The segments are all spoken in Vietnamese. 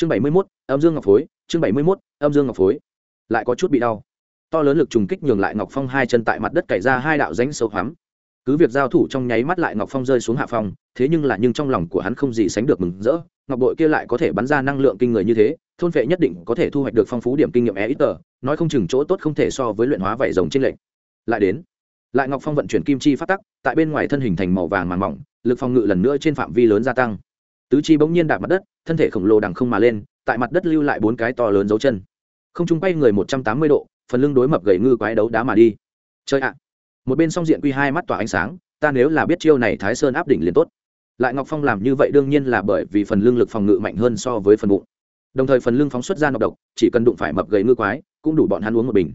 chương bảy mươi mốt, âm dương ngọc phối, chương bảy mươi mốt, âm dương ngọc phối. Lại có chút bị đau. To lớn lực trùng kích nhường lại ngọc phong hai chân tại mặt đất cày ra hai đạo ránh sâu hoắm. Cứ việc giao thủ trong nháy mắt lại ngọc phong rơi xuống hạ phong thế nhưng là nhưng trong lòng của hắn không gì sánh được mừng rỡ. Ngọc bội kia lại có thể bắn ra năng lượng kinh người như thế, thôn vệ nhất định có thể thu hoạch được phong phú điểm kinh nghiệm e ít tờ, nói không chừng chỗ tốt không thể so với luyện hóa vảy rồng trên lệnh lại đến, lại ngọc phong vận chuyển kim chi phát tắc, tại bên ngoài thân hình thành màu vàng màng mỏng, lực phòng ngự lần nữa trên phạm vi lớn gia tăng tứ chi bỗng nhiên đạp mặt đất, thân thể khổng lồ đằng không mà lên, tại mặt đất lưu lại bốn cái to lớn dấu chân. Không trung bay người một trăm tám mươi độ, phần lưng đối mập gầy ngư quái đấu đá mà đi. Chơi ạ. Một bên song diện quy hai mắt tỏa ánh sáng, ta nếu là biết chiêu này thái sơn áp đỉnh liền tốt. Lại ngọc phong làm như vậy đương nhiên là bởi vì phần lưng lực phòng ngự mạnh hơn so với phần bụng. Đồng thời phần lưng phóng xuất ra nọc độc, chỉ cần đụng phải mập gầy ngư quái, cũng đủ bọn hắn uống một bình.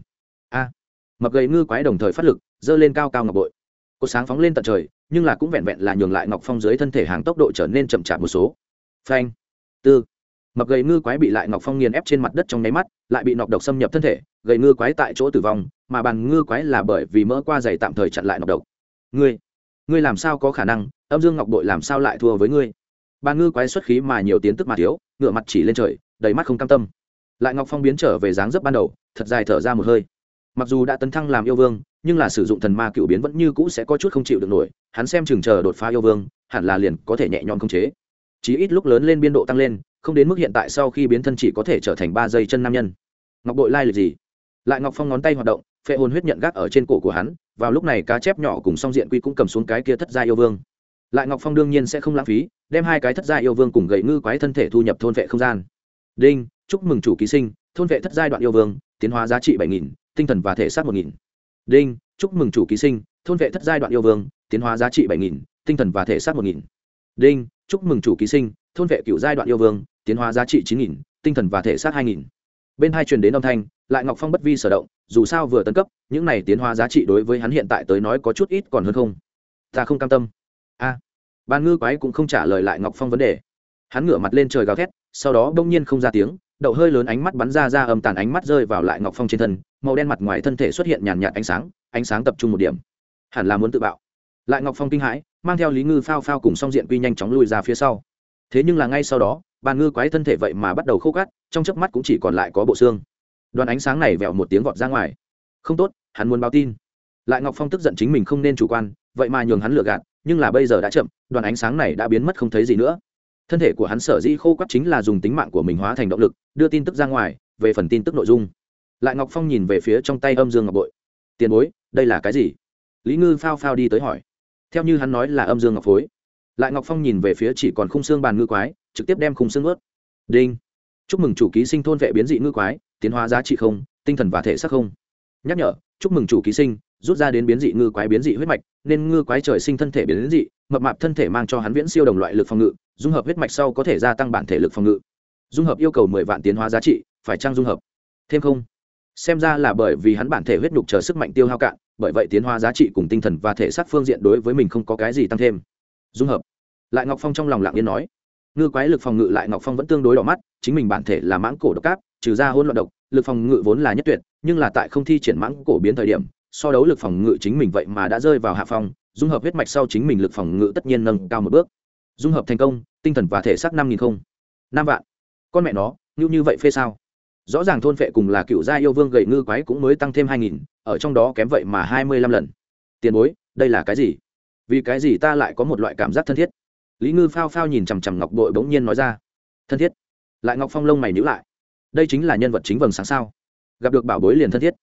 A. Mập gầy ngư quái đồng thời phát lực dơ lên cao cao ngọc bội. Cột sáng phóng lên tận trời nhưng là cũng vẹn vẹn là nhường lại ngọc phong dưới thân thể hàng tốc độ trở nên chậm chạp một số. Phanh. Tư. Mập gầy ngư quái bị lại ngọc phong nghiền ép trên mặt đất trong nháy mắt, lại bị nọc độc xâm nhập thân thể, gầy ngư quái tại chỗ tử vong, mà bàn ngư quái là bởi vì mỡ qua dày tạm thời chặn lại nọc độc. Ngươi ngươi làm sao có khả năng? Âm dương ngọc đội làm sao lại thua với ngươi? Bàn ngư quái xuất khí mà nhiều tiến tức mà thiếu ngựa mặt chỉ lên trời, đầy mắt không cam tâm. Lại ngọc phong biến trở về dáng dấp ban đầu, thật dài thở ra một hơi mặc dù đã tấn thăng làm yêu vương, nhưng là sử dụng thần ma cựu biến vẫn như cũ sẽ có chút không chịu được nổi, hắn xem chừng chờ đột phá yêu vương, hẳn là liền có thể nhẹ nhõm không chế. Chí ít lúc lớn lên biên độ tăng lên, không đến mức hiện tại sau khi biến thân chỉ có thể trở thành ba dây chân nam nhân. Ngọc bội lai lịch gì? Lại ngọc phong ngón tay hoạt động, phệ hồn huyết nhận gác ở trên cổ của hắn, vào lúc này cá chép nhỏ cùng song diện quy cũng cầm xuống cái kia thất gia yêu vương. Lại ngọc phong đương nhiên sẽ không lãng phí, đem hai cái thất gia yêu vương cùng gậy ngư quái thân thể thu nhập thôn vệ không gian. Đinh, chúc mừng chủ ký sinh, thôn vệ thất giai đoạn yêu vương, tiến hóa giá trị bảy nghìn tinh thần và thể xác một nghìn. Đinh chúc mừng chủ ký sinh thôn vệ thất giai đoạn yêu vương tiến hóa giá trị bảy nghìn tinh thần và thể xác một nghìn. Đinh chúc mừng chủ ký sinh thôn vệ cựu giai đoạn yêu vương tiến hóa giá trị chín nghìn tinh thần và thể xác hai nghìn. Bên hai truyền đến âm thanh lại ngọc phong bất vi sở động dù sao vừa tấn cấp những này tiến hóa giá trị đối với hắn hiện tại tới nói có chút ít còn hơn không. Ta không cam tâm. A. À, ban ngư quái cũng không trả lời lại ngọc phong vấn đề. Hắn ngửa mặt lên trời gào thét sau đó bỗng nhiên không ra tiếng đậu hơi lớn ánh mắt bắn ra ra âm tàn ánh mắt rơi vào lại ngọc phong trên thân, màu đen mặt ngoài thân thể xuất hiện nhàn nhạt ánh sáng ánh sáng tập trung một điểm. Hẳn là muốn tự bạo. Lại ngọc phong kinh hãi, mang theo lý ngư phao phao cùng song diện quy nhanh chóng lùi ra phía sau. Thế nhưng là ngay sau đó bàn ngư quái thân thể vậy mà bắt đầu khô cát, trong chớp mắt cũng chỉ còn lại có bộ xương. Đoàn ánh sáng này vẹo một tiếng vọt ra ngoài. Không tốt, hắn muốn báo tin. Lại ngọc phong tức giận chính mình không nên chủ quan, vậy mà nhường hắn lừa gạt, nhưng là bây giờ đã chậm, đoàn ánh sáng này đã biến mất không thấy gì nữa thân thể của hắn sở dĩ khô quắt chính là dùng tính mạng của mình hóa thành động lực, đưa tin tức ra ngoài, về phần tin tức nội dung. Lại ngọc phong nhìn về phía trong tay âm dương ngọc bội. Tiền bối, đây là cái gì? Lý ngư phao phao đi tới hỏi. Theo như hắn nói là âm dương ngọc phối. Lại ngọc phong nhìn về phía chỉ còn khung xương bàn ngư quái, trực tiếp đem khung xương ướt. Đinh! Chúc mừng chủ ký sinh thôn vệ biến dị ngư quái, tiến hóa giá trị không, tinh thần và thể xác không. Nhắc nhở, chúc mừng chủ ký sinh rút ra đến biến dị ngư quái biến dị huyết mạch, nên ngư quái trời sinh thân thể biến dị, mập mạp thân thể mang cho hắn viễn siêu đồng loại lực phòng ngự, dung hợp huyết mạch sau có thể gia tăng bản thể lực phòng ngự. Dung hợp yêu cầu mười vạn tiến hóa giá trị, phải trang dung hợp? Thêm không? Xem ra là bởi vì hắn bản thể huyết nhục chờ sức mạnh tiêu hao cạn, bởi vậy tiến hóa giá trị cùng tinh thần và thể xác phương diện đối với mình không có cái gì tăng thêm. Dung hợp. Lại ngọc phong trong lòng lặng yên nói. Ngư quái lực phòng ngự lại ngọc phong vẫn tương đối đỏ mắt, chính mình bản thể là mãng cổ độc cáp trừ ra hôn loạn độc, lực phòng ngự vốn là nhất tuyệt, nhưng là tại không thi triển mãng cổ biến thời điểm so đấu lực phòng ngự chính mình vậy mà đã rơi vào hạ phong, dung hợp huyết mạch sau chính mình lực phòng ngự tất nhiên nâng cao một bước. Dung hợp thành công, tinh thần và thể xác năm nghìn không. Năm vạn. Con mẹ nó, như như vậy phê sao? Rõ ràng thôn phệ cùng là cựu gia yêu vương gậy ngư quái cũng mới tăng thêm hai nghìn, ở trong đó kém vậy mà hai mươi lăm lần. Tiền bối, đây là cái gì? Vì cái gì ta lại có một loại cảm giác thân thiết? Lý ngư phao phao nhìn chằm chằm ngọc bội bỗng nhiên nói ra. Thân thiết. Lại ngọc phong lông mày nhữ lại. Đây chính là nhân vật chính vầng sáng sao? Gặp được bảo bối liền thân thiết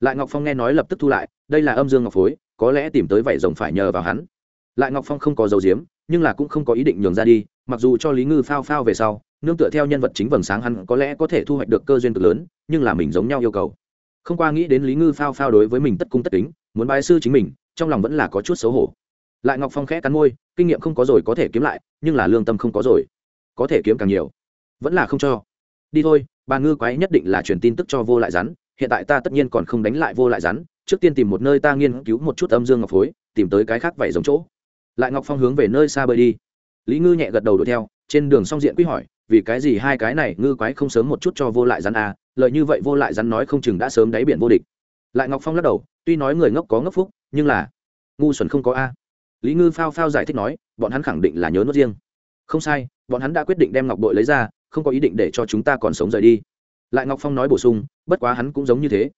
lại ngọc phong nghe nói lập tức thu lại, đây là âm dương ngọc phối, có lẽ tìm tới vảy rồng phải nhờ vào hắn. Lại ngọc phong không có dấu diếm, nhưng là cũng không có ý định nhường ra đi, mặc dù cho lý ngư phao phao về sau, nương tựa theo nhân vật chính vầng sáng hắn có lẽ có thể thu hoạch được cơ duyên cực lớn, nhưng là mình giống nhau yêu cầu. Không qua nghĩ đến lý ngư phao phao đối với mình tất cung tất kính, muốn bài sư chính mình, trong lòng vẫn là có chút xấu hổ. Lại ngọc phong khẽ cắn môi, kinh nghiệm không có rồi có thể kiếm lại, nhưng là lương tâm không có rồi. Có thể kiếm càng nhiều, vẫn là không cho. Đi thôi, bà ngư quái nhất định là truyền tin tức cho vô lại rắn hiện tại ta tất nhiên còn không đánh lại vô lại rắn trước tiên tìm một nơi ta nghiên cứu một chút âm dương ngọc phối tìm tới cái khác vậy giống chỗ. Lại ngọc phong hướng về nơi xa bơi đi. Lý ngư nhẹ gật đầu đuổi theo trên đường song diện quý hỏi vì cái gì hai cái này ngư quái không sớm một chút cho vô lại rắn à, lợi như vậy vô lại rắn nói không chừng đã sớm đáy biển vô địch. Lại ngọc phong lắc đầu tuy nói người ngốc có ngốc phúc nhưng là ngu xuẩn không có a. Lý ngư phao phao giải thích nói bọn hắn khẳng định là nhớ nốt riêng. Không sai bọn hắn đã quyết định đem ngọc bội lấy ra không có ý định để cho chúng ta còn sống rời đi lại ngọc phong nói bổ sung, bất quá hắn cũng giống như thế.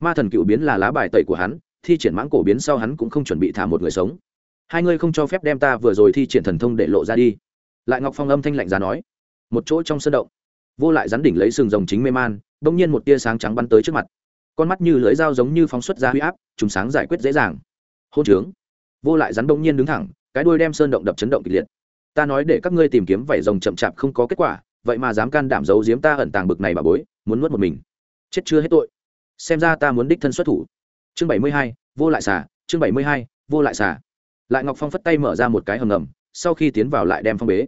Ma thần cựu biến là lá bài tẩy của hắn, thi triển mãng cổ biến sau hắn cũng không chuẩn bị thả một người sống. Hai ngươi không cho phép đem ta vừa rồi thi triển thần thông để lộ ra đi. Lại ngọc phong âm thanh lạnh giá nói. Một chỗ trong sân động, vô lại rắn đỉnh lấy sừng rồng chính mê man, bỗng nhiên một tia sáng trắng bắn tới trước mặt. Con mắt như lưỡi dao giống như phóng xuất ra huy áp chúng sáng giải quyết dễ dàng. Hôn trướng. Vô lại rắn bỗng nhiên đứng thẳng, cái đuôi đem sơn động đập chấn động kịch liệt. Ta nói để các ngươi tìm kiếm vảy rồng chậm chạp không có kết quả, vậy mà dám can đảm giấu giếm ta ẩn tàng bực này bà bối muốn nuốt một mình. Chết chưa hết tội. Xem ra ta muốn đích thân xuất thủ. Chương bảy mươi hai, vô lại xả chương bảy mươi hai, vô lại xả lại ngọc phong phất tay mở ra một cái hầm ngầm, sau khi tiến vào lại đem phong bế.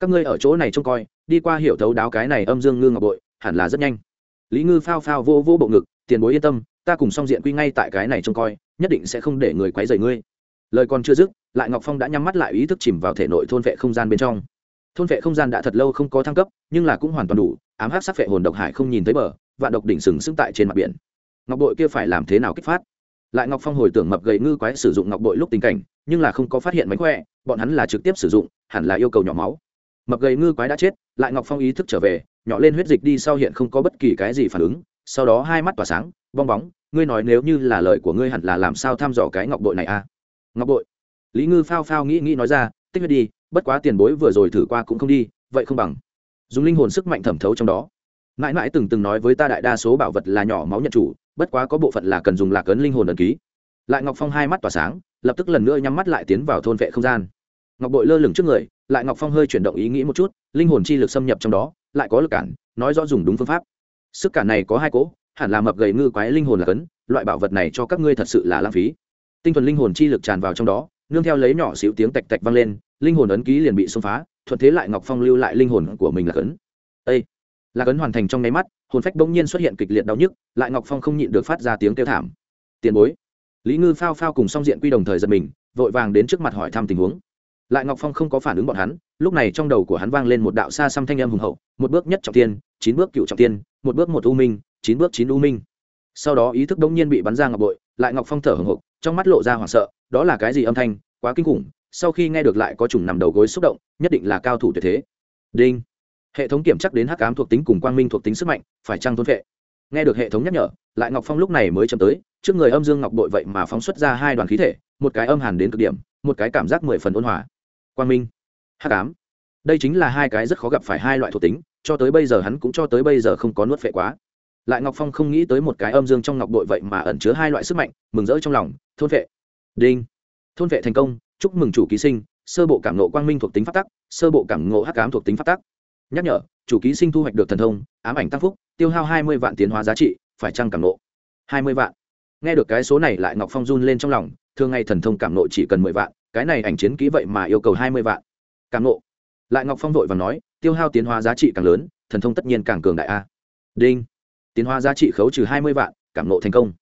Các ngươi ở chỗ này trông coi, đi qua hiểu thấu đáo cái này âm dương ngư ngọc bội, hẳn là rất nhanh. Lý ngư phao phao vô vô bộ ngực, tiền bối yên tâm, ta cùng song diện quy ngay tại cái này trông coi, nhất định sẽ không để người quấy rầy ngươi. Lời còn chưa dứt, lại ngọc phong đã nhắm mắt lại ý thức chìm vào thể nội thôn vệ không gian bên trong. Thôn vệ không gian đã thật lâu không có thăng cấp, nhưng là cũng hoàn toàn đủ ám hắc sắc phệ hồn độc hải không nhìn thấy bờ, vạn độc đỉnh sừng sững tại trên mặt biển. Ngọc bội kia phải làm thế nào kích phát? Lại ngọc phong hồi tưởng mập gầy ngư quái sử dụng ngọc bội lúc tình cảnh, nhưng là không có phát hiện mánh khỏe, bọn hắn là trực tiếp sử dụng, hẳn là yêu cầu nhỏ máu. Mập gầy ngư quái đã chết, lại ngọc phong ý thức trở về, nhỏ lên huyết dịch đi sau hiện không có bất kỳ cái gì phản ứng, sau đó hai mắt tỏa sáng, bong bóng, ngươi nói nếu như là lời của ngươi hẳn là làm sao thăm dò cái ngọc bội này a à? ngọc bội. Lý ngư phao phao nghĩ nghĩ nói ra, tích huyết đi, bất quá tiền bối vừa rồi thử qua cũng không đi, vậy không bằng dùng linh hồn sức mạnh thẩm thấu trong đó. Mãi mãi từng từng nói với ta đại đa số bảo vật là nhỏ máu nhận chủ, bất quá có bộ phận là cần dùng lạc ấn linh hồn ẩn ký. Lại ngọc phong hai mắt tỏa sáng, lập tức lần nữa nhắm mắt lại tiến vào thôn vệ không gian. Ngọc bội lơ lửng trước người, lại ngọc phong hơi chuyển động ý nghĩ một chút, linh hồn chi lực xâm nhập trong đó, lại có lực cản, nói rõ dùng đúng phương pháp. Sức cản này có hai cỗ, hẳn là mập gầy ngư quái linh hồn là cấn loại bảo vật này cho các ngươi thật sự là lãng phí. Tinh thuần linh hồn chi lực tràn vào trong đó, nương theo lấy nhỏ xíu tiếng tạch tạch vang lên, linh hồn ấn ký liền bị xông phá thuận thế lại ngọc phong lưu lại linh hồn của mình là cấn â là cấn hoàn thành trong nháy mắt, hồn phách bỗng nhiên xuất hiện kịch liệt đau nhức, lại ngọc phong không nhịn được phát ra tiếng kêu thảm. Tiền bối! Lý ngư phao phao cùng song diện quy đồng thời giật mình, vội vàng đến trước mặt hỏi thăm tình huống. Lại ngọc phong không có phản ứng bọn hắn, lúc này trong đầu của hắn vang lên một đạo xa xăm thanh âm hùng hậu, một bước nhất trọng tiên, chín bước cựu trọng tiên, một bước một u minh, chín bước chín u minh. Sau đó ý thức đông nhiên bị bắn ra ngọc bội, lại ngọc phong thở hồng hộc, trong mắt lộ ra hoảng sợ, đó là cái gì âm thanh, quá kinh khủng sau khi nghe được lại có trùng nằm đầu gối xúc động, nhất định là cao thủ tuyệt thế. Đinh. Hệ thống kiểm chắc đến hắc ám thuộc tính cùng quang minh thuộc tính sức mạnh, phải trăng thôn vệ nghe được hệ thống nhắc nhở, lại ngọc phong lúc này mới chậm tới, trước người âm dương ngọc bội vậy mà phóng xuất ra hai đoàn khí thể, một cái âm hàn đến cực điểm, một cái cảm giác mười phần ôn hòa. Quang minh. Hắc ám. Đây chính là hai cái rất khó gặp phải hai loại thuộc tính, cho tới bây giờ hắn cũng cho tới bây giờ không có nuốt phệ quá. Lại ngọc phong không nghĩ tới một cái âm dương trong ngọc bội vậy mà ẩn chứa hai loại sức mạnh, mừng rỡ trong lòng, thôn vệ đinh. Thôn vệ thành công chúc mừng chủ ký sinh, sơ bộ cảm nộ quang minh thuộc tính phát tắc, sơ bộ cảm nộ hắc ám thuộc tính phát tắc. Nhắc nhở, chủ ký sinh thu hoạch được thần thông, ám ảnh tăng phúc, tiêu hao hai mươi vạn tiến hóa giá trị, phải trăng cảm nộ hai mươi vạn. Nghe được cái số này lại ngọc phong run lên trong lòng, thường ngày thần thông cảm nộ chỉ cần mười vạn, cái này ảnh chiến kỹ vậy mà yêu cầu hai mươi vạn. Cảm nộ lại ngọc phong vội và nói, tiêu hao tiến hóa giá trị càng lớn, thần thông tất nhiên càng cường đại a. Đinh. Tiến hóa giá trị khấu trừ hai mươi vạn, cảm nộ thành công.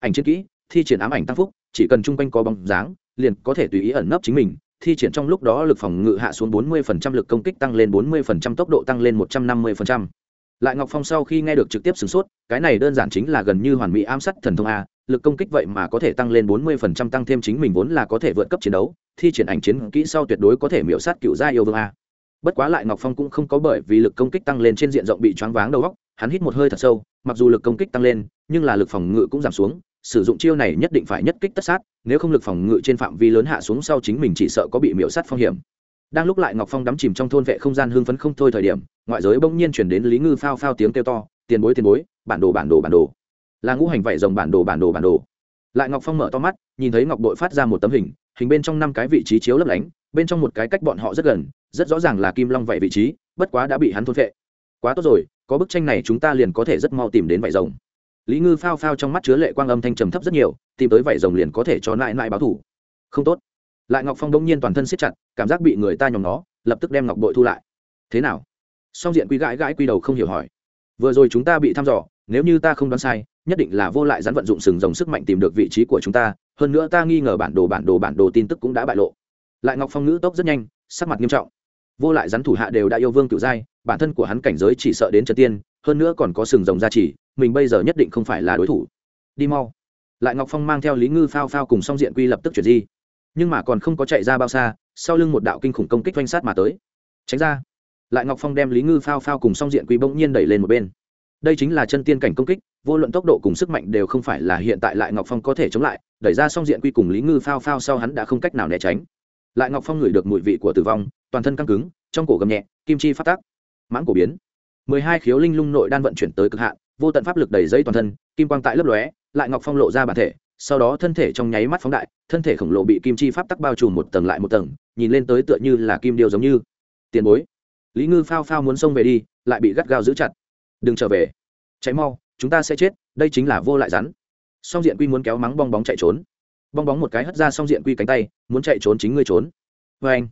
Ảnh chiến kỹ, thi triển ám ảnh tăng phúc, chỉ cần chung quanh có bóng dáng liền có thể tùy ý ẩn nấp chính mình thi triển trong lúc đó lực phòng ngự hạ xuống 40% lực công kích tăng lên 40% tốc độ tăng lên 150%. Lại Ngọc Phong sau khi nghe được trực tiếp sửng sốt, cái này đơn giản chính là gần như hoàn mỹ ám sát thần thông a, lực công kích vậy mà có thể tăng lên 40% tăng thêm chính mình vốn là có thể vượt cấp chiến đấu, thi triển ảnh chiến kỹ sau tuyệt đối có thể miểu sát cựu gia yêu vương a. Bất quá lại Ngọc Phong cũng không có bởi vì lực công kích tăng lên trên diện rộng bị choáng váng đầu óc, hắn hít một hơi thật sâu, mặc dù lực công kích tăng lên, nhưng là lực phòng ngự cũng giảm xuống, sử dụng chiêu này nhất định phải nhất kích tất sát, nếu không lực phòng ngự trên phạm vi lớn hạ xuống sau chính mình chỉ sợ có bị miễu sát phong hiểm. Đang lúc lại ngọc phong đắm chìm trong thôn vệ không gian hưng phấn không thôi thời điểm, ngoại giới bỗng nhiên chuyển đến lý ngư phao phao tiếng kêu to, tiền bối tiền bối, bản đồ bản đồ bản đồ. Là ngũ hành vảy rồng bản đồ bản đồ bản đồ. Lại ngọc phong mở to mắt, nhìn thấy ngọc đội phát ra một tấm hình hình bên trong năm cái vị trí chiếu lấp lánh, bên trong một cái cách bọn họ rất gần, rất rõ ràng là kim long vảy vị trí, bất quá đã bị hắn thôn vệ. Quá tốt rồi, có bức tranh này chúng ta liền có thể rất mau tìm đến vảy rồng lý ngư phao phao trong mắt chứa lệ quang âm thanh trầm thấp rất nhiều, tìm tới vảy rồng liền có thể cho nại nại báo thủ. Không tốt. Lại ngọc phong đông nhiên toàn thân siết chặt, cảm giác bị người ta nhòm nó, lập tức đem ngọc bội thu lại. Thế nào? Song diện quy gãi gãi quy đầu không hiểu hỏi. Vừa rồi chúng ta bị thăm dò, nếu như ta không đoán sai, nhất định là vô lại rắn vận dụng sừng rồng sức mạnh tìm được vị trí của chúng ta, hơn nữa ta nghi ngờ bản đồ bản đồ bản đồ tin tức cũng đã bại lộ. Lại ngọc phong ngữ tốc rất nhanh, sắc mặt nghiêm trọng. Vô lại rắn thủ hạ đều đã yêu vương cựu giai, bản thân của hắn cảnh giới chỉ sợ đến trần tiên, hơn nữa còn có sừng rồng gia trì mình bây giờ nhất định không phải là đối thủ. Đi mau. Lại ngọc phong mang theo lý ngư phao phao cùng song diện quy lập tức chuyển di. Nhưng mà còn không có chạy ra bao xa, sau lưng một đạo kinh khủng công kích oanh sát mà tới. Tránh ra. Lại ngọc phong đem lý ngư phao phao cùng song diện quy bỗng nhiên đẩy lên một bên. Đây chính là chân tiên cảnh công kích, vô luận tốc độ cùng sức mạnh đều không phải là hiện tại lại ngọc phong có thể chống lại, đẩy ra song diện quy cùng lý ngư phao phao sau hắn đã không cách nào né tránh. Lại ngọc phong ngửi được mùi vị của tử vong, toàn thân căng cứng, trong cổ gầm nhẹ, kim chi phát tác. Mãng cổ biến. Mười hai khiếu linh lung nội đan vận chuyển tới cực hạn vô tận pháp lực đầy dây toàn thân, kim quang tại lấp lóe, lại ngọc phong lộ ra bản thể, sau đó thân thể trong nháy mắt phóng đại, thân thể khổng lồ bị kim chi pháp tắc bao trùm một tầng lại một tầng, nhìn lên tới tựa như là kim điêu giống như. Tiền bối, lý ngư phao phao muốn xông về đi, lại bị gắt gao giữ chặt. Đừng trở về. Cháy mau, chúng ta sẽ chết, đây chính là vô lại rắn. Song diện quy muốn kéo mắng bong bóng chạy trốn. Bong bóng một cái hất ra song diện quy cánh tay, muốn chạy trốn chính ngươi trốn. Vê anh,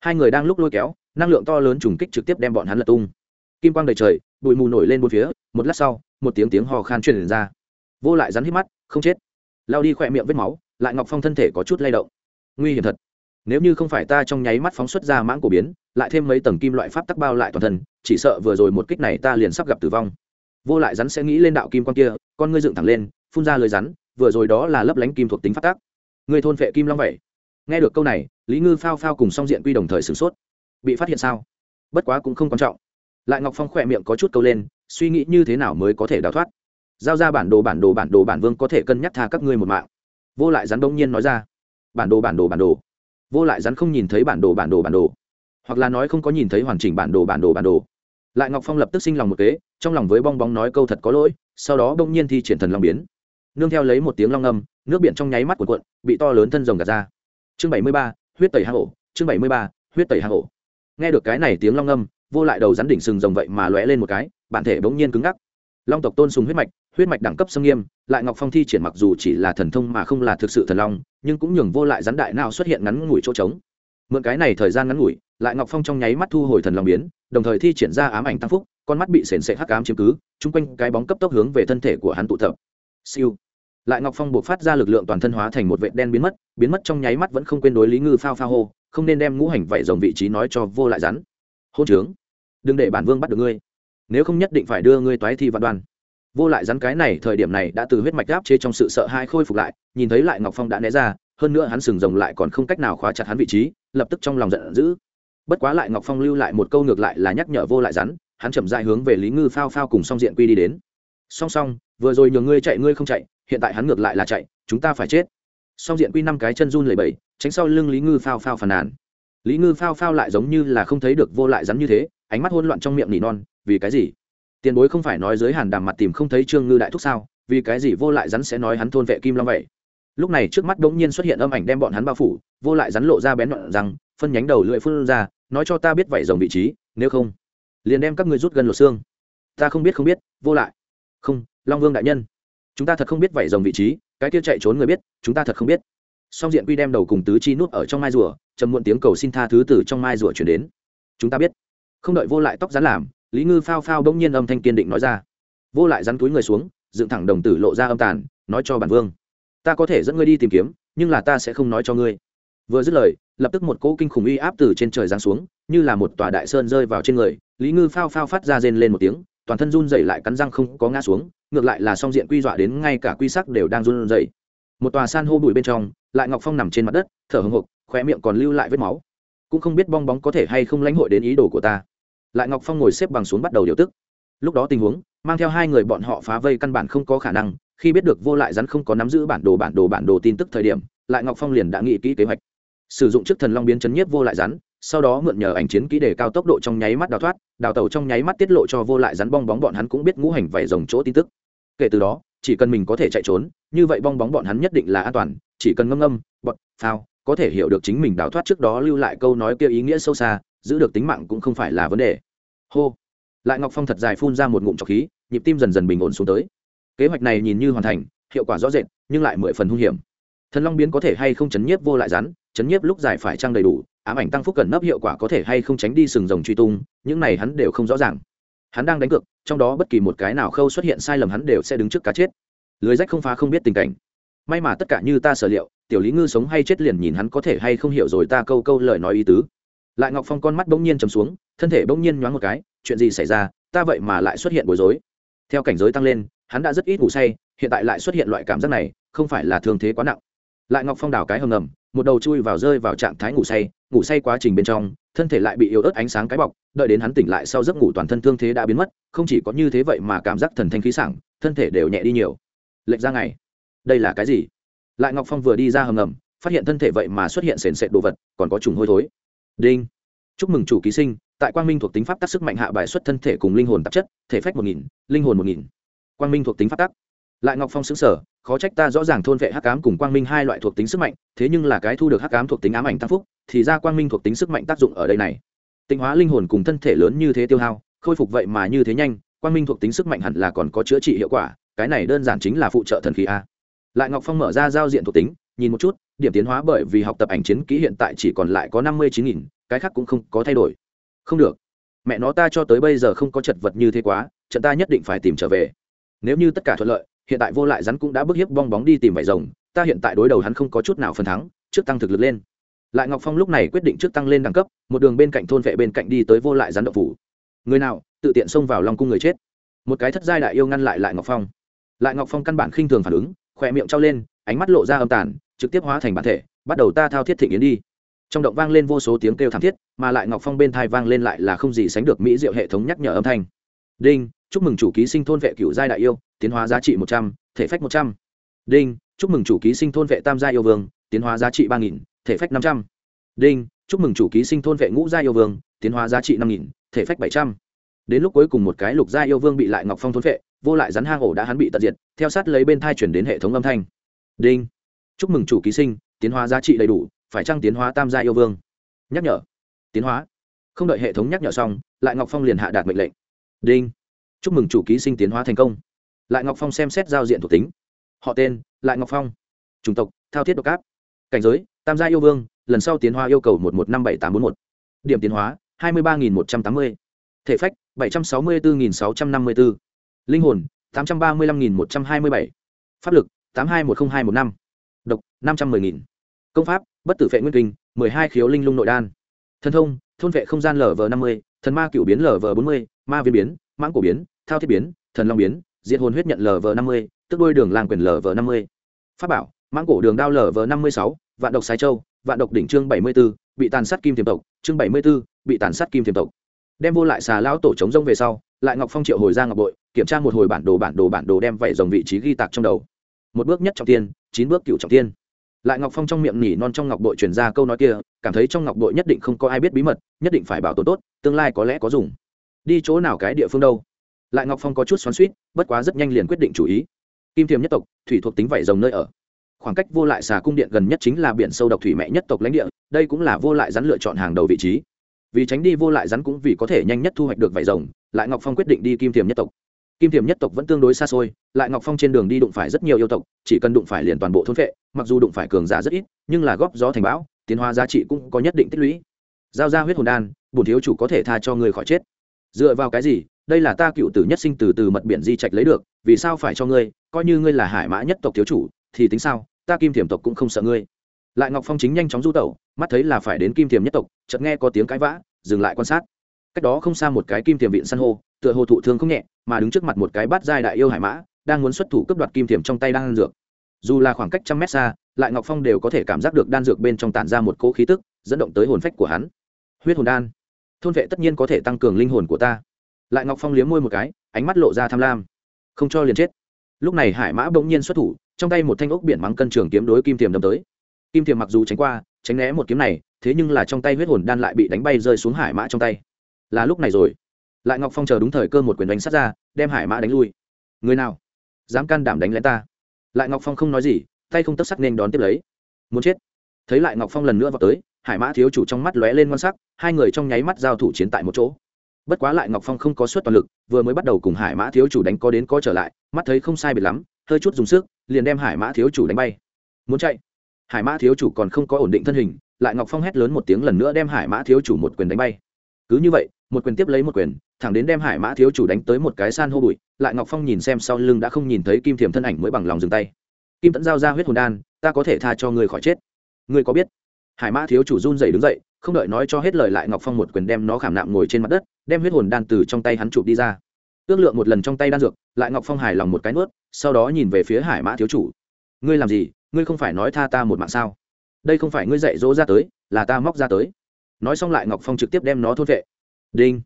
hai người đang lúc lôi kéo, năng lượng to lớn trùng kích trực tiếp đem bọn hắn lật tung. Kim quang đầy trời, bụi mù nổi lên bốn phía, một lát sau một tiếng tiếng hò khan truyền ra. Vô lại rắn hít mắt, không chết. Lao đi khỏe miệng vết máu, lại ngọc phong thân thể có chút lay động. Nguy hiểm thật. Nếu như không phải ta trong nháy mắt phóng xuất ra mãng cổ biến, lại thêm mấy tầng kim loại pháp tắc bao lại toàn thân, chỉ sợ vừa rồi một kích này ta liền sắp gặp tử vong. Vô lại rắn sẽ nghĩ lên đạo kim quan kia, con ngươi dựng thẳng lên, phun ra lời rắn, vừa rồi đó là lấp lánh kim thuộc tính pháp tắc. Người thôn vệ kim long vậy. Nghe được câu này, lý ngư phao phao cùng song diện quy đồng thời sửng sốt. Bị phát hiện sao? Bất quá cũng không quan trọng. Lại ngọc phong khỏe miệng có chút câu lên suy nghĩ như thế nào mới có thể đào thoát? Giao ra bản đồ bản đồ bản đồ, bản vương có thể cân nhắc tha các ngươi một mạng. Vô lại rắn đông nhiên nói ra. Bản đồ bản đồ bản đồ. Vô lại rắn không nhìn thấy bản đồ bản đồ bản đồ. Hoặc là nói không có nhìn thấy hoàn chỉnh bản đồ bản đồ bản đồ. Lại ngọc phong lập tức sinh lòng một kế, trong lòng với bong bóng nói câu thật có lỗi, sau đó đông nhiên thi triển thần long biến. Nương theo lấy một tiếng long âm, nước biển trong nháy mắt cuộn cuộn, bị to lớn thân rồng gạt ra. Chương bảy mươi ba, huyết tẩy hang ổ. Chương bảy mươi ba, huyết tẩy hang ổ. Nghe được cái này tiếng long âm, vô lại đầu rắn đỉnh sừng rồng vậy mà lóe lên một cái bản thể bỗng nhiên cứng ngắc. Long tộc tôn sùng huyết mạch huyết mạch đẳng cấp sâm nghiêm, lại ngọc phong thi triển mặc dù chỉ là thần thông mà không là thực sự thần long, nhưng cũng nhường vô lại rắn đại nào xuất hiện ngắn ngủi chỗ trống. Mượn cái này thời gian ngắn ngủi, lại ngọc phong trong nháy mắt thu hồi thần long biến, đồng thời thi triển ra ám ảnh tăng phúc, con mắt bị sền sệ hắc ám chiếm cứ, chung quanh cái bóng cấp tốc hướng về thân thể của hắn tụ tập. Siêu. Lại ngọc phong buộc phát ra lực lượng toàn thân hóa thành một vệ đen biến mất biến mất trong nháy mắt vẫn không quên đối lý ngư phao phao hô, không nên đem ngũ hành vẩy dòng vị trí nói cho vô lại rắn hôn trướng. Đừng để bản vương bắt được ngươi nếu không nhất định phải đưa ngươi toái thi vạn đoan vô lại rắn cái này, thời điểm này đã từ huyết mạch áp chế trong sự sợ hai khôi phục lại, nhìn thấy lại ngọc phong đã né ra, hơn nữa hắn sừng rồng lại còn không cách nào khóa chặt hắn vị trí, lập tức trong lòng giận dữ. Bất quá lại ngọc phong lưu lại một câu ngược lại là nhắc nhở vô lại rắn, hắn chậm dại hướng về lý ngư phao phao cùng song diện quy đi đến. Song song, vừa rồi nhường ngươi chạy, ngươi không chạy, hiện tại hắn ngược lại là chạy, chúng ta phải chết. Song diện quy năm cái chân run lẩy bẩy, tránh sau lưng lý ngư phao phao phàn nàn. Lý ngư phao phao lại giống như là không thấy được vô lại rắn như thế ánh mắt hôn loạn trong miệng nỉ non, vì cái gì? Tiền bối không phải nói dưới hàn đàm mặt tìm không thấy trương ngư đại thúc sao? Vì cái gì vô lại rắn sẽ nói hắn thôn vệ kim long vậy? Lúc này trước mắt đống nhiên xuất hiện âm ảnh đem bọn hắn bao phủ, vô lại rắn lộ ra bén đoạn rằng phân nhánh đầu lưỡi phun ra, nói cho ta biết vảy rồng vị trí, nếu không, liền đem các ngươi rút gần lột xương. Ta không biết không biết, vô lại. Không, long vương đại nhân. Chúng ta thật không biết vảy rồng vị trí, cái kia chạy trốn người biết, chúng ta thật không biết. Song diện quy đem đầu cùng tứ chi nút ở trong mai rùa, trầm muộn tiếng cầu xin tha thứ từ trong mai rùa chuyển đến. Chúng ta biết không đợi vô lại tóc rắn làm, lý ngư phao phao bỗng nhiên âm thanh kiên định nói ra. Vô lại rắn túi người xuống, dựng thẳng đồng tử lộ ra âm tàn, nói cho bản vương, ta có thể dẫn ngươi đi tìm kiếm, nhưng là ta sẽ không nói cho ngươi. Vừa dứt lời, lập tức một cỗ kinh khủng uy áp từ trên trời giáng xuống, như là một tòa đại sơn rơi vào trên người, lý ngư phao phao phát ra rên lên một tiếng, toàn thân run dậy lại cắn răng không có ngã xuống, ngược lại là song diện quy dọa đến ngay cả quy sắc đều đang run dậy một tòa san hô bụi bên trong, lại ngọc phong nằm trên mặt đất, thở hồng hộc, khóe miệng còn lưu lại vết máu. Cũng không biết bong bóng có thể hay không lãnh hội đến ý đồ của ta lại ngọc phong ngồi xếp bằng xuống bắt đầu điều tức. Lúc đó tình huống, mang theo hai người bọn họ phá vây căn bản không có khả năng, khi biết được vô lại rắn không có nắm giữ bản đồ bản đồ bản đồ tin tức thời điểm, lại ngọc phong liền đã nghĩ kỹ kế hoạch. Sử dụng chức thần long biến chấn nhiếp vô lại rắn, sau đó mượn nhờ ảnh chiến kỹ để cao tốc độ trong nháy mắt đào thoát, đào tàu trong nháy mắt tiết lộ cho vô lại rắn bong bóng bọn hắn cũng biết ngũ hành vảy rồng chỗ tin tức. Kể từ đó, chỉ cần mình có thể chạy trốn, như vậy bong bóng bọn hắn nhất định là an toàn, chỉ cần ngâm ngâm bọn phao, có thể hiểu được chính mình đào thoát trước đó lưu lại câu nói kia ý nghĩa sâu xa, giữ được tính mạng cũng không phải là vấn đề hô. Lại ngọc phong thật dài phun ra một ngụm trọc khí, nhịp tim dần dần bình ổn xuống tới. Kế hoạch này nhìn như hoàn thành, hiệu quả rõ rệt, nhưng lại mười phần hung hiểm. Thần long biến có thể hay không chấn nhiếp vô lại rắn, chấn nhiếp lúc giải phải trăng đầy đủ, ám ảnh tăng phúc cần nấp hiệu quả có thể hay không tránh đi sừng rồng truy tung, những này hắn đều không rõ ràng. Hắn đang đánh cược, trong đó bất kỳ một cái nào khâu xuất hiện sai lầm hắn đều sẽ đứng trước cá chết. Lưới rách không phá không biết tình cảnh. May mà tất cả như ta sở liệu, tiểu lý ngư sống hay chết liền nhìn hắn có thể hay không hiểu rồi ta câu câu lời nói ý tứ lại ngọc phong con mắt bỗng nhiên chầm xuống, thân thể bỗng nhiên nhoáng một cái, chuyện gì xảy ra, ta vậy mà lại xuất hiện bối rối. Theo cảnh giới tăng lên, hắn đã rất ít ngủ say, hiện tại lại xuất hiện loại cảm giác này, không phải là thương thế quá nặng. Lại ngọc phong đào cái hầm ngầm, một đầu chui vào rơi vào trạng thái ngủ say ngủ say quá trình bên trong, thân thể lại bị yếu ớt ánh sáng cái bọc, đợi đến hắn tỉnh lại sau giấc ngủ toàn thân thương thế đã biến mất, không chỉ có như thế vậy mà cảm giác thần thanh khí sảng, thân thể đều nhẹ đi nhiều. Lệnh ra ngày. Đây là cái gì? Lại ngọc phong vừa đi ra hầm ngầm, phát hiện thân thể vậy mà xuất hiện sền sệt đồ vật, còn có trùng hôi thối đinh. Chúc mừng chủ ký sinh, tại quang minh thuộc tính pháp tác sức mạnh hạ bài xuất thân thể cùng linh hồn tạp chất, thể phách một nghìn, linh hồn một nghìn. Quang minh thuộc tính pháp tắc. Lại ngọc phong xứng sở khó trách ta rõ ràng thôn vệ hắc ám cùng quang minh hai loại thuộc tính sức mạnh, thế nhưng là cái thu được hắc ám thuộc tính ám ảnh tăng phúc, thì ra quang minh thuộc tính sức mạnh tác dụng ở đây này. Tịnh hóa linh hồn cùng thân thể lớn như thế tiêu hao, khôi phục vậy mà như thế nhanh, quang minh thuộc tính sức mạnh hẳn là còn có chữa trị hiệu quả, cái này đơn giản chính là phụ trợ thần khí a. Lại ngọc phong mở ra giao diện thuộc tính, nhìn một chút điểm tiến hóa bởi vì học tập ảnh chiến kỹ hiện tại chỉ còn lại có năm mươi chín nghìn, cái khác cũng không có thay đổi. Không được. Mẹ nó ta cho tới bây giờ không có chật vật như thế quá, trận ta nhất định phải tìm trở về. Nếu như tất cả thuận lợi, hiện tại vô lại rắn cũng đã bức hiếp bong bóng đi tìm vải rồng, ta hiện tại đối đầu hắn không có chút nào phần thắng, trước tăng thực lực lên. Lại ngọc phong lúc này quyết định trước tăng lên đẳng cấp, một đường bên cạnh thôn vệ bên cạnh đi tới vô lại rắn đậu phủ. Người nào, tự tiện xông vào long cung người chết. Một cái thất giai đại yêu ngăn lại lại ngọc phong. Lại ngọc phong căn bản khinh thường phản ứng, khỏe miệng trao lên, ánh mắt lộ ra âm tàn trực tiếp hóa thành bản thể, bắt đầu ta thao thiết thịnh yến đi. Trong động vang lên vô số tiếng kêu thảm thiết, mà lại ngọc phong bên thai vang lên lại là không gì sánh được mỹ diệu hệ thống nhắc nhở âm thanh. Đinh, chúc mừng chủ ký sinh thôn vệ cựu giai đại yêu, tiến hóa giá trị một trăm, thể phách một trăm. Đinh, chúc mừng chủ ký sinh thôn vệ tam gia yêu vương, tiến hóa giá trị ba nghìn, thể phách năm trăm. Đinh, chúc mừng chủ ký sinh thôn vệ ngũ gia yêu vương, tiến hóa giá trị năm nghìn, thể phách bảy trăm. Đến lúc cuối cùng một cái lục gia yêu vương bị lại ngọc phong thôn vệ, vô lại rắn hang ổ đã hắn bị tận diệt, theo sát lấy bên thai chuyển đến hệ thống âm thanh. Đinh chúc mừng chủ ký sinh, tiến hóa giá trị đầy đủ, phải trăng tiến hóa tam gia yêu vương? Nhắc nhở. Tiến hóa. Không đợi hệ thống nhắc nhở xong, lại ngọc phong liền hạ đạt mệnh lệnh. Đinh. Chúc mừng chủ ký sinh tiến hóa thành công. Lại ngọc phong xem xét giao diện thuộc tính. Họ tên, lại ngọc phong. Chủng tộc, thao thiết độc áp cảnh giới, tam gia yêu vương, lần sau tiến hóa yêu cầu một một năm bảy tám bốn một. Điểm tiến hóa, hai mươi ba nghìn một trăm tám mươi. Thể phách, bảy trăm sáu mươi bốn nghìn sáu trăm năm mươi bốn linh hồn, tám trăm ba mươi năm nghìn một trăm hai mươi bảy. Pháp lực, tám hai một n hai một năm độc, năm trăm mười nghìn. Công pháp, bất tử vệ nguyên kinh, mười hai khiếu linh lung nội đan. Thần thông, thôn vệ không gian lv năm mươi, thần ma cựu biến lv bốn mươi, ma viên biến, mãng cổ biến, thao thiết biến, thần long biến diện hồn huyết nhận lv năm mươi, tức đôi đường làng quyền lv năm mươi. Pháp bảo, mãng cổ đường đao lv năm mươi sáu, vạn độc sái châu, vạn độc đỉnh chương bảy mươi b ố bị tàn sát kim tiềm tộc, chương bảy mươi b ố bị tàn sát kim tiềm tộc. Đem vô lại xà lão tổ chống rông về sau, lại ngọc phong triệu hồi ra ngọc bội, kiểm tra một hồi bản đồ bản đồ bản đồ đem vẩy dòng vị trí ghi tạc trong đầu. Một bước nhất trọng tiên chín bước cựu trọng tiên. Lại ngọc phong trong miệng nhỉ non trong ngọc bội truyền ra câu nói kia, cảm thấy trong ngọc bội nhất định không có ai biết bí mật, nhất định phải bảo tồn tốt, tương lai có lẽ có dùng. Đi chỗ nào cái địa phương đâu? Lại ngọc phong có chút xoắn suýt bất quá rất nhanh liền quyết định chủ ý. Kim thiềm nhất tộc, thủy thuộc tính vảy rồng nơi ở. Khoảng cách vô lại xà cung điện gần nhất chính là biển sâu độc thủy mẹ nhất tộc lãnh địa, đây cũng là vô lại rắn lựa chọn hàng đầu vị trí. Vì tránh đi vô lại rắn cũng vì có thể nhanh nhất thu hoạch được vảy rồng, lại ngọc phong quyết định đi kim thiềm nhất tộc kim thiềm nhất tộc vẫn tương đối xa xôi, lại ngọc phong trên đường đi đụng phải rất nhiều yêu tộc, chỉ cần đụng phải liền toàn bộ thôn vệ mặc dù đụng phải cường giả rất ít, nhưng là góp gió thành bão, tiến hóa giá trị cũng có nhất định tích lũy. Giao ra huyết hồn đan, bổn thiếu chủ có thể tha cho người khỏi chết. Dựa vào cái gì? Đây là ta cựu tử nhất sinh từ từ mật biển di trạch lấy được, vì sao phải cho ngươi? Coi như ngươi là hải mã nhất tộc thiếu chủ, thì tính sao? Ta kim thiểm tộc cũng không sợ ngươi. Lại ngọc phong chính nhanh chóng du tẩu, mắt thấy là phải đến kim thiểm nhất tộc, chợt nghe có tiếng cãi vã, dừng lại quan sát. Cách đó không xa một cái kim thiểm viện san hô tựa hồ thụ thương không nhẹ, mà đứng trước mặt một cái bát giai đại yêu hải mã, đang muốn xuất thủ cướp đoạt kim thiểm trong tay đan dược. Dù là khoảng cách trăm mét xa, lại ngọc phong đều có thể cảm giác được đan dược bên trong tản ra một cỗ khí tức, dẫn động tới hồn phách của hắn. Huyết hồn đan. Thôn vệ tất nhiên có thể tăng cường linh hồn của ta. Lại ngọc phong liếm môi một cái, ánh mắt lộ ra tham lam. Không cho liền chết. Lúc này hải mã bỗng nhiên xuất thủ, trong tay một thanh ốc biển mắng cân trường kiếm đối kim tiềm đâm tới. Kim tiềm mặc dù tránh qua, tránh né một kiếm này, thế nhưng là trong tay huyết hồn đan lại bị đánh bay rơi xuống hải mã trong tay. Là lúc này rồi lại ngọc phong chờ đúng thời cơ một quyền đánh sát ra, đem hải mã đánh lui. Người nào? Dám can đảm đánh lén ta? Lại ngọc phong không nói gì, tay không tất sắc nên đón tiếp lấy. Muốn chết. Thấy lại ngọc phong lần nữa vào tới, hải mã thiếu chủ trong mắt lóe lên ngon sắc, hai người trong nháy mắt giao thủ chiến tại một chỗ. Bất quá lại ngọc phong không có suất toàn lực, vừa mới bắt đầu cùng hải mã thiếu chủ đánh có đến có trở lại, mắt thấy không sai biệt lắm, hơi chút dùng sức, liền đem hải mã thiếu chủ đánh bay. Muốn chạy. Hải mã thiếu chủ còn không có ổn định thân hình, lại ngọc phong hét lớn một tiếng lần nữa đem hải mã thiếu chủ một quyền đánh bay cứ như vậy, một quyền tiếp lấy một quyền, thẳng đến đem hải mã thiếu chủ đánh tới một cái san hô bụi, lại ngọc phong nhìn xem sau lưng đã không nhìn thấy kim thiềm thân ảnh mới bằng lòng dừng tay. Kim tẫn giao ra huyết hồn đan, ta có thể tha cho người khỏi chết. Người có biết? Hải mã thiếu chủ run dậy đứng dậy, không đợi nói cho hết lời lại ngọc phong một quyền đem nó khảm nạm ngồi trên mặt đất, đem huyết hồn đan từ trong tay hắn chụp đi ra. Ước lượng một lần trong tay đan dược, lại ngọc phong hài lòng một cái nuốt, sau đó nhìn về phía hải mã thiếu chủ. Ngươi làm gì? Ngươi không phải nói tha ta một mạng sao? Đây không phải ngươi dạy dỗ ra tới, là ta móc ra tới nói xong lại ngọc phong trực tiếp đem nó thôn vệ. Đinh.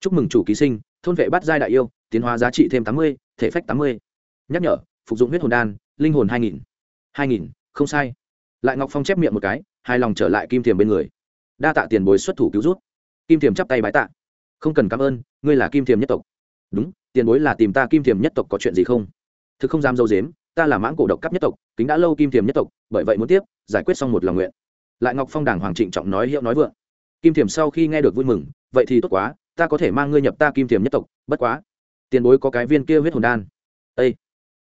Chúc mừng chủ ký sinh, thôn vệ bắt giai đại yêu, tiến hóa giá trị thêm tám mươi, thể phách tám mươi. Nhắc nhở, phục dụng huyết hồn đan, linh hồn hai nghìn. hai nghìn, không sai. Lại ngọc phong chép miệng một cái, hài lòng trở lại kim thiềm bên người. Đa tạ tiền bối xuất thủ cứu rút kim thiềm chắp tay bái tạ. Không cần cảm ơn, ngươi là kim thiềm nhất tộc. Đúng, tiền bối là tìm ta kim thiềm nhất tộc có chuyện gì không? Thực không dám dâu dếm, ta là mãng cổ độc cấp nhất tộc, kính đã lâu kim thiềm nhất tộc, bởi vậy muốn tiếp, giải quyết xong một lòng nguyện. Lại ngọc phong đảng hoàng trịnh trọng nói hiệu nói vượng kim thiềm sau khi nghe được vui mừng, vậy thì tốt quá, ta có thể mang ngươi nhập ta kim thiềm nhất tộc, bất quá. Tiền bối có cái viên kia huyết hồn đan. Ây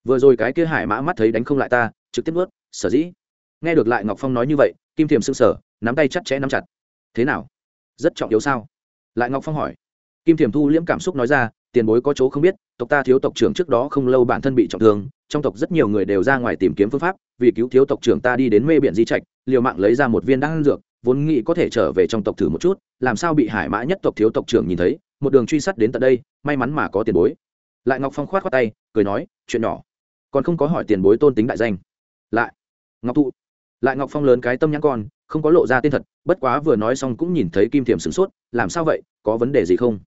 vừa rồi cái kia hải mã mắt thấy đánh không lại ta, trực tiếp ướt sở dĩ. Nghe được lại ngọc phong nói như vậy, kim thiềm sưng sở nắm tay chặt chẽ nắm chặt. Thế nào? Rất trọng yếu sao? Lại ngọc phong hỏi. Kim thiềm thu liễm cảm xúc nói ra, tiền bối có chỗ không biết, tộc ta thiếu tộc trưởng trước đó không lâu bản thân bị trọng thương, trong tộc rất nhiều người đều ra ngoài tìm kiếm phương pháp, vì cứu thiếu tộc trưởng ta đi đến mê biển di trạch, liều mạng lấy ra một viên đan dược vốn nghĩ có thể trở về trong tộc thử một chút, làm sao bị hải mã nhất tộc thiếu tộc trưởng nhìn thấy, một đường truy sát đến tận đây, may mắn mà có tiền bối. Lại ngọc phong khoát khoát tay, cười nói, chuyện nhỏ, còn không có hỏi tiền bối tôn tính đại danh. Lại ngọc thụ, lại ngọc phong lớn cái tâm nhãn con, không có lộ ra tên thật, bất quá vừa nói xong cũng nhìn thấy kim thiềm sửng sốt, làm sao vậy, có vấn đề gì không?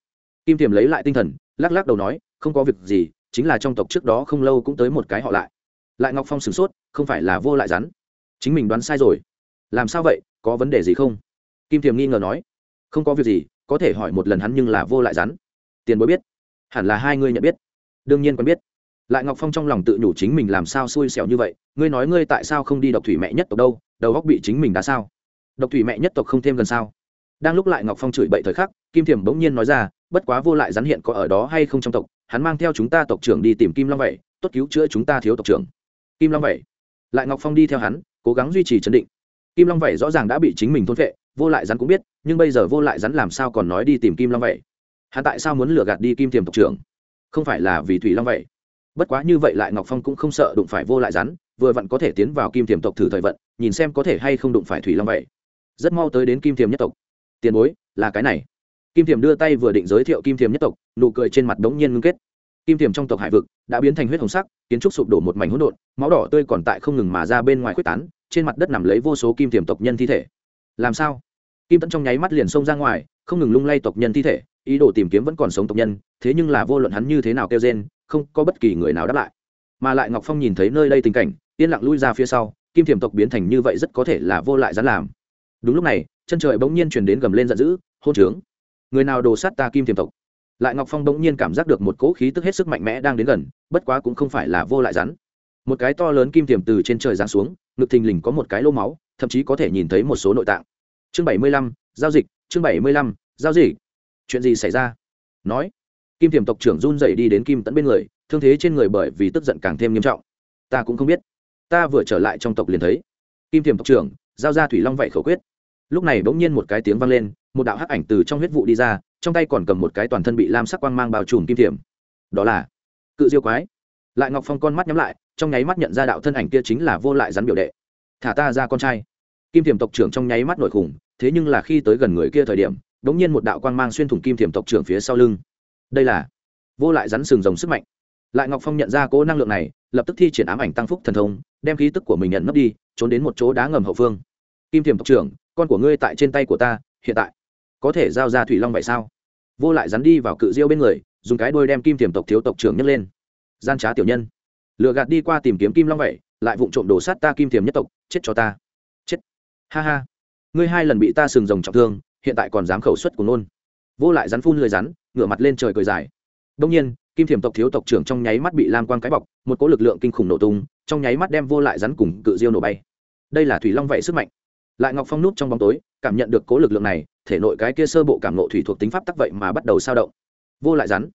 Kim thiềm lấy lại tinh thần, lắc lắc đầu nói, không có việc gì, chính là trong tộc trước đó không lâu cũng tới một cái họ lại. Lại ngọc phong sửng sốt, không phải là vô lại rắn, chính mình đoán sai rồi. Làm sao vậy có vấn đề gì không? Kim thiềm nghi ngờ nói. Không có việc gì, có thể hỏi một lần hắn nhưng là vô lại rắn. Tiền bối biết. Hẳn là hai ngươi nhận biết. Đương nhiên quen biết. Lại ngọc phong trong lòng tự nhủ chính mình làm sao xui xẻo như vậy, ngươi nói ngươi tại sao không đi độc thủy mẹ nhất tộc đâu, đầu góc bị chính mình đã sao? Độc thủy mẹ nhất tộc không thêm gần sao? Đang lúc lại ngọc phong chửi bậy thời khắc, kim thiềm bỗng nhiên nói ra, bất quá vô lại rắn hiện có ở đó hay không trong tộc, hắn mang theo chúng ta tộc trưởng đi tìm kim long vậy, tốt cứu chữa chúng ta thiếu tộc trưởng. Kim long vậy. Lại ngọc phong đi theo hắn, cố gắng duy trì chấn định kim long vẩy rõ ràng đã bị chính mình thôn vệ vô lại rắn cũng biết, nhưng bây giờ vô lại rắn làm sao còn nói đi tìm kim long vẩy hắn tại sao muốn lừa gạt đi kim Tiềm tộc trưởng? Không phải là vì thủy long vẩy bất quá như vậy lại ngọc phong cũng không sợ đụng phải vô lại rắn, vừa vặn có thể tiến vào kim Tiềm tộc thử thời vận, nhìn xem có thể hay không đụng phải thủy long vẩy rất mau tới đến kim Tiềm nhất tộc. Tiền bối, là cái này. Kim Tiềm đưa tay vừa định giới thiệu kim Tiềm nhất tộc, nụ cười trên mặt đống nhiên ngưng kết. Kim Tiềm trong tộc hải vực đã biến thành huyết hồng sắc, kiến trúc sụp đổ một mảnh hỗn độn, máu đỏ tươi còn tại không ngừng mà ra bên ngoài quyết tán trên mặt đất nằm lấy vô số kim thiềm tộc nhân thi thể. Làm sao? Kim tẫn trong nháy mắt liền xông ra ngoài, không ngừng lung lay tộc nhân thi thể, ý đồ tìm kiếm vẫn còn sống tộc nhân, thế nhưng là vô luận hắn như thế nào kêu rên, không có bất kỳ người nào đáp lại. Mà lại ngọc phong nhìn thấy nơi đây tình cảnh, yên lặng lui ra phía sau, kim thiềm tộc biến thành như vậy rất có thể là vô lại dán làm. Đúng lúc này, chân trời bỗng nhiên chuyển đến gầm lên giận dữ, hôn trướng! Người nào đồ sát ta kim thiềm tộc? Lại ngọc phong bỗng nhiên cảm giác được một cỗ khí tức hết sức mạnh mẽ đang đến gần, bất quá cũng không phải là vô lại rắn. Một cái to lớn kim thiềm từ trên trời giáng xuống ngực thình lình có một cái lô máu, thậm chí có thể nhìn thấy một số nội tạng. Chương bảy mươi lăm, giao dịch, chương bảy mươi lăm, giao dịch. Chuyện gì xảy ra? Nói. Kim Tiềm tộc trưởng run dậy đi đến kim tẫn bên người, thương thế trên người bởi vì tức giận càng thêm nghiêm trọng. Ta cũng không biết. Ta vừa trở lại trong tộc liền thấy. Kim Tiềm tộc trưởng, giao ra thủy long vậy khẩu quyết. Lúc này bỗng nhiên một cái tiếng vang lên, một đạo hắc ảnh từ trong huyết vụ đi ra, trong tay còn cầm một cái toàn thân bị lam sắc quang mang bao trùm kim Tiềm. đó là cự diêu quái lại ngọc phong con mắt nhắm lại, trong nháy mắt nhận ra đạo thân ảnh kia chính là vô lại rắn biểu đệ. Thả ta ra con trai. Kim thiềm tộc trưởng trong nháy mắt nổi khủng, thế nhưng là khi tới gần người kia thời điểm đ ố n g nhiên một đạo quang mang xuyên thủng kim thiềm tộc trưởng phía sau lưng. Đây là vô lại rắn sừng rồng sức mạnh. Lại ngọc phong nhận ra cỗ năng lượng này, lập tức thi triển ám ảnh tăng phúc thần thông, đem khí tức của mình nhận nấp đi, trốn đến một chỗ đá ngầm hậu phương. Kim thiềm tộc trưởng, con của ngươi tại trên tay của ta, hiện tại có thể giao ra thủy long vậy sao? Vô lại rắn đi vào cự diêu bên người, dùng cái đôi đem kim thiềm tộc thiếu tộc trưởng nhấc lên gian trá tiểu nhân. Lựa gạt đi qua tìm kiếm kim long vậy, lại vụng trộm đổ sát ta kim thiềm nhất tộc, chết cho ta. Chết. Ha ha. Ngươi hai lần bị ta sừng rồng trọng thương, hiện tại còn dám khẩu xuất của nôn. Vô lại rắn phun lười rắn, ngửa mặt lên trời cười dài. Đông nhiên, kim thiềm tộc thiếu tộc trưởng trong nháy mắt bị lam quang cái bọc, một cỗ lực lượng kinh khủng nổ tung, trong nháy mắt đem vô lại rắn cùng cự diêu nổ bay. Đây là thủy long vậy sức mạnh. Lại ngọc phong núp trong bóng tối, cảm nhận được cỗ lực lượng này, thể nội cái kia sơ bộ cảm nộ thủy thuộc tính pháp tắc vậy mà bắt đầu sao động. Vô lại rắn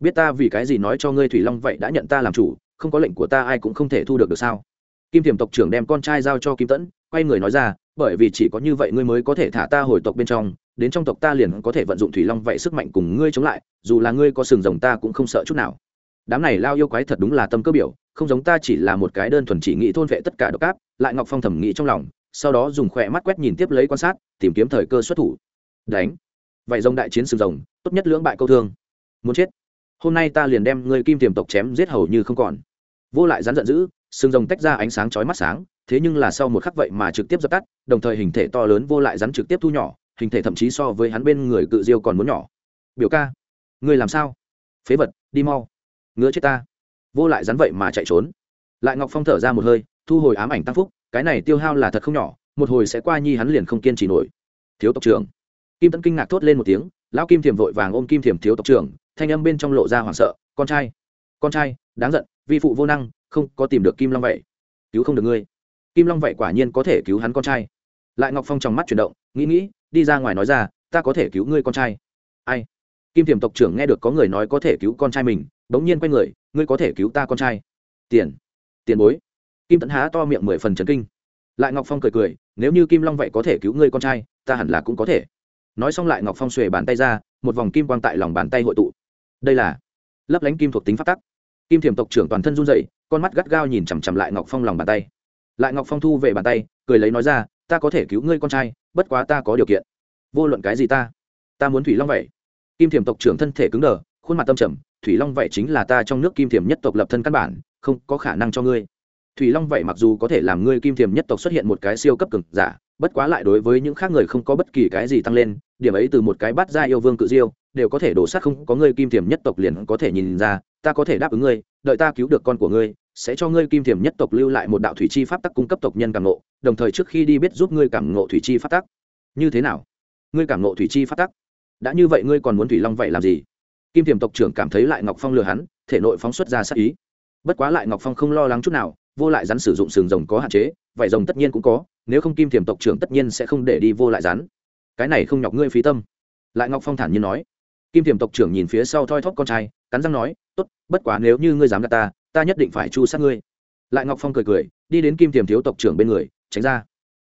biết ta vì cái gì nói cho ngươi thủy long vậy đã nhận ta làm chủ, không có lệnh của ta ai cũng không thể thu được được sao? Kim thiểm tộc trưởng đem con trai giao cho kim tẫn, quay người nói ra, bởi vì chỉ có như vậy ngươi mới có thể thả ta hồi tộc bên trong, đến trong tộc ta liền có thể vận dụng thủy long vậy sức mạnh cùng ngươi chống lại, dù là ngươi có sừng rồng ta cũng không sợ chút nào. Đám này lao yêu quái thật đúng là tâm cơ biểu, không giống ta chỉ là một cái đơn thuần chỉ nghĩ thôn vệ tất cả độc áp lại ngọc phong thẩm nghĩ trong lòng, sau đó dùng khỏe mắt quét nhìn tiếp lấy quan sát, tìm kiếm thời cơ xuất thủ. Đánh. Vậy rồng đại chiến sừng rồng, tốt nhất lưỡng bại câu thương. Muốn chết hôm nay ta liền đem ngươi kim tiềm tộc chém giết hầu như không còn. Vô lại rắn giận dữ sừng rồng tách ra ánh sáng chói mắt sáng, thế nhưng là sau một khắc vậy mà trực tiếp dập tắt, đồng thời hình thể to lớn vô lại rắn trực tiếp thu nhỏ, hình thể thậm chí so với hắn bên người cự diêu còn muốn nhỏ. Biểu ca, ngươi làm sao? Phế vật, đi mau. Ngứa chết ta. Vô lại rắn vậy mà chạy trốn. Lại ngọc phong thở ra một hơi, thu hồi ám ảnh tăng phúc, cái này tiêu hao là thật không nhỏ, một hồi sẽ qua nhi hắn liền không kiên trì nổi. Thiếu tộc trưởng. Kim tấn kinh ngạc thốt lên một tiếng, lão kim thiềm vội vàng ôm kim thiềm thiếu tộc trưởng thanh âm bên trong lộ ra hoảng sợ, con trai con trai, đáng giận, vi phụ vô năng, không có tìm được kim long vậy. Cứu không được ngươi. Kim long vậy quả nhiên có thể cứu hắn con trai. Lại ngọc phong trong mắt chuyển động, nghĩ nghĩ, đi ra ngoài nói ra, ta có thể cứu ngươi con trai. Ai? Kim thiềm tộc trưởng nghe được có người nói có thể cứu con trai mình, bỗng nhiên quay người, ngươi có thể cứu ta con trai. Tiền tiền bối. Kim tấn há to miệng mười phần trấn kinh. Lại ngọc phong cười cười, nếu như kim long vậy có thể cứu ngươi con trai, ta hẳn là cũng có thể. Nói xong lại ngọc phong xuề bàn tay ra, một vòng kim quang tại lòng bàn tay hội tụ đây là lấp lánh kim thuộc tính phát tắc. Kim thiềm tộc trưởng toàn thân run dậy con mắt gắt gao nhìn chằm chằm lại ngọc phong lòng bàn tay. Lại ngọc phong thu về bàn tay, cười lấy nói ra, ta có thể cứu ngươi con trai, bất quá ta có điều kiện. Vô luận cái gì ta ta muốn thủy long vậy. Kim thiềm tộc trưởng thân thể cứng đờ, khuôn mặt tâm trầm, thủy long vậy chính là ta trong nước kim thiềm nhất tộc lập thân căn bản, không có khả năng cho ngươi. Thủy long vậy mặc dù có thể làm ngươi kim thiềm nhất tộc xuất hiện một cái siêu cấp cực giả bất quá lại đối với những khác người không có bất kỳ cái gì tăng lên, điểm ấy từ một cái bắt ra yêu vương cự diêu, đều có thể đổ sát không có ngươi kim thiềm nhất tộc liền có thể nhìn ra, ta có thể đáp ứng ngươi, đợi ta cứu được con của ngươi, sẽ cho ngươi kim thiềm nhất tộc lưu lại một đạo thủy chi pháp tắc cung cấp tộc nhân cảm nộ đồng thời trước khi đi biết giúp ngươi cảm nộ thủy chi pháp tắc. Như thế nào? Ngươi cảm nộ thủy chi pháp tắc? Đã như vậy ngươi còn muốn thủy long vậy làm gì? Kim thiềm tộc trưởng cảm thấy lại ngọc phong lừa hắn, thể nội phóng xuất ra sát ý. Bất quá lại ngọc phong không lo lắng chút nào vô lại rắn sử dụng sừng rồng có hạn chế vải rồng tất nhiên cũng có, nếu không kim thiềm tộc trưởng tất nhiên sẽ không để đi vô lại rắn. Cái này không nhọc ngươi phí tâm. Lại ngọc phong thản nhiên nói. Kim thiềm tộc trưởng nhìn phía sau thoi thóp con trai, cắn răng nói, tốt, bất quá nếu như ngươi dám gạt ta ta nhất định phải chu sát ngươi. Lại ngọc phong cười cười, đi đến kim thiềm thiếu tộc trưởng bên người, tránh ra.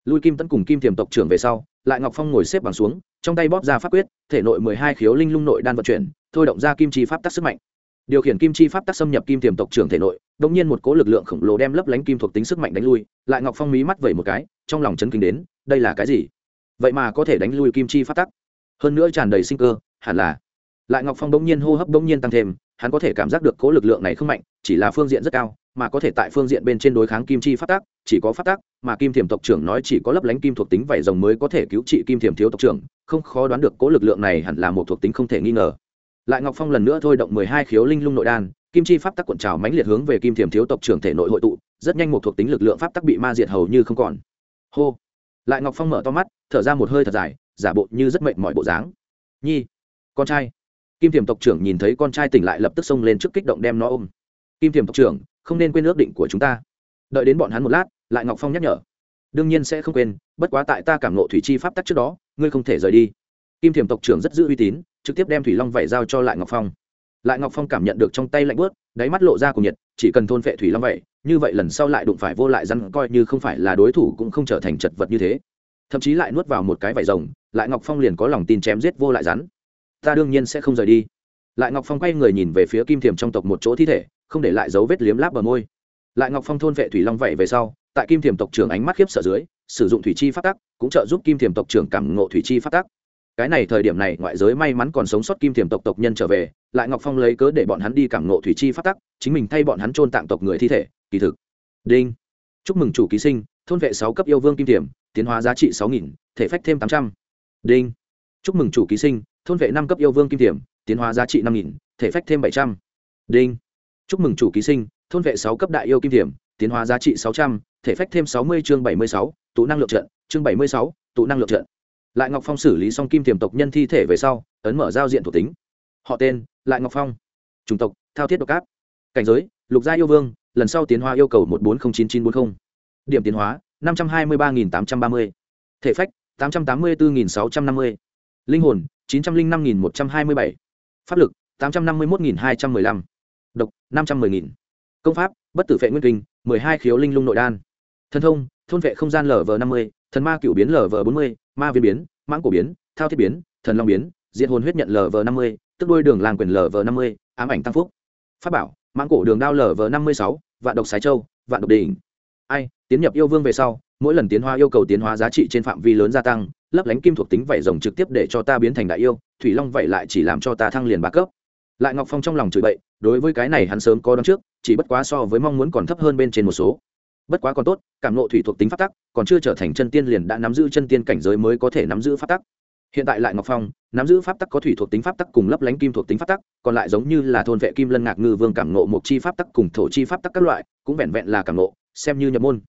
Lui kim tấn cùng kim thiềm tộc trưởng về sau, lại ngọc phong ngồi xếp bằng xuống, trong tay bóp ra pháp quyết, thể nội mười hai khiếu linh lung nội đan vận chuyển, thôi động ra kim chi pháp tắc sức mạnh điều khiển kim chi pháp tắc xâm nhập kim tiềm tộc trưởng thể nội đông nhiên một cố lực lượng khổng lồ đem lấp lánh kim thuộc tính sức mạnh đánh lui, lại ngọc phong mí mắt vẩy một cái, trong lòng chấn kinh đến, đây là cái gì? Vậy mà có thể đánh lui kim chi pháp tắc. Hơn nữa tràn đầy sinh cơ, hẳn là. Lại ngọc phong đông nhiên hô hấp đông nhiên tăng thêm, hắn có thể cảm giác được cố lực lượng này không mạnh, chỉ là phương diện rất cao, mà có thể tại phương diện bên trên đối kháng kim chi phát tác chỉ có phát tác mà kim tiềm tộc trưởng nói chỉ có lấp lánh kim thuộc tính vảy rồng mới có thể cứu trị kim tiềm thiếu tộc trưởng, không khó đoán được cố lực lượng này hẳn là một thuộc tính không thể nghi ngờ lại ngọc phong lần nữa thôi động mười hai khiếu linh lung nội đan, kim chi pháp tắc cuộn trào mãnh liệt hướng về kim thiềm thiếu tộc trưởng thể nội hội tụ, rất nhanh một thuộc tính lực lượng pháp tắc bị ma diệt hầu như không còn. Hô. Lại ngọc phong mở to mắt, thở ra một hơi thật dài, giả bộ như rất mệnh mọi bộ dáng. Nhi, con trai. Kim thiềm tộc trưởng nhìn thấy con trai tỉnh lại lập tức xông lên trước kích động đem nó ôm. Kim thiềm tộc trưởng, không nên quên ước định của chúng ta. Đợi đến bọn hắn một lát, lại ngọc phong nhắc nhở. Đương nhiên sẽ không quên, bất quá tại ta cảm nộ thủy chi pháp tắc trước đó, ngươi không thể rời đi. Kim thiềm tộc trưởng rất giữ uy tín trực tiếp đem thủy long vẩy giao cho lại ngọc phong lại ngọc phong cảm nhận được trong tay lạnh bớt đáy mắt lộ ra cùng nhiệt chỉ cần thôn vệ thủy long vậy như vậy lần sau lại đụng phải vô lại rắn coi như không phải là đối thủ cũng không trở thành chật vật như thế thậm chí lại nuốt vào một cái vải rồng lại ngọc phong liền có lòng tin chém giết vô lại rắn ta đương nhiên sẽ không rời đi lại ngọc phong quay người nhìn về phía kim thiềm trong tộc một chỗ thi thể không để lại dấu vết liếm láp bờ môi lại ngọc phong thôn vệ thủy long vậy về sau tại kim thiềm tộc trưởng ánh mắt khiếp sợ dưới sử dụng thủy chi phát tắc cũng trợ giúp kim thiềm tộc trưởng cảm ngộ thủy chi phát tắc cái này thời điểm này, ngoại giới may mắn còn sống sót kim thiềm tộc tộc nhân trở về, lại ngọc phong lấy cớ để bọn hắn đi cảm ngộ thủy chi phát tắc, chính mình thay bọn hắn trôn tạng tộc người thi thể, kỳ thực. Đinh. Chúc mừng chủ ký sinh, thôn vệ sáu cấp yêu vương kim thiềm tiến hóa giá trị sáu nghìn, thể phách thêm tám trăm. Đinh. Chúc mừng chủ ký sinh, thôn vệ năm cấp yêu vương kim thiềm tiến hóa giá trị năm nghìn, thể phách thêm bảy trăm. Đinh. Chúc mừng chủ ký sinh, thôn vệ sáu cấp đại yêu kim thiềm tiến hóa giá trị sáu trăm, thể phách thêm sáu mươi chương bảy mươi sáu, tụ năng lượng trận, chương bảy mươi sáu, tụ năng lượng trận lại ngọc phong xử lý xong kim Tiềm tộc nhân thi thể về sau, ấn mở giao diện thuộc tính. Họ tên, lại ngọc phong. Chủng tộc, thao thiết độc áp cảnh giới, lục gia yêu vương, lần sau tiến hóa yêu cầu một bốn không chín chín bốn không. điểm tiến hóa, năm trăm hai mươi ba nghìn tám trăm ba mươi. Thể phách, tám trăm tám mươi bốn nghìn sáu trăm năm mươi. Linh hồn, chín trăm linh năm nghìn một trăm hai mươi bảy. Pháp lực, tám trăm năm mươi một nghìn hai trăm mười lăm. Độc, năm trăm mười nghìn. Công pháp, bất tử vệ nguyên kinh, mười hai khiếu linh lung nội đan. Thân thông, thôn vệ không gian lở vờ năm mươi thần ma cựu biến lv bốn mươi, ma viên biến, mãng cổ biến, thao thiết biến, thần long biến diện hồn huyết nhận lv năm mươi, tức đôi đường làng quyền lv năm mươi, ám ảnh tăng phúc. Pháp bảo, mãng cổ đường đao lv năm mươi sáu, vạn độc sái châu, vạn độc đỉnh. Ai, tiến nhập yêu vương về sau, mỗi lần tiến hóa yêu cầu tiến hóa giá trị trên phạm vi lớn gia tăng, lấp lánh kim thuộc tính vảy rồng trực tiếp để cho ta biến thành đại yêu, thủy long vậy lại chỉ làm cho ta thăng liền ba cấp. Lại ngọc phong trong lòng chửi bậy, đối với cái này hắn sớm có đón trước, chỉ bất quá so với mong muốn còn thấp hơn bên trên một số bất quá còn tốt, cảm nộ thủy thuộc tính pháp tắc, còn chưa trở thành chân tiên liền đã nắm giữ chân tiên cảnh giới mới có thể nắm giữ pháp tắc. Hiện tại lại ngọc phong, nắm giữ pháp tắc có thủy thuộc tính pháp tắc cùng lấp lánh kim thuộc tính pháp tắc, còn lại giống như là thôn vệ kim lân ngạc ngư vương cảm nộ một chi pháp tắc cùng thổ chi pháp tắc các loại, cũng vẹn vẹn là cảm nộ, xem như nhập môn.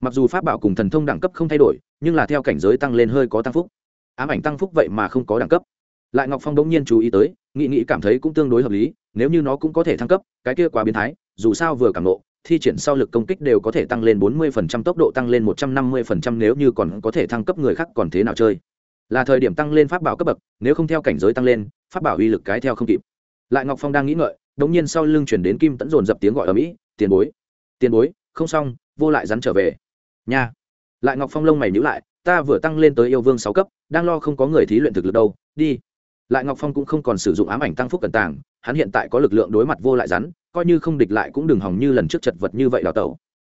Mặc dù pháp bảo cùng thần thông đẳng cấp không thay đổi, nhưng là theo cảnh giới tăng lên hơi có tăng phúc. Ám ảnh tăng phúc vậy mà không có đẳng cấp. Lại ngọc phong đống nhiên chú ý tới nghị nghị cảm thấy cũng tương đối hợp lý, nếu như nó cũng có thể thăng cấp, cái kia quá biến thái, dù sao vừa cảm nộ thi triển sau lực công kích đều có thể tăng lên 40% tốc độ tăng lên 150% nếu như còn có thể thăng cấp người khác còn thế nào chơi. Là thời điểm tăng lên pháp bảo cấp bậc, nếu không theo cảnh giới tăng lên, pháp bảo uy lực cái theo không kịp. Lại ngọc phong đang nghĩ ngợi đống nhiên sau lưng chuyển đến kim tẫn dồn dập tiếng gọi ở mỹ, tiền bối tiền bối, không xong, vô lại rắn trở về. Nha. Lại ngọc phong lông mày nhíu lại, ta vừa tăng lên tới yêu vương sáu cấp, đang lo không có người thí luyện thực lực đâu, đi. Lại ngọc phong cũng không còn sử dụng ám ảnh tăng phúc cẩn tàng hắn hiện tại có lực lượng đối mặt vô lại rắn, coi như không địch lại cũng đừng hỏng như lần trước chật vật như vậy đào tẩu.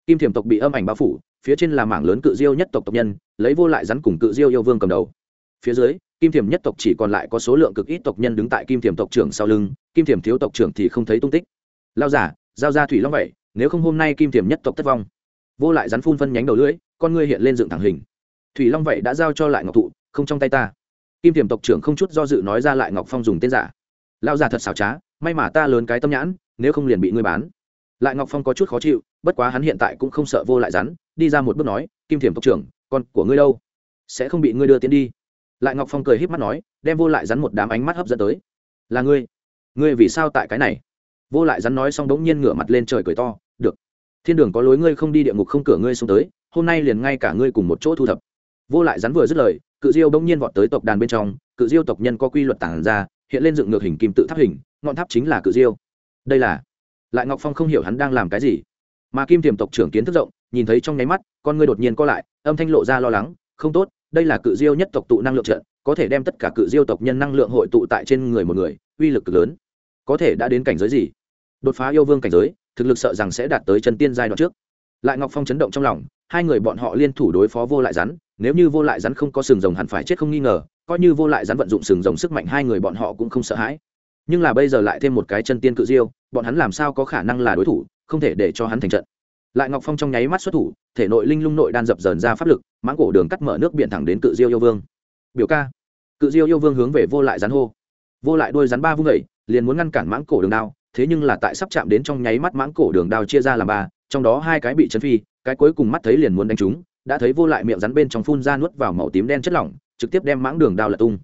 Kim thiểm tộc bị âm ảnh bao phủ, phía trên là mảng lớn cự diêu nhất tộc tộc nhân, lấy vô lại rắn cùng cự diêu yêu vương cầm đầu. Phía dưới, kim thiểm nhất tộc chỉ còn lại có số lượng cực ít tộc nhân đứng tại kim thiểm tộc trưởng sau lưng, kim thiểm thiếu tộc trưởng thì không thấy tung tích. Lao giả, giao ra thủy long vậy, nếu không hôm nay kim thiểm nhất tộc thất vong. Vô lại rắn phun phân nhánh đầu lưỡi, con ngươi hiện lên dựng thẳng hình. Thủy long vậy đã giao cho lại ngọc thụ, không trong tay ta. Kim thiểm tộc trưởng không chút do dự nói ra lại ngọc phong dùng tên giả lao già thật xảo trá, may mà ta lớn cái tâm nhãn, nếu không liền bị ngươi bán. Lại ngọc phong có chút khó chịu, bất quá hắn hiện tại cũng không sợ vô lại rắn, đi ra một bước nói, kim thiểm tộc trưởng, con của ngươi đâu? Sẽ không bị ngươi đưa tiến đi. Lại ngọc phong cười híp mắt nói, đem vô lại rắn một đám ánh mắt hấp dẫn tới. Là ngươi. Ngươi vì sao tại cái này? Vô lại rắn nói xong đống nhiên ngửa mặt lên trời cười to, được. Thiên đường có lối ngươi không đi địa ngục không cửa ngươi xuống tới, hôm nay liền ngay cả ngươi cùng một chỗ thu thập. Vô lại rắn vừa dứt lời, cự diêu đống nhiên vọt tới tộc đàn bên trong, cự diêu tộc nhân có quy luật tản ra hiện lên dựng ngược hình kim tự tháp hình, ngọn tháp chính là cự diêu. Đây là, lại ngọc phong không hiểu hắn đang làm cái gì. Mà kim tiềm tộc trưởng kiến thức rộng, nhìn thấy trong nháy mắt, con ngươi đột nhiên co lại, âm thanh lộ ra lo lắng, không tốt, đây là cự diêu nhất tộc tụ năng lượng trận, có thể đem tất cả cự diêu tộc nhân năng lượng hội tụ tại trên người một người, uy lực cực lớn. Có thể đã đến cảnh giới gì? Đột phá yêu vương cảnh giới, thực lực sợ rằng sẽ đạt tới chân tiên giai đoạn trước. Lại ngọc phong chấn động trong lòng hai người bọn họ liên thủ đối phó vô lại rắn, nếu như vô lại rắn không có sừng rồng hẳn phải chết không nghi ngờ, coi như vô lại rắn vận dụng sừng rồng sức mạnh hai người bọn họ cũng không sợ hãi. Nhưng là bây giờ lại thêm một cái chân tiên cự diêu, bọn hắn làm sao có khả năng là đối thủ, không thể để cho hắn thành trận. Lại ngọc phong trong nháy mắt xuất thủ, thể nội linh lung nội đan dập dờn ra pháp lực, mãng cổ đường cắt mở nước biển thẳng đến cự diêu yêu vương. Biểu ca. Cự diêu yêu vương hướng về vô lại rắn hô. Vô lại đôi rắn ba vung vẩy liền muốn ngăn cản mãng cổ đường đao, thế nhưng là tại sắp chạm đến trong nháy mắt mãng cổ đường đao chia ra làm ba, trong đó hai cái bị chấn phi cái cuối cùng mắt thấy liền muốn đánh chúng đã thấy vô lại miệng rắn bên trong phun ra nuốt vào màu tím đen chất lỏng, trực tiếp đem mãng đường đao lật tung.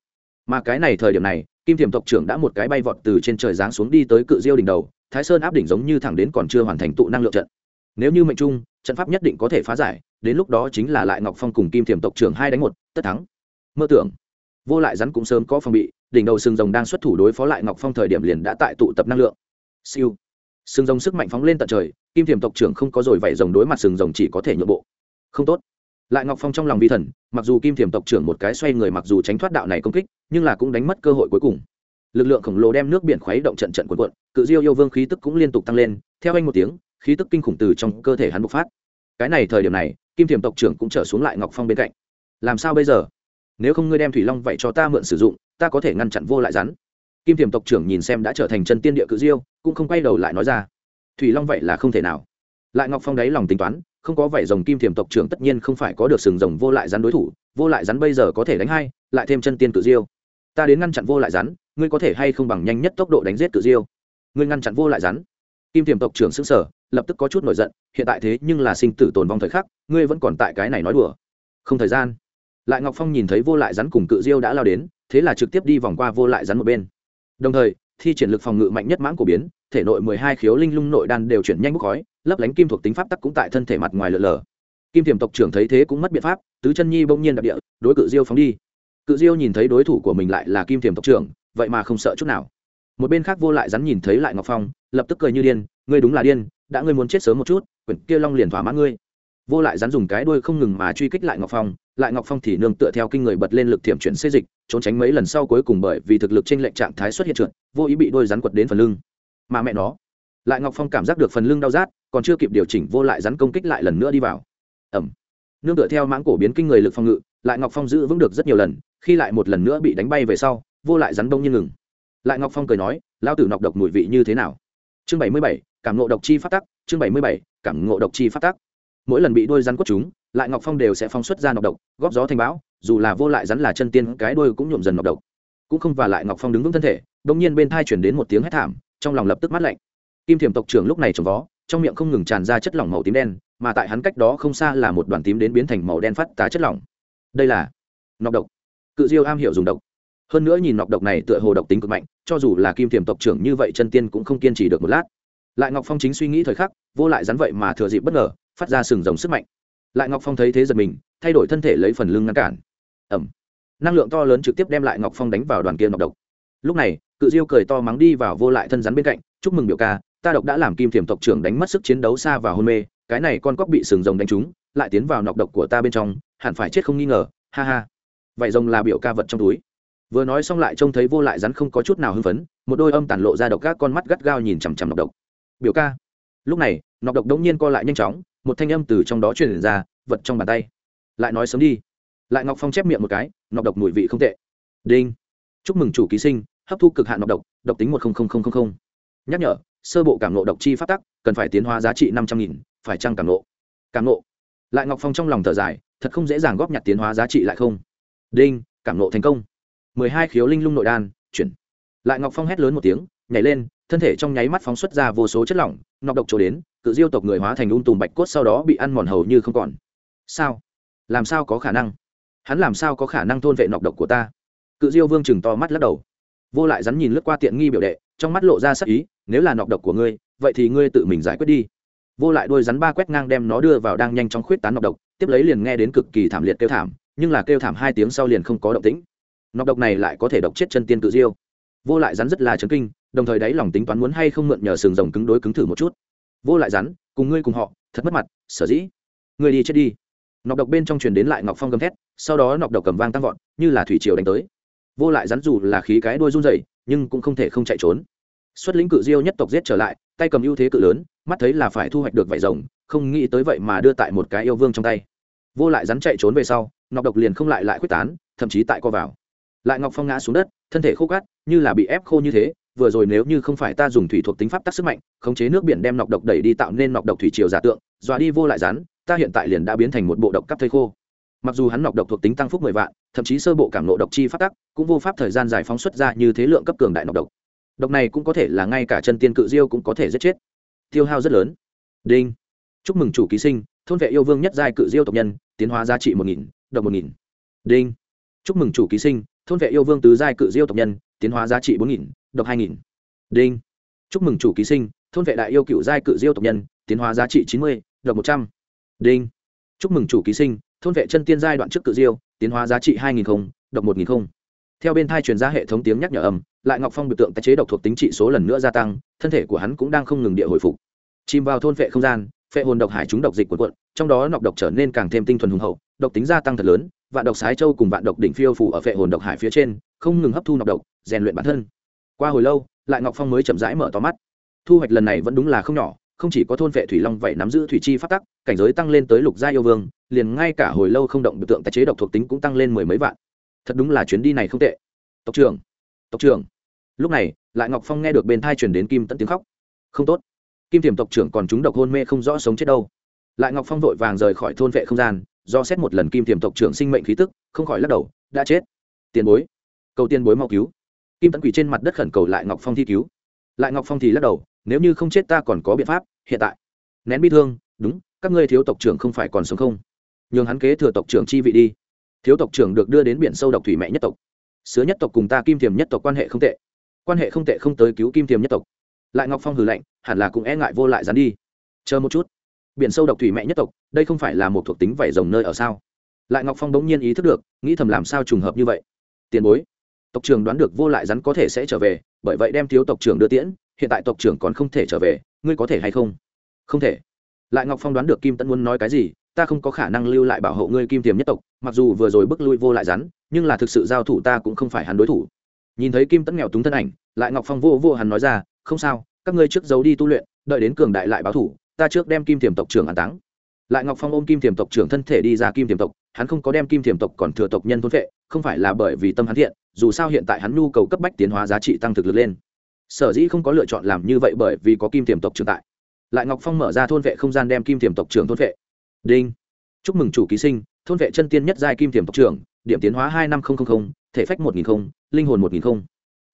Mà cái này thời điểm này, kim thiềm tộc trưởng đã một cái bay vọt từ trên trời giáng xuống đi tới cự diêu đỉnh đầu, thái sơn áp đỉnh giống như thẳng đến còn chưa hoàn thành tụ năng lượng trận. Nếu như mệnh trung, trận pháp nhất định có thể phá giải, đến lúc đó chính là lại ngọc phong cùng kim thiềm tộc trưởng hai đánh một, tất thắng. Mơ tưởng. Vô lại rắn cũng sớm có phòng bị, đỉnh đầu sừng rồng đang xuất thủ đối phó lại ngọc phong thời điểm liền đã tại tụ tập năng lượng. Siêu. Sừng rồng sức mạnh phóng lên tận trời kim thiềm tộc trưởng không có rồi vảy rồng đối mặt sừng rồng chỉ có thể nhượng bộ. Không tốt. Lại ngọc phong trong lòng vi thần, mặc dù kim thiềm tộc trưởng một cái xoay người mặc dù tránh thoát đạo này công kích, nhưng là cũng đánh mất cơ hội cuối cùng. Lực lượng khổng lồ đem nước biển khuấy động trận trận cuộn cuộn, cự diêu yêu vương khí tức cũng liên tục tăng lên, theo anh một tiếng, khí tức kinh khủng từ trong cơ thể hắn bộc phát. Cái này thời điểm này, kim thiềm tộc trưởng cũng trở xuống lại ngọc phong bên cạnh. Làm sao bây giờ? Nếu không ngươi đem thủy long vậy cho ta mượn sử dụng, ta có thể ngăn chặn vô lại rắn. Kim thiềm tộc trưởng nhìn xem đã trở thành chân tiên địa cự diêu, cũng không quay đầu lại nói ra thủy long vậy là không thể nào. Lại ngọc phong đáy lòng tính toán, không có vảy rồng kim thiềm tộc trưởng tất nhiên không phải có được sừng rồng vô lại rắn đối thủ, vô lại rắn bây giờ có thể đánh hai, lại thêm chân tiên cự diêu. Ta đến ngăn chặn vô lại rắn, ngươi có thể hay không bằng nhanh nhất tốc độ đánh giết cự diêu. Ngươi ngăn chặn vô lại rắn. Kim thiềm tộc trưởng xứng sở lập tức có chút nổi giận, hiện tại thế nhưng là sinh tử tồn vong thời khắc, ngươi vẫn còn tại cái này nói đùa. Không thời gian. Lại ngọc phong nhìn thấy vô lại rắn cùng cự diêu đã lao đến, thế là trực tiếp đi vòng qua vô lại rắn một bên. Đồng thời, thi triển lực phòng ngự mạnh nhất mãng cổ biến thể nội mười hai khiếu linh lung nội đan đều chuyển nhanh bốc khói, lấp lánh kim thuộc tính pháp tắc cũng tại thân thể mặt ngoài lở lở kim tiềm tộc trưởng thấy thế cũng mất biện pháp, tứ chân nhi bỗng nhiên đạp địa, đối cự diêu phóng đi. Cự diêu nhìn thấy đối thủ của mình lại là kim tiềm tộc trưởng, vậy mà không sợ chút nào. Một bên khác vô lại rắn nhìn thấy lại ngọc phong, lập tức cười như điên, ngươi đúng là điên, đã ngươi muốn chết sớm một chút, quyển kia long liền thỏa mãn ngươi. Vô lại rắn dùng cái đuôi không ngừng mà truy kích lại ngọc phong, lại ngọc phong thì nương tựa theo kinh người bật lên lực thiểm chuyển xê dịch, trốn tránh mấy lần sau cuối cùng bởi vì thực lực trên lệnh trạng thái xuất hiện trượt, vô ý bị đôi rắn quật đến phần lưng mà mẹ nó, lại ngọc phong cảm giác được phần lưng đau rát, còn chưa kịp điều chỉnh vô lại rắn công kích lại lần nữa đi vào. Ẩm nương tựa theo mãng cổ biến kinh người lực phòng ngự, lại ngọc phong giữ vững được rất nhiều lần, khi lại một lần nữa bị đánh bay về sau, vô lại rắn đông như ngừng. Lại ngọc phong cười nói lao tử nọc độc mùi vị như thế nào? Chương bảy mươi bảy, cảm ngộ độc chi phát tắc, chương bảy mươi bảy, cảm ngộ độc chi phát tắc. Mỗi lần bị đôi rắn quất chúng, lại ngọc phong đều sẽ phóng xuất ra nọc độc, góp gió thành bão, dù là vô lại rắn là chân tiên, cái đôi cũng nhuộm dần nọc độc. Cũng không và lại ngọc phong đứng vững thân thể đông nhiên bên thai chuyển đến một tiếng hét thảm trong lòng lập tức mát lạnh. Kim thiềm tộc trưởng lúc này trồng vó, trong miệng không ngừng tràn ra chất lỏng màu tím đen, mà tại hắn cách đó không xa là một đoàn tím đến biến thành màu đen phát tá chất lỏng. Đây là nọc độc. Cự diêu am hiểu dùng độc. Hơn nữa nhìn nọc độc này tựa hồ độc tính cực mạnh, cho dù là kim thiềm tộc trưởng như vậy chân tiên cũng không kiên trì được một lát. Lại ngọc phong chính suy nghĩ thời khắc, vô lại rắn vậy mà thừa dịp bất ngờ, phát ra sừng rồng sức mạnh. Lại ngọc phong thấy thế giật mình, thay đổi thân thể lấy phần lưng ngăn cản. Ẩm. Năng lượng to lớn trực tiếp đem lại ngọc phong đánh vào đoàn kia nọc độc. Lúc này cự diêu cười to mắng đi vào vô lại thân rắn bên cạnh, chúc mừng biểu ca, ta độc đã làm kim thiềm tộc trưởng đánh mất sức chiến đấu xa và hôn mê, cái này con cóc bị sừng rồng đánh trúng, lại tiến vào nọc độc của ta bên trong, hẳn phải chết không nghi ngờ, ha ha. Vậy rồng là biểu ca vật trong túi. Vừa nói xong lại trông thấy vô lại rắn không có chút nào hưng phấn, một đôi âm tản lộ ra độc các con mắt gắt gao nhìn chằm chằm nọc độc. Biểu ca. Lúc này, nọc độc đống nhiên co lại nhanh chóng, một thanh âm từ trong đó truyền ra, vật trong bàn tay. Lại nói sớm đi. Lại ngọc phong chép miệng một cái, nọc độc mùi vị không tệ. Đinh. Chúc mừng chủ ký sinh hấp thu cực hạn nọc độc độc tính một nhắc nhở, sơ bộ cảm nộ độc chi phát tắc, cần phải tiến hóa giá trị năm trăm nghìn, phải trăng cảm nộ cảm nộ lại ngọc phong trong lòng thở dài, thật không dễ dàng góp nhặt tiến hóa giá trị lại không. Đinh, cảm nộ thành công. mười hai khiếu linh lung nội đan, chuyển. Lại ngọc phong hét lớn một tiếng, nhảy lên, thân thể trong nháy mắt phóng xuất ra vô số chất lỏng, nọc độc trổ đến, cự diêu tộc người hóa thành ung tùm bạch cốt sau đó bị ăn mòn hầu như không còn. Sao? Làm sao có khả năng? Hắn làm sao có khả năng thôn vệ nọc độc của ta? Cự diêu vương chừng to mắt lắc đầu vô lại rắn nhìn lướt qua tiện nghi biểu đệ, trong mắt lộ ra sắc ý, nếu là nọc độc của ngươi, vậy thì ngươi tự mình giải quyết đi. Vô lại đôi rắn ba quét ngang đem nó đưa vào đang nhanh chóng khuyết tán nọc độc, tiếp lấy liền nghe đến cực kỳ thảm liệt kêu thảm, nhưng là kêu thảm hai tiếng sau liền không có động tĩnh. Nọc độc này lại có thể độc chết chân tiên cự diêu. Vô lại rắn rất là chấn kinh, đồng thời đáy lòng tính toán muốn hay không mượn nhờ sừng rồng cứng đối cứng thử một chút. Vô lại rắn, cùng ngươi cùng họ, thật mất mặt, sở dĩ. Ngươi đi chết đi. Nọc độc bên trong truyền đến lại ngọc phong gầm thét, sau đó nọc độc cầm vang tăng vọt, như là thủy triều đánh tới vô lại rắn dù là khí cái đuôi run rẩy, nhưng cũng không thể không chạy trốn. Xuất lĩnh cự diêu nhất tộc giết trở lại, tay cầm ưu thế cự lớn, mắt thấy là phải thu hoạch được vải rồng, không nghĩ tới vậy mà đưa tại một cái yêu vương trong tay. Vô lại rắn chạy trốn về sau nọc độc liền không lại lại quyết tán, thậm chí tại co vào. Lại ngọc phong ngã xuống đất, thân thể khô cát, như là bị ép khô như thế, vừa rồi nếu như không phải ta dùng thủy thuộc tính pháp tắc sức mạnh, khống chế nước biển đem nọc độc đẩy đi tạo nên nọc độc thủy triều giả tượng, dọa đi vô lại rắn, ta hiện tại liền đã biến thành một bộ độc cắp thây khô mặc dù hắn nọc độc thuộc tính tăng phúc mười vạn, thậm chí sơ bộ cảm nộ độc chi phát tắc, cũng vô pháp thời gian giải phóng xuất ra như thế lượng cấp cường đại nọc độc. Độc này cũng có thể là ngay cả chân tiên cự diêu cũng có thể giết chết. Tiêu hao rất lớn. Đinh. Chúc mừng chủ ký sinh, thôn vệ yêu vương nhất giai cự diêu tộc nhân, tiến hóa giá trị một nghìn, độc một nghìn. Đinh. Chúc mừng chủ ký sinh, thôn vệ yêu vương tứ giai cự diêu tộc nhân, tiến hóa giá trị bốn nghìn, độc hai nghìn. Đinh. Chúc mừng chủ ký sinh, thôn vệ đại yêu cựu giai cự diêu tộc nhân, tiến hóa giá trị chín mươi, độc một trăm. Đinh. Chúc mừng chủ ký sinh thôn vệ chân tiên giai đoạn trước cự diêu, tiến hóa giá trị hai nghìn không, độc một nghìn không. Theo bên thai truyền ra hệ thống tiếng nhắc nhở âm, lại ngọc phong biểu tượng tái chế độc thuộc tính trị số lần nữa gia tăng, thân thể của hắn cũng đang không ngừng địa hồi phục. Chìm vào thôn vệ không gian, phệ hồn độc hải chúng độc dịch quần quận trong đó nọc độc trở nên càng thêm tinh thuần hùng hậu, độc tính gia tăng thật lớn, vạn độc sái châu cùng vạn độc đỉnh phiêu phủ ở phệ hồn độc hải phía trên, không ngừng hấp thu nọc độc, rèn luyện bản thân. Qua hồi lâu, lại ngọc phong mới chậm rãi mở to mắt. Thu hoạch lần này vẫn đúng là không nhỏ không chỉ có thôn vệ thủy long vậy nắm giữ thủy chi phát tắc, cảnh giới tăng lên tới lục gia yêu vương, liền ngay cả hồi lâu không động biểu tượng tài chế độc thuộc tính cũng tăng lên mười mấy vạn. Thật đúng là chuyến đi này không tệ. Tộc trưởng tộc trưởng. Lúc này, lại ngọc phong nghe được bên thai truyền đến kim tận tiếng khóc. Không tốt. Kim tiềm tộc trưởng còn chúng độc hôn mê không rõ sống chết đâu. Lại ngọc phong vội vàng rời khỏi thôn vệ không gian, do xét một lần kim tiềm tộc trưởng sinh mệnh khí tức, không khỏi lắc đầu, đã chết. Tiền bối. Cầu tiền bối mau cứu. Kim tấn quỷ trên mặt đất khẩn cầu lại ngọc phong thi cứu. Lại ngọc phong thì lắc đầu nếu như không chết ta còn có biện pháp, hiện tại. Nén bi thương, đúng, các ngươi thiếu tộc trưởng không phải còn sống không? Nhường hắn kế thừa tộc trưởng chi vị đi. Thiếu tộc trưởng được đưa đến biển sâu độc thủy mẹ nhất tộc. Sứa nhất tộc cùng ta kim thiềm nhất tộc quan hệ không tệ. Quan hệ không tệ không tới cứu kim thiềm nhất tộc. Lại ngọc phong hừ lạnh, hẳn là cũng e ngại vô lại dán đi. Chờ một chút. Biển sâu độc thủy mẹ nhất tộc, đây không phải là một thuộc tính vảy rồng nơi ở sao? Lại ngọc phong bỗng nhiên ý thức được, nghĩ thầm làm sao trùng hợp như vậy. Tiền bối. Tộc trưởng đoán được vô lại rắn có thể sẽ trở về, bởi vậy đem thiếu tộc trưởng đưa tiễn hiện tại tộc trưởng còn không thể trở về, ngươi có thể hay không? Không thể. Lại ngọc phong đoán được kim tẫn muốn nói cái gì, ta không có khả năng lưu lại bảo hộ ngươi kim tiềm nhất tộc, mặc dù vừa rồi bức lui vô lại rắn, nhưng là thực sự giao thủ ta cũng không phải hắn đối thủ. Nhìn thấy kim tẫn nghèo túng thân ảnh, lại ngọc phong vô vô hắn nói ra, không sao, các ngươi trước giấu đi tu luyện, đợi đến cường đại lại báo thủ, ta trước đem kim tiềm tộc trưởng an táng. Lại ngọc phong ôm kim tiềm tộc trưởng thân thể đi ra kim tiềm tộc, hắn không có đem kim tiềm tộc còn thừa tộc nhân thôn vệ, không phải là bởi vì tâm hắn thiện, dù sao hiện tại hắn nhu cầu cấp bách tiến hóa giá trị tăng thực lực lên sở dĩ không có lựa chọn làm như vậy bởi vì có kim tiềm tộc trưởng tại. Lại ngọc phong mở ra thôn vệ không gian đem kim tiềm tộc trưởng thôn vệ. Đinh. Chúc mừng chủ ký sinh, thôn vệ chân tiên nhất giai kim tiềm tộc trưởng, điểm tiến hóa hai năm nghìn thể phách một nghìn linh hồn một nghìn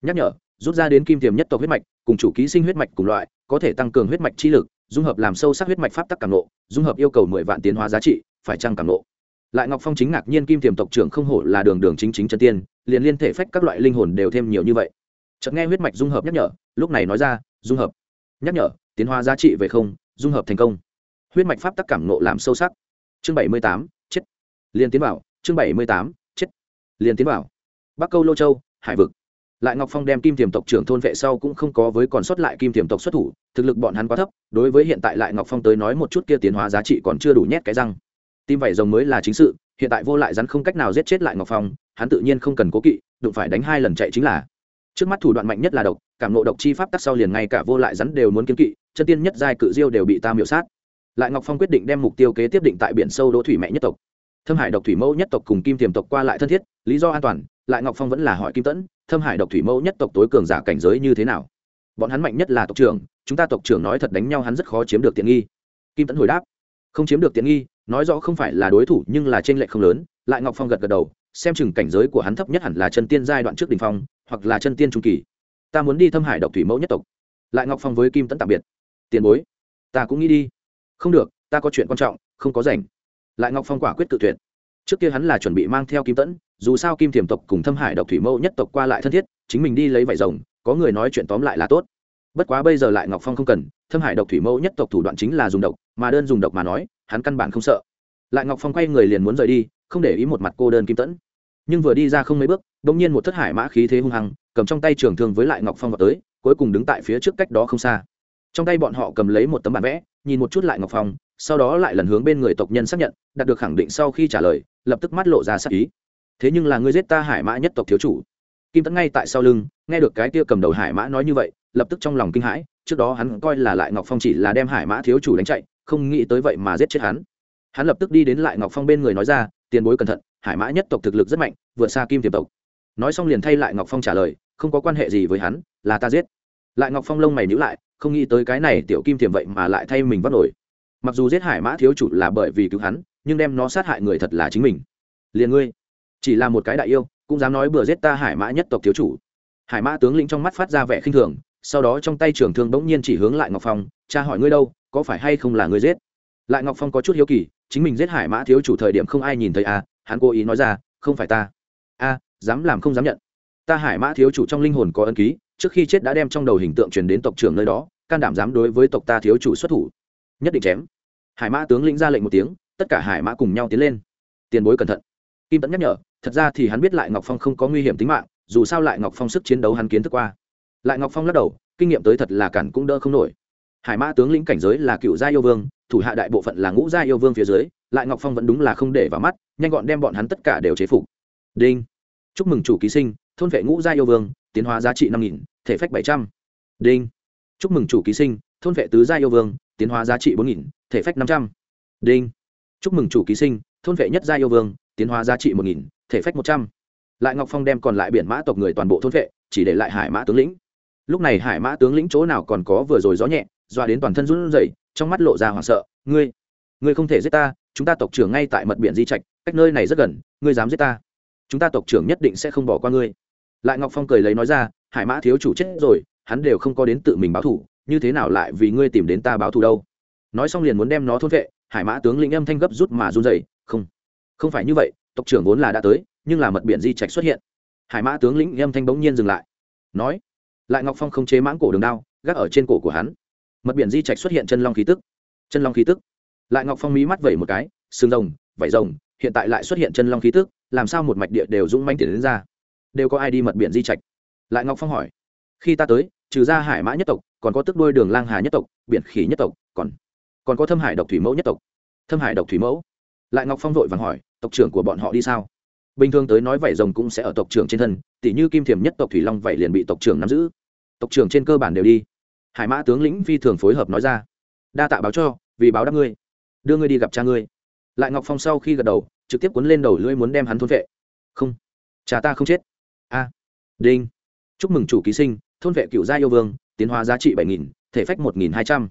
nhắc nhở, rút ra đến kim tiềm nhất tộc huyết mạch, cùng chủ ký sinh huyết mạch cùng loại, có thể tăng cường huyết mạch chi lực, dung hợp làm sâu sắc huyết mạch pháp tắc cảm nộ dung hợp yêu cầu mười vạn tiến hóa giá trị, phải trăng cảm nộ lại ngọc phong chính ngạc nhiên kim tiềm tộc trưởng không hổ là đường đường chính chính chân tiên, liền liên thể phách các loại linh hồn đều thêm nhiều như vậy chợt nghe huyết mạch dung hợp nhắc nhở, lúc này nói ra, dung hợp. Nhắc nhở, tiến hóa giá trị về không, dung hợp thành công. Huyết mạch pháp tắc cảm nộ làm sâu sắc. Chương bảy mươi tám, chết. Liền tiến bảo chương bảy mươi tám, chết. Liền tiến bảo bắc câu lô châu, hải vực. Lại ngọc phong đem kim tiềm tộc trưởng thôn vệ sau cũng không có với còn sót lại kim tiềm tộc xuất thủ, thực lực bọn hắn quá thấp, đối với hiện tại lại ngọc phong tới nói một chút kia tiến hóa giá trị còn chưa đủ nhét cái răng. Tim vảy rồng mới là chính sự, hiện tại vô lại rắn không cách nào giết chết lại ngọc phong, hắn tự nhiên không cần cố kỵ, đụng phải đánh hai lần chạy chính là trước mắt thủ đoạn mạnh nhất là độc, cảm nộ độc chi pháp tắc sau liền ngay cả vô lại rắn đều muốn kiếm kỵ, chân tiên nhất giai cự diêu đều bị ta miểu sát. Lại ngọc phong quyết định đem mục tiêu kế tiếp định tại biển sâu đỗ thủy mẹ nhất tộc. Thâm hải độc thủy mẫu nhất tộc cùng kim tiềm tộc qua lại thân thiết, lý do an toàn, lại ngọc phong vẫn là hỏi kim tẫn, thâm hải độc thủy mẫu nhất tộc tối cường giả cảnh giới như thế nào? Bọn hắn mạnh nhất là tộc trưởng, chúng ta tộc trưởng nói thật đánh nhau hắn rất khó chiếm được tiện nghi. Kim tẫn hồi đáp, không chiếm được tiện nghi, nói rõ không phải là đối thủ nhưng là trên lệch không lớn. Lại ngọc phong gật gật đầu, xem chừng cảnh giới của hắn thấp nhất hẳn là chân tiên giai đoạn trước đỉnh phong hoặc là chân tiên trung kỳ. Ta muốn đi thâm hải độc thủy mẫu nhất tộc. Lại ngọc phong với kim tẫn tạm biệt. Tiền bối, ta cũng nghĩ đi. Không được, ta có chuyện quan trọng, không có rảnh. Lại ngọc phong quả quyết tự tuyệt. Trước kia hắn là chuẩn bị mang theo kim tẫn dù sao kim thiềm tộc cùng thâm hải độc thủy mẫu nhất tộc qua lại thân thiết, chính mình đi lấy vải rồng, có người nói chuyện tóm lại là tốt. Bất quá bây giờ lại ngọc phong không cần, thâm hải độc thủy mẫu nhất tộc thủ đoạn chính là dùng độc, mà đơn dùng độc mà nói, hắn căn bản không sợ. Lại ngọc phong quay người liền muốn rời đi, không để ý một mặt cô đơn kim tẫn nhưng vừa đi ra không mấy bước đông nhiên một thất hải mã khí thế hung hăng, cầm trong tay trường thương với lại ngọc phong vào tới, cuối cùng đứng tại phía trước cách đó không xa. Trong tay bọn họ cầm lấy một tấm bản vẽ, nhìn một chút lại ngọc phong, sau đó lại lần hướng bên người tộc nhân xác nhận, đạt được khẳng định sau khi trả lời, lập tức mắt lộ ra sắc ý. Thế nhưng là ngươi giết ta hải mã nhất tộc thiếu chủ. Kim tẫn ngay tại sau lưng, nghe được cái kia cầm đầu hải mã nói như vậy, lập tức trong lòng kinh hãi, trước đó hắn coi là lại ngọc phong chỉ là đem hải mã thiếu chủ đánh chạy, không nghĩ tới vậy mà giết chết hắn. Hắn lập tức đi đến lại ngọc phong bên người nói ra, tiền bối cẩn thận, hải mã nhất tộc thực lực rất mạnh, vượt xa kim tiềm tộc nói xong liền thay lại ngọc phong trả lời, không có quan hệ gì với hắn, là ta giết. Lại ngọc phong lông mày nhữ lại, không nghĩ tới cái này tiểu kim tiềm vậy mà lại thay mình vắt nổi. Mặc dù giết hải mã thiếu chủ là bởi vì cứu hắn, nhưng đem nó sát hại người thật là chính mình. Liền ngươi, chỉ là một cái đại yêu, cũng dám nói bừa giết ta hải mã nhất tộc thiếu chủ. Hải mã tướng lĩnh trong mắt phát ra vẻ khinh thường, sau đó trong tay trưởng thương bỗng nhiên chỉ hướng lại ngọc phong, cha hỏi ngươi đâu, có phải hay không là ngươi giết? Lại ngọc phong có chút hiếu kỳ, chính mình giết hải mã thiếu chủ thời điểm không ai nhìn thấy à hắn cố ý nói ra, không phải ta. A dám làm không dám nhận. Ta hải mã thiếu chủ trong linh hồn có ân ký, trước khi chết đã đem trong đầu hình tượng truyền đến tộc trưởng nơi đó, can đảm dám đối với tộc ta thiếu chủ xuất thủ. Nhất định chém. Hải mã tướng lĩnh ra lệnh một tiếng, tất cả hải mã cùng nhau tiến lên. Tiền bối cẩn thận. Kim tẫn nhắc nhở, thật ra thì hắn biết lại ngọc phong không có nguy hiểm tính mạng, dù sao lại ngọc phong sức chiến đấu hắn kiến thức qua. Lại ngọc phong lắc đầu, kinh nghiệm tới thật là cản cũng đỡ không nổi. Hải mã tướng lĩnh cảnh giới là cựu gia yêu vương, thủ hạ đại bộ phận là ngũ gia yêu vương phía dưới, lại ngọc phong vẫn đúng là không để vào mắt, nhanh gọn đem bọn hắn tất cả đều chế phục. Đinh chúc mừng chủ ký sinh, thôn vệ ngũ gia yêu vương, tiến hóa giá trị năm nghìn, thể phách bảy trăm. Đinh. Chúc mừng chủ ký sinh, thôn vệ tứ gia yêu vương, tiến hóa giá trị bốn nghìn, thể phách năm trăm. Đinh. Chúc mừng chủ ký sinh, thôn vệ nhất gia yêu vương, tiến hóa giá trị một nghìn, thể phách một trăm. Lại ngọc phong đem còn lại biển mã tộc người toàn bộ thôn vệ, chỉ để lại hải mã tướng lĩnh. Lúc này hải mã tướng lĩnh chỗ nào còn có vừa rồi gió nhẹ doa đến toàn thân run rẩy, trong mắt lộ ra hoảng sợ, ngươi ngươi không thể giết ta, chúng ta tộc trưởng ngay tại mật biển di trạch, cách nơi này rất gần, ngươi dám giết ta chúng ta tộc trưởng nhất định sẽ không bỏ qua ngươi. Lại ngọc phong cười lấy nói ra hải mã thiếu chủ chết rồi hắn đều không có đến tự mình báo thù, như thế nào lại vì ngươi tìm đến ta báo thù đâu? Nói xong liền muốn đem nó thôn vệ hải mã tướng lĩnh âm thanh gấp rút mà run rẩy không không phải như vậy tộc trưởng vốn là đã tới nhưng là mật biển di trạch xuất hiện. Hải mã tướng lĩnh âm thanh bỗng nhiên dừng lại nói lại ngọc phong không chế mãng cổ đường đao gác ở trên cổ của hắn. Mật biển di trạch xuất hiện chân long khí tức chân long khí tức. Lại ngọc phong mí mắt vẩy một cái sừng rồng vảy rồng hiện tại lại xuất hiện chân long khí tức làm sao một mạch địa đều dũng manh tiền đến ra? Đều có ai đi mật biển di trạch? Lại ngọc phong hỏi. Khi ta tới, trừ ra hải mã nhất tộc, còn có tức đôi đường lang hà nhất tộc, biển khỉ nhất tộc, còn còn có thâm hải độc thủy mẫu nhất tộc. Thâm hải độc thủy mẫu? Lại ngọc phong vội vàng hỏi, tộc trưởng của bọn họ đi sao? Bình thường tới nói vảy rồng cũng sẽ ở tộc trưởng trên thân tỷ như kim thiềm nhất tộc thủy long vảy liền bị tộc trưởng nắm giữ. Tộc trưởng trên cơ bản đều đi. Hải mã tướng lĩnh phi thường phối hợp nói ra. Đa tạ báo cho, vì báo đáp ngươi. Đưa ngươi đi gặp cha ngươi lại ngọc phong sau khi gật đầu, trực tiếp cuốn lên đầu lưỡi muốn đem hắn thôn vệ. Không, cha ta không chết. A, đinh. Chúc mừng chủ ký sinh, thôn vệ cựu gia yêu vương, tiến hóa giá trị bảy nghìn, thể phách một nghìn hai trăm.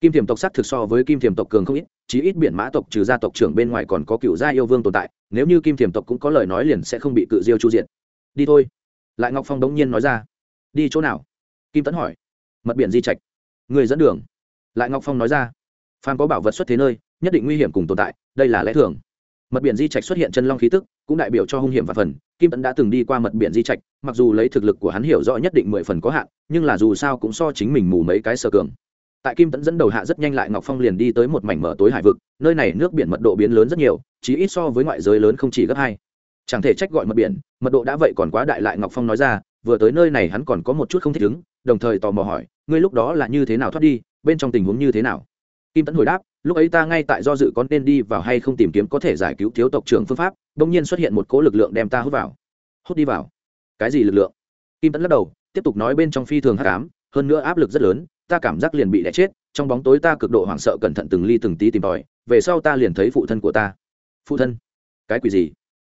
Kim thiềm tộc sắc thực so với kim thiềm tộc cường không ít, chí ít biển mã tộc trừ gia tộc trưởng bên ngoài còn có cựu gia yêu vương tồn tại, nếu như kim thiềm tộc cũng có lời nói liền sẽ không bị cự diêu chu diện đi thôi. Lại ngọc phong đống nhiên nói ra. Đi chỗ nào? Kim tấn hỏi. Mật biển di trạch. Người dẫn đường. Lại ngọc phong nói ra. Phan có bảo vật xuất thế nơi nhất định nguy hiểm cùng tồn tại, đây là lẽ thường. Mật biển di trạch xuất hiện chân long khí tức, cũng đại biểu cho hung hiểm và phần. Kim tấn đã từng đi qua mật biển di trạch, mặc dù lấy thực lực của hắn hiểu rõ nhất định mười phần có hạn, nhưng là dù sao cũng so chính mình mù mấy cái sơ cường. Tại kim tấn dẫn đầu hạ rất nhanh lại ngọc phong liền đi tới một mảnh mở tối hải vực, nơi này nước biển mật độ biến lớn rất nhiều chỉ ít so với ngoại giới lớn không chỉ gấp hai. Chẳng thể trách gọi mật biển, mật độ đã vậy còn quá đại lại ngọc phong nói ra, vừa tới nơi này hắn còn có một chút không thích ứng, đồng thời tò mò hỏi, ngươi lúc đó là như thế nào thoát đi, bên trong tình huống như thế nào? Kim tấn hồi đáp lúc ấy ta ngay tại do dự có nên đi vào hay không tìm kiếm có thể giải cứu thiếu tộc trưởng phương pháp đông nhiên xuất hiện một cỗ lực lượng đem ta hút vào. Hút đi vào. Cái gì lực lượng? Kim tấn lắc đầu, tiếp tục nói bên trong phi thường hắc ám, hơn nữa áp lực rất lớn, ta cảm giác liền bị đẻ chết, trong bóng tối ta cực độ hoảng sợ cẩn thận từng ly từng tí tìm tòi, về sau ta liền thấy phụ thân của ta. Phụ thân? Cái quỷ gì?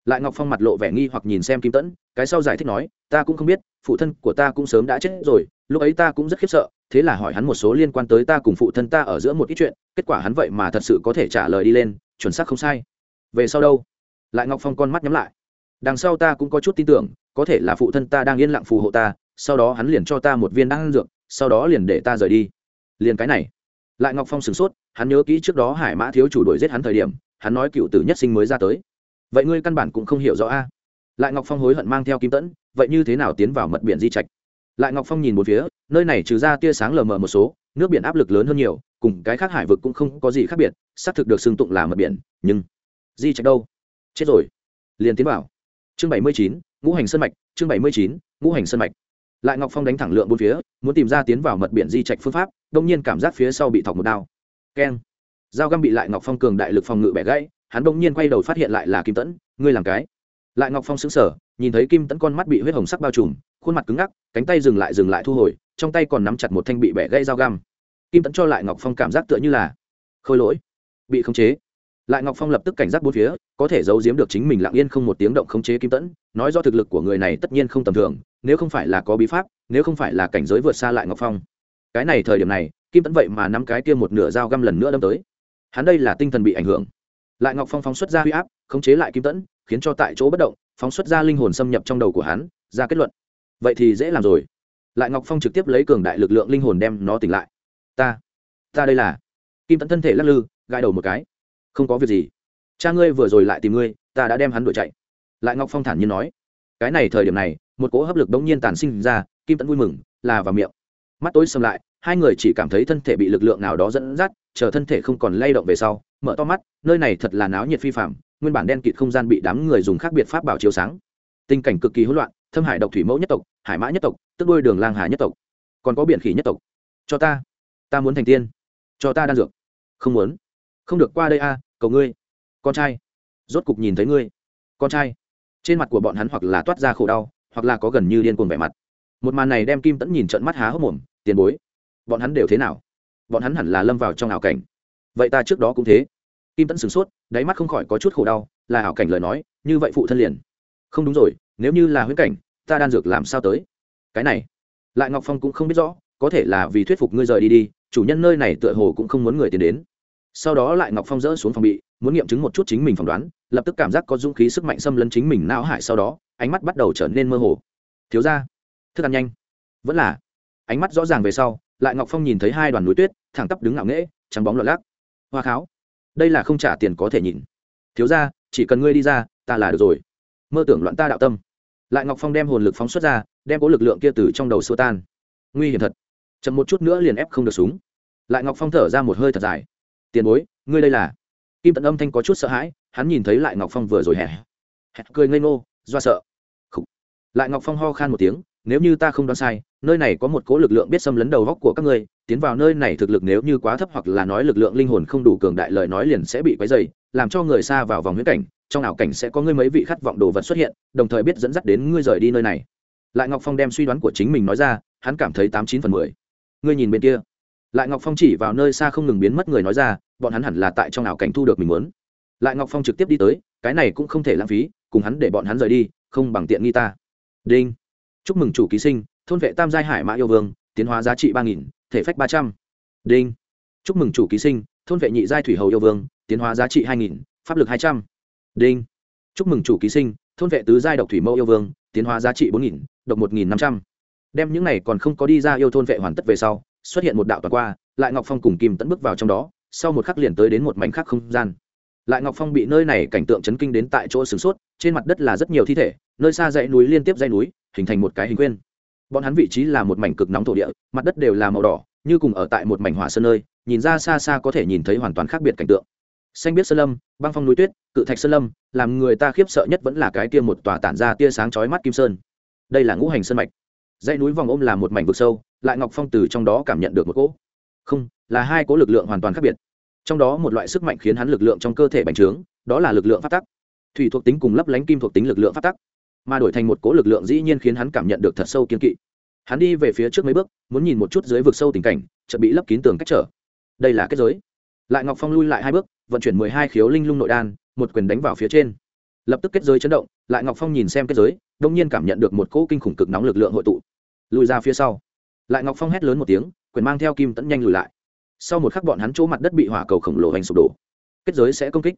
Lại ngọc phong mặt lộ vẻ nghi hoặc nhìn xem kim tẫn cái sau giải thích nói, ta cũng không biết, phụ thân của ta cũng sớm đã chết rồi, lúc ấy ta cũng rất khiếp sợ thế là hỏi hắn một số liên quan tới ta cùng phụ thân ta ở giữa một ít chuyện, kết quả hắn vậy mà thật sự có thể trả lời đi lên, chuẩn xác không sai. Về sau đâu? Lại ngọc phong con mắt nhắm lại. Đằng sau ta cũng có chút tin tưởng, có thể là phụ thân ta đang yên lặng phù hộ ta, sau đó hắn liền cho ta một viên đan dược, sau đó liền để ta rời đi. Liền cái này. Lại ngọc phong sửng sốt, hắn nhớ kỹ trước đó hải mã thiếu chủ đuổi giết hắn thời điểm, hắn nói cựu tử nhất sinh mới ra tới. Vậy ngươi căn bản cũng không hiểu rõ a. Lại ngọc phong hối hận mang theo kim tẫn, vậy như thế nào tiến vào mật biển di trạch? Lại ngọc phong nhìn một phía, nơi này trừ ra tia sáng lờ mờ một số, nước biển áp lực lớn hơn nhiều, cùng cái khác hải vực cũng không có gì khác biệt, xác thực được xưng tụng là mật biển, nhưng di trạch đâu? Chết rồi. Liền tiến vào. Chương bảy mươi chín, ngũ hành sân mạch, chương bảy mươi chín, ngũ hành sân mạch. Lại ngọc phong đánh thẳng lượng bốn phía, muốn tìm ra tiến vào mật biển di trạch phương pháp, đông nhiên cảm giác phía sau bị thọc một đao. Keng. Dao găm bị lại ngọc phong cường đại lực phòng ngự bẻ gãy, hắn đông nhiên quay đầu phát hiện lại là kim tẫn, ngươi làm cái lại ngọc phong xứng sở nhìn thấy kim tẫn con mắt bị huyết hồng sắc bao trùm, khuôn mặt cứng ngắc, cánh tay dừng lại dừng lại thu hồi, trong tay còn nắm chặt một thanh bị bẻ gãy dao găm. Kim tẫn cho lại ngọc phong cảm giác tựa như là khôi lỗi, bị khống chế. Lại ngọc phong lập tức cảnh giác bốn phía, có thể giấu giếm được chính mình lặng yên không một tiếng động khống chế kim tẫn nói do thực lực của người này tất nhiên không tầm thường, nếu không phải là có bí pháp, nếu không phải là cảnh giới vượt xa lại ngọc phong. Cái này thời điểm này, kim tẫn vậy mà nắm cái kia một nửa dao găm lần nữa đâm tới. Hắn đây là tinh thần bị ảnh hưởng. Lại ngọc phong phóng xuất ra huy áp, khống chế lại kim tẫn khiến cho tại chỗ bất động, phóng xuất ra linh hồn xâm nhập trong đầu của hắn, ra kết luận. Vậy thì dễ làm rồi. Lại ngọc phong trực tiếp lấy cường đại lực lượng linh hồn đem nó tỉnh lại. Ta ta đây là. Kim tẫn thân thể lắc lư, gãi đầu một cái. Không có việc gì. Cha ngươi vừa rồi lại tìm ngươi, ta đã đem hắn đuổi chạy. Lại ngọc phong thản nhiên nói. Cái này thời điểm này, một cỗ hấp lực đống nhiên tàn sinh ra, kim tẫn vui mừng, là vào miệng. Mắt tối xâm lại, hai người chỉ cảm thấy thân thể bị lực lượng nào đó dẫn dắt, chờ thân thể không còn lay động về sau, mở to mắt, nơi này thật là náo nhiệt phi phạm nguyên bản đen kịt không gian bị đám người dùng khác biệt pháp bảo chiếu sáng. Tình cảnh cực kỳ hỗn loạn, thâm hải độc thủy mẫu nhất tộc, hải mã nhất tộc, tức đôi đường lang hà nhất tộc. Còn có biển khỉ nhất tộc. Cho ta. Ta muốn thành tiên. Cho ta đan dược. Không muốn. Không được qua đây a à, cầu ngươi. Con trai. Rốt cục nhìn thấy ngươi. Con trai. Trên mặt của bọn hắn hoặc là toát ra khổ đau, hoặc là có gần như điên cuồng vẻ mặt. Một màn này đem kim tẫn nhìn trận mắt há hốc mồm, tiền bối, bọn hắn đều thế nào? Bọn hắn hẳn là lâm vào trong ảo cảnh. Vậy ta trước đó cũng thế kim tẫn sửng sốt, đáy mắt không khỏi có chút khổ đau, là hảo cảnh lời nói, như vậy phụ thân liền. Không đúng rồi, nếu như là huyễn cảnh, ta đan dược làm sao tới? Cái này, lại ngọc phong cũng không biết rõ, có thể là vì thuyết phục ngươi rời đi đi, chủ nhân nơi này tựa hồ cũng không muốn người tiến đến. Sau đó lại ngọc phong dỡ xuống phòng bị, muốn nghiệm chứng một chút chính mình phỏng đoán, lập tức cảm giác có dũng khí sức mạnh xâm lấn chính mình não hại sau đó, ánh mắt bắt đầu trở nên mơ hồ. Thiếu ra thức ăn nhanh. Vẫn là, ánh mắt rõ ràng về sau, lại ngọc phong nhìn thấy hai đoàn núi tuyết, thẳng tắp đứng ngạo nghễ, trắng bóng lọt lác. Hoa kháo đây là không trả tiền có thể nhìn. Thiếu ra chỉ cần ngươi đi ra, ta là được rồi. Mơ tưởng loạn ta đạo tâm. Lại ngọc phong đem hồn lực phóng xuất ra, đem có lực lượng kia từ trong đầu xua tan. Nguy hiểm thật. Chậm một chút nữa liền ép không được súng. Lại ngọc phong thở ra một hơi thật dài. Tiền bối, ngươi đây là? Kim tận âm thanh có chút sợ hãi, hắn nhìn thấy lại ngọc phong vừa rồi hẻ hẻ cười ngây ngô, do sợ. Khủ. lại ngọc phong ho khan một tiếng, nếu như ta không đoán sai nơi này có một cố lực lượng biết xâm lấn đầu góc của các ngươi, tiến vào nơi này thực lực nếu như quá thấp hoặc là nói lực lượng linh hồn không đủ cường đại lời nói liền sẽ bị quấy dày làm cho người xa vào vòng huyễn cảnh, trong ảo cảnh sẽ có ngươi mấy vị khát vọng đồ vật xuất hiện, đồng thời biết dẫn dắt đến ngươi rời đi nơi này. Lại ngọc phong đem suy đoán của chính mình nói ra, hắn cảm thấy tám chín phần mười. Ngươi nhìn bên kia. Lại ngọc phong chỉ vào nơi xa không ngừng biến mất người nói ra, bọn hắn hẳn là tại trong ảo cảnh thu được mình muốn. Lại ngọc phong trực tiếp đi tới, cái này cũng không thể lãng phí, cùng hắn để bọn hắn rời đi, không bằng tiện nghi ta. Đinh. Chúc mừng chủ ký sinh thôn vệ tam giai hải mã yêu vương, tiến hóa giá trị ba nghìn, thể phách ba trăm. Đinh. Chúc mừng chủ ký sinh, thôn vệ nhị giai thủy hầu yêu vương, tiến hóa giá trị hai nghìn, pháp lực hai trăm. Đinh. Chúc mừng chủ ký sinh, thôn vệ tứ giai độc thủy mẫu yêu vương, tiến hóa giá trị bốn nghìn, độc một nghìn năm trăm. Đem những này còn không có đi ra yêu thôn vệ hoàn tất về sau, xuất hiện một đạo toàn qua, lại ngọc phong cùng kim tẫn bước vào trong đó, sau một khắc liền tới đến một mảnh khắc không gian. Lại ngọc phong bị nơi này cảnh tượng chấn kinh đến tại chỗ sửng sốt, trên mặt đất là rất nhiều thi thể, nơi xa dãy núi liên tiếp dãy núi, hình thành một cái hình quyên bọn hắn vị trí là một mảnh cực nóng thổ địa, mặt đất đều là màu đỏ, như cùng ở tại một mảnh hỏa sơn nơi, nhìn ra xa xa có thể nhìn thấy hoàn toàn khác biệt cảnh tượng. Xanh biết sơn lâm, băng phong núi tuyết, cự thạch sơn lâm, làm người ta khiếp sợ nhất vẫn là cái kia một tòa tản ra tia sáng chói mắt kim sơn. Đây là ngũ hành sơn mạch. Dãy núi vòng ôm là một mảnh vực sâu, lại ngọc phong từ trong đó cảm nhận được một cỗ. Không, là hai cỗ lực lượng hoàn toàn khác biệt. Trong đó một loại sức mạnh khiến hắn lực lượng trong cơ thể bành trướng, đó là lực lượng phát tắc. Thủy thuộc tính cùng lấp lánh kim thuộc tính lực lượng phát tắc mà đổi thành một cỗ lực lượng dĩ nhiên khiến hắn cảm nhận được thật sâu kiên kỵ. Hắn đi về phía trước mấy bước, muốn nhìn một chút dưới vực sâu tình cảnh, chợt bị lấp kín tường cách trở. Đây là kết giới. Lại ngọc phong lui lại hai bước, vận chuyển mười hai khiếu linh lung nội đan, một quyền đánh vào phía trên. Lập tức kết giới chấn động, lại ngọc phong nhìn xem kết giới, đông nhiên cảm nhận được một cỗ kinh khủng cực nóng lực lượng hội tụ. Lùi ra phía sau. Lại ngọc phong hét lớn một tiếng, quyền mang theo kim tẫn nhanh lùi lại. Sau một khắc bọn hắn chỗ mặt đất bị hỏa cầu khổng lồ hành sụp đổ. Kết giới sẽ công kích.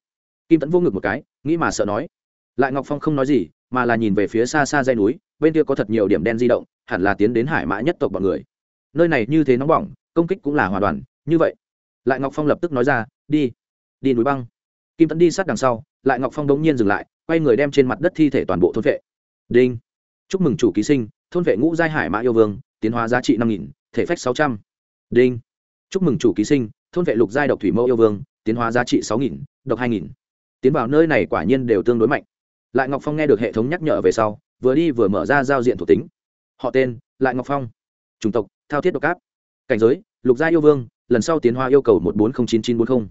Kim tẫn vô ngực một cái, nghĩ mà sợ nói lại ngọc phong không nói gì, mà là nhìn về phía xa xa dây núi, bên kia có thật nhiều điểm đen di động, hẳn là tiến đến hải mã nhất tộc bọn người. Nơi này như thế nóng bỏng, công kích cũng là hòa đoàn, như vậy. Lại ngọc phong lập tức nói ra, đi đi núi băng. Kim tấn đi sát đằng sau, lại ngọc phong đống nhiên dừng lại, quay người đem trên mặt đất thi thể toàn bộ thôn vệ. Đinh, chúc mừng chủ ký sinh, thôn vệ ngũ giai hải mã yêu vương, tiến hóa giá trị năm nghìn, thể phách sáu trăm. Đinh, chúc mừng chủ ký sinh, thôn vệ lục giai độc thủy mẫu yêu vương, tiến hóa giá trị sáu nghìn, độc hai nghìn. Tiến vào nơi này quả nhiên đều tương đối mạnh lại ngọc phong nghe được hệ thống nhắc nhở về sau, vừa đi vừa mở ra giao diện thuộc tính. Họ tên, lại ngọc phong. Chủng tộc, thao thiết độc cáp cảnh giới, lục gia yêu vương, lần sau tiến hóa yêu cầu một bốn không chín chín bốn không.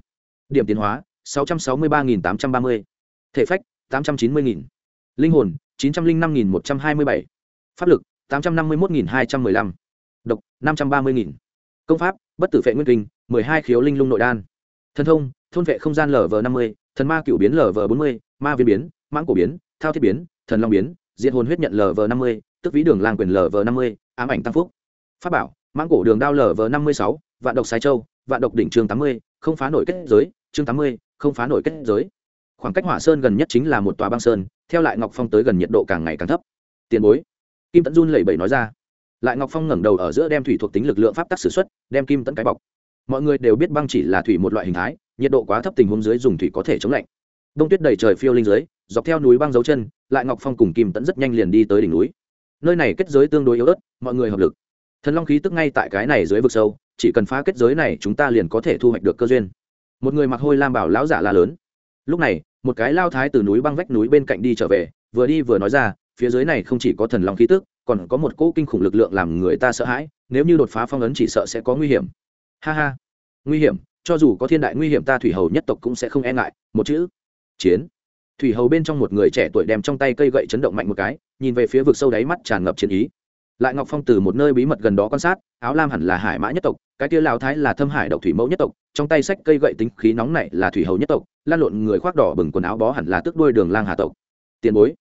Điểm tiến hóa, sáu trăm sáu mươi ba nghìn tám trăm ba mươi. Thể phách, tám trăm chín mươi nghìn. Linh hồn, chín trăm linh năm nghìn một trăm hai mươi bảy. Pháp lực, tám trăm năm mươi một nghìn hai trăm m ư ơ i năm độc, năm trăm ba mươi nghìn. Công pháp, bất tử vệ nguyên kinh m ộ ư ơ i hai khiếu linh lung nội đan. Thân thông, thôn vệ không gian lv năm mươi, thần ma cựu biến lv bốn mươi, ma viên biến mãng cổ biến, thao thiết biến, thần long biến diện hồn huyết nhận lv năm mươi, tức vĩ đường lang quyền lv năm mươi, ám ảnh tăng phúc. Pháp bảo, mãng cổ đường đao lv năm mươi sáu, vạn độc sái châu, vạn độc đỉnh chương tám mươi, không phá nổi kết giới chương tám mươi, không phá nổi kết giới. Khoảng cách hỏa sơn gần nhất chính là một tòa băng sơn, theo lại ngọc phong tới gần nhiệt độ càng ngày càng thấp. Tiền bối. Kim tẫn run lẩy bẩy nói ra. Lại ngọc phong ngẩng đầu ở giữa đem thủy thuộc tính lực lượng pháp tắc s ử x u ấ t đem kim tẫn cái bọc. Mọi người đều biết băng chỉ là thủy một loại hình thái, nhiệt độ quá thấp tình huống dưới dùng thủy có thể chống lạnh đông tuyết đầy trời phiêu linh dưới, dọc theo núi băng dấu chân, lại ngọc phong cùng kim tẫn rất nhanh liền đi tới đỉnh núi. Nơi này kết giới tương đối yếu ớt, mọi người hợp lực. Thần long khí tức ngay tại cái này dưới vực sâu, chỉ cần phá kết giới này, chúng ta liền có thể thu hoạch được cơ duyên. Một người mặc hôi lam bảo lão giả la lớn. Lúc này, một cái lao thái từ núi băng vách núi bên cạnh đi trở về, vừa đi vừa nói ra, phía dưới này không chỉ có thần long khí tức, còn có một cỗ kinh khủng lực lượng làm người ta sợ hãi, nếu như đột phá phong ấn chỉ sợ sẽ có nguy hiểm. Ha ha. Nguy hiểm, cho dù có thiên đại nguy hiểm ta thủy hầu nhất tộc cũng sẽ không e ngại, một chữ chiến. Thủy hầu bên trong một người trẻ tuổi đem trong tay cây gậy chấn động mạnh một cái, nhìn về phía vực sâu đáy mắt tràn ngập chiến ý. Lại ngọc phong từ một nơi bí mật gần đó quan sát, áo lam hẳn là hải mã nhất tộc, cái tia lao thái là thâm hải độc thủy mẫu nhất tộc, trong tay sách cây gậy tính khí nóng này là thủy hầu nhất tộc, lan lộn người khoác đỏ bừng quần áo bó hẳn là tước đuôi đường lang hà tộc. Tiền bối.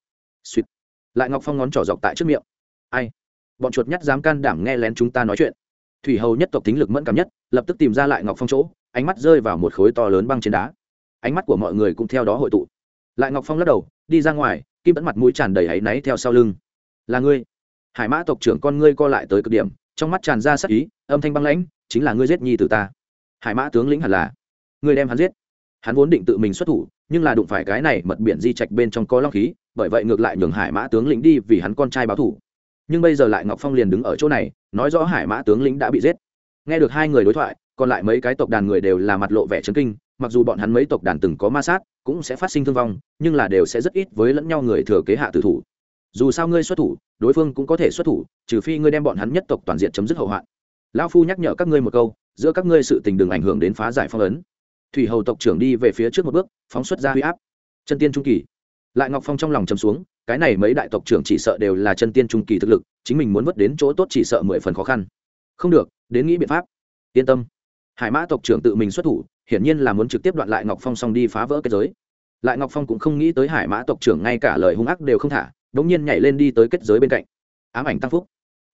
Suýt. Lại ngọc phong ngón trỏ dọc tại trước miệng. Ai? Bọn chuột nhắt dám can đảm nghe lén chúng ta nói chuyện. Thủy hầu nhất tộc tính lực mẫn cảm nhất, lập tức tìm ra lại ngọc phong chỗ, ánh mắt rơi vào một khối to lớn băng trên đá ánh mắt của mọi người cũng theo đó hội tụ. Lại ngọc phong lắc đầu, đi ra ngoài, kim tẫn mặt mũi tràn đầy áy náy theo sau lưng. Là ngươi. Hải mã tộc trưởng con ngươi co lại tới cực điểm, trong mắt tràn ra sắc ý, âm thanh băng lãnh, chính là ngươi giết nhi từ ta. Hải mã tướng lĩnh hẳn là, ngươi đem hắn giết. Hắn vốn định tự mình xuất thủ, nhưng là đụng phải cái này mật biển di trạch bên trong có long khí, bởi vậy ngược lại nhường hải mã tướng lĩnh đi vì hắn con trai báo thủ. Nhưng bây giờ lại ngọc phong liền đứng ở chỗ này, nói rõ hải mã tướng lĩnh đã bị giết. Nghe được hai người đối thoại, còn lại mấy cái tộc đàn người đều là mặt lộ vẻ chấn kinh mặc dù bọn hắn mấy tộc đàn từng có ma sát, cũng sẽ phát sinh thương vong, nhưng là đều sẽ rất ít với lẫn nhau người thừa kế hạ tử thủ. Dù sao ngươi xuất thủ, đối phương cũng có thể xuất thủ, trừ phi ngươi đem bọn hắn nhất tộc toàn diện chấm dứt hậu hoạn. Lão phu nhắc nhở các ngươi một câu, giữa các ngươi sự tình đừng ảnh hưởng đến phá giải phong ấn. Thủy hầu tộc trưởng đi về phía trước một bước, phóng xuất ra huy áp. Chân tiên trung kỳ. Lại ngọc phong trong lòng chấm xuống, cái này mấy đại tộc trưởng chỉ sợ đều là chân tiên trung kỳ thực lực, chính mình muốn vớt đến chỗ tốt chỉ sợ mười phần khó khăn. Không được, đến nghĩ biện pháp. Yên tâm. Hải mã tộc trưởng tự mình xuất thủ hiển nhiên là muốn trực tiếp đoạn lại ngọc phong xong đi phá vỡ kết giới. Lại ngọc phong cũng không nghĩ tới hải mã tộc trưởng ngay cả lời hung ác đều không thả đ ỗ n g nhiên nhảy lên đi tới kết giới bên cạnh. Ám ảnh tăng phúc.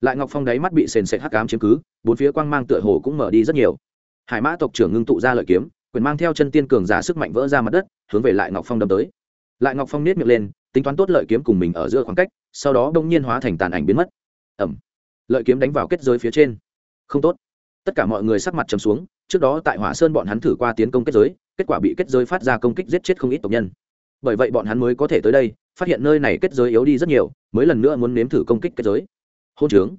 Lại ngọc phong đáy mắt bị sền sệt hắc ám chiếm cứ, bốn phía quang mang tựa hồ cũng mở đi rất nhiều. Hải mã tộc trưởng ngưng tụ ra lợi kiếm, quyền mang theo chân tiên cường giả sức mạnh vỡ ra mặt đất, hướng về lại ngọc phong đâm tới. Lại ngọc phong nết miệng lên, tính toán tốt lợi kiếm cùng mình ở giữa khoảng cách, sau đó đông nhiên hóa thành tàn ảnh biến mất. Ẩm lợi kiếm đánh vào kết giới phía trên. Không tốt. Tất cả mọi người sắc mặt trầm xuống trước đó tại hỏa sơn bọn hắn thử qua tiến công kết giới, kết quả bị kết giới phát ra công kích giết chết không ít tộc nhân. Bởi vậy bọn hắn mới có thể tới đây, phát hiện nơi này kết giới yếu đi rất nhiều, mới lần nữa muốn nếm thử công kích kết giới. Hôn trướng.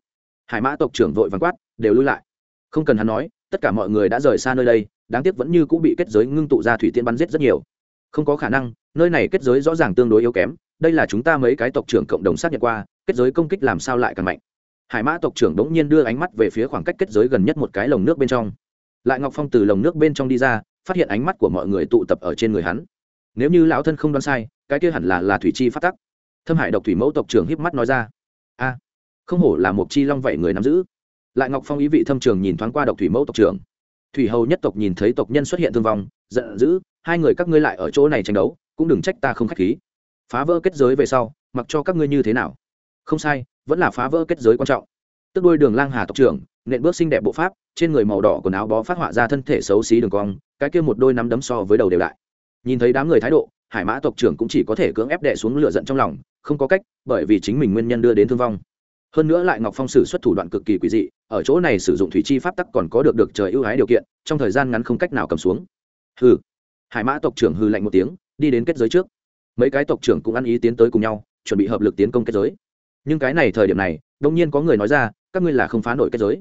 Hải mã tộc trưởng vội vàng quát, đều lui lại. Không cần hắn nói, tất cả mọi người đã rời xa nơi đây, đáng tiếc vẫn như cũng bị kết giới ngưng tụ ra thủy tiên bắn giết rất nhiều. Không có khả năng, nơi này kết giới rõ ràng tương đối yếu kém, đây là chúng ta mấy cái tộc trưởng cộng đồng xác nhận qua, kết giới công kích làm sao lại càng mạnh. Hải mã tộc trưởng đống nhiên đưa ánh mắt về phía khoảng cách kết giới gần nhất một cái lồng nước bên trong lại ngọc phong từ lồng nước bên trong đi ra, phát hiện ánh mắt của mọi người tụ tập ở trên người hắn. Nếu như lão thân không đoán sai, cái kia hẳn là là thủy chi phát tắc. Thâm hải độc thủy mẫu tộc trưởng híp mắt nói ra. A, không hổ là một chi long vậy người nắm giữ. Lại ngọc phong ý vị thâm trường nhìn thoáng qua độc thủy mẫu tộc trưởng. Thủy hầu nhất tộc nhìn thấy tộc nhân xuất hiện thương vong, giận dữ, hai người các ngươi lại ở chỗ này tranh đấu, cũng đừng trách ta không khách khí. Phá vỡ kết giới về sau, mặc cho các ngươi như thế nào? Không sai, vẫn là phá vỡ kết giới quan trọng tức đôi đường lang hà tộc trưởng, nện bước xinh đẹp bộ pháp, trên người màu đỏ quần áo bó phát họa ra thân thể xấu xí đường cong, cái kia một đôi nắm đấm so với đầu đều đại nhìn thấy đám người thái độ, hải mã tộc trưởng cũng chỉ có thể cưỡng ép đệ xuống lửa giận trong lòng, không có cách, bởi vì chính mình nguyên nhân đưa đến thương vong. Hơn nữa lại ngọc phong sử xuất thủ đoạn cực kỳ quỷ dị, ở chỗ này sử dụng thủy chi pháp tắc còn có được được trời ưu ái điều kiện, trong thời gian ngắn không cách nào cầm xuống. Hừ. Hải mã tộc trưởng hư lạnh một tiếng, đi đến kết giới trước. Mấy cái tộc trưởng cũng ăn ý tiến tới cùng nhau, chuẩn bị hợp lực tiến công kết giới nhưng cái này thời điểm này, đông nhiên có người nói ra, các ngươi là không phá nổi kết giới.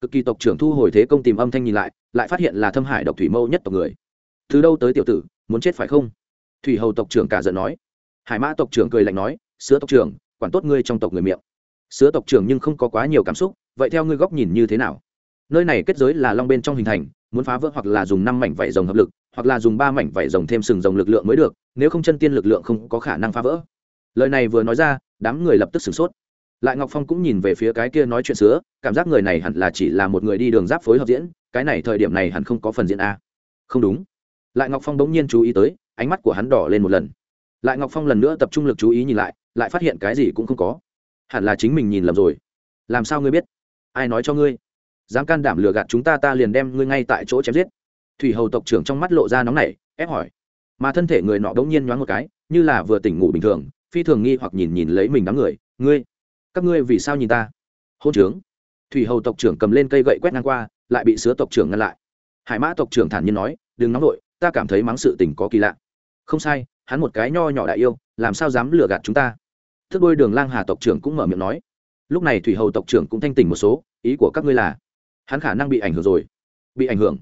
Cực kỳ tộc trưởng thu hồi thế công tìm âm thanh nhìn lại lại phát hiện là thâm hải độc thủy mâu nhất tộc người. Từ đâu tới tiểu tử, muốn chết phải không? Thủy hầu tộc trưởng cả giận nói. Hải mã tộc trưởng cười lạnh nói, sứa tộc trưởng, quản tốt ngươi trong tộc người miệng. Sứa tộc trưởng nhưng không có quá nhiều cảm xúc, vậy theo ngươi góc nhìn như thế nào? Nơi này kết giới là long bên trong hình thành, muốn phá vỡ hoặc là dùng năm mảnh vảy rồng hợp lực, hoặc là dùng ba mảnh vảy rồng thêm sừng rồng lực lượng mới được, nếu không chân tiên lực lượng không có khả năng phá vỡ lời này vừa nói ra, đám người lập tức sửng sốt. Lại ngọc phong cũng nhìn về phía cái kia nói chuyện sứa, cảm giác người này hẳn là chỉ là một người đi đường giáp phối hợp diễn, cái này thời điểm này hẳn không có phần diễn a. Không đúng. Lại ngọc phong bỗng nhiên chú ý tới, ánh mắt của hắn đỏ lên một lần. Lại ngọc phong lần nữa tập trung lực chú ý nhìn lại lại phát hiện cái gì cũng không có. Hẳn là chính mình nhìn lầm rồi. Làm sao ngươi biết? Ai nói cho ngươi? Dám can đảm lừa gạt chúng ta ta liền đem ngươi ngay tại chỗ chém giết. Thủy hầu tộc trưởng trong mắt lộ ra nóng nảy, ép hỏi. Mà thân thể người nọ đ ố n g nhiên nhoáng một cái, như là vừa tỉnh ngủ bình thường phi thường nghi hoặc nhìn nhìn lấy mình đám người, ngươi, các ngươi vì sao nhìn ta? Hôn trướng. Thủy hầu tộc trưởng cầm lên cây gậy quét ngang qua, lại bị sứa tộc trưởng ngăn lại. Hải mã tộc trưởng thản nhiên nói, đừng nóng vội, ta cảm thấy mắng sự tình có kỳ lạ. Không sai, hắn một cái nho nhỏ đại yêu, làm sao dám lừa gạt chúng ta? Thức đôi đường lang hà tộc trưởng cũng mở miệng nói. Lúc này thủy hầu tộc trưởng cũng thanh tỉnh một số, ý của các ngươi là, hắn khả năng bị ảnh hưởng rồi. Bị ảnh hưởng?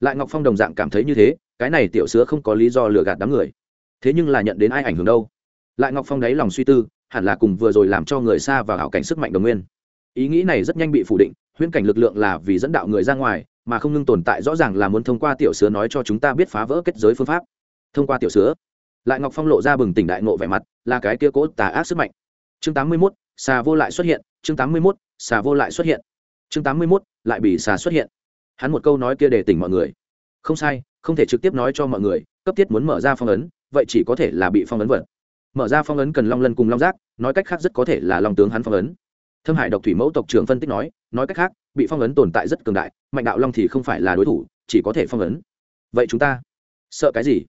Lại ngọc phong đồng dạng cảm thấy như thế, cái này tiểu sứa không có lý do lừa gạt đám người. Thế nhưng là nhận đến ai ảnh hưởng đâu? Lại ngọc phong đáy lòng suy tư, hẳn là cùng vừa rồi làm cho người xa vào hảo cảnh sức mạnh đồng nguyên. Ý nghĩ này rất nhanh bị phủ định, huyễn cảnh lực lượng là vì dẫn đạo người ra ngoài, mà không ngưng tồn tại rõ ràng là muốn thông qua tiểu sứa nói cho chúng ta biết phá vỡ kết giới phương pháp. Thông qua tiểu sứa, lại ngọc phong lộ ra bừng tỉnh đại ngộ vẻ mặt, là cái kia cố tà ác sức mạnh. Chương tám mươi mốt, xà vô lại xuất hiện, chương tám mươi mốt, xà vô lại xuất hiện. Chương tám mươi mốt, lại bị xà xuất hiện. Hắn một câu nói kia để tỉnh mọi người. Không sai, không thể trực tiếp nói cho mọi người, cấp thiết muốn mở ra phong ấn, vậy chỉ có thể là bị phong ấn vật mở ra phong ấn cần long lân cùng long giác, nói cách khác rất có thể là long tướng hắn phong ấn. Thâm hải độc thủy mẫu tộc trưởng phân tích nói nói cách khác, bị phong ấn tồn tại rất cường đại, mạnh đạo long thì không phải là đối thủ, chỉ có thể phong ấn. Vậy chúng ta sợ cái gì?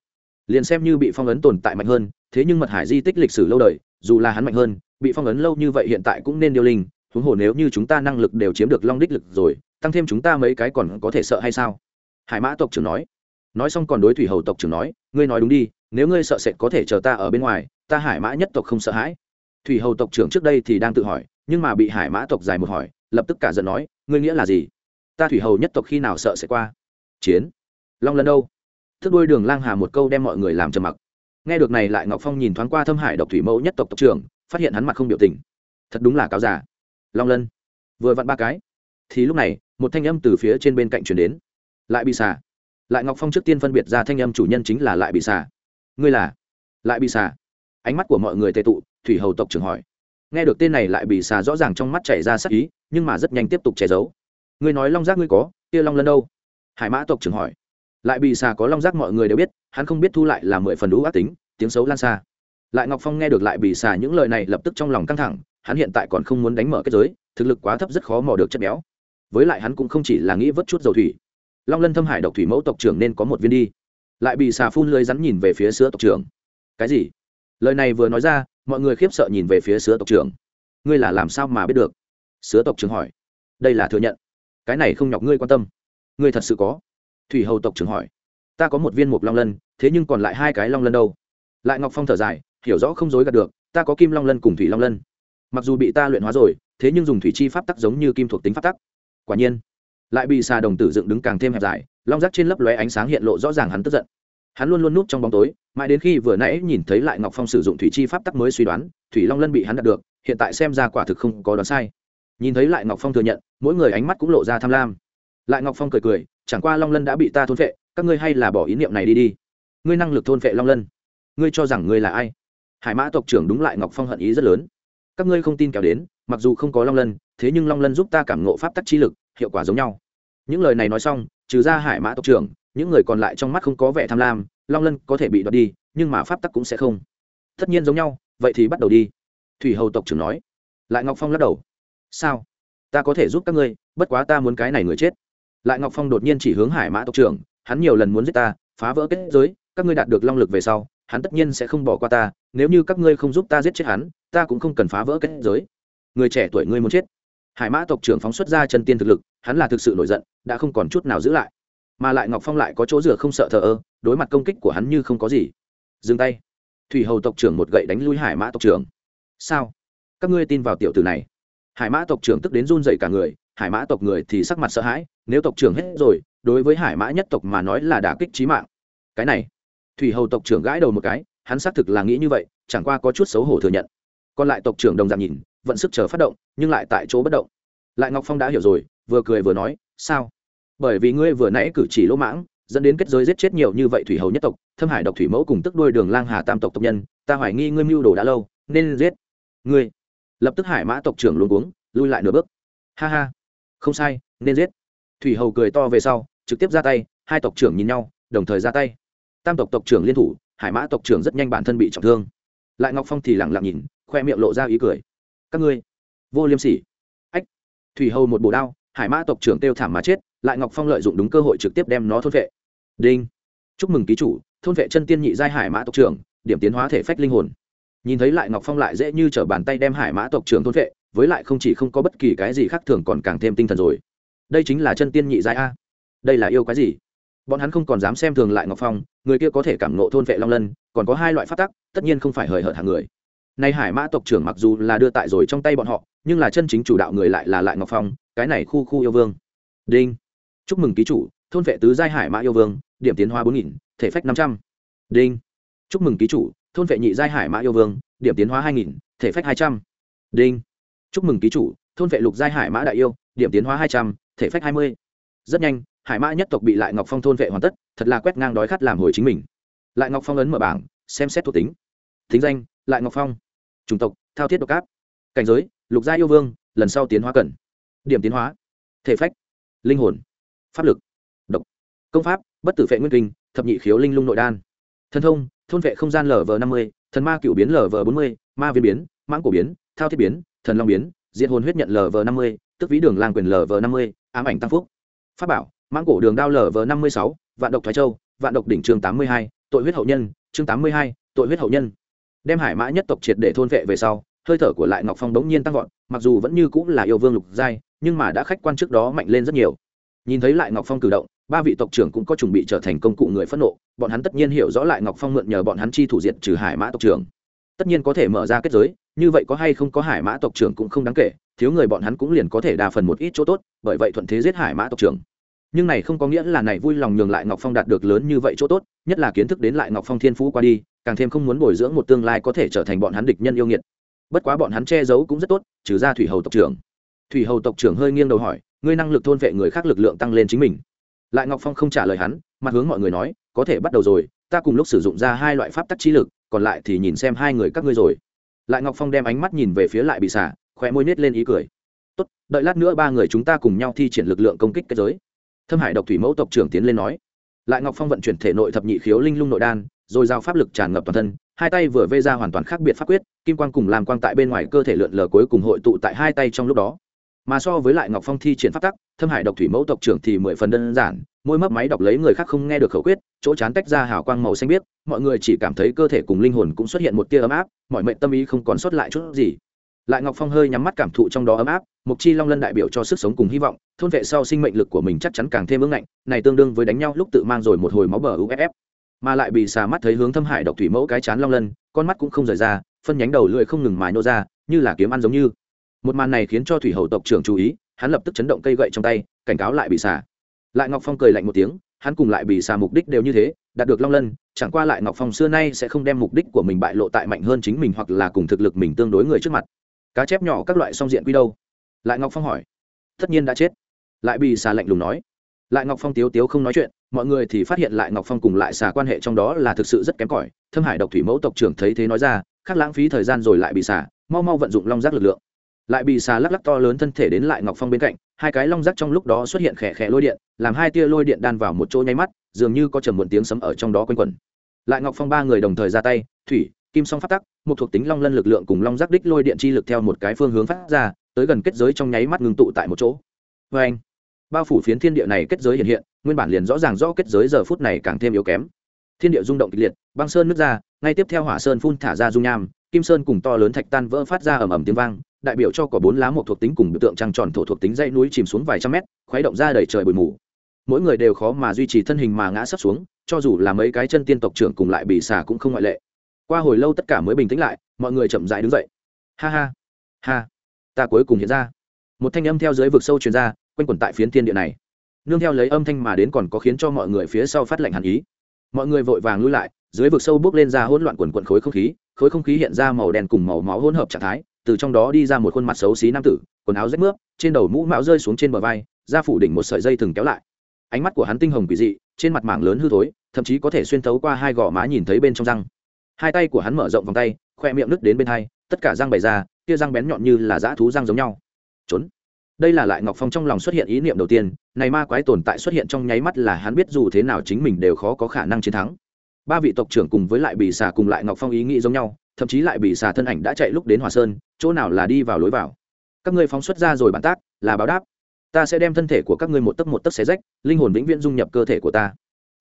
Liền xem như bị phong ấn tồn tại mạnh hơn, thế nhưng mật hải di tích lịch sử lâu đời, dù là hắn mạnh hơn, bị phong ấn lâu như vậy hiện tại cũng nên điêu linh, huống hồ nếu như chúng ta năng lực đều chiếm được long đích lực rồi, tăng thêm chúng ta mấy cái còn có thể sợ hay sao? Hải mã tộc trưởng nói. Nói xong còn đối thủy hầu tộc trưởng nói, ngươi nói đúng đi, nếu ngươi sợ sệt có thể chờ ta ở bên ngoài ta hải mã nhất tộc không sợ hãi. Thủy hầu tộc trưởng trước đây thì đang tự hỏi, nhưng mà bị hải mã tộc dài một hỏi, lập tức cả giận nói, ngươi nghĩa là gì? Ta thủy hầu nhất tộc khi nào sợ sẽ qua? Chiến. Long lần đâu? Thức đuôi đường lang hà một câu đem mọi người làm trầm mặc. Nghe được này lại ngọc phong nhìn thoáng qua thâm hải độc thủy mẫu nhất tộc tộc trưởng, phát hiện hắn mặt không biểu tình. Thật đúng là cáo già. Long lân. Vừa vặn ba cái. Thì lúc này, một thanh âm từ phía trên bên cạnh chuyển đến. Lại bị xả. Lại ngọc phong trước tiên phân biệt ra thanh âm chủ nhân chính là lại bị xả. Ngươi là? Lại bị xả ánh mắt của mọi người tệ tụ, thủy hầu tộc trưởng hỏi. Nghe được tên này lại bị xà rõ ràng trong mắt chảy ra sắc ý, nhưng mà rất nhanh tiếp tục che giấu. Ngươi nói long giác ngươi có, kia long lân đâu? Hải mã tộc trưởng hỏi. Lại bị xà có long giác mọi người đều biết, hắn không biết thu lại là mười phần đủ ác tính, tiếng xấu lan xa. Lại ngọc phong nghe được lại bị xà những lời này lập tức trong lòng căng thẳng, hắn hiện tại còn không muốn đánh mở kết giới, thực lực quá thấp rất khó mò được chất béo. Với lại hắn cũng không chỉ là nghĩ vớt chút dầu thủy. Long lân thâm hải độc thủy mẫu tộc trưởng nên có một viên đi. Lại bị xà phun lưới rắn nhìn về phía sữa tộc trưởng. Cái gì? Lời này vừa nói ra, mọi người khiếp sợ nhìn về phía sứa tộc trưởng. Ngươi là làm sao mà biết được? Sứa tộc trưởng hỏi. Đây là thừa nhận. Cái này không nhọc ngươi quan tâm. Ngươi thật sự có. Thủy hầu tộc trưởng hỏi. Ta có một viên mục long lân, thế nhưng còn lại hai cái long lân đâu? Lại ngọc phong thở dài, hiểu rõ không dối gạt được, ta có kim long lân cùng thủy long lân. Mặc dù bị ta luyện hóa rồi, thế nhưng dùng thủy chi pháp tắc giống như kim thuộc tính pháp tắc. Quả nhiên, lại bị xà đồng tử dựng đứng càng thêm hẹp dài, long rác trên lấp lóe ánh sáng hiện lộ rõ ràng hắn tức giận. Hắn luôn luôn núp trong bóng tối mãi đến khi vừa nãy nhìn thấy lại ngọc phong sử dụng thủy chi pháp tắc mới suy đoán thủy long lân bị hắn đạt được hiện tại xem ra quả thực không có đoán sai. Nhìn thấy lại ngọc phong thừa nhận mỗi người ánh mắt cũng lộ ra tham lam. Lại ngọc phong cười cười chẳng qua long lân đã bị ta thôn vệ, các ngươi hay là bỏ ý niệm này đi đi. Ngươi năng lực thôn vệ long lân ngươi cho rằng ngươi là ai? Hải mã tộc trưởng đúng lại ngọc phong hận ý rất lớn. Các ngươi không tin kéo đến mặc dù không có long lân thế nhưng long lân giúp ta cảm ngộ pháp tắc chi lực hiệu quả giống nhau. Những lời này nói xong trừ ra hải mã tộc trưởng những người còn lại trong mắt không có vẻ tham lam long lân có thể bị đoạt đi, nhưng mà pháp tắc cũng sẽ không. Tất nhiên giống nhau, vậy thì bắt đầu đi. Thủy hầu tộc trưởng nói. Lại ngọc phong lắc đầu. Sao? Ta có thể giúp các ngươi, bất quá ta muốn cái này người chết. Lại ngọc phong đột nhiên chỉ hướng hải mã tộc trưởng, hắn nhiều lần muốn giết ta, phá vỡ kết giới, các ngươi đạt được long lực về sau, hắn tất nhiên sẽ không bỏ qua ta, nếu như các ngươi không giúp ta giết chết hắn, ta cũng không cần phá vỡ kết giới. Người trẻ tuổi ngươi muốn chết. Hải mã tộc trưởng phóng xuất ra chân tiên thực lực, hắn là thực sự nổi giận, đã không còn chút nào giữ lại. Mà lại ngọc phong lại có chỗ rửa không sợ thờ ơ đối mặt công kích của hắn như không có gì. Dừng tay. Thủy hầu tộc trưởng một gậy đánh lui hải mã tộc trưởng. Sao? Các ngươi tin vào tiểu tử này. Hải mã tộc trưởng tức đến run dậy cả người, hải mã tộc người thì sắc mặt sợ hãi, nếu tộc trưởng hết rồi, đối với hải mã nhất tộc mà nói là đả kích trí mạng. Cái này. Thủy hầu tộc trưởng gãi đầu một cái, hắn xác thực là nghĩ như vậy, chẳng qua có chút xấu hổ thừa nhận. Còn lại tộc trưởng đồng dạng nhìn vận sức chờ phát động, nhưng lại tại chỗ bất động. Lại ngọc phong đã hiểu rồi, vừa cười vừa nói, sao? Bởi vì ngươi vừa nãy cử chỉ lỗ mãng dẫn đến kết giới giết chết nhiều như vậy thủy hầu nhất tộc, thâm hải độc thủy mẫu cùng tức đuôi đường lang hà tam tộc tộc nhân, ta hoài nghi ngươi mưu đồ đã lâu, nên giết. Ngươi, lập tức hải mã tộc trưởng luôn uống lui lại nửa bước. Ha ha, không sai, nên giết. Thủy hầu cười to về sau, trực tiếp ra tay, hai tộc trưởng nhìn nhau, đồng thời ra tay. Tam tộc tộc trưởng liên thủ, hải mã tộc trưởng rất nhanh bản thân bị trọng thương. Lại ngọc phong thì lẳng lặng nhìn, khoe miệng lộ ra ý cười. Các ngươi, vô liêm sỉ. Ách, thủy hầu một bồ đao, hải mã tộc trưởng kêu thảm mà chết, lại ngọc phong lợi dụng đúng cơ hội trực tiếp đem nó thôn vệ đinh. Chúc mừng ký chủ, thôn vệ chân tiên nhị giai hải mã tộc trưởng, điểm tiến hóa thể phách linh hồn. Nhìn thấy lại ngọc phong lại dễ như t r ở bàn tay đem hải mã tộc trưởng thôn vệ, với lại không chỉ không có bất kỳ cái gì khác thường còn càng thêm tinh thần rồi. Đây chính là chân tiên nhị giai a. Đây là yêu cái gì? Bọn hắn không còn dám xem thường lại ngọc phong, người kia có thể cảm nộ thôn vệ long lân, còn có hai loại phát tắc, tất nhiên không phải hời hợt hàng người. Nay hải mã tộc trưởng mặc dù là đưa tại rồi trong tay bọn họ, nhưng là chân chính chủ đạo người lại là lại ngọc phong, cái này khu khu yêu vương. Đinh. Chúc mừng ký chủ, thôn vệ tứ giai hải mã yêu vương điểm tiến hóa bốn nghìn, thể phách năm trăm. Đinh. Chúc mừng ký chủ, thôn vệ nhị giai hải mã yêu vương, điểm tiến hóa hai nghìn, thể phách hai trăm. Đinh. Chúc mừng ký chủ, thôn vệ lục giai hải mã đại yêu, điểm tiến hóa hai trăm, thể phách hai mươi. Rất nhanh, hải mã nhất tộc bị lại ngọc phong thôn vệ hoàn tất, thật là quét ngang đói khát làm hồi chính mình. Lại ngọc phong ấn mở bảng, xem xét thuộc tính. Thính danh, lại ngọc phong. Chủng tộc, thao thiết độc cáp cảnh giới, lục gia yêu vương, lần sau tiến hóa cần. Điểm tiến hóa, thể phách, linh hồn, pháp lực công pháp, bất tử vệ nguyên kinh, thập nhị khiếu linh lung nội đan. Thần thông, thôn vệ không gian lv năm mươi, thần ma cựu biến lv bốn mươi, ma viên biến, mãng cổ biến, thao thiết biến, thần long biến diện hồn huyết nhận lv năm mươi, tức vĩ đường lang quyền lv năm mươi, ám ảnh tăng phúc. Pháp bảo, mãng cổ đường đao lv năm mươi sáu, vạn độc thái châu, vạn độc đỉnh chương tám mươi hai, tội huyết hậu nhân, chương tám mươi hai, tội huyết hậu nhân. Đem hải mã nhất tộc triệt để thôn vệ về sau, hơi thở của lại ngọc phong bỗng nhiên tăng vọt, mặc dù vẫn như cũng là yêu vương lục giai, nhưng mà đã khách quan trước đó mạnh lên rất nhiều. Nhìn thấy lại ngọc phong cử động ba vị tộc trưởng cũng có chuẩn bị trở thành công cụ người phẫn nộ, bọn hắn tất nhiên hiểu rõ lại ngọc phong mượn nhờ bọn hắn chi thủ diệt trừ hải mã tộc trưởng. Tất nhiên có thể mở ra kết giới, như vậy có hay không có hải mã tộc trưởng cũng không đáng kể, thiếu người bọn hắn cũng liền có thể đa phần một ít chỗ tốt, bởi vậy thuận thế giết hải mã tộc trưởng. Nhưng này không có nghĩa là này vui lòng nhường lại ngọc phong đạt được lớn như vậy chỗ tốt, nhất là kiến thức đến lại ngọc phong thiên phú qua đi, càng thêm không muốn bồi dưỡng một tương lai có thể trở thành bọn hắn địch nhân yêu nghiệt. Bất quá bọn hắn che giấu cũng rất tốt, trừ ra thủy hầu tộc trưởng. Thủy hầu tộc trưởng hơi nghiêng đầu hỏi, ngươi năng lực thôn vệ người khác lực lượng tăng lên chính mình lại ngọc phong không trả lời hắn, mặt hướng mọi người nói, có thể bắt đầu rồi, ta cùng lúc sử dụng ra hai loại pháp tắc trí lực, còn lại thì nhìn xem hai người các ngươi rồi. Lại ngọc phong đem ánh mắt nhìn về phía lại bị xả khỏe môi nết lên ý cười. Tốt, đợi lát nữa ba người chúng ta cùng nhau thi triển lực lượng công kích kết giới. Thâm hải độc thủy mẫu tộc trưởng tiến lên nói. Lại ngọc phong vận chuyển thể nội thập nhị khiếu linh lung nội đan, rồi giao pháp lực tràn ngập toàn thân, hai tay vừa vây ra hoàn toàn khác biệt pháp quyết, kim quang cùng làm quang tại bên ngoài cơ thể lượn lờ cuối cùng hội tụ tại hai tay trong lúc đó mà so với lại ngọc phong thi triển pháp tắc, thâm hải độc thủy mẫu tộc trưởng thì mười phần đơn giản, môi mấp máy đọc lấy người khác không nghe được khẩu quyết, chỗ chán tách ra hào quang màu xanh biếc, mọi người chỉ cảm thấy cơ thể cùng linh hồn cũng xuất hiện một tia ấm áp, mọi mệnh tâm ý không còn sót lại chút gì. Lại ngọc phong hơi nhắm mắt cảm thụ trong đó ấm áp mục chi long lân đại biểu cho sức sống cùng hy vọng, thôn vệ sau sinh mệnh lực của mình chắc chắn càng thêm vững ngạnh, này tương đương với đánh nhau lúc tự mang rồi một hồi máu bờ uff mà lại bị xà mắt thấy hướng thâm hải độc thủy mẫu cái chán long lân, con mắt cũng không rời ra, phân nhánh đầu lưỡi không ngừng mài nô ra, như là kiếm ăn giống như một màn này khiến cho thủy hậu tộc trưởng chú ý, hắn lập tức chấn động cây gậy trong tay, cảnh cáo lại bị xà lại ngọc phong cười lạnh một tiếng, hắn cùng lại bị xà mục đích đều như thế, đạt được long lân, chẳng qua lại ngọc phong xưa nay sẽ không đem mục đích của mình bại lộ tại mạnh hơn chính mình hoặc là cùng thực lực mình tương đối người trước mặt. Cá chép nhỏ các loại song diện quy đâu? Lại ngọc phong hỏi. Tất nhiên đã chết. Lại bị xà lạnh lùng nói. Lại ngọc phong tiếu tiếu không nói chuyện, mọi người thì phát hiện lại ngọc phong cùng lại xà quan hệ trong đó là thực sự rất kém cỏi. Thâm hải độc thủy mẫu tộc trưởng thấy thế nói ra, khác lãng phí thời gian rồi lại bị xà mau mau vận dụng long giác lực lượng lại bị xà lắc lắc to lớn thân thể đến lại ngọc phong bên cạnh, hai cái long rắc trong lúc đó xuất hiện khẽ khẽ lôi điện, làm hai tia lôi điện đan vào một chỗ nháy mắt, dường như có trầm muộn tiếng sấm ở trong đó quanh quẩn. Lại ngọc phong ba người đồng thời ra tay, thủy, kim song phát tắc, một thuộc tính long lân lực lượng cùng long rắc đích lôi điện chi lực theo một cái phương hướng phát ra, tới gần kết giới trong nháy mắt ngừng tụ tại một chỗ. Vê anh bao phủ phiến thiên địa này kết giới hiện hiện, nguyên bản liền rõ ràng rõ kết giới giờ phút này càng thêm yếu kém. Thiên địa rung động kịch liệt, băng sơn nứt ra, ngay tiếp theo hỏa sơn phun thả ra dung nham, kim sơn cùng to lớn thạch tan vỡ phát ra ầm ầm tiếng vang đại biểu cho có bốn lá một thuộc tính cùng biểu tượng trăng tròn thổ thuộc tính dãy núi chìm xuống vài trăm mét, khuấy động ra đầy trời bụi mù. Mỗi người đều khó mà duy trì thân hình mà ngã sấp xuống, cho dù là mấy cái chân tiên tộc trưởng cùng lại bị xả cũng không ngoại lệ. Qua hồi lâu tất cả mới bình tĩnh lại, mọi người chậm rãi đứng dậy. Ha ha ha, ta cuối cùng hiện ra. Một thanh âm theo dưới vực sâu truyền ra, quanh quẩn tại phiến thiên địa này. Nương theo lấy âm thanh mà đến còn có khiến cho mọi người phía sau phát lệnh hàn ý. Mọi người vội vàng lui lại, dưới vực sâu bước lên ra hỗn loạn quần quần khối không khí, khối không khí hiện ra màu đen cùng màu máu hỗn hợp trạng thái từ trong đó đi ra một khuôn mặt xấu xí nam tử, quần áo rách mướp, trên đầu mũ mão rơi xuống trên bờ vai, da phủ đỉnh một sợi dây thừng kéo lại. Ánh mắt của hắn tinh hồng quỷ dị, trên mặt mảng lớn hư thối, thậm chí có thể xuyên thấu qua hai gò má nhìn thấy bên trong răng. Hai tay của hắn mở rộng vòng tay, khoe miệng nứt đến bên hai, tất cả răng bày ra kia răng bén nhọn như là dã thú răng giống nhau. Trốn. Đây là lại ngọc phong trong lòng xuất hiện ý niệm đầu tiên, này ma quái tồn tại xuất hiện trong nháy mắt là hắn biết dù thế nào chính mình đều khó có khả năng chiến thắng. Ba vị tộc trưởng cùng với lại bị xà cùng lại ngọc phong ý nghĩ giống nhau thậm chí lại bị xà thân ảnh đã chạy lúc đến hòa sơn, chỗ nào là đi vào lối vào. Các ngươi phóng xuất ra rồi bản tác, là báo đáp. Ta sẽ đem thân thể của các ngươi một tấc một tấc xé rách, linh hồn vĩnh viễn dung nhập cơ thể của ta.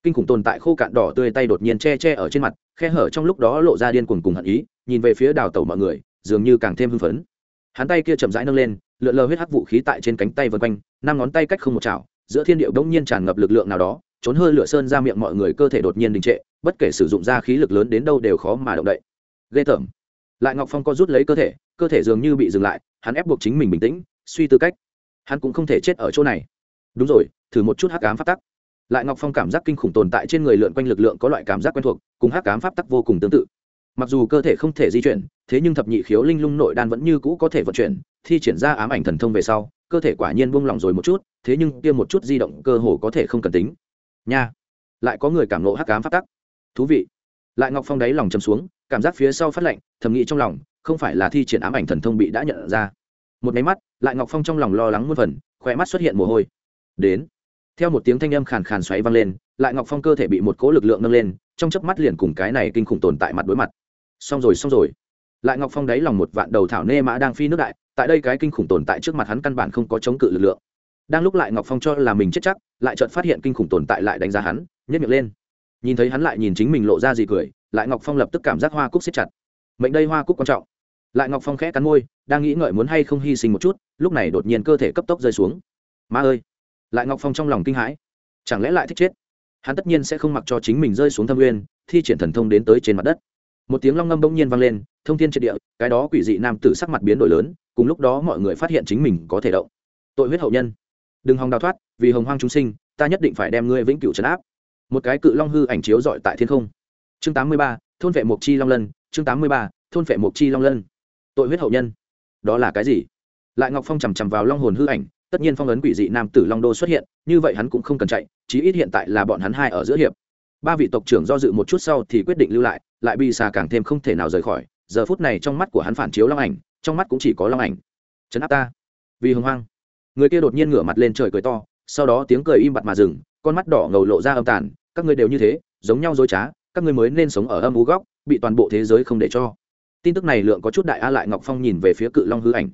Kinh khủng tồn tại khô cạn đỏ tươi tay đột nhiên che che ở trên mặt, khe hở trong lúc đó lộ ra điên cuồng cùng hận ý, nhìn về phía đào tẩu mọi người, dường như càng thêm hưng phấn. Hắn tay kia chậm rãi nâng lên, lượn lờ huyết hắc vũ khí tại trên cánh tay vân quanh, năm ngón tay cách không một chảo, giữa thiên điệu đông nhiên tràn ngập lực lượng nào đó, trốn hơi lửa sơn ra miệng mọi người cơ thể đột nhiên đình trệ, bất kể sử dụng ra khí lực lớn đến đâu đều khó mà động đậy ghê tởm. Lại ngọc phong co rút lấy cơ thể cơ thể dường như bị dừng lại, hắn ép buộc chính mình bình tĩnh, suy tư cách. Hắn cũng không thể chết ở chỗ này. Đúng rồi, thử một chút hắc ám phát tắc. Lại ngọc phong cảm giác kinh khủng tồn tại trên người lượn quanh lực lượng có loại cảm giác quen thuộc, cùng hắc ám pháp tắc vô cùng tương tự. Mặc dù cơ thể không thể di chuyển, thế nhưng thập nhị khiếu linh lung nội đan vẫn như cũ có thể vận chuyển, thi triển ra ám ảnh thần thông về sau, cơ thể quả nhiên buông lỏng rồi một chút, thế nhưng kia một chút di động cơ hồ có thể không cần tính. Nha! Lại có người cảm nộ hắc ám pháp tắc. Thú vị! Lại ngọc phong đáy lòng chầm xuống cảm giác phía sau phát lạnh, thầm nghĩ trong lòng, không phải là thi triển ám ảnh thần thông bị đã nhận ra. Một máy mắt, lại ngọc phong trong lòng lo lắng muôn phần khỏe mắt xuất hiện mồ hôi. Đến. Theo một tiếng thanh âm khàn khàn xoáy vang lên, lại ngọc phong cơ thể bị một cỗ lực lượng nâng lên, trong chớp mắt liền cùng cái này kinh khủng tồn tại mặt đối mặt. Xong rồi xong rồi. Lại ngọc phong đáy lòng một vạn đầu thảo nê mã đang phi nước đại, tại đây cái kinh khủng tồn tại trước mặt hắn căn bản không có chống cự lực lượng. Đang lúc lại ngọc phong cho là mình chết chắc, lại chợt phát hiện kinh khủng tồn tại lại đánh giá hắn nhất miệng lên. Nhìn thấy hắn lại nhìn chính mình lộ ra gì cười lại ngọc phong lập tức cảm giác hoa cúc siết chặt. Mệnh đây hoa cúc quan trọng. Lại ngọc phong khẽ cắn môi, đang nghĩ ngợi muốn hay không hy sinh một chút, lúc này đột nhiên cơ thể cấp tốc rơi xuống. Ma ơi! Lại ngọc phong trong lòng kinh hãi. Chẳng lẽ lại thích chết? Hắn tất nhiên sẽ không mặc cho chính mình rơi xuống thâm nguyên, thi triển thần thông đến tới trên mặt đất. Một tiếng long ngâm bỗng nhiên vang lên, thông thiên triệt địa, cái đó quỷ dị nam tử sắc mặt biến đổi lớn, cùng lúc đó mọi người phát hiện chính mình có thể động. Tội huyết hậu nhân. Đừng hòng đào thoát, vì hồng hoang chúng sinh, ta nhất định phải đem ngươi vĩnh cửu trấn áp. Một cái cự long hư ảnh chiếu dọi tại thiên không chương tám mươi ba, thôn vệ mộc chi long lân, chương tám mươi ba, thôn vệ mộc chi long lân. Tội huyết hậu nhân. Đó là cái gì? Lại ngọc phong chằm chằm vào long hồn hư ảnh, tất nhiên phong ấn quỷ dị nam tử long đô xuất hiện, như vậy hắn cũng không cần chạy, chí ít hiện tại là bọn hắn hai ở giữa hiệp. Ba vị tộc trưởng do dự một chút sau thì quyết định lưu lại lại bị xà càng thêm không thể nào rời khỏi. Giờ phút này trong mắt của hắn phản chiếu long ảnh, trong mắt cũng chỉ có long ảnh. Chấn áp ta. Vì hưng hoang. Người kia đột nhiên ngửa mặt lên trời cười to, sau đó tiếng cười im bặt mà dừng, con mắt đỏ ngầu lộ ra âm tàn, các ngươi đều như thế, giống nhau dối trá các ngươi mới nên sống ở âm u góc, bị toàn bộ thế giới không để cho. Tin tức này lượng có chút đại a lại ngọc phong nhìn về phía cự long hư ảnh.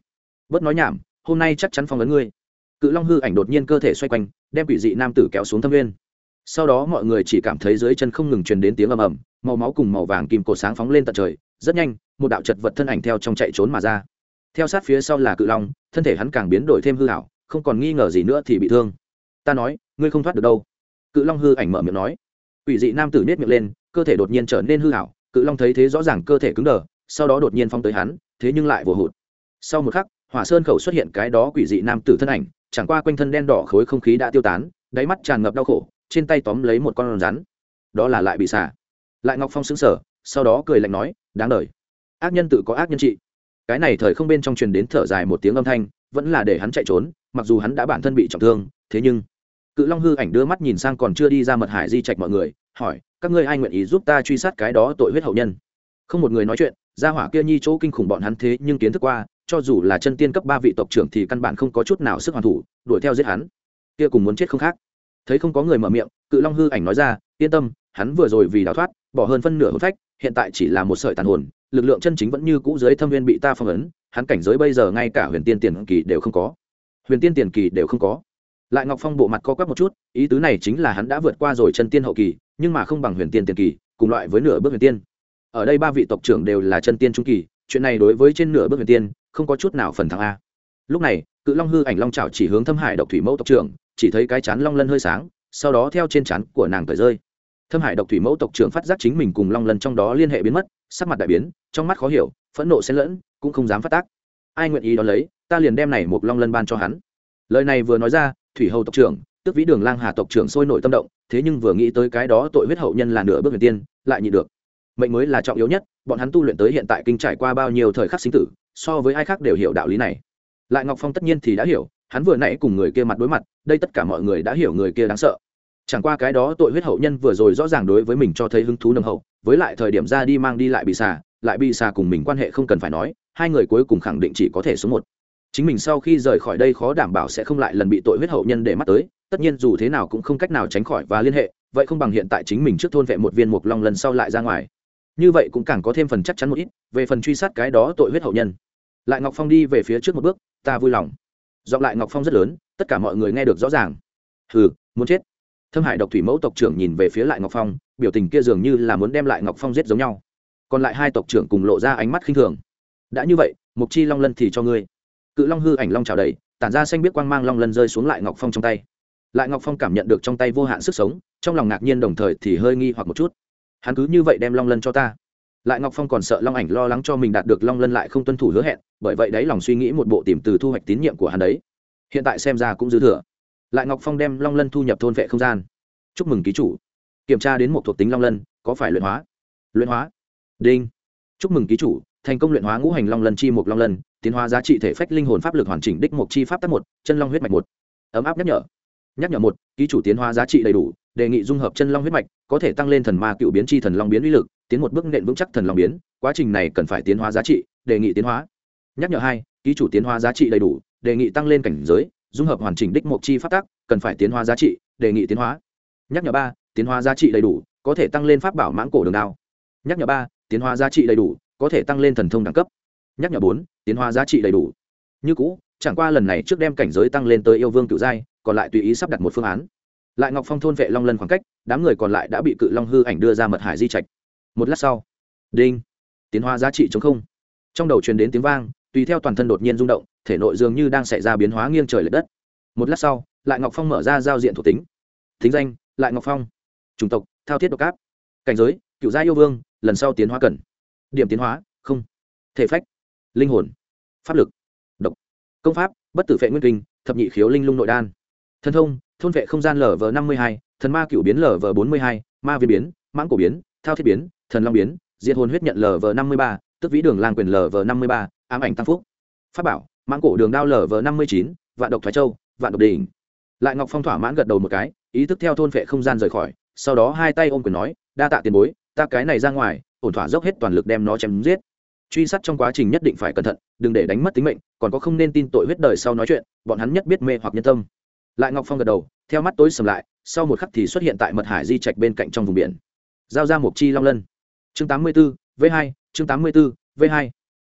Bớt nói nhảm, hôm nay chắc chắn phong ấn ngươi. Cự long hư ảnh đột nhiên cơ thể xoay quanh, đem quỷ dị nam tử kéo xuống thâm nguyên. Sau đó mọi người chỉ cảm thấy dưới chân không ngừng truyền đến tiếng ầm ầm, màu máu cùng màu vàng kim cổ sáng phóng lên tận trời, rất nhanh, một đạo chật vật thân ảnh theo trong chạy trốn mà ra. Theo sát phía sau là cự long, thân thể hắn càng biến đổi thêm hư hảo không còn nghi ngờ gì nữa thì bị thương. Ta nói, ngươi không thoát được đâu. Cự long hư ảnh mở miệng nói. Ủy dị nam tử nết miệng lên cơ thể đột nhiên trở nên hư hảo, cự long thấy thế rõ ràng cơ thể cứng đờ, sau đó đột nhiên phong tới hắn, thế nhưng lại vồ hụt. Sau một khắc, hỏa sơn khẩu xuất hiện cái đó quỷ dị nam tử thân ảnh, chẳng qua quanh thân đen đỏ khối không khí đã tiêu tán, đáy mắt tràn ngập đau khổ, trên tay tóm lấy một con rắn. Đó là lại bị xả. Lại ngọc phong xứng sở sau đó cười lạnh nói, đáng lời ác nhân tự có ác nhân trị. Cái này thời không bên trong truyền đến thở dài một tiếng âm thanh, vẫn là để hắn chạy trốn, mặc dù hắn đã bản thân bị trọng thương, thế nhưng, cự long hư ảnh đưa mắt nhìn sang còn chưa đi ra mật hải di trạch mọi người hỏi, các ngươi ai nguyện ý giúp ta truy sát cái đó tội huyết hậu nhân? Không một người nói chuyện, gia hỏa kia nhi chỗ kinh khủng bọn hắn thế nhưng kiến thức qua, cho dù là chân tiên cấp ba vị tộc trưởng thì căn bản không có chút nào sức hoàn thủ, đuổi theo giết hắn. Kia cùng muốn chết không khác. Thấy không có người mở miệng, cự long hư ảnh nói ra, yên tâm, hắn vừa rồi vì đào thoát, bỏ hơn phân nửa hôn phách, hiện tại chỉ là một sợi tàn hồn, lực lượng chân chính vẫn như cũ dưới thâm viên bị ta phong ấn, hắn cảnh giới bây giờ ngay cả huyền tiên tiền kỳ đều không có. Huyền tiên tiền kỳ đều không có. Lại ngọc phong bộ mặt co quắp một chút, ý tứ này chính là hắn đã vượt qua rồi chân tiên hậu kỳ nhưng mà không bằng huyền tiên tiền kỳ, cùng loại với nửa bước huyền tiên. Ở đây ba vị tộc trưởng đều là chân tiên trung kỳ, chuyện này đối với trên nửa bước huyền tiên, không có chút nào phần thắng a. Lúc này, cự long hư ảnh long trào chỉ hướng thâm hải độc thủy mẫu tộc trưởng, chỉ thấy cái chán long lân hơi sáng, sau đó theo trên chán của nàng cởi rơi. Thâm hải độc thủy mẫu tộc trưởng phát giác chính mình cùng long lân trong đó liên hệ biến mất, sắc mặt đại biến, trong mắt khó hiểu, phẫn nộ xen lẫn, cũng không dám phát tác. Ai nguyện ý đón lấy, ta liền đem này một long lân ban cho hắn. Lời này vừa nói ra, thủy hầu tộc trưởng tức vĩ đường lang hà tộc trưởng sôi nổi tâm động, thế nhưng vừa nghĩ tới cái đó tội huyết hậu nhân là nửa bước huyền tiên, lại nhịn được. Mệnh mới là trọng yếu nhất, bọn hắn tu luyện tới hiện tại kinh trải qua bao nhiêu thời khắc sinh tử, so với ai khác đều hiểu đạo lý này. Lại ngọc phong tất nhiên thì đã hiểu, hắn vừa nãy cùng người kia mặt đối mặt, đây tất cả mọi người đã hiểu người kia đáng sợ. Chẳng qua cái đó tội huyết hậu nhân vừa rồi rõ ràng đối với mình cho thấy hứng thú nâng hậu, với lại thời điểm ra đi mang đi lại bị xà, lại bị xà cùng mình quan hệ không cần phải nói, hai người cuối cùng khẳng định chỉ có thể số một. Chính mình sau khi rời khỏi đây khó đảm bảo sẽ không lại lần bị tội huyết hậu nhân để mắt tới tất nhiên dù thế nào cũng không cách nào tránh khỏi và liên hệ, vậy không bằng hiện tại chính mình trước thôn vệ một viên mục long lần sau lại ra ngoài. Như vậy cũng càng có thêm phần chắc chắn một ít, về phần truy sát cái đó tội huyết hậu nhân. Lại ngọc phong đi về phía trước một bước, ta vui lòng. Dọn lại ngọc phong rất lớn, tất cả mọi người nghe được rõ ràng. Hừ, muốn chết. Thâm hải độc thủy mẫu tộc trưởng nhìn về phía lại ngọc phong, biểu tình kia dường như là muốn đem lại ngọc phong giết giống nhau. Còn lại hai tộc trưởng cùng lộ ra ánh mắt khinh thường. Đã như vậy, mục chi long lân thì cho ngươi. Cự long hư ảnh long trào đầy, tản ra xanh biết quang mang long lân rơi xuống lại ngọc phong trong tay lại ngọc phong cảm nhận được trong tay vô hạn sức sống, trong lòng ngạc nhiên đồng thời thì hơi nghi hoặc một chút. Hắn cứ như vậy đem long lân cho ta. Lại ngọc phong còn sợ long ảnh lo lắng cho mình đạt được long lân lại không tuân thủ hứa hẹn, bởi vậy đấy lòng suy nghĩ một bộ tìm từ thu hoạch tín nhiệm của hắn đấy. Hiện tại xem ra cũng dư thừa. Lại ngọc phong đem long lân thu nhập thôn vệ không gian. Chúc mừng ký chủ. Kiểm tra đến một thuộc tính long lân, có phải luyện hóa? Luyện hóa. Đinh. Chúc mừng ký chủ, thành công luyện hóa ngũ hành long lân chi một long lân, tiến hóa giá trị thể phách linh hồn pháp lực hoàn chỉnh đích một chi pháp tác một, chân long huyết mạch một. Ấm áp nhắc nhở nhắc nhở một, ký chủ tiến hóa giá trị đầy đủ, đề nghị dung hợp chân long huyết mạch, có thể tăng lên thần ma cựu biến chi thần long biến uy lực, tiến một bước nện vững chắc thần long biến, quá trình này cần phải tiến hóa giá trị, đề nghị tiến hóa. Nhắc nhở hai, ký chủ tiến hóa giá trị đầy đủ, đề nghị tăng lên cảnh giới, dung hợp hoàn chỉnh đích mộc chi phát tác cần phải tiến hóa giá trị, đề nghị tiến hóa. Nhắc nhở ba, tiến hóa giá trị đầy đủ, có thể tăng lên pháp bảo mãng cổ đường đao. Nhắc nhở ba, tiến hóa giá trị đầy đủ, có thể tăng lên thần thông đẳng cấp. Nhắc nhở bốn, tiến hóa giá trị đầy đủ. Như cũ, chẳng qua lần này trước đem cảnh giới tăng lên tới yêu vương cựu giai còn lại tùy ý sắp đặt một phương án. Lại ngọc phong thôn vệ long lân khoảng cách, đám người còn lại đã bị cự long hư ảnh đưa ra mật hải di trạch. Một lát sau, đinh, tiến hóa giá trị chống không. Trong đầu truyền đến tiếng vang, tùy theo toàn thân đột nhiên rung động, thể nội dường như đang xảy ra biến hóa nghiêng trời l ệ đất. Một lát sau, lại ngọc phong mở ra giao diện thuộc tính. Thính danh, lại ngọc phong. Chủng tộc, thao thiết độc áp. Cảnh giới, cựu gia yêu vương, lần sau tiến hóa cần. Điểm tiến hóa, không. Thể phách, linh hồn. Pháp lực, độc. Công pháp, bất tử vệ nguyên kinh, thập nhị khiếu linh lung nội đan thần thông, thôn vệ không gian lv năm mươi hai, thần ma cựu biến lv bốn mươi hai, ma viên biến, mãng cổ biến, thao thiết biến, thần long biến, diệt hồn huyết nhận lv năm mươi ba, tức vĩ đường lang quyền lv năm mươi ba, ám ảnh tam phúc. Pháp bảo, mãng cổ đường đao lv năm mươi chín, vạn độc thoái châu, vạn độc đỉnh. Lại ngọc phong thỏa mãn gật đầu một cái, ý thức theo thôn vệ không gian rời khỏi, sau đó hai tay ôm quyền nói, đa tạ tiền bối, ta cái này ra ngoài, ổn thỏa dốc hết toàn lực đem nó chém giết. Truy sát trong quá trình nhất định phải cẩn thận, đừng để đánh mất tính mệnh, còn có không nên tin tội huyết đời sau nói chuyện, bọn hắn nhất biết mê hoặc nhân tâm lại ngọc phong gật đầu theo mắt tối sầm lại sau một khắc thì xuất hiện tại mật hải di trạch bên cạnh trong vùng biển. Giao ra một chi long lân. Chương 84, v 2 chương 84, v 2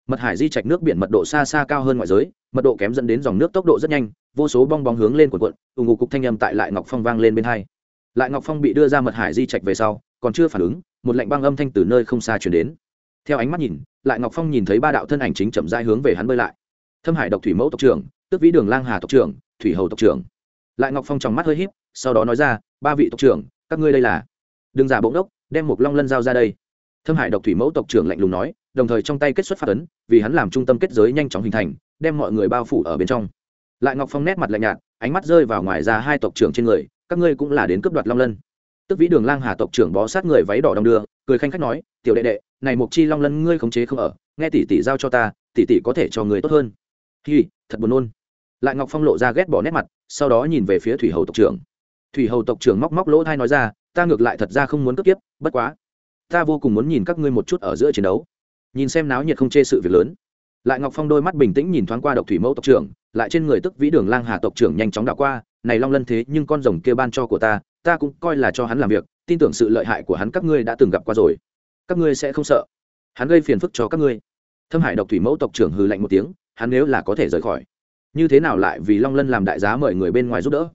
mật hải di trạch nước biển mật độ xa xa cao hơn ngoại giới mật độ kém dẫn đến dòng nước tốc độ rất nhanh vô số bong bóng hướng lên quần quận ủng ngụ cục thanh âm tại lại ngọc phong vang lên bên hai. Lại ngọc phong bị đưa ra mật hải di trạch về sau còn chưa phản ứng một lệnh băng âm thanh từ nơi không xa chuyển đến. Theo ánh mắt nhìn lại ngọc phong nhìn thấy ba đạo thân ảnh chính chậm dai hướng về hắn bơi lại. Thâm hải độc thủy mẫu tộc trưởng tức vĩ đường lang hà tộc trưởng thủy hầu tộc trưởng lại ngọc phong trong mắt hơi híp, sau đó nói ra, ba vị tộc trưởng, các ngươi đây là? Đừng giả bỗng đốc đem một long lân giao ra đây. Thâm hải độc thủy mẫu tộc trưởng lạnh lùng nói, đồng thời trong tay kết xuất phát ấn, vì hắn làm trung tâm kết giới nhanh chóng hình thành, đem mọi người bao phủ ở bên trong. Lại ngọc phong nét mặt lạnh nhạt, ánh mắt rơi vào ngoài ra hai tộc trưởng trên người, các ngươi cũng là đến cướp đoạt long lân. Tức vĩ đường lang hà tộc trưởng bó sát người váy đỏ đồng đưa, cười khanh khách nói, tiểu đệ đệ, này mục chi long lân ngươi khống chế không ở, nghe tỷ tỷ giao cho ta, tỷ tỷ có thể cho người tốt hơn. Hi, thật buồn nôn lại ngọc phong lộ ra ghét bỏ nét mặt, sau đó nhìn về phía thủy hầu tộc trưởng. Thủy hầu tộc trưởng móc móc lỗ thai nói ra, ta ngược lại thật ra không muốn cướp tiếp, bất quá, ta vô cùng muốn nhìn các ngươi một chút ở giữa chiến đấu. Nhìn xem náo nhiệt không chê sự việc lớn, lại ngọc phong đôi mắt bình tĩnh nhìn thoáng qua độc thủy mẫu tộc trưởng, lại trên người tức vĩ đường lang hà tộc trưởng nhanh chóng đạo qua, này long lân thế, nhưng con rồng kia ban cho của ta ta cũng coi là cho hắn làm việc, tin tưởng sự lợi hại của hắn các ngươi đã từng gặp qua rồi. Các ngươi sẽ không sợ. Hắn gây phiền phức cho các ngươi. Thâm hải độc thủy mẫu tộc trưởng hừ lạnh một tiếng, hắn nếu là có thể rời khỏi như thế nào lại vì long lân làm đại giá mời người bên ngoài giúp đỡ?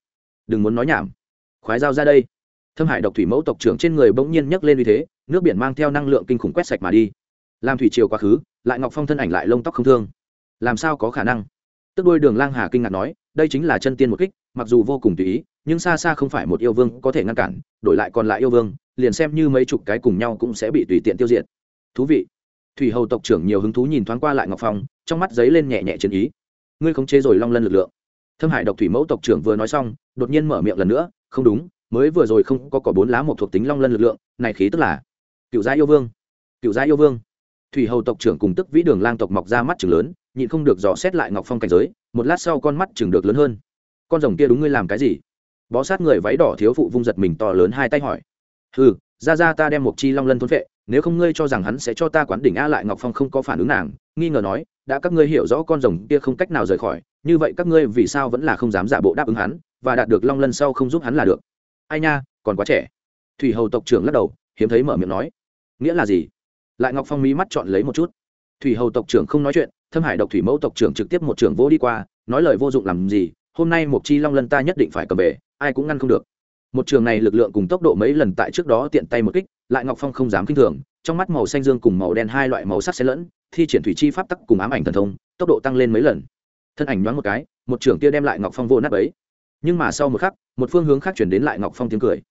Đừng muốn nói nhảm. Khoái dao ra đây. Thâm hải độc thủy mẫu tộc trưởng trên người bỗng nhiên nhấc lên như thế, nước biển mang theo năng lượng kinh khủng quét sạch mà đi. Làm thủy triều quá khứ, lại ngọc phong thân ảnh lại lông tóc không thương. Làm sao có khả năng? Tức đôi đường lang hà kinh ngạc nói, đây chính là chân tiên một kích, mặc dù vô cùng tùy ý, nhưng xa xa không phải một yêu vương có thể ngăn cản, đổi lại còn lại yêu vương, liền xem như mấy chục cái cùng nhau cũng sẽ bị tùy tiện tiêu diệt. Thú vị. Thủy hầu tộc trưởng nhiều hứng thú nhìn thoáng qua lại ngọc phong, trong mắt giấy lên nhẹ nhẹ chiến ý ngươi khống chế rồi long lân lực lượng. Thâm hải độc thủy mẫu tộc trưởng vừa nói xong, đột nhiên mở miệng lần nữa, không đúng, mới vừa rồi không có có bốn lá một thuộc tính long lân lực lượng, này khí tức là cựu gia yêu vương. Cựu gia yêu vương. Thủy hầu tộc trưởng cùng tức vĩ đường lang tộc mọc ra mắt chừng lớn, nhịn không được dò xét lại ngọc phong cảnh giới, một lát sau con mắt chừng được lớn hơn. Con rồng kia đúng ngươi làm cái gì? Bó sát người váy đỏ thiếu phụ vung giật mình to lớn hai tay hỏi. Ừ ra ra ta đem một chi long lân thôn vệ nếu không ngươi cho rằng hắn sẽ cho ta quán đỉnh a lại ngọc phong không có phản ứng nàng, nghi ngờ nói, đã các ngươi hiểu rõ con rồng kia không cách nào rời khỏi, như vậy các ngươi vì sao vẫn là không dám giả bộ đáp ứng hắn, và đạt được long lân sau không giúp hắn là được. Ai nha, còn quá trẻ. Thủy hầu tộc trưởng lắc đầu, hiếm thấy mở miệng nói. Nghĩa là gì? Lại ngọc phong mí mắt chọn lấy một chút. Thủy hầu tộc trưởng không nói chuyện, thâm hải độc thủy mẫu tộc trưởng trực tiếp một trưởng vô đi qua, nói lời vô dụng làm gì, hôm nay một chi long lân ta nhất định phải cầm về, ai cũng ngăn không được. Một trường này lực lượng cùng tốc độ mấy lần tại trước đó tiện tay một kích lại ngọc phong không dám kinh thường, trong mắt màu xanh dương cùng màu đen hai loại màu sắc xen lẫn, thi triển thủy chi pháp tắc cùng ám ảnh thần thông, tốc độ tăng lên mấy lần. Thân ảnh nhoáng một cái, một trưởng kia đem lại ngọc phong vô nát ấy nhưng mà sau một khắc, một phương hướng khác chuyển đến lại ngọc phong tiếng cười.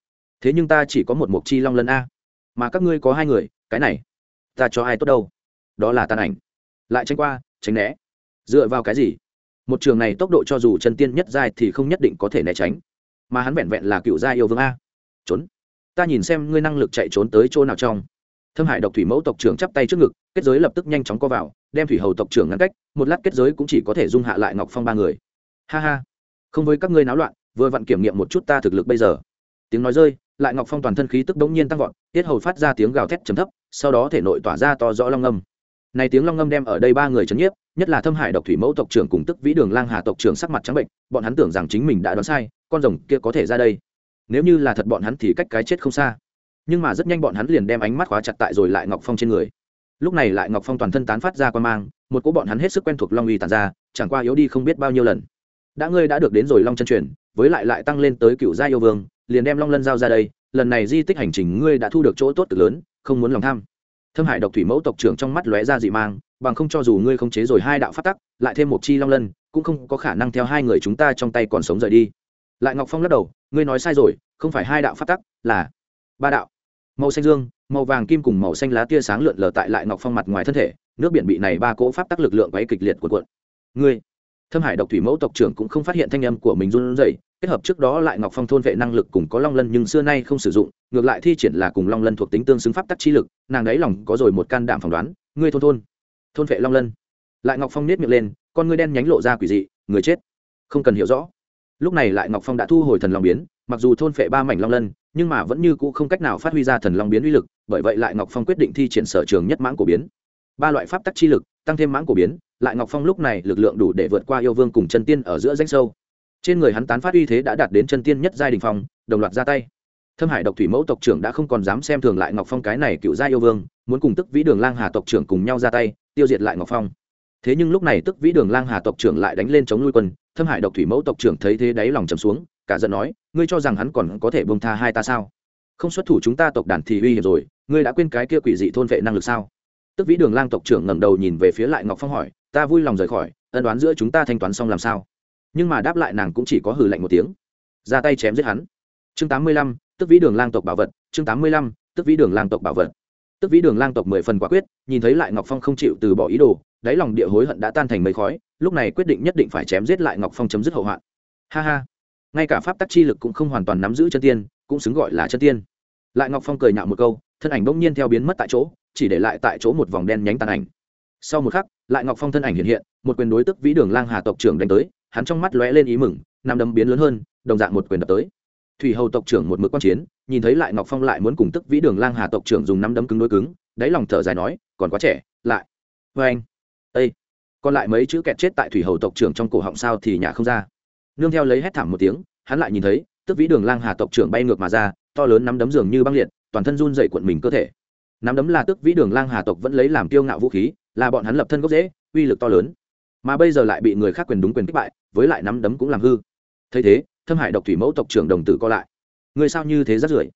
Thế nhưng ta chỉ có một mục chi long lân a. Mà các ngươi có hai người, cái này, ta cho ai tốt đâu? Đó là tàn ảnh. Lại tranh qua, tránh né. Dựa vào cái gì? Một trường này tốc độ cho dù chân tiên nhất giai thì không nhất định có thể né tránh. Mà hắn vẹn vẹn là cựu gia yêu vương a. Trốn ta nhìn xem ngươi năng lực chạy trốn tới chỗ nào trong. Thâm hải độc thủy mẫu tộc trưởng chắp tay trước ngực, kết giới lập tức nhanh chóng co vào, đem thủy hầu tộc trưởng ngăn cách, một lát kết giới cũng chỉ có thể dung hạ lại ngọc phong ba người. Ha ha, không với các ngươi náo loạn, vừa vặn kiểm nghiệm một chút ta thực lực bây giờ. Tiếng nói rơi, lại ngọc phong toàn thân khí tức đống nhiên tăng vọt, tiết hầu phát ra tiếng gào thét chấm thấp, sau đó thể nội tỏa ra to rõ long âm. Này tiếng long ngâm đem ở đây ba người chấn nhiếp, nhất là thâm hải độc thủy mẫu tộc trưởng cùng tức vĩ đường lang hà tộc trưởng sắc mặt trắng bệnh, bọn hắn tưởng rằng chính mình đã đoán sai, con rồng kia có thể ra đây nếu như là thật bọn hắn thì cách cái chết không xa. Nhưng mà rất nhanh bọn hắn liền đem ánh mắt khóa chặt tại rồi lại ngọc phong trên người. Lúc này lại ngọc phong toàn thân tán phát ra quan mang, một cỗ bọn hắn hết sức quen thuộc long uy tàn ra, chẳng qua yếu đi không biết bao nhiêu lần. Đã ngươi đã được đến rồi long chân truyền, với lại lại tăng lên tới cựu gia yêu vương, liền đem long lân giao ra đây, lần này di tích hành trình ngươi đã thu được chỗ tốt cực lớn, không muốn lòng tham. Thâm hải độc thủy mẫu tộc trưởng trong mắt lóe ra dị mang, bằng không cho dù ngươi không chế rồi hai đạo phát tắc, lại thêm một chi long lân, cũng không có khả năng theo hai người chúng ta trong tay còn sống rời đi. Lại ngọc phong lắc đầu ngươi nói sai rồi, không phải hai đạo phát tắc, là ba đạo. Màu xanh dương, màu vàng kim cùng màu xanh lá tia sáng lượn lờ tại lại ngọc phong mặt ngoài thân thể, nước biển bị này ba cỗ pháp tắc lực lượng quấy kịch liệt của cuộn. Ngươi, thâm hải độc thủy mẫu tộc trưởng cũng không phát hiện thanh âm của mình run rẩy, kết hợp trước đó lại ngọc phong thôn vệ năng lực cùng có long lân nhưng xưa nay không sử dụng, ngược lại thi triển là cùng long lân thuộc tính tương xứng pháp tắc chi lực, nàng đáy lòng có rồi một can đảm phỏng đoán, ngươi thôn thôn thôn vệ long lân. Lại ngọc phong nết miệng lên, con ngươi đen nhánh lộ ra quỷ dị, người chết, không cần hiểu rõ lúc này lại ngọc phong đã thu hồi thần long biến, mặc dù thôn phệ ba mảnh long lân, nhưng mà vẫn như cũ không cách nào phát huy ra thần long biến uy lực, bởi vậy lại ngọc phong quyết định thi triển sở trường nhất mãng của biến. Ba loại pháp tắc chi lực, tăng thêm mãng của biến, lại ngọc phong lúc này lực lượng đủ để vượt qua yêu vương cùng chân tiên ở giữa danh sâu. Trên người hắn tán phát uy thế đã đạt đến chân tiên nhất giai đình phong, đồng loạt ra tay. Thâm hải độc thủy mẫu tộc trưởng đã không còn dám xem thường lại ngọc phong cái này cựu gia yêu vương, muốn cùng tức vĩ đường lang hà tộc trưởng cùng nhau ra tay, tiêu diệt lại ngọc phong thế nhưng lúc này tức vĩ đường lang hà tộc trưởng lại đánh lên chống nuôi quân, thâm hải độc thủy mẫu tộc trưởng thấy thế đáy lòng trầm xuống, cả giận nói, ngươi cho rằng hắn còn có thể bông tha hai ta sao? Không xuất thủ chúng ta tộc đàn thì uy hiểm rồi, ngươi đã quên cái kia quỷ dị thôn vệ năng lực sao? Tức vĩ đường lang tộc trưởng ngẩng đầu nhìn về phía lại ngọc phong hỏi, ta vui lòng rời khỏi, ân đoán giữa chúng ta thanh toán xong làm sao? Nhưng mà đáp lại nàng cũng chỉ có hừ lạnh một tiếng. Ra tay chém giết hắn. Chương tám mươi lăm, tức vĩ đường lang tộc bảo vật, chương tám mươi lăm, tức vĩ đường lang tộc bảo vật. Tức vĩ đường lang tộc mười phần quả quyết, nhìn thấy lại ngọc phong không chịu từ bỏ ý đồ đáy lòng địa hối hận đã tan thành mấy khói, lúc này quyết định nhất định phải chém giết lại ngọc phong chấm dứt hậu hoạn. Ha ha. Ngay cả pháp tắc chi lực cũng không hoàn toàn nắm giữ chân tiên, cũng xứng gọi là chân tiên. Lại ngọc phong cười nhạo một câu, thân ảnh bỗng nhiên theo biến mất tại chỗ, chỉ để lại tại chỗ một vòng đen nhánh tàn ảnh. Sau một khắc, lại ngọc phong thân ảnh hiện hiện, một quyền đối tức vĩ đường lang hà tộc trưởng đánh tới, hắn trong mắt lóe lên ý mừng nằm đấm biến lớn hơn, đồng dạng một quyền đập tới. Thủy hầu tộc trưởng một mực quan chiến, nhìn thấy lại ngọc phong lại muốn cùng tức vĩ đường lang hà tộc trưởng dùng năm đấm cứng đối cứng, đáy lòng thở dài nói, còn quá trẻ, lại. Vê anh ây còn lại mấy chữ kẹt chết tại thủy hầu tộc trưởng trong cổ họng sao thì nhà không ra. Nương theo lấy hét thảm một tiếng, hắn lại nhìn thấy, tức vĩ đường lang hà tộc trưởng bay ngược mà ra, to lớn nắm đấm dường như băng liệt, toàn thân run dậy cuộn mình cơ thể. Nắm đấm là tức vĩ đường lang hà tộc vẫn lấy làm kiêu ngạo vũ khí, là bọn hắn lập thân gốc dễ uy lực to lớn. Mà bây giờ lại bị người khác quyền đúng quyền kích bại, với lại nắm đấm cũng làm hư. Thấy thế, thâm hải độc thủy mẫu tộc trưởng đồng tử co lại. Người sao như thế rất rưởi?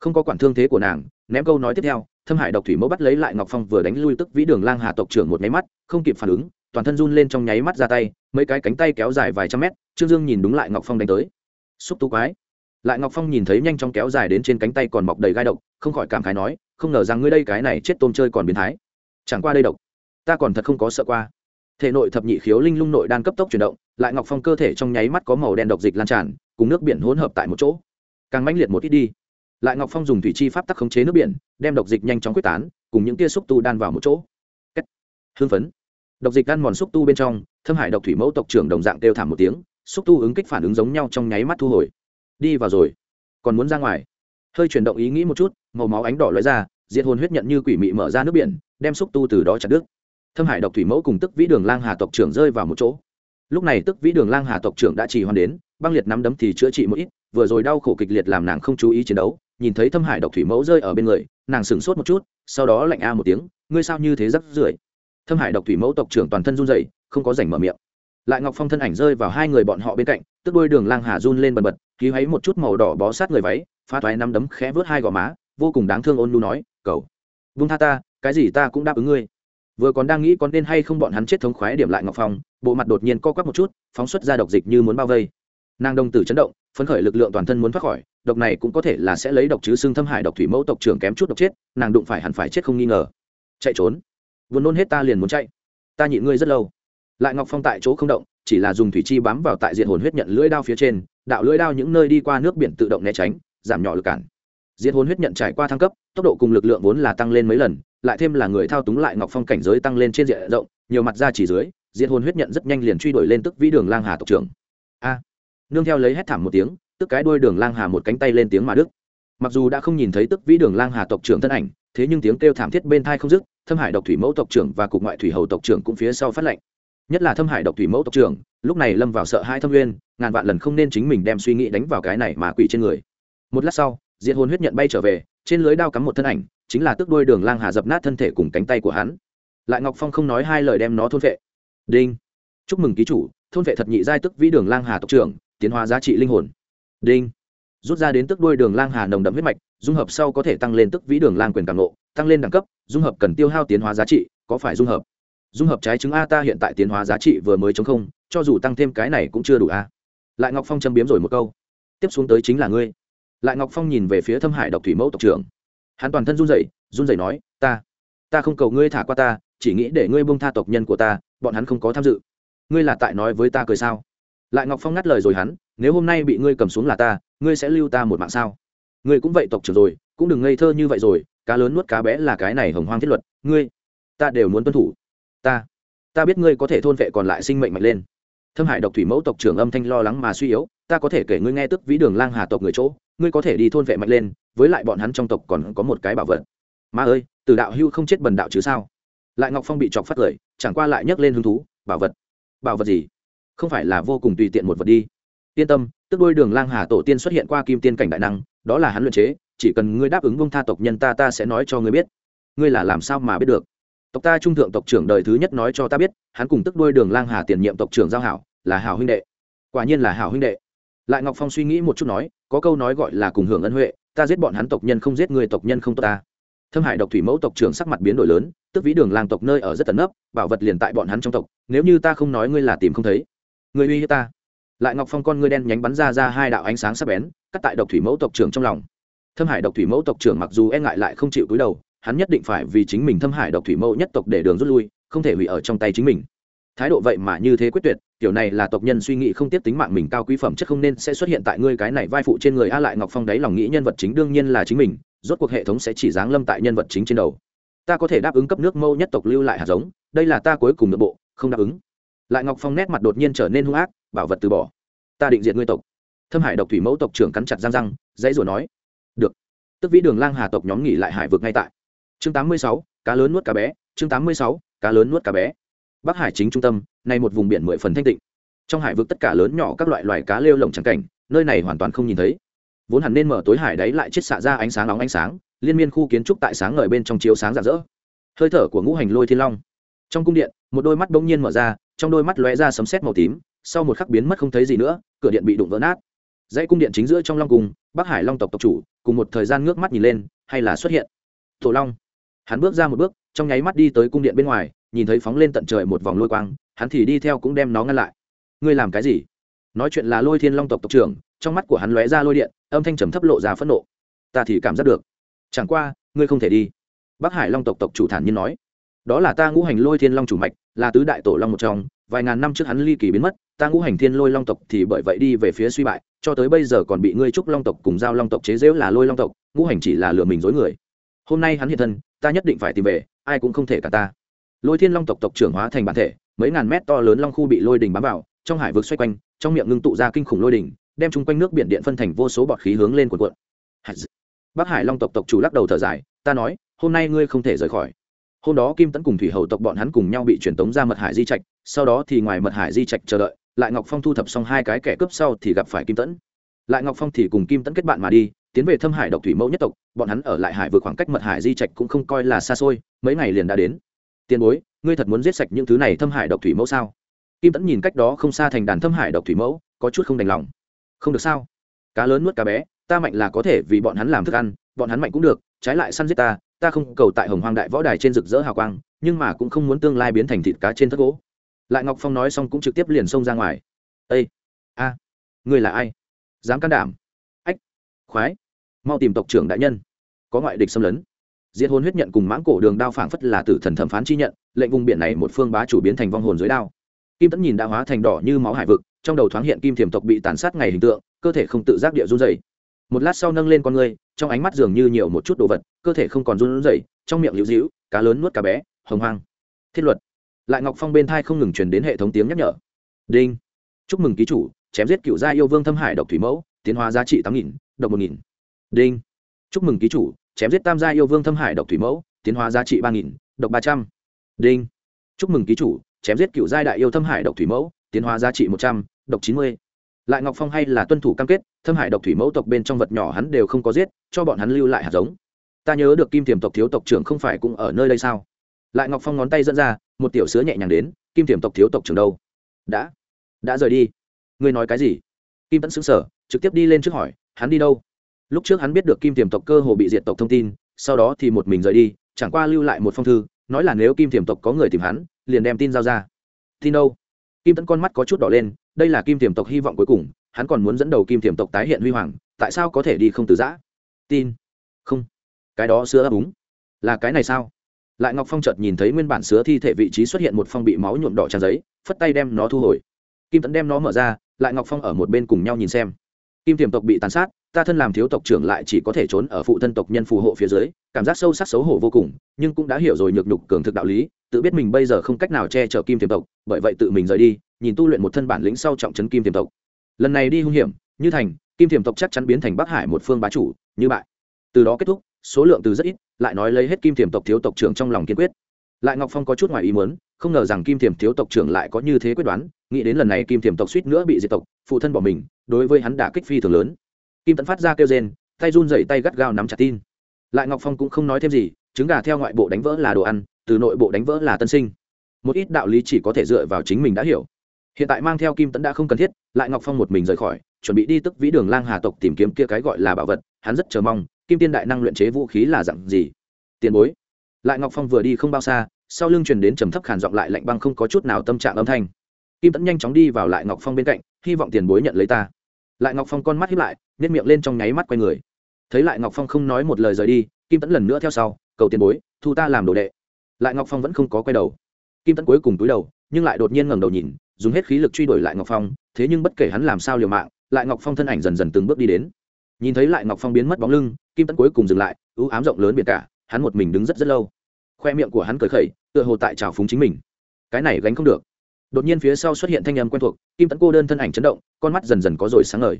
Không có quản thương thế của nàng, ném câu nói tiếp theo thâm hải độc thủy mẫu bắt lấy lại ngọc phong vừa đánh lui tức vĩ đường lang hà tộc trưởng một nháy mắt, không kịp phản ứng, toàn thân run lên trong nháy mắt ra tay, mấy cái cánh tay kéo dài vài trăm mét, trương dương nhìn đúng lại ngọc phong đánh tới. Xúc tú quái. Lại ngọc phong nhìn thấy nhanh chóng kéo dài đến trên cánh tay còn mọc đầy gai độc, không khỏi cảm khái nói, không ngờ rằng ngươi đây cái này chết tôm chơi còn biến thái. Chẳng qua đây độc, ta còn thật không có sợ qua. Thể nội thập nhị khiếu linh lung nội đan cấp tốc chuyển động, lại ngọc phong cơ thể trong nháy mắt có màu đen độc dịch lan tràn, cùng nước biển hỗn hợp tại một chỗ. Càng mãnh liệt một ít đi lại ngọc phong dùng thủy chi pháp tắc khống chế nước biển, đem độc dịch nhanh chóng quyết tán, cùng những tia xúc tu đan vào một chỗ. Kết. hương phấn. Độc dịch đan mòn xúc tu bên trong, thâm hải độc thủy mẫu tộc trưởng đồng dạng kêu thảm một tiếng, xúc tu ứng kích phản ứng giống nhau trong nháy mắt thu hồi. Đi vào rồi. Còn muốn ra ngoài. Hơi chuyển động ý nghĩ một chút, màu máu ánh đỏ lóe ra diện hồn huyết nhận như quỷ mị mở ra nước biển, đem xúc tu từ đó chặt đứt. Thâm hải độc thủy mẫu cùng tức vĩ đường lang hà tộc trưởng rơi vào một chỗ. Lúc này tức vĩ đường lang hà tộc trưởng đã trì hoàn đến băng liệt nắm đấm thì chữa trị một ít, vừa rồi đau khổ kịch liệt làm nàng không chú ý chiến đấu, nhìn thấy thâm hải độc thủy mẫu rơi ở bên người, nàng sửng sốt một chút, sau đó lạnh a một tiếng, ngươi sao như thế rắc rưởi? Thâm hải độc thủy mẫu tộc trưởng toàn thân run dậy không có rảnh mở miệng. Lại ngọc phong thân ảnh rơi vào hai người bọn họ bên cạnh, tức đôi đường lang hà run lên bần bật, ký hấy một chút màu đỏ bó sát người váy pha thoái năm đấm khẽ vớt hai gò má, vô cùng đáng thương ôn nu nói cầu vung tha ta, cái gì ta cũng đáp ứng ngươi. Vừa còn đang nghĩ con nên hay không bọn hắn chết thống khoái điểm lại ngọc phong, bộ mặt đột nhiên co quắp một chút, phóng xuất ra độc dịch như muốn bao vây nàng đồng tử chấn động, phấn khởi lực lượng toàn thân muốn thoát khỏi, độc này cũng có thể là sẽ lấy độc chứ xương thâm hại độc thủy mẫu tộc trưởng kém chút độc chết, nàng đụng phải hẳn phải chết không nghi ngờ. Chạy trốn. Vốn nôn hết ta liền muốn chạy. Ta nhịn ngươi rất lâu. Lại ngọc phong tại chỗ không động, chỉ là dùng thủy chi bám vào tại diện hồn huyết nhận lưỡi đao phía trên, đạo lưỡi đao những nơi đi qua nước biển tự động né tránh, giảm nhỏ lực cản. Diện hồn huyết nhận trải qua thăng cấp, tốc độ cùng lực lượng vốn là tăng lên mấy lần, lại thêm là người thao túng lại ngọc phong cảnh giới tăng lên trên diện rộng, nhiều mặt ra chỉ dưới, diện hồn huyết nhận rất nhanh liền truy đuổi lên tức vĩ đường lang hà tộc trưởng. A nương theo lấy hét thảm một tiếng, tức cái đuôi đường lang hà một cánh tay lên tiếng mà đức mặc dù đã không nhìn thấy tức vĩ đường lang hà tộc trưởng thân ảnh, thế nhưng tiếng kêu thảm thiết bên thai không dứt, thâm hải độc thủy mẫu tộc trưởng và cục ngoại thủy hầu tộc trưởng cũng phía sau phát lệnh. Nhất là thâm hải độc thủy mẫu tộc trưởng, lúc này lâm vào sợ hai thâm nguyên ngàn vạn lần không nên chính mình đem suy nghĩ đánh vào cái này mà quỷ trên người. Một lát sau, diệt hồn huyết nhận bay trở về, trên lưới đao cắm một thân ảnh, chính là tức đôi đường lang hà dập nát thân thể cùng cánh tay của hắn. Lại ngọc phong không nói hai lời đem nó thôn vệ đinh. Chúc mừng ký chủ, thôn vệ thật nhị giai tức vĩ đường lang hà tộc trưởng tiến hóa giá trị linh hồn. Đinh. Rút ra đến tức đuôi đường lang hà nồng đậm huyết mạch, dung hợp sau có thể tăng lên tức vĩ đường lang quyền càng nộ tăng lên đẳng cấp, dung hợp cần tiêu hao tiến hóa giá trị, có phải dung hợp? Dung hợp trái trứng a ta hiện tại tiến hóa giá trị vừa mới chống không, cho dù tăng thêm cái này cũng chưa đủ a. Lại ngọc phong châm biếm rồi một câu. Tiếp xuống tới chính là ngươi. Lại ngọc phong nhìn về phía thâm hải độc thủy mẫu tộc trưởng. Hắn toàn thân run rẩy run rẩy nói, ta ta không cầu ngươi thả qua ta, chỉ nghĩ để ngươi bông tha tộc nhân của ta, bọn hắn không có tham dự. Ngươi là tại nói với ta cười sao? Lại ngọc phong ngắt lời rồi hắn, nếu hôm nay bị ngươi cầm xuống là ta, ngươi sẽ lưu ta một mạng sao? Ngươi cũng vậy tộc trưởng rồi, cũng đừng ngây thơ như vậy rồi, cá lớn nuốt cá bé là cái này hồng hoang thiết luật, ngươi, ta đều muốn tuân thủ. Ta ta biết ngươi có thể thôn vệ còn lại sinh mệnh mạnh lên. Thâm hải độc thủy mẫu tộc trưởng âm thanh lo lắng mà suy yếu, ta có thể kể ngươi nghe tức vĩ đường lang hà tộc người chỗ, ngươi có thể đi thôn vệ mạnh lên, với lại bọn hắn trong tộc còn có một cái bảo vật. Ma ơi từ đạo hưu không chết bần đạo chứ sao? Lại ngọc phong bị chọc phát cười chẳng qua lại nhấc lên hứng thú, bảo vật bảo vật gì? Không phải là vô cùng tùy tiện một vật đi. Yên tâm, tức đôi đường lang hà tổ tiên xuất hiện qua kim tiên cảnh đại năng, đó là hắn luyện chế, chỉ cần ngươi đáp ứng vông tha tộc nhân ta ta sẽ nói cho ngươi biết. Ngươi là làm sao mà biết được? Tộc ta trung thượng tộc trưởng đời thứ nhất nói cho ta biết, hắn cùng tức đôi đường lang hà tiền nhiệm tộc trưởng giao hảo, là hảo huynh đệ. Quả nhiên là hảo huynh đệ. Lại ngọc phong suy nghĩ một chút nói, có câu nói gọi là cùng hưởng ân huệ, ta giết bọn hắn tộc nhân không giết người tộc nhân không tốt ta. Thâm hải độc thủy mẫu tộc trưởng sắc mặt biến đổi lớn, tức vĩ đường lang tộc nơi ở rất tận nấp, bảo vật liền tại bọn hắn trong tộc, nếu như ta không nói ngươi là tìm không thấy người uy hiếp ta. Lại ngọc phong con ngươi đen nhánh bắn ra ra hai đạo ánh sáng sắc bén, cắt tại độc thủy mẫu tộc trưởng trong lòng. Thâm hải độc thủy mẫu tộc trưởng mặc dù e ngại lại không chịu cúi đầu, hắn nhất định phải vì chính mình thâm hải độc thủy mẫu nhất tộc để đường rút lui, không thể hủy ở trong tay chính mình. Thái độ vậy mà như thế quyết tuyệt, kiểu này là tộc nhân suy nghĩ không tiếp tính mạng mình cao quý phẩm chất không nên sẽ xuất hiện tại ngươi cái này vai phụ trên người a lại ngọc phong đấy lòng nghĩ nhân vật chính đương nhiên là chính mình, rốt cuộc hệ thống sẽ chỉ giáng lâm tại nhân vật chính trên đầu. Ta có thể đáp ứng cấp nước mâu nhất tộc lưu lại hạt giống, đây là ta cuối cùng nội bộ, không đáp ứng lại ngọc phong nét mặt đột nhiên trở nên hung ác bảo vật từ bỏ. Ta định diệt ngươi tộc. Thâm hải độc thủy mẫu tộc trưởng cắn chặt răng răng dãy rồi nói. Được. Tức vĩ đường lang hà tộc nhóm nghỉ lại hải vực ngay tại. Chương 86, cá lớn nuốt cá bé. Chương 86, cá lớn nuốt cá bé. Bắc hải chính trung tâm nay một vùng biển mười phần thanh tịnh. Trong hải vực tất cả lớn nhỏ các loại loài cá lêu lồng trắng cảnh nơi này hoàn toàn không nhìn thấy. Vốn hẳn nên mở tối hải đấy lại chết xạ ra ánh sáng nóng ánh sáng liên miên khu kiến trúc tại sáng ngời bên trong chiếu sáng rạng rỡ. Hơi thở của ngũ hành lôi thiên long. Trong cung điện một đôi mắt bỗng nhiên mở ra, trong đôi mắt lóe ra sấm sét màu tím, sau một khắc biến mất không thấy gì nữa, cửa điện bị đụng vỡ nát. Dãy cung điện chính giữa trong long cung, bắc hải long tộc tộc chủ, cùng một thời gian ngước mắt nhìn lên, hay là xuất hiện. Tổ long. Hắn bước ra một bước, trong nháy mắt đi tới cung điện bên ngoài, nhìn thấy phóng lên tận trời một vòng lôi quang, hắn thì đi theo cũng đem nó ngăn lại. Ngươi làm cái gì? Nói chuyện là lôi thiên long tộc tộc trưởng, trong mắt của hắn lóe ra lôi điện, âm thanh trầm thấp lộ ra phẫn nộ. Ta thì cảm giác được. Chẳng qua, ngươi không thể đi. Bắc hải long tộc tộc chủ thản nhiên nói đó là ta ngũ hành lôi thiên long chủ mạch, là tứ đại tổ long một trong, vài ngàn năm trước hắn ly kỳ biến mất, ta ngũ hành thiên lôi long tộc thì bởi vậy đi về phía suy bại, cho tới bây giờ còn bị ngươi trúc long tộc cùng giao long tộc chế dễu là lôi long tộc, ngũ hành chỉ là lừa mình dối người. Hôm nay hắn hiện thân, ta nhất định phải tìm về, ai cũng không thể cả ta. Lôi thiên long tộc tộc trưởng hóa thành bản thể, mấy ngàn mét to lớn long khu bị lôi đình bám vào, trong hải vực xoay quanh, trong miệng ngưng tụ ra kinh khủng lôi đình, đem chung quanh nước biển điện phân thành vô số bọt khí hướng lên cuộn cuộn. Bắc hải long tộc tộc chủ lắc đầu thở dài, ta nói, hôm nay ngươi không thể rời khỏi hôm đó kim tấn cùng thủy hầu tộc bọn hắn cùng nhau bị truyền tống ra mật hải di trạch, sau đó thì ngoài mật hải di trạch chờ đợi, lại ngọc phong thu thập xong hai cái kẻ cướp sau thì gặp phải kim tấn. Lại ngọc phong thì cùng kim tấn kết bạn mà đi, tiến về thâm hải độc thủy mẫu nhất tộc, bọn hắn ở lại hải vượt khoảng cách mật hải di trạch cũng không coi là xa xôi, mấy ngày liền đã đến. Tiền bối, ngươi thật muốn giết sạch những thứ này thâm hải độc thủy mẫu sao? Kim tẫn nhìn cách đó không xa thành đàn thâm hải độc thủy mẫu, có chút không đành lòng. Không được sao? Cá lớn nuốt cá bé, ta mạnh là có thể vì bọn hắn làm thức ăn, bọn hắn mạnh cũng được, trái lại săn giết ta ta không cầu tại hồng hoang đại võ đài trên rực rỡ hào quang nhưng mà cũng không muốn tương lai biến thành thịt cá trên thất gỗ. Lại ngọc phong nói xong cũng trực tiếp liền xông ra ngoài. Â a à, người là ai? Dám can đảm? Ách khoái. Mau tìm tộc trưởng đại nhân. Có ngoại địch xâm lấn. Diệt hồn huyết nhận cùng mãng cổ đường đao phảng phất là tử thần thẩm phán chi nhận lệnh vùng biển này một phương bá chủ biến thành vong hồn dưới đao. Kim tẫn nhìn đã hóa thành đỏ như máu hải vực trong đầu thoáng hiện kim thiềm tộc bị tàn sát ngày hình tượng cơ thể không tự giác địa run dày một lát sau nâng lên con người trong ánh mắt dường như nhiều một chút đồ vật, cơ thể không còn run rẩy, trong miệng liễu dĩu cá lớn nuốt cá bé, hồng hoang. Thiết luật. Lại ngọc phong bên thai không ngừng truyền đến hệ thống tiếng nhắc nhở. Đinh. Chúc mừng ký chủ, chém giết cựu gia yêu vương thâm hải độc thủy mẫu, tiến hóa giá trị tám nghìn, độc một nghìn. Đinh. Chúc mừng ký chủ, chém giết tam gia yêu vương thâm hải độc thủy mẫu, tiến hóa giá trị ba nghìn, độc ba trăm. Đinh. Chúc mừng ký chủ, chém giết cựu giai đại yêu thâm hải độc thủy mẫu, tiến hóa giá trị một trăm, độc chín mươi lại ngọc phong hay là tuân thủ cam kết, thâm hải độc thủy mẫu tộc bên trong vật nhỏ hắn đều không có giết, cho bọn hắn lưu lại hạt giống. Ta nhớ được kim tiềm tộc thiếu tộc trưởng không phải cũng ở nơi đây sao? Lại ngọc phong ngón tay dẫn ra, một tiểu sứa nhẹ nhàng đến, kim tiềm tộc thiếu tộc trưởng đâu? Đã. Đã rời đi. Ngươi nói cái gì? Kim tẫn xứng sở trực tiếp đi lên trước hỏi, hắn đi đâu? Lúc trước hắn biết được kim tiềm tộc cơ hồ bị diệt tộc thông tin, sau đó thì một mình rời đi, chẳng qua lưu lại một phong thư, nói là nếu kim tiềm tộc có người tìm hắn, liền đem tin giao ra. Tin đâu? Kim tẫn con mắt có chút đỏ lên, đây là kim tiềm tộc hy vọng cuối cùng, hắn còn muốn dẫn đầu kim tiềm tộc tái hiện huy hoàng, tại sao có thể đi không từ giã? Tin. Không. Cái đó xưa ấp úng. Là cái này sao? Lại ngọc phong chợt nhìn thấy nguyên bản sứa thi thể vị trí xuất hiện một phong bị máu nhuộm đỏ trang giấy, phất tay đem nó thu hồi. Kim tẫn đem nó mở ra, lại ngọc phong ở một bên cùng nhau nhìn xem. Kim tiềm tộc bị tàn sát ta thân làm thiếu tộc trưởng lại chỉ có thể trốn ở phụ thân tộc nhân phù hộ phía dưới, cảm giác sâu sắc xấu hổ vô cùng, nhưng cũng đã hiểu rồi nhược nhục cường thực đạo lý, tự biết mình bây giờ không cách nào che chở kim tiềm tộc, bởi vậy tự mình rời đi, nhìn tu luyện một thân bản lĩnh sau trọng trấn kim tiềm tộc. Lần này đi hung hiểm, như thành, kim tiềm tộc chắc chắn biến thành bắc hải một phương bá chủ, như bại. Từ đó kết thúc, số lượng từ rất ít, lại nói lấy hết kim tiềm tộc thiếu tộc trưởng trong lòng kiên quyết. Lại ngọc phong có chút ngoài ý muốn, không ngờ rằng kim tiềm thiếu tộc trưởng lại có như thế quyết đoán, nghĩ đến lần này kim tiềm tộc suýt nữa bị diệt tộc, phụ thân bỏ mình, đối với hắn đã kích phi thường lớn kim tẫn phát ra kêu rên, tay run dậy tay gắt gao nắm chặt tin. Lại ngọc phong cũng không nói thêm gì, trứng gà theo ngoại bộ đánh vỡ là đồ ăn, từ nội bộ đánh vỡ là tân sinh. Một ít đạo lý chỉ có thể dựa vào chính mình đã hiểu. Hiện tại mang theo kim tẫn đã không cần thiết, lại ngọc phong một mình rời khỏi, chuẩn bị đi tức vĩ đường lang hà tộc tìm kiếm kia cái gọi là bảo vật, hắn rất chờ mong, kim tiên đại năng luyện chế vũ khí là dặn gì. Tiền bối. Lại ngọc phong vừa đi không bao xa, sau lưng truyền đến trầm thấp khản giọng lại lạnh băng không có chút nào tâm trạng âm thanh. Kim tẫn nhanh chóng đi vào lại ngọc phong bên cạnh, hy vọng tiền bối nhận lấy ta. Lại ngọc phong con mắt hiếp lại nhét miệng lên trong nháy mắt quay người. Thấy lại ngọc phong không nói một lời rời đi, kim tẫn lần nữa theo sau, cầu tiền bối, thu ta làm đồ đệ. Lại ngọc phong vẫn không có quay đầu. Kim tẫn cuối cùng túi đầu, nhưng lại đột nhiên ngẩng đầu nhìn, dùng hết khí lực truy đuổi lại ngọc phong, thế nhưng bất kể hắn làm sao liều mạng, lại ngọc phong thân ảnh dần dần từng bước đi đến. Nhìn thấy lại ngọc phong biến mất bóng lưng, kim tẫn cuối cùng dừng lại, ưu ám rộng lớn biển cả, hắn một mình đứng rất rất lâu. Khoe miệng của hắn cởi khẩy, tựa hồ tại trào phúng chính mình. Cái này gánh không được. Đột nhiên phía sau xuất hiện thanh âm quen thuộc, kim tẫn cô đơn thân ảnh chấn động, con mắt dần dần có rồi sáng ngời.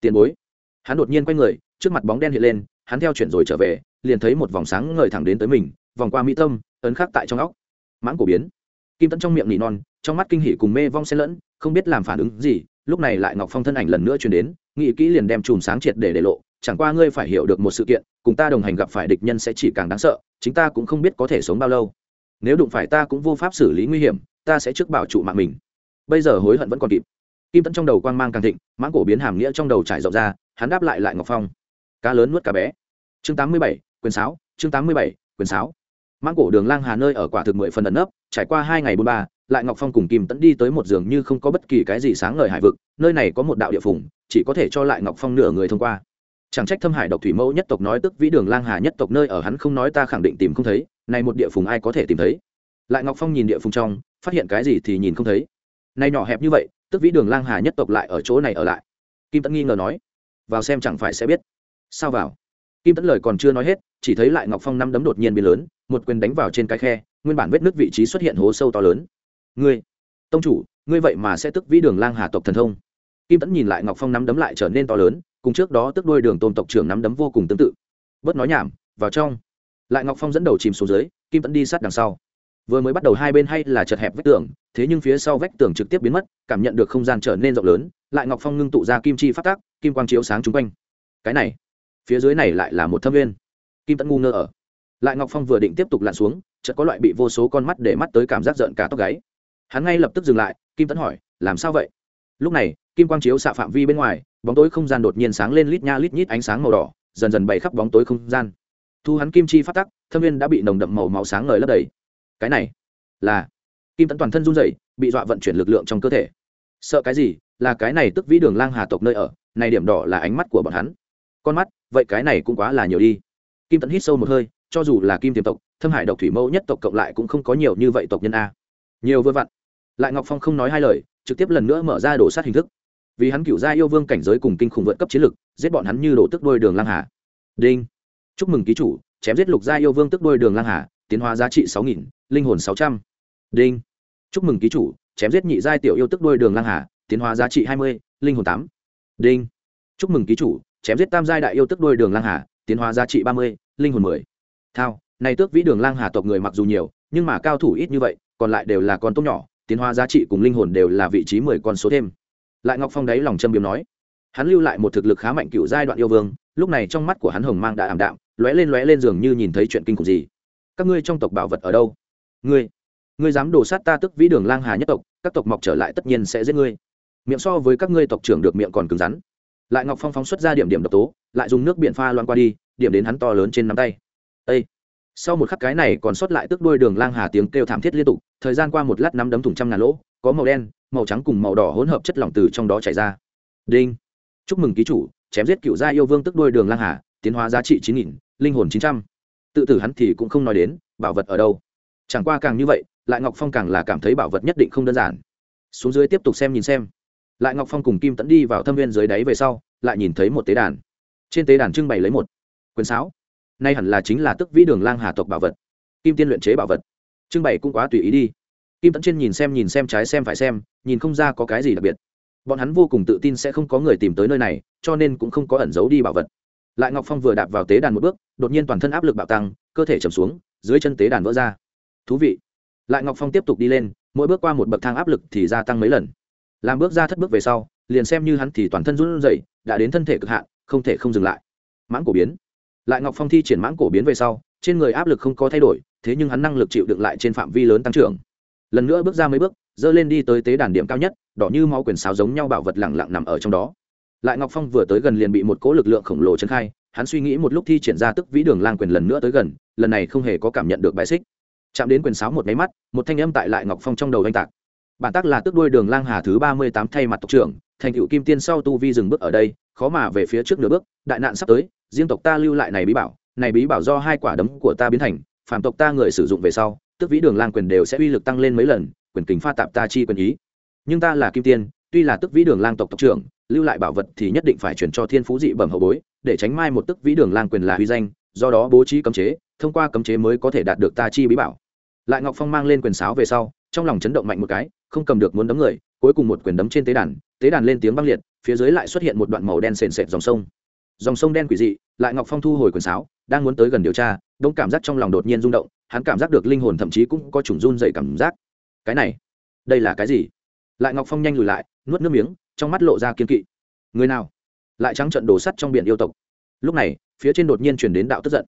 Tiền bối hắn đột nhiên quay người, trước mặt bóng đen hiện lên, hắn theo chuyển rồi trở về, liền thấy một vòng sáng ngời thẳng đến tới mình, vòng qua mỹ tâm, ấn khắc tại trong óc. Mãng cổ biến. Kim tẫn trong miệng nỉ non, trong mắt kinh hỉ cùng mê vong xen lẫn, không biết làm phản ứng gì, lúc này lại ngọc phong thân ảnh lần nữa chuyển đến, nghĩ kỹ liền đem chùm sáng triệt để để lộ, chẳng qua ngươi phải hiểu được một sự kiện, cùng ta đồng hành gặp phải địch nhân sẽ chỉ càng đáng sợ, chính ta cũng không biết có thể sống bao lâu. Nếu đụng phải ta cũng vô pháp xử lý nguy hiểm, ta sẽ trước bảo trụ mạng mình. Bây giờ hối hận vẫn còn kịp. Kim tẫn trong đầu quang mang càng thịnh, mãng cổ biến hàm nghĩa trong đầu trải rộng ra hắn đáp lại lại ngọc phong. Cá lớn nuốt cá bé. Chương tám mươi bảy, quyền sáo, chương tám mươi bảy, quyền sáo. Mãng cổ đường lang hà nơi ở quả thực mười phần ẩn nấp, trải qua hai ngày bốn ba, lại ngọc phong cùng kim tẫn đi tới một giường như không có bất kỳ cái gì sáng ngời hải vực, nơi này có một đạo địa phùng, chỉ có thể cho lại ngọc phong nửa người thông qua. Chẳng trách thâm hải độc thủy mẫu nhất tộc nói tức vĩ đường lang hà nhất tộc nơi ở hắn không nói ta khẳng định tìm không thấy, này một địa phùng ai có thể tìm thấy? Lại ngọc phong nhìn địa phùng trong, phát hiện cái gì thì nhìn không thấy. Này nhỏ hẹp như vậy, tức vĩ đường lang hà nhất tộc lại ở chỗ này ở lại. Kim tẫn nghi ngờ nói vào xem chẳng phải sẽ biết. Sao vào? Kim tẫn lời còn chưa nói hết, chỉ thấy lại ngọc phong năm đấm đột nhiên biến lớn, một quyền đánh vào trên cái khe, nguyên bản vết nước vị trí xuất hiện hố sâu to lớn. Ngươi, tông chủ, ngươi vậy mà sẽ tức vĩ đường lang hà tộc thần thông. Kim tẫn nhìn lại ngọc phong nắm đấm lại trở nên to lớn, cùng trước đó tức đôi đường tôn tộc trưởng nắm đấm vô cùng tương tự. Bớt nói nhảm, vào trong. Lại ngọc phong dẫn đầu chìm xuống dưới, kim tẫn đi sát đằng sau. Vừa mới bắt đầu hai bên hay là chật hẹp vách tường, thế nhưng phía sau vách tường trực tiếp biến mất, cảm nhận được không gian trở nên rộng lớn, lại ngọc phong ngưng tụ ra kim chi phát tác kim quang chiếu sáng chung quanh. Cái này, phía dưới này lại là một thâm viên. Kim tẫn ngu ngơ ở. Lại ngọc phong vừa định tiếp tục lặn xuống, chợt có loại bị vô số con mắt để mắt tới cảm giác giận cả tóc gáy. Hắn ngay lập tức dừng lại, kim tẫn hỏi, làm sao vậy? Lúc này, kim quang chiếu xạ phạm vi bên ngoài, bóng tối không gian đột nhiên sáng lên lít nha lít nhít ánh sáng màu đỏ, dần dần bày khắp bóng tối không gian. Thu hắn kim chi phát tắc, thâm viên đã bị nồng đậm màu máu sáng ngời lấp đầy. Cái này là kim tẫn toàn thân run rẩy, bị dọa vận chuyển lực lượng trong cơ thể. Sợ cái gì? Là cái này tức vĩ đường lang hà tộc nơi ở này điểm đỏ là ánh mắt của bọn hắn. Con mắt, vậy cái này cũng quá là nhiều đi. Kim tẫn hít sâu một hơi, cho dù là kim tiềm tộc, thâm hải độc thủy mẫu nhất tộc cộng lại cũng không có nhiều như vậy tộc nhân a. Nhiều vừa vặn. Lại ngọc phong không nói hai lời, trực tiếp lần nữa mở ra đổ sát hình thức. Vì hắn cựu gia yêu vương cảnh giới cùng kinh khủng vượt cấp chiến lực, giết bọn hắn như đổ tức đôi đường lang hà. Đinh. Chúc mừng ký chủ, chém giết lục gia yêu vương tức đôi đường lang hà, tiến hóa giá trị sáu nghìn, linh hồn sáu trăm. Đinh. Chúc mừng ký chủ, chém giết nhị giai tiểu yêu tức đôi đường lang hà, tiến hóa giá trị hai mươi, linh hồn tám đinh. Chúc mừng ký chủ, chém giết tam giai đại yêu tức đôi đường lang hà, tiến hóa giá trị ba mươi, linh hồn mười. Thao, này tước vĩ đường lang hà tộc người mặc dù nhiều, nhưng mà cao thủ ít như vậy, còn lại đều là con tốt nhỏ, tiến hóa giá trị cùng linh hồn đều là vị trí mười con số thêm. Lại ngọc phong đáy lòng châm biếm nói, hắn lưu lại một thực lực khá mạnh cựu giai đoạn yêu vương, lúc này trong mắt của hắn hồng mang đã ảm đạm, lóe lên lóe lên giường như nhìn thấy chuyện kinh khủng gì. Các ngươi trong tộc bảo vật ở đâu? Ngươi ngươi dám đổ sát ta tức vĩ đường lang hà nhất tộc, các tộc mọc trở lại tất nhiên sẽ giết ngươi miệng so với các ngươi tộc trưởng được miệng còn cứng rắn. Lại ngọc phong phóng xuất ra điểm điểm độc tố, lại dùng nước biển pha loan qua đi, điểm đến hắn to lớn trên nắm tay. Ê! sau một khắc cái này còn sót lại tức đuôi đường lang hà tiếng kêu thảm thiết liên tục, thời gian qua một lát nắm đấm thủng trăm ngàn lỗ, có màu đen, màu trắng cùng màu đỏ hỗn hợp chất lỏng từ trong đó chảy ra. Đinh! Chúc mừng ký chủ, chém giết cựu gia yêu vương tức đuôi đường lang hà, tiến hóa giá trị chín nghìn, linh hồn chín trăm. Tự tử hắn thì cũng không nói đến, bảo vật ở đâu? Chẳng qua càng như vậy, lại ngọc phong càng là cảm thấy bảo vật nhất định không đơn giản. Xuống dưới tiếp tục xem nhìn xem lại ngọc phong cùng kim tẫn đi vào thâm viên dưới đáy về sau, lại nhìn thấy một tế đàn. Trên tế đàn trưng bày lấy một quyền sáo. Nay hẳn là chính là tức vĩ đường lang hà tộc bảo vật. Kim tiên luyện chế bảo vật. Trưng bày cũng quá tùy ý đi. Kim tẫn trên nhìn xem nhìn xem trái xem phải xem, nhìn không ra có cái gì đặc biệt. Bọn hắn vô cùng tự tin sẽ không có người tìm tới nơi này, cho nên cũng không có ẩn giấu đi bảo vật. Lại ngọc phong vừa đạp vào tế đàn một bước, đột nhiên toàn thân áp lực bạo tăng, cơ thể chầm xuống, dưới chân tế đàn vỡ ra. Thú vị. Lại ngọc phong tiếp tục đi lên, mỗi bước qua một bậc thang áp lực thì gia tăng mấy lần làm bước ra thất bước về sau, liền xem như hắn thì toàn thân run rẩy, đã đến thân thể cực hạn, không thể không dừng lại. Mãng cổ biến. Lại ngọc phong thi triển mãng cổ biến về sau, trên người áp lực không có thay đổi, thế nhưng hắn năng lực chịu đựng lại trên phạm vi lớn tăng trưởng. Lần nữa bước ra mấy bước dơ lên đi tới tế đàn điểm cao nhất, đỏ như máu quyền sáo giống nhau bảo vật lẳng lặng nằm ở trong đó. Lại ngọc phong vừa tới gần liền bị một cỗ lực lượng khổng lồ chân khai, hắn suy nghĩ một lúc thi triển ra tức vĩ đường lang quyền lần nữa tới gần, lần này không hề có cảm nhận được bài xích. Chạm đến quyền sáo một máy mắt, một thanh âm tại lại ngọc phong trong đầu oanh tạc bản tác là tước đuôi đường lang hà thứ ba mươi tám thay mặt tộc trưởng, thành cựu kim tiên sau tu vi dừng bước ở đây, khó mà về phía trước nửa bước, đại nạn sắp tới, riêng tộc ta lưu lại này bí bảo, này bí bảo do hai quả đấm của ta biến thành phạm tộc ta người sử dụng về sau tức vĩ đường lang quyền đều sẽ uy lực tăng lên mấy lần, quyền kính pha tạp ta chi quyền ý. Nhưng ta là kim tiên, tuy là tức vĩ đường lang tộc tộc trưởng, lưu lại bảo vật thì nhất định phải chuyển cho thiên phú dị bẩm hậu bối, để tránh mai một tức vĩ đường lang quyền là huy danh, do đó bố trí cấm chế, thông qua cấm chế mới có thể đạt được ta chi bí bảo. Lại ngọc phong mang lên quyền sáo về sau trong lòng chấn động mạnh một cái, không cầm được muốn đấm người, cuối cùng một quyền đấm trên tế đàn tế đàn lên tiếng băng liệt, phía dưới lại xuất hiện một đoạn màu đen sền sệt dòng sông. Dòng sông đen quỷ dị, lại ngọc phong thu hồi quyền sáo, đang muốn tới gần điều tra đông cảm giác trong lòng đột nhiên rung động, hắn cảm giác được linh hồn thậm chí cũng có chủng run dày cảm giác. Cái này, đây là cái gì? Lại ngọc phong nhanh lùi lại, nuốt nước miếng, trong mắt lộ ra kiên kỵ. Người nào? Lại trắng trận đổ sắt trong biển yêu tộc. Lúc này, phía trên đột nhiên chuyển đến đạo tức giận.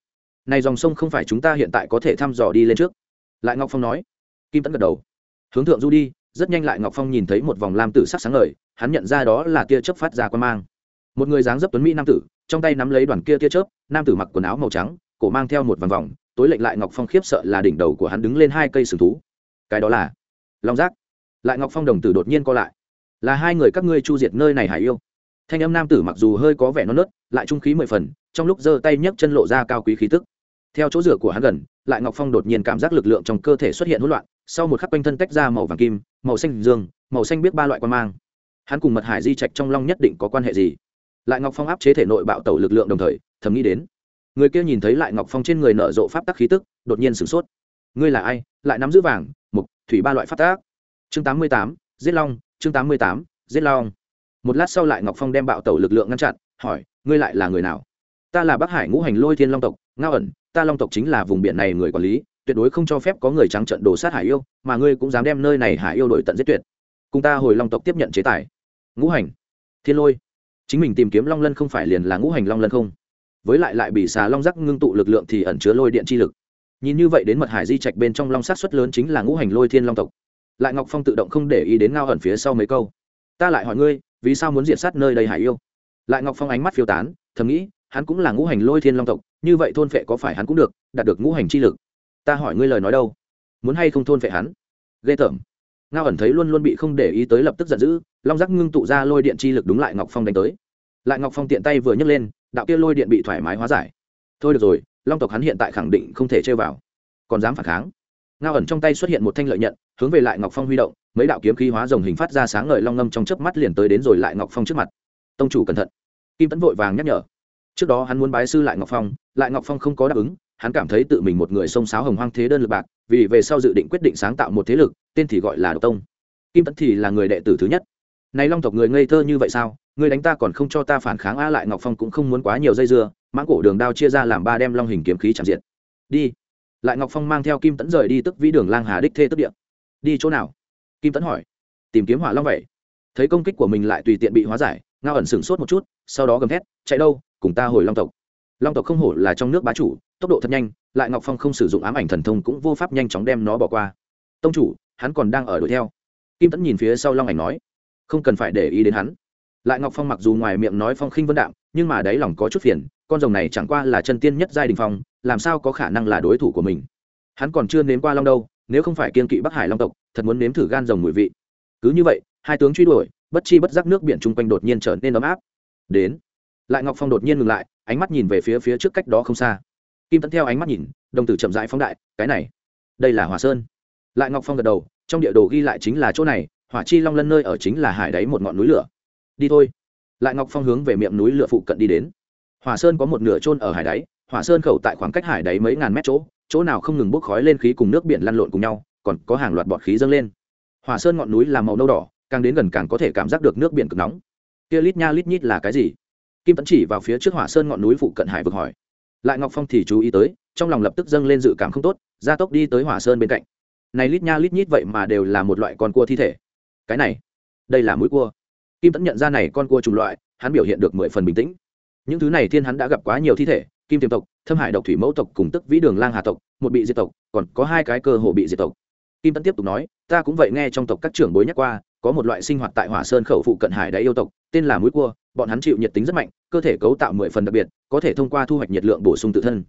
Này dòng sông không phải chúng ta hiện tại có thể thăm dò đi lên trước. Lại ngọc phong nói. Kim tấn gật đầu hướng thượng du đi, rất nhanh lại ngọc phong nhìn thấy một vòng lam tử sắc sáng ngời, hắn nhận ra đó là tia chớp phát ra quan mang. Một người dáng dấp tuấn mỹ nam tử, trong tay nắm lấy đoàn kia tia chớp, nam tử mặc quần áo màu trắng, cổ mang theo một vòng vòng, tối lệnh lại ngọc phong khiếp sợ là đỉnh đầu của hắn đứng lên hai cây sừng thú. Cái đó là long giác. Lại ngọc phong đồng tử đột nhiên co lại. Là hai người các ngươi chu diệt nơi này hải yêu? Thanh âm nam tử mặc dù hơi có vẻ non nớt, lại trung khí mười phần, trong lúc giơ tay nhấc chân lộ ra cao quý khí tức. Theo chỗ rửa của hắn gần, lại ngọc phong đột nhiên cảm giác lực lượng trong cơ thể xuất hiện hỗn loạn sau một khắc quanh thân tách ra màu vàng kim, màu xanh dương, màu xanh biết ba loại quan mang. Hắn cùng mật hải di trạch trong long nhất định có quan hệ gì? Lại ngọc phong áp chế thể nội bạo tẩu lực lượng đồng thời, thầm nghĩ đến. Người kia nhìn thấy lại ngọc phong trên người nở rộ pháp tắc khí tức, đột nhiên sửng sốt. Ngươi là ai? Lại nắm giữ vàng, mục, thủy ba loại pháp tác chương tám mươi tám, giết long, chương tám mươi tám, giết long. Một lát sau lại ngọc phong đem bạo tẩu lực lượng ngăn chặn, hỏi, ngươi lại là người nào? Ta là bắc hải ngũ hành lôi thiên long tộc, ngao ẩn, ta long tộc chính là vùng biển này người quản lý tuyệt đối không cho phép có người trắng trận đổ sát hải yêu, mà ngươi cũng dám đem nơi này hải yêu đổi tận giết tuyệt. Cùng ta hồi long tộc tiếp nhận chế tài. Ngũ hành, thiên lôi. Chính mình tìm kiếm long lân không phải liền là ngũ hành long lân không? Với lại lại bị xà long giác ngưng tụ lực lượng thì ẩn chứa lôi điện chi lực. Nhìn như vậy đến mật hải di trạch bên trong long sát xuất lớn chính là ngũ hành lôi thiên long tộc. Lại ngọc phong tự động không để ý đến ngao ẩn phía sau mấy câu. Ta lại hỏi ngươi, vì sao muốn diệt sát nơi đây hải yêu? Lại ngọc phong ánh mắt phiêu tán, thầm nghĩ, hắn cũng là ngũ hành lôi thiên long tộc, như vậy thôn phệ có phải hắn cũng được, đạt được ngũ hành chi lực? Ta hỏi ngươi lời nói đâu? Muốn hay không thôn vệ hắn? Ghê tởm. Ngao ẩn thấy luôn luôn bị không để ý tới lập tức giận dữ, long giác ngưng tụ ra lôi điện chi lực đúng lại ngọc phong đánh tới. Lại ngọc phong tiện tay vừa nhấc lên, đạo kia lôi điện bị thoải mái hóa giải. Thôi được rồi, long tộc hắn hiện tại khẳng định không thể chơi vào. Còn dám phản kháng? Ngao ẩn trong tay xuất hiện một thanh lợi nhận, hướng về lại ngọc phong huy động, mấy đạo kiếm khí hóa rồng hình phát ra sáng ngời long ngâm trong chớp mắt liền tới đến rồi lại ngọc phong trước mặt. Tông chủ cẩn thận. Kim tấn vội vàng nhắc nhở. Trước đó hắn muốn bái sư lại ngọc phong, lại ngọc phong không có đáp ứng hắn cảm thấy tự mình một người xông xáo hồng hoang thế đơn lực bạc, vì về sau dự định quyết định sáng tạo một thế lực, tên thì gọi là độc tông. Kim tấn thì là người đệ tử thứ nhất. Này long tộc người ngây thơ như vậy sao? Người đánh ta còn không cho ta phản kháng a lại ngọc phong cũng không muốn quá nhiều dây dưa, mãng cổ đường đao chia ra làm ba đem long hình kiếm khí chạm diện đi. Lại ngọc phong mang theo kim tấn rời đi tức vĩ đường lang hà đích thê tức điện đi chỗ nào? Kim tấn hỏi. Tìm kiếm hỏa long vậy. Thấy công kích của mình lại tùy tiện bị hóa giải, ngao ẩn sửng sốt một chút, sau đó gầm thét, chạy đâu? Cùng ta hồi long tộc. Long tộc không hổ là trong nước bá chủ tốc độ thật nhanh, lại ngọc phong không sử dụng ám ảnh thần thông cũng vô pháp nhanh chóng đem nó bỏ qua. Tông chủ, hắn còn đang ở đuổi theo. Kim tẫn nhìn phía sau long ảnh nói, không cần phải để ý đến hắn. Lại ngọc phong mặc dù ngoài miệng nói phong khinh vân đạm, nhưng mà đáy lòng có chút phiền, con rồng này chẳng qua là chân tiên nhất giai đình phong, làm sao có khả năng là đối thủ của mình? Hắn còn chưa nếm qua long đâu, nếu không phải kiên kỵ bắc hải long tộc, thật muốn nếm thử gan rồng mùi vị. Cứ như vậy, hai tướng truy đuổi, bất chi bất giác nước biển chung quanh đột nhiên trở nên ấm áp. Đến, lại ngọc phong đột nhiên ngừng lại, ánh mắt nhìn về phía phía trước cách đó không xa kim tẫn theo ánh mắt nhìn, đồng tử chậm rãi phóng đại, cái này, đây là hòa sơn. Lại ngọc phong gật đầu, trong địa đồ ghi lại chính là chỗ này, hỏa chi long lân nơi ở chính là hải đáy một ngọn núi lửa. Đi thôi. Lại ngọc phong hướng về miệng núi lửa phụ cận đi đến. Hỏa sơn có một nửa trôn ở hải đáy, hỏa sơn khẩu tại khoảng cách hải đáy mấy ngàn mét chỗ chỗ nào không ngừng bốc khói lên khí cùng nước biển lăn lộn cùng nhau, còn có hàng loạt bọt khí dâng lên. Hỏa sơn ngọn núi là màu nâu đỏ, càng đến gần càng có thể cảm giác được nước biển cực nóng. Kia lít nha lít nhít là cái gì? Kim tấn chỉ vào phía trước hỏa sơn ngọn núi phụ cận hải vực hỏi lại ngọc phong thì chú ý tới, trong lòng lập tức dâng lên dự cảm không tốt, gia tốc đi tới hỏa sơn bên cạnh. Này lít nha lít nhít vậy mà đều là một loại con cua thi thể. Cái này, đây là mũi cua. Kim tẫn nhận ra này con cua chủng loại, hắn biểu hiện được mười phần bình tĩnh. Những thứ này thiên hắn đã gặp quá nhiều thi thể, kim tiềm tộc, thâm hải độc thủy mẫu tộc cùng tức vĩ đường lang hà tộc, một bị diệt tộc, còn có hai cái cơ hồ bị diệt tộc. Kim tẫn tiếp tục nói, ta cũng vậy nghe trong tộc các trưởng bối nhắc qua, có một loại sinh hoạt tại hỏa sơn khẩu phụ cận hải đã yêu tộc, tên là mũi cua bọn hắn chịu nhiệt tính rất mạnh, cơ thể cấu tạo mười phần đặc biệt, có thể thông qua thu hoạch nhiệt lượng bổ sung tự thân.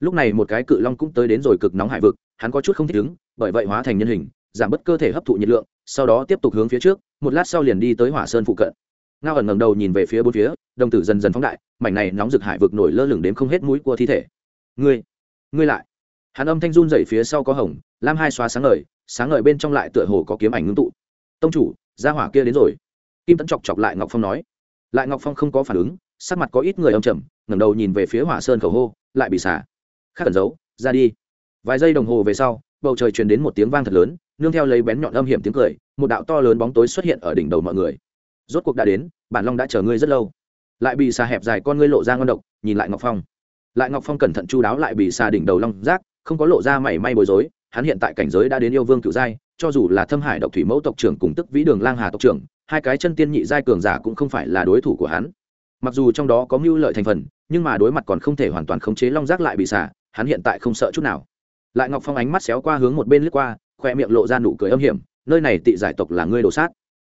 Lúc này một cái cự long cũng tới đến rồi cực nóng hải vực, hắn có chút không thích ứng, bởi vậy hóa thành nhân hình, giảm bớt cơ thể hấp thụ nhiệt lượng, sau đó tiếp tục hướng phía trước, một lát sau liền đi tới hỏa sơn phụ cận. Ngao ẩn ngẩng đầu nhìn về phía bốn phía, đồng tử dần dần phóng đại, mảnh này nóng rực hải vực nổi lơ lửng đến không hết mũi của thi thể. Ngươi ngươi lại. Hắn âm thanh run rẩy phía sau có hồng, lam hai xóa sáng ngời sáng ngời bên trong lại tựa hồ có kiếm ảnh ngưng tụ. Tông chủ, gia hỏa kia đến rồi. Kim tấn chọc chọc lại ngọc phong nói lại ngọc phong không có phản ứng, sắc mặt có ít người âm chầm ngẩng đầu nhìn về phía hỏa sơn khẩu hô, lại bị xả. Khác cẩn giấu, ra đi. Vài giây đồng hồ về sau, bầu trời truyền đến một tiếng vang thật lớn, nương theo lấy bén nhọn âm hiểm tiếng cười, một đạo to lớn bóng tối xuất hiện ở đỉnh đầu mọi người. Rốt cuộc đã đến, bản long đã chờ ngươi rất lâu. Lại bị xà hẹp dài con ngươi lộ ra ngon độc, nhìn lại ngọc phong. Lại ngọc phong cẩn thận chu đáo lại bị xà đỉnh đầu long rác, không có lộ ra mảy may bối rối, hắn hiện tại cảnh giới đã đến yêu vương cựu giai, cho dù là thâm hải độc thủy mẫu tộc trưởng cùng tức vĩ đường lang hà tộc trưởng hai cái chân tiên nhị giai cường giả cũng không phải là đối thủ của hắn. Mặc dù trong đó có mưu lợi thành phần, nhưng mà đối mặt còn không thể hoàn toàn khống chế long giác lại bị xả, hắn hiện tại không sợ chút nào. Lại ngọc phong ánh mắt xéo qua hướng một bên lướt qua, khoe miệng lộ ra nụ cười âm hiểm, nơi này tị giải tộc là ngươi đồ sát.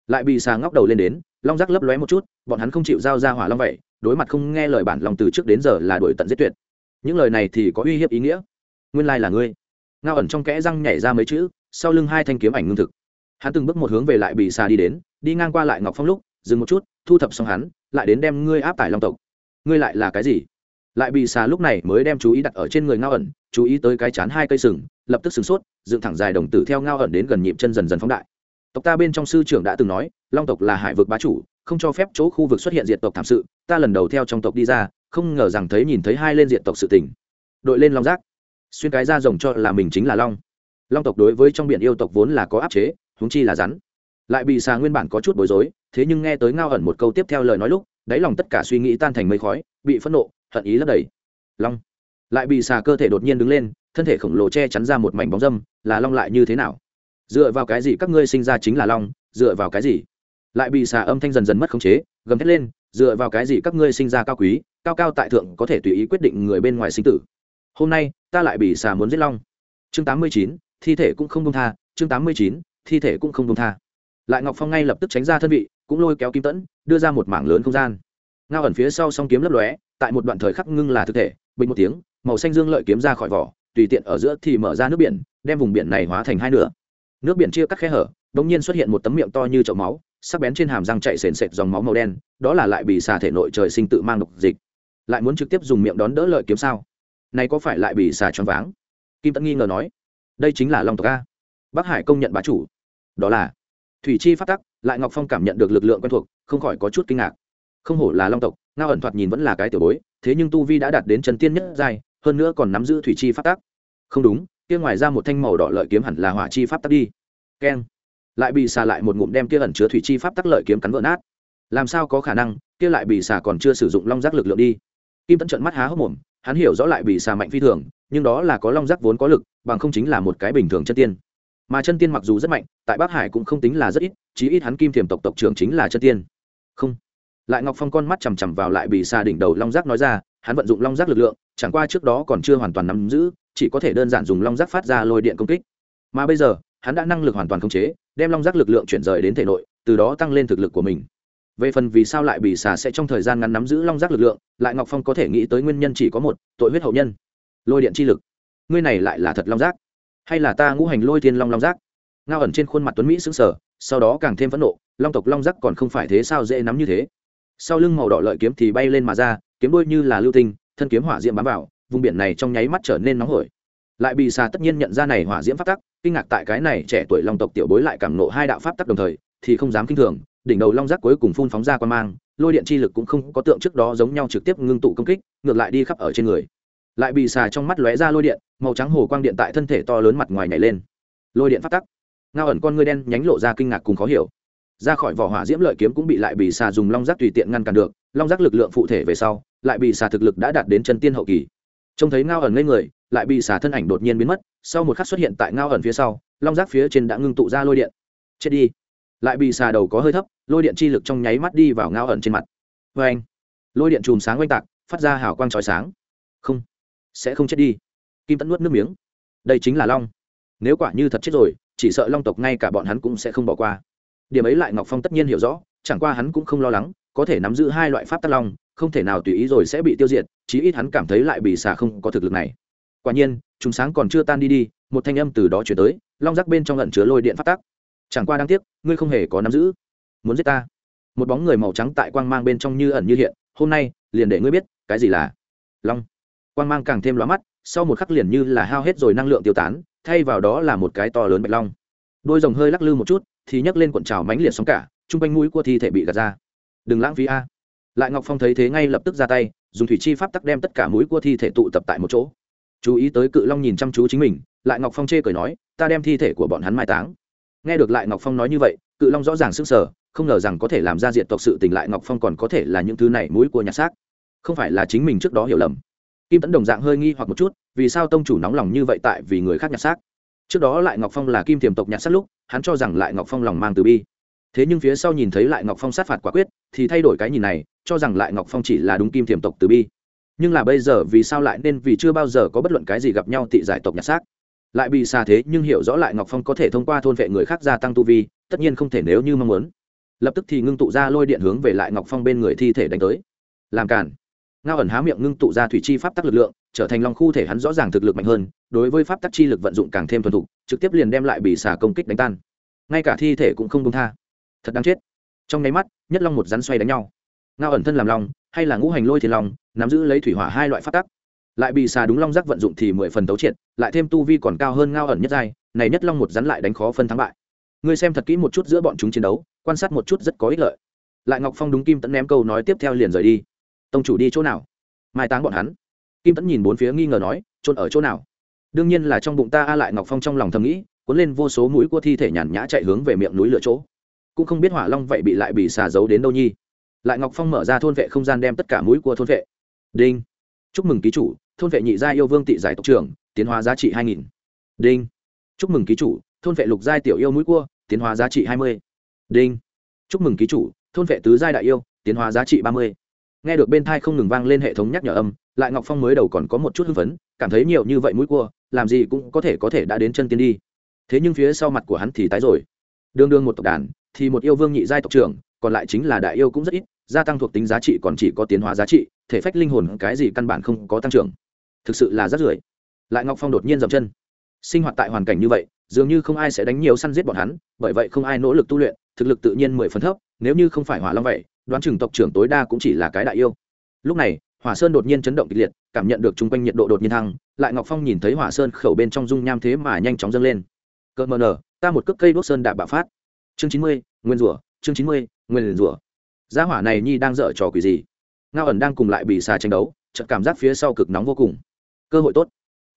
Lại bị xà ngóc đầu lên đến, long giác lấp lóe một chút, bọn hắn không chịu giao ra hỏa long vậy, đối mặt không nghe lời bản lòng từ trước đến giờ là đổi tận giết tuyệt. Những lời này thì có uy hiếp ý nghĩa. Nguyên lai là ngươi. Ngao ẩn trong kẽ răng nhảy ra mấy chữ, sau lưng hai thanh kiếm ảnh ngưng thực hắn từng bước một hướng về lại bị xà đi đến, đi ngang qua lại ngọc phong lúc, dừng một chút, thu thập xong hắn, lại đến đem ngươi áp tải long tộc. Ngươi lại là cái gì? Lại bị xà lúc này mới đem chú ý đặt ở trên người ngao ẩn, chú ý tới cái chán hai cây sừng, lập tức sửng sốt, dựng thẳng dài đồng tử theo ngao ẩn đến gần nhịp chân dần dần phóng đại. Tộc ta bên trong sư trưởng đã từng nói, long tộc là hải vực bá chủ, không cho phép chỗ khu vực xuất hiện diệt tộc thảm sự, ta lần đầu theo trong tộc đi ra, không ngờ rằng thấy nhìn thấy hai lên diệt tộc sự tình. Đội lên long giác. Xuyên cái ra rồng cho là mình chính là long. Long tộc đối với trong biển yêu tộc vốn là có áp chế huống chi là rắn. Lại bị xà nguyên bản có chút bối rối, thế nhưng nghe tới ngao ẩn một câu tiếp theo lời nói lúc, đáy lòng tất cả suy nghĩ tan thành mây khói, bị phẫn nộ, hận ý lấp đầy. Long. Lại bị xà cơ thể đột nhiên đứng lên, thân thể khổng lồ che chắn ra một mảnh bóng dâm, là long lại như thế nào? Dựa vào cái gì các ngươi sinh ra chính là long, dựa vào cái gì? Lại bị xà âm thanh dần dần mất khống chế, gầm thét lên, dựa vào cái gì các ngươi sinh ra cao quý, cao cao tại thượng có thể tùy ý quyết định người bên ngoài sinh tử? Hôm nay, ta lại bị xà muốn giết long. Chương tám mươi chín, thi thể cũng không công tha, chương tám mươi chín thi thể cũng không công tha. Lại ngọc phong ngay lập tức tránh ra thân vị, cũng lôi kéo kim tẫn, đưa ra một mảng lớn không gian. Ngao ẩn phía sau song kiếm lấp lóe, tại một đoạn thời khắc ngưng là thực thể, bình một tiếng, màu xanh dương lợi kiếm ra khỏi vỏ, tùy tiện ở giữa thì mở ra nước biển, đem vùng biển này hóa thành hai nửa. Nước biển chia cắt khe hở đ ỗ n g nhiên xuất hiện một tấm miệng to như chậu máu, sắc bén trên hàm răng chạy sền sệt dòng máu màu đen, đó là lại bị xà thể nội trời sinh tự mang độc dịch. Lại muốn trực tiếp dùng miệng đón đỡ lợi kiếm sao? Này có phải lại bị xà choáng váng? Kim tẫn nghi ngờ nói, đây chính là long tộc a. Bắc hải công nhận bá chủ đó là thủy chi phát tắc, lại ngọc phong cảm nhận được lực lượng quen thuộc, không khỏi có chút kinh ngạc. Không hổ là long tộc, ngao ẩn thoạt nhìn vẫn là cái tiểu bối, thế nhưng tu vi đã đạt đến chân tiên nhất giai, hơn nữa còn nắm giữ thủy chi phát tắc. Không đúng, kia ngoài ra một thanh màu đỏ lợi kiếm hẳn là hỏa chi pháp tắc đi. Keng. Lại bị xà lại một ngụm đem kia ẩn chứa thủy chi pháp tắc lợi kiếm cắn vỡ nát. Làm sao có khả năng, kia lại bị xà còn chưa sử dụng long giác lực lượng đi? Kim tẫn trận mắt há hốc mồm, hắn hiểu rõ lại bị xà mạnh phi thường, nhưng đó là có long giác vốn có lực, bằng không chính là một cái bình thường chân tiên mà chân tiên mặc dù rất mạnh, tại bắc hải cũng không tính là rất ít, chí ít hắn kim thiềm tộc tộc trưởng chính là chân tiên. Không. Lại ngọc phong con mắt chằm chằm vào lại bị xa đỉnh đầu long giác nói ra, hắn vận dụng long giác lực lượng, chẳng qua trước đó còn chưa hoàn toàn nắm giữ, chỉ có thể đơn giản dùng long giác phát ra lôi điện công kích. Mà bây giờ, hắn đã năng lực hoàn toàn khống chế, đem long giác lực lượng chuyển rời đến thể nội, từ đó tăng lên thực lực của mình. Về phần vì sao lại bị xà sẽ trong thời gian ngắn nắm giữ long giác lực lượng, lại ngọc phong có thể nghĩ tới nguyên nhân chỉ có một, tội huyết hậu nhân. Lôi điện chi lực. Ngươi này lại là thật long giác hay là ta ngũ hành lôi thiên long long giác? Ngao ẩn trên khuôn mặt tuấn mỹ xứng sở sau đó càng thêm phẫn nộ, long tộc long giác còn không phải thế sao dễ nắm như thế? Sau lưng màu đỏ lợi kiếm thì bay lên mà ra, kiếm đôi như là lưu tinh, thân kiếm hỏa diễm bám vào, vùng biển này trong nháy mắt trở nên nóng hổi. Lại bị xà tất nhiên nhận ra này hỏa diễm pháp tắc, kinh ngạc tại cái này trẻ tuổi long tộc tiểu bối lại cảm nộ hai đạo pháp tắc đồng thời, thì không dám kinh thường, đỉnh đầu long giác cuối cùng phun phóng ra quan mang, lôi điện chi lực cũng không có tượng trước đó giống nhau trực tiếp ngưng tụ công kích, ngược lại đi khắp ở trên người lại bị xà trong mắt lóe ra lôi điện, màu trắng hồ quang điện tại thân thể to lớn mặt ngoài nhảy lên. Lôi điện phát tắc. Ngao ẩn con ngươi đen nhánh lộ ra kinh ngạc cùng khó hiểu. Ra khỏi vỏ hỏa diễm lợi kiếm cũng bị lại bị xà dùng long giác tùy tiện ngăn cản được, long giác lực lượng phụ thể về sau, lại bị xà thực lực đã đạt đến chân tiên hậu kỳ. Trông thấy ngao ẩn ngây người, lại bị xà thân ảnh đột nhiên biến mất, sau một khắc xuất hiện tại ngao ẩn phía sau, long giác phía trên đã ngưng tụ ra lôi điện. Chết đi. Lại bị xà đầu có hơi thấp, lôi điện chi lực trong nháy mắt đi vào ngao ẩn trên mặt. Vê anh lôi điện chùm sáng oanh tạc, phát ra hào quang trói sáng. Không sẽ không chết đi. Kim tẫn nuốt nước miếng. Đây chính là long. Nếu quả như thật chết rồi, chỉ sợ long tộc ngay cả bọn hắn cũng sẽ không bỏ qua. Điểm ấy lại ngọc phong tất nhiên hiểu rõ, chẳng qua hắn cũng không lo lắng, có thể nắm giữ hai loại pháp tắc long, không thể nào tùy ý rồi sẽ bị tiêu diệt, chí ít hắn cảm thấy lại bị xà không có thực lực này. Quả nhiên chúng sáng còn chưa tan đi đi, một thanh âm từ đó chuyển tới, long rắc bên trong lẩn chứa lôi điện phát tắc. Chẳng qua đáng tiếc, ngươi không hề có nắm giữ. Muốn giết ta? Một bóng người màu trắng tại quang mang bên trong như ẩn như hiện, hôm nay, liền để ngươi biết, cái gì là long quang mang càng thêm lóa mắt, sau một khắc liền như là hao hết rồi năng lượng tiêu tán, thay vào đó là một cái to lớn bạch long. Đôi rồng hơi lắc lư một chút, thì nhấc lên cuộn trào mánh liệt sóng cả chung quanh mũi của thi thể bị gạt ra. Đừng lãng phí a. Lại ngọc phong thấy thế ngay lập tức ra tay, dùng thủy chi pháp tắc đem tất cả mũi của thi thể tụ tập tại một chỗ. Chú ý tới cự long nhìn chăm chú chính mình, lại ngọc phong chê cười nói, ta đem thi thể của bọn hắn mai táng. Nghe được lại ngọc phong nói như vậy, cự long rõ ràng sức sở không ngờ rằng có thể làm ra diện tộc sự tình lại ngọc phong còn có thể là những thứ này mũi của nhặt xác. Không phải là chính mình trước đó hiểu lầm kim tấn đồng dạng hơi nghi hoặc một chút, vì sao tông chủ nóng lòng như vậy tại vì người khác nhặt xác? Trước đó lại ngọc phong là kim tiềm tộc nhặt xác lúc, hắn cho rằng lại ngọc phong lòng mang từ bi. Thế nhưng phía sau nhìn thấy lại ngọc phong sát phạt quả quyết, thì thay đổi cái nhìn này, cho rằng lại ngọc phong chỉ là đúng kim tiềm tộc từ bi. Nhưng là bây giờ vì sao lại nên vì chưa bao giờ có bất luận cái gì gặp nhau tị giải tộc nhặt xác? Lại bị xa thế nhưng hiểu rõ lại ngọc phong có thể thông qua thôn vệ người khác gia tăng tu vi, tất nhiên không thể nếu như mong muốn. Lập tức thì ngưng tụ ra lôi điện hướng về lại ngọc phong bên người thi thể đánh tới. Làm cản ngao ẩn há miệng ngưng tụ ra thủy chi pháp tắc lực lượng, trở thành long khu thể hắn rõ ràng thực lực mạnh hơn, đối với pháp tắc chi lực vận dụng càng thêm thuần thục, trực tiếp liền đem lại bị xà công kích đánh tan. Ngay cả thi thể cũng không công tha. Thật đáng chết. Trong nháy mắt, nhất long một rắn xoay đánh nhau. Ngao ẩn thân làm long, hay là ngũ hành lôi thiên long, nắm giữ lấy thủy hỏa hai loại pháp tắc. Lại bị xà đúng long giác vận dụng thì mười phần tấu triệt, lại thêm tu vi còn cao hơn ngao ẩn nhất giai, này nhất long một rắn lại đánh khó phân thắng bại. Ngươi xem thật kỹ một chút giữa bọn chúng chiến đấu, quan sát một chút rất có ích lợi. Lại ngọc phong đúng kim tẫn ném câu nói tiếp theo liền rời đi tông chủ đi chỗ nào? Mai táng bọn hắn. Kim tẫn nhìn bốn phía nghi ngờ nói trôn ở chỗ nào? Đương nhiên là trong bụng ta a lại ngọc phong trong lòng thầm nghĩ, cuốn lên vô số mũi của thi thể nhàn nhã chạy hướng về miệng núi lửa chỗ. Cũng không biết hỏa long vậy bị lại bị xà giấu đến đâu nhi. Lại ngọc phong mở ra thôn vệ không gian đem tất cả mũi của thôn vệ. Đinh. Chúc mừng ký chủ, thôn vệ nhị gia yêu vương tị giải tộc trưởng, tiến hóa giá trị hai nghìn. Đinh. Chúc mừng ký chủ, thôn vệ lục giai tiểu yêu mũi cua tiến hóa giá trị hai mươi. Đinh. Chúc mừng ký chủ, thôn vệ tứ giai đại yêu, tiến hóa giá trị ba mươi nghe được bên thai không ngừng vang lên hệ thống nhắc nhở âm, lại ngọc phong mới đầu còn có một chút hưng phấn, cảm thấy nhiều như vậy mũi cua, làm gì cũng có thể có thể đã đến chân tiên đi. Thế nhưng phía sau mặt của hắn thì tái rồi. Đương đương một tộc đàn, thì một yêu vương nhị giai tộc trưởng, còn lại chính là đại yêu cũng rất ít, gia tăng thuộc tính giá trị còn chỉ có tiến hóa giá trị, thể phách linh hồn cái gì căn bản không có tăng trưởng. Thực sự là rất rưởi. Lại ngọc phong đột nhiên dậm chân. Sinh hoạt tại hoàn cảnh như vậy, dường như không ai sẽ đánh nhiều săn giết bọn hắn, bởi vậy không ai nỗ lực tu luyện, thực lực tự nhiên mười phần thấp, nếu như không phải hỏa long vậy đoán chừng tộc trưởng tối đa cũng chỉ là cái đại yêu. Lúc này, hỏa sơn đột nhiên chấn động kịch liệt, cảm nhận được chung quanh nhiệt độ đột nhiên thăng, lại ngọc phong nhìn thấy hỏa sơn khẩu bên trong dung nham thế mà nhanh chóng dâng lên. Cỡ mờ nở, ta một cước cây đốt sơn đã bạo phát. Chương chín mươi, nguyên rủa, chương chín mươi, nguyên rủa. Gia hỏa này nhi đang dở trò quỷ gì? Ngao ẩn đang cùng lại bị xà tranh đấu, chợt cảm giác phía sau cực nóng vô cùng. Cơ hội tốt.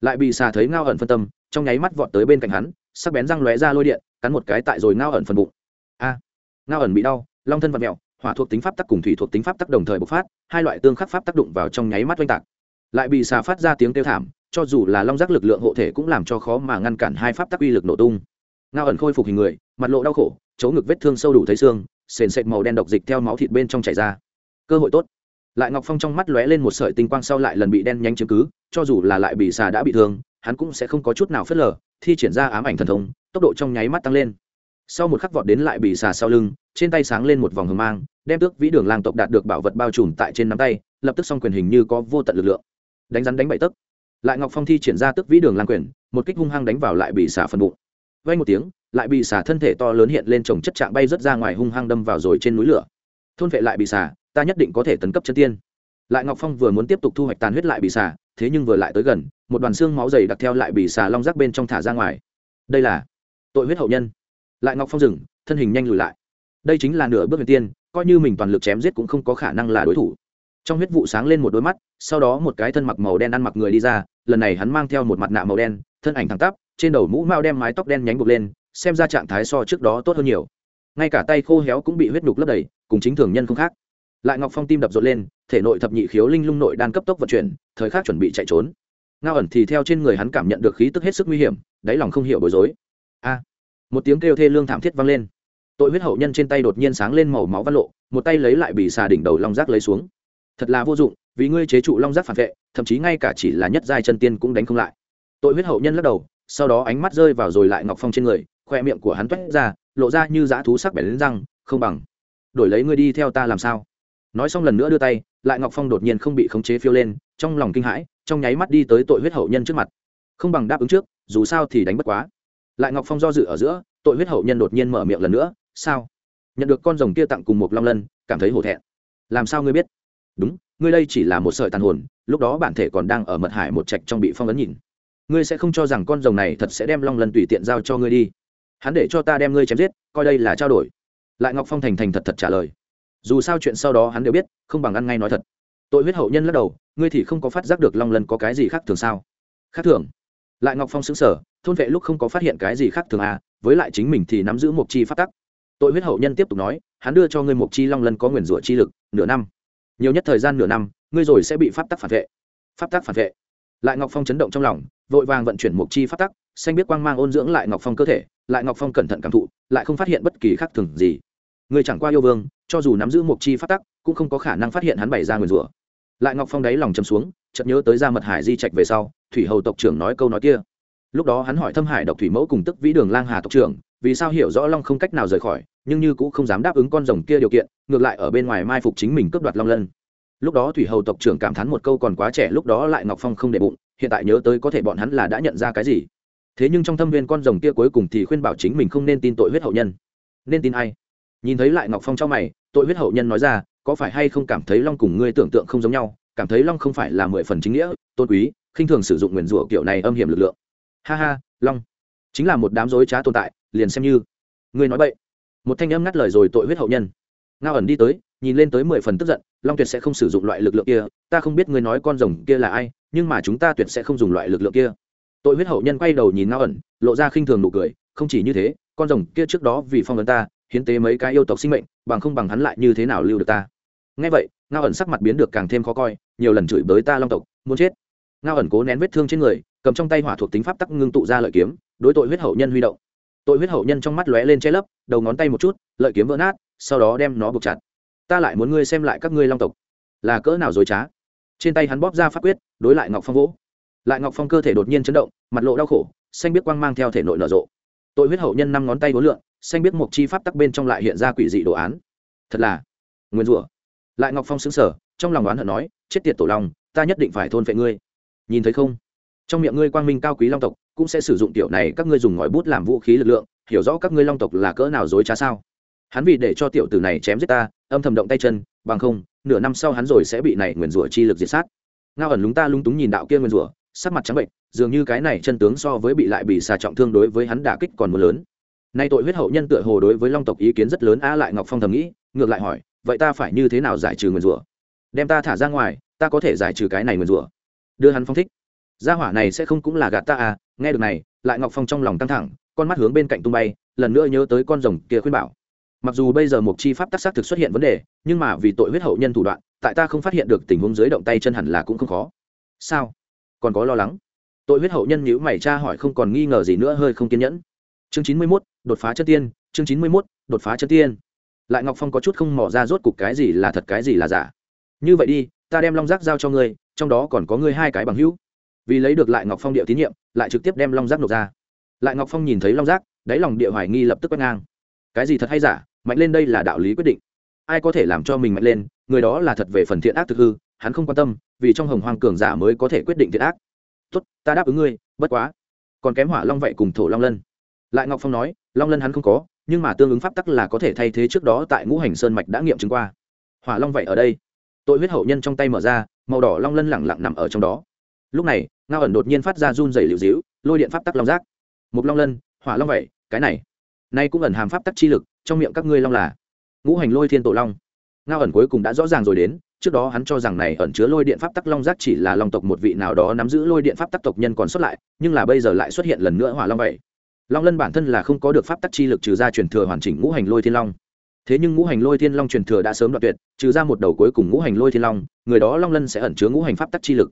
Lại bị xà thấy ngao ẩn phân tâm, trong nháy mắt vọt tới bên cạnh hắn, sắc bén răng lóe ra lôi điện, cắn một cái tại rồi ngao ẩn phần bụng. A! Ngao ẩn bị đau, long thân vật mẹo hỏa thuộc tính pháp tắc cùng thủy thuộc tính pháp tắc đồng thời bộc phát, hai loại tương khắc pháp tác động vào trong nháy mắt oanh tạc. Lại bị xà phát ra tiếng kêu thảm, cho dù là long giác lực lượng hộ thể cũng làm cho khó mà ngăn cản hai pháp tắc uy lực nổ tung. Ngao ẩn khôi phục hình người, mặt lộ đau khổ chỗ ngực vết thương sâu đủ thấy xương, sền sệt màu đen độc dịch theo máu thịt bên trong chảy ra. Cơ hội tốt. Lại ngọc phong trong mắt lóe lên một sợi tinh quang sau lại lần bị đen nhánh chứng cứ, cho dù là lại bị xà đã bị thương, hắn cũng sẽ không có chút nào phớt lờ, thi triển ra ám ảnh thần thông, tốc độ trong nháy mắt tăng lên sau một khắc vọt đến lại bị xà sau lưng, trên tay sáng lên một vòng hầm mang, đem tước vĩ đường lang tộc đạt được bảo vật bao trùm tại trên nắm tay, lập tức xong quyền hình như có vô tận lực lượng. Đánh rắn đánh bậy tấc. Lại ngọc phong thi triển ra tước vĩ đường lang quyền, một kích hung hăng đánh vào lại bị xà phần bụng. Vay một tiếng, lại bị xà thân thể to lớn hiện lên trồng chất trạng bay rớt ra ngoài hung hăng đâm vào rồi trên núi lửa. Thôn vệ lại bị xà, ta nhất định có thể tấn cấp chân tiên. Lại ngọc phong vừa muốn tiếp tục thu hoạch tàn huyết lại bị xà, thế nhưng vừa lại tới gần, một đoàn xương máu dày đặc theo lại bị xà long rác bên trong thả ra ngoài. Đây là tội huyết hậu nhân lại ngọc phong dừng thân hình nhanh lùi lại. Đây chính là nửa bước huyền tiên, coi như mình toàn lực chém giết cũng không có khả năng là đối thủ. Trong huyết vụ sáng lên một đôi mắt, sau đó một cái thân mặc màu đen ăn mặc người đi ra, lần này hắn mang theo một mặt nạ màu đen, thân ảnh thẳng tắp, trên đầu mũ mao đem mái tóc đen nhánh buộc lên, xem ra trạng thái so trước đó tốt hơn nhiều. Ngay cả tay khô héo cũng bị huyết đục lấp đầy, cùng chính thường nhân không khác. Lại ngọc phong tim đập rộn lên, thể nội thập nhị khiếu linh lung nội đan cấp tốc vận chuyển, thời khắc chuẩn bị chạy trốn. Ngao ẩn thì theo trên người hắn cảm nhận được khí tức hết sức nguy hiểm, đáy lòng không hiểu bối rối. A một tiếng kêu thê lương thảm thiết vang lên. Tội huyết hậu nhân trên tay đột nhiên sáng lên màu máu văn lộ, một tay lấy lại bị xà đỉnh đầu long rác lấy xuống. Thật là vô dụng, vì ngươi chế trụ long giác phản vệ, thậm chí ngay cả chỉ là nhất giai chân tiên cũng đánh không lại. Tội huyết hậu nhân lắc đầu, sau đó ánh mắt rơi vào rồi lại ngọc phong trên người, khoe miệng của hắn toét ra, lộ ra như dã thú sắc bẻ đến răng, không bằng, đổi lấy ngươi đi theo ta làm sao? Nói xong lần nữa đưa tay, lại ngọc phong đột nhiên không bị khống chế phiêu lên, trong lòng kinh hãi, trong nháy mắt đi tới tội huyết hậu nhân trước mặt. Không bằng đáp ứng trước, dù sao thì đánh bất quá lại ngọc phong do dự ở giữa, tội huyết hậu nhân đột nhiên mở miệng lần nữa, sao? Nhận được con rồng kia tặng cùng một long lân, cảm thấy hổ thẹn. Làm sao ngươi biết? Đúng, ngươi đây chỉ là một sợi tàn hồn, lúc đó bản thể còn đang ở mật hải một trạch trong bị phong ấn nhìn. Ngươi sẽ không cho rằng con rồng này thật sẽ đem long lân tùy tiện giao cho ngươi đi. Hắn để cho ta đem ngươi chém giết, coi đây là trao đổi. Lại ngọc phong thành thành thật thật trả lời. Dù sao chuyện sau đó hắn đều biết, không bằng ăn ngay nói thật. Tội huyết hậu nhân lắc đầu, ngươi thì không có phát giác được long lân có cái gì khác thường sao? Khác thường lại ngọc phong xứng sở, thôn vệ lúc không có phát hiện cái gì khác thường à với lại chính mình thì nắm giữ một chi phát tắc. Tội huyết hậu nhân tiếp tục nói, hắn đưa cho ngươi một chi long lân có nguyền rủa chi lực, nửa năm. Nhiều nhất thời gian nửa năm, ngươi rồi sẽ bị pháp tắc phản vệ. Pháp tắc phản vệ. Lại ngọc phong chấn động trong lòng, vội vàng vận chuyển một chi pháp tắc, xanh biết quang mang ôn dưỡng lại ngọc phong cơ thể, lại ngọc phong cẩn thận cảm thụ, lại không phát hiện bất kỳ khác thường gì. Người chẳng qua yêu vương, cho dù nắm giữ một chi pháp tắc, cũng không có khả năng phát hiện hắn bày ra nguyền rủa. Lại ngọc phong đáy lòng chấm xuống chợt nhớ tới ra mật hải di trạch về sau, thủy hầu tộc trưởng nói câu nói kia. Lúc đó hắn hỏi thâm hải độc thủy mẫu cùng tức vĩ đường lang hà tộc trưởng, vì sao hiểu rõ long không cách nào rời khỏi, nhưng như cũng không dám đáp ứng con rồng kia điều kiện, ngược lại ở bên ngoài mai phục chính mình cướp đoạt long lân. Lúc đó thủy hầu tộc trưởng cảm thán một câu còn quá trẻ, lúc đó lại ngọc phong không để bụng, hiện tại nhớ tới có thể bọn hắn là đã nhận ra cái gì. Thế nhưng trong thâm viên con rồng kia cuối cùng thì khuyên bảo chính mình không nên tin tội huyết hậu nhân. Nên tin ai? Nhìn thấy lại ngọc phong trong mày, tội huyết hậu nhân nói ra, có phải hay không cảm thấy long cùng ngươi tưởng tượng không giống nhau? Cảm thấy long không phải là mười phần chính nghĩa, tôn quý, khinh thường sử dụng nguyền rủa kiểu này âm hiểm lực lượng. Ha ha, long, chính là một đám dối trá tồn tại, liền xem như. Ngươi nói vậy một thanh âm ngắt lời rồi tội huyết hậu nhân. Ngao ẩn đi tới, nhìn lên tới mười phần tức giận, long tuyệt sẽ không sử dụng loại lực lượng kia, ta không biết ngươi nói con rồng kia là ai, nhưng mà chúng ta tuyệt sẽ không dùng loại lực lượng kia. Tội huyết hậu nhân quay đầu nhìn ngao ẩn, lộ ra khinh thường nụ cười, không chỉ như thế, con rồng kia trước đó vì phong ấn ta, hiến tế mấy cái yêu tộc sinh mệnh, bằng không bằng hắn lại như thế nào lưu được ta. Ngay vậy, ngao ẩn sắc mặt biến được càng thêm khó coi nhiều lần chửi bới ta long tộc, muốn chết. Ngao ẩn cố nén vết thương trên người, cầm trong tay hỏa thuộc tính pháp tắc ngưng tụ ra lợi kiếm, đối tội huyết hậu nhân huy động. Tội huyết hậu nhân trong mắt lóe lên che lấp, đầu ngón tay một chút, lợi kiếm vỡ nát, sau đó đem nó buộc chặt. Ta lại muốn ngươi xem lại các ngươi long tộc. Là cỡ nào dối trá. Trên tay hắn bóp ra pháp quyết, đối lại ngọc phong vỗ. Lại ngọc phong cơ thể đột nhiên chấn động, mặt lộ đau khổ, xanh biết quang mang theo thể nội nở rộ. Tội huyết hậu nhân năm ngón tay vốn lượn, xanh biết một chi pháp tắc bên trong lại hiện ra quỷ dị đồ án. Thật là nguyên rủa. Lại ngọc phong xứng sở trong lòng đoán hận nói, chết tiệt tổ long, ta nhất định phải thôn phệ ngươi. Nhìn thấy không? Trong miệng ngươi quang minh cao quý long tộc cũng sẽ sử dụng tiểu này các ngươi dùng ngòi bút làm vũ khí lực lượng, hiểu rõ các ngươi long tộc là cỡ nào dối trá sao? Hắn vì để cho tiểu tử này chém giết ta, âm thầm động tay chân, bằng không, nửa năm sau hắn rồi sẽ bị này nguyền rủa chi lực diệt sát. Ngao ẩn lúng ta lung túng nhìn đạo kia nguyền rủa, sắc mặt trắng bệnh, dường như cái này chân tướng so với bị lại bị xà trọng thương đối với hắn đả kích còn mưa lớn. Nay tội huyết hậu nhân tựa hồ đối với long tộc ý kiến rất lớn, a lại ngọc phong thầm nghĩ, ngược lại hỏi, vậy ta phải như thế nào giải trừ nguyền rủa? Đem ta thả ra ngoài, ta có thể giải trừ cái này mượn rủa. Đưa hắn phong thích. Gia hỏa này sẽ không cũng là gạt ta à nghe được này, lại ngọc phong trong lòng căng thẳng, con mắt hướng bên cạnh tung bay, lần nữa nhớ tới con rồng kia khuyên bảo. Mặc dù bây giờ một chi pháp tác xác thực xuất hiện vấn đề, nhưng mà vì tội huyết hậu nhân thủ đoạn, tại ta không phát hiện được tình huống dưới động tay chân hẳn là cũng không khó. Sao? Còn có lo lắng? Tội huyết hậu nhân nhữ mày cha hỏi không còn nghi ngờ gì nữa, hơi không kiên nhẫn. Chương chín mươi mốt, đột phá chân tiên, chương chín mươi mốt, đột phá chân tiên. Lại ngọc phong có chút không mỏ ra rốt cục cái gì là thật, cái gì là giả như vậy đi, ta đem long giác giao cho ngươi, trong đó còn có ngươi hai cái bằng hữu. Vì lấy được lại ngọc phong địa tín nhiệm, lại trực tiếp đem long giác nộp ra. Lại ngọc phong nhìn thấy long giác, đáy lòng địa hoài nghi lập tức quét ngang. Cái gì thật hay giả? Mạnh lên đây là đạo lý quyết định. Ai có thể làm cho mình mạnh lên, người đó là thật về phần thiện ác thực hư, hắn không quan tâm, vì trong hồng hoang cường giả mới có thể quyết định thiện ác. Tốt, ta đáp ứng ngươi, bất quá. Còn kém hỏa long vậy cùng thổ long lân. Lại ngọc phong nói, long lân hắn không có, nhưng mà tương ứng pháp tắc là có thể thay thế trước đó tại ngũ hành sơn mạch đã nghiệm chứng qua. Hỏa long vậy ở đây? Tội huyết hậu nhân trong tay mở ra, màu đỏ long lân lẳng lặng nằm ở trong đó. Lúc này, ngao ẩn đột nhiên phát ra run dày liệu dĩu, lôi điện pháp tắc long giác. Một long lân, hỏa long vậy, cái này. Nay cũng ẩn hàm pháp tắc chi lực, trong miệng các ngươi long là ngũ hành lôi thiên tổ long. Ngao ẩn cuối cùng đã rõ ràng rồi đến, trước đó hắn cho rằng này ẩn chứa lôi điện pháp tắc long giác chỉ là long tộc một vị nào đó nắm giữ lôi điện pháp tắc tộc nhân còn xuất lại, nhưng là bây giờ lại xuất hiện lần nữa hỏa long vậy. Long lân bản thân là không có được pháp tắc chi lực trừ ra truyền thừa hoàn chỉnh ngũ hành lôi thiên long thế nhưng ngũ hành lôi thiên long truyền thừa đã sớm đoạn tuyệt, trừ ra một đầu cuối cùng ngũ hành lôi thiên long, người đó long lân sẽ ẩn chứa ngũ hành pháp tắc chi lực.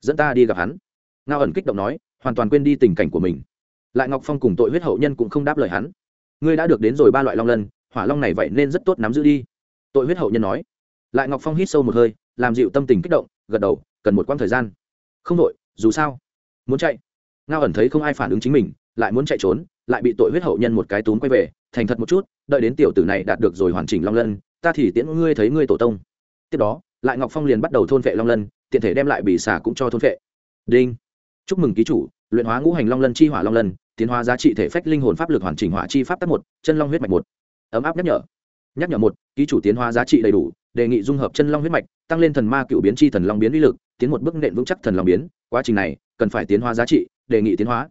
Dẫn ta đi gặp hắn. Ngao ẩn kích động nói, hoàn toàn quên đi tình cảnh của mình. Lại ngọc phong cùng tội huyết hậu nhân cũng không đáp lời hắn. Ngươi đã được đến rồi ba loại long lân, hỏa long này vậy nên rất tốt nắm giữ đi. Tội huyết hậu nhân nói. Lại ngọc phong hít sâu một hơi, làm dịu tâm tình kích động, gật đầu, cần một quãng thời gian. Không đội, dù sao. Muốn chạy? Ngao ẩn thấy không ai phản ứng chính mình, lại muốn chạy trốn, lại bị tội huyết hậu nhân một cái túm quay về, thành thật một chút đợi đến tiểu tử này đạt được rồi hoàn chỉnh long lân, ta thì tiễn ngươi thấy ngươi tổ tông. Tiếp đó, lại ngọc phong liền bắt đầu thôn vệ long lân, tiện thể đem lại bì xả cũng cho thôn vệ đinh. Chúc mừng ký chủ, luyện hóa ngũ hành long lân chi hỏa long lân, tiến hóa giá trị thể phách linh hồn pháp lực hoàn chỉnh hỏa chi pháp tắc một, chân long huyết mạch một. Ấm áp nhắc nhở. Nhắc nhở một, ký chủ tiến hóa giá trị đầy đủ, đề nghị dung hợp chân long huyết mạch, tăng lên thần ma cựu biến chi thần long biến uy lực, tiến một bước nện vững chắc thần long biến. Quá trình này, cần phải tiến hóa giá trị, đề nghị tiến hóa.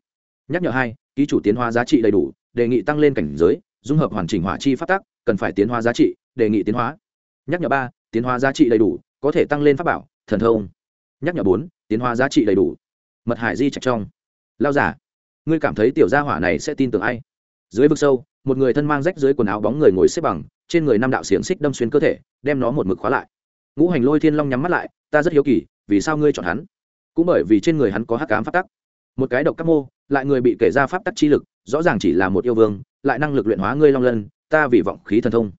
Nhắc nhở hai, ký chủ tiến hóa giá trị đầy đủ, đề nghị tăng lên cảnh giới dung hợp hoàn chỉnh hỏa chi phát tắc, cần phải tiến hóa giá trị, đề nghị tiến hóa. Nhắc nhở ba, tiến hóa giá trị đầy đủ, có thể tăng lên pháp bảo, thần thông. Nhắc nhở bốn, tiến hóa giá trị đầy đủ. Mật hải di trạch trong. Lao giả, ngươi cảm thấy tiểu gia hỏa này sẽ tin tưởng ai? Dưới vực sâu, một người thân mang rách dưới quần áo bóng người ngồi xếp bằng, trên người năm đạo xiềng xích đâm xuyên cơ thể, đem nó một mực khóa lại. Ngũ hành lôi thiên long nhắm mắt lại, ta rất hiếu kỳ, vì sao ngươi chọn hắn? Cũng bởi vì trên người hắn có hắc cám phát tắc. Một cái độc các mô, lại người bị kể ra pháp tắc chi lực, rõ ràng chỉ là một yêu vương lại năng lực luyện hóa ngươi long lân, ta vì vọng khí thần thông.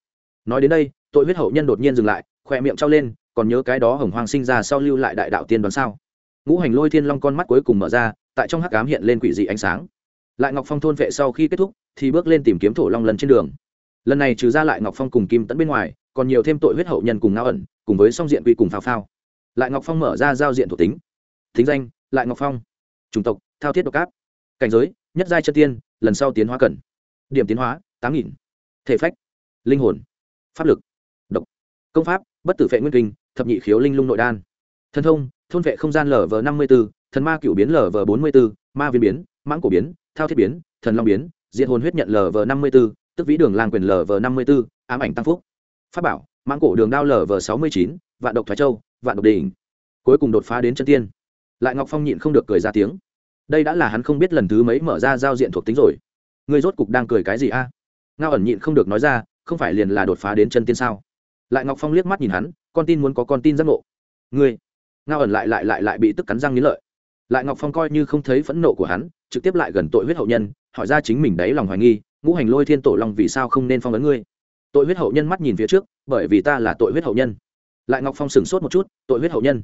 Nói đến đây, tội huyết hậu nhân đột nhiên dừng lại, khỏe miệng trao lên, còn nhớ cái đó hồng hoàng sinh ra sau lưu lại đại đạo tiên đoán sao? Ngũ hành lôi thiên long con mắt cuối cùng mở ra, tại trong hắc cám hiện lên quỷ dị ánh sáng. Lại ngọc phong thôn vệ sau khi kết thúc, thì bước lên tìm kiếm thổ long lần trên đường. Lần này trừ ra lại ngọc phong cùng kim tẫn bên ngoài, còn nhiều thêm tội huyết hậu nhân cùng ngao ẩn, cùng với song diện quy cùng phào phao. Lại ngọc phong mở ra giao diện thuộc tính. Thính danh, lại ngọc phong. Chủng tộc, thao thiết độc áp. Cảnh giới, nhất giai chân tiên, lần sau tiến hóa cần điểm tiến hóa, tám nghìn. Thể phách, linh hồn, pháp lực, độc. Công pháp, bất tử vệ nguyên kinh, thập nhị khiếu linh lung nội đan. Thân thông, thôn vệ không gian lở vờ năm mươi b ố thần ma cựu biến lở vờ bốn mươi b ố ma viên biến, mãng cổ biến, thao thiết biến, thần long biến diện hồn huyết nhận lở vờ năm mươi b ố tức vĩ đường lang quyền lở vờ năm mươi b ố ám ảnh tăng phúc. Pháp bảo, mãng cổ đường đao lở vờ sáu mươi chín, vạn độc thoái châu, vạn độc đình cuối cùng đột phá đến chân tiên. Lại ngọc phong nhịn không được cười ra tiếng. Đây đã là hắn không biết lần thứ mấy mở ra giao diện thuộc tính rồi ngươi rốt cục đang cười cái gì a? Ngao ẩn nhịn không được nói ra, không phải liền là đột phá đến chân tiên sao? Lại ngọc phong liếc mắt nhìn hắn, con tin muốn có con tin giác ngộ. Ngươi! Ngao ẩn lại lại lại lại bị tức cắn răng nghĩ lợi. Lại ngọc phong coi như không thấy phẫn nộ của hắn, trực tiếp lại gần tội huyết hậu nhân, hỏi ra chính mình đấy lòng hoài nghi, ngũ hành lôi thiên tổ long vì sao không nên phong ấn ngươi? Tội huyết hậu nhân mắt nhìn phía trước, bởi vì ta là tội huyết hậu nhân. Lại ngọc phong sửng sốt một chút, tội huyết hậu nhân.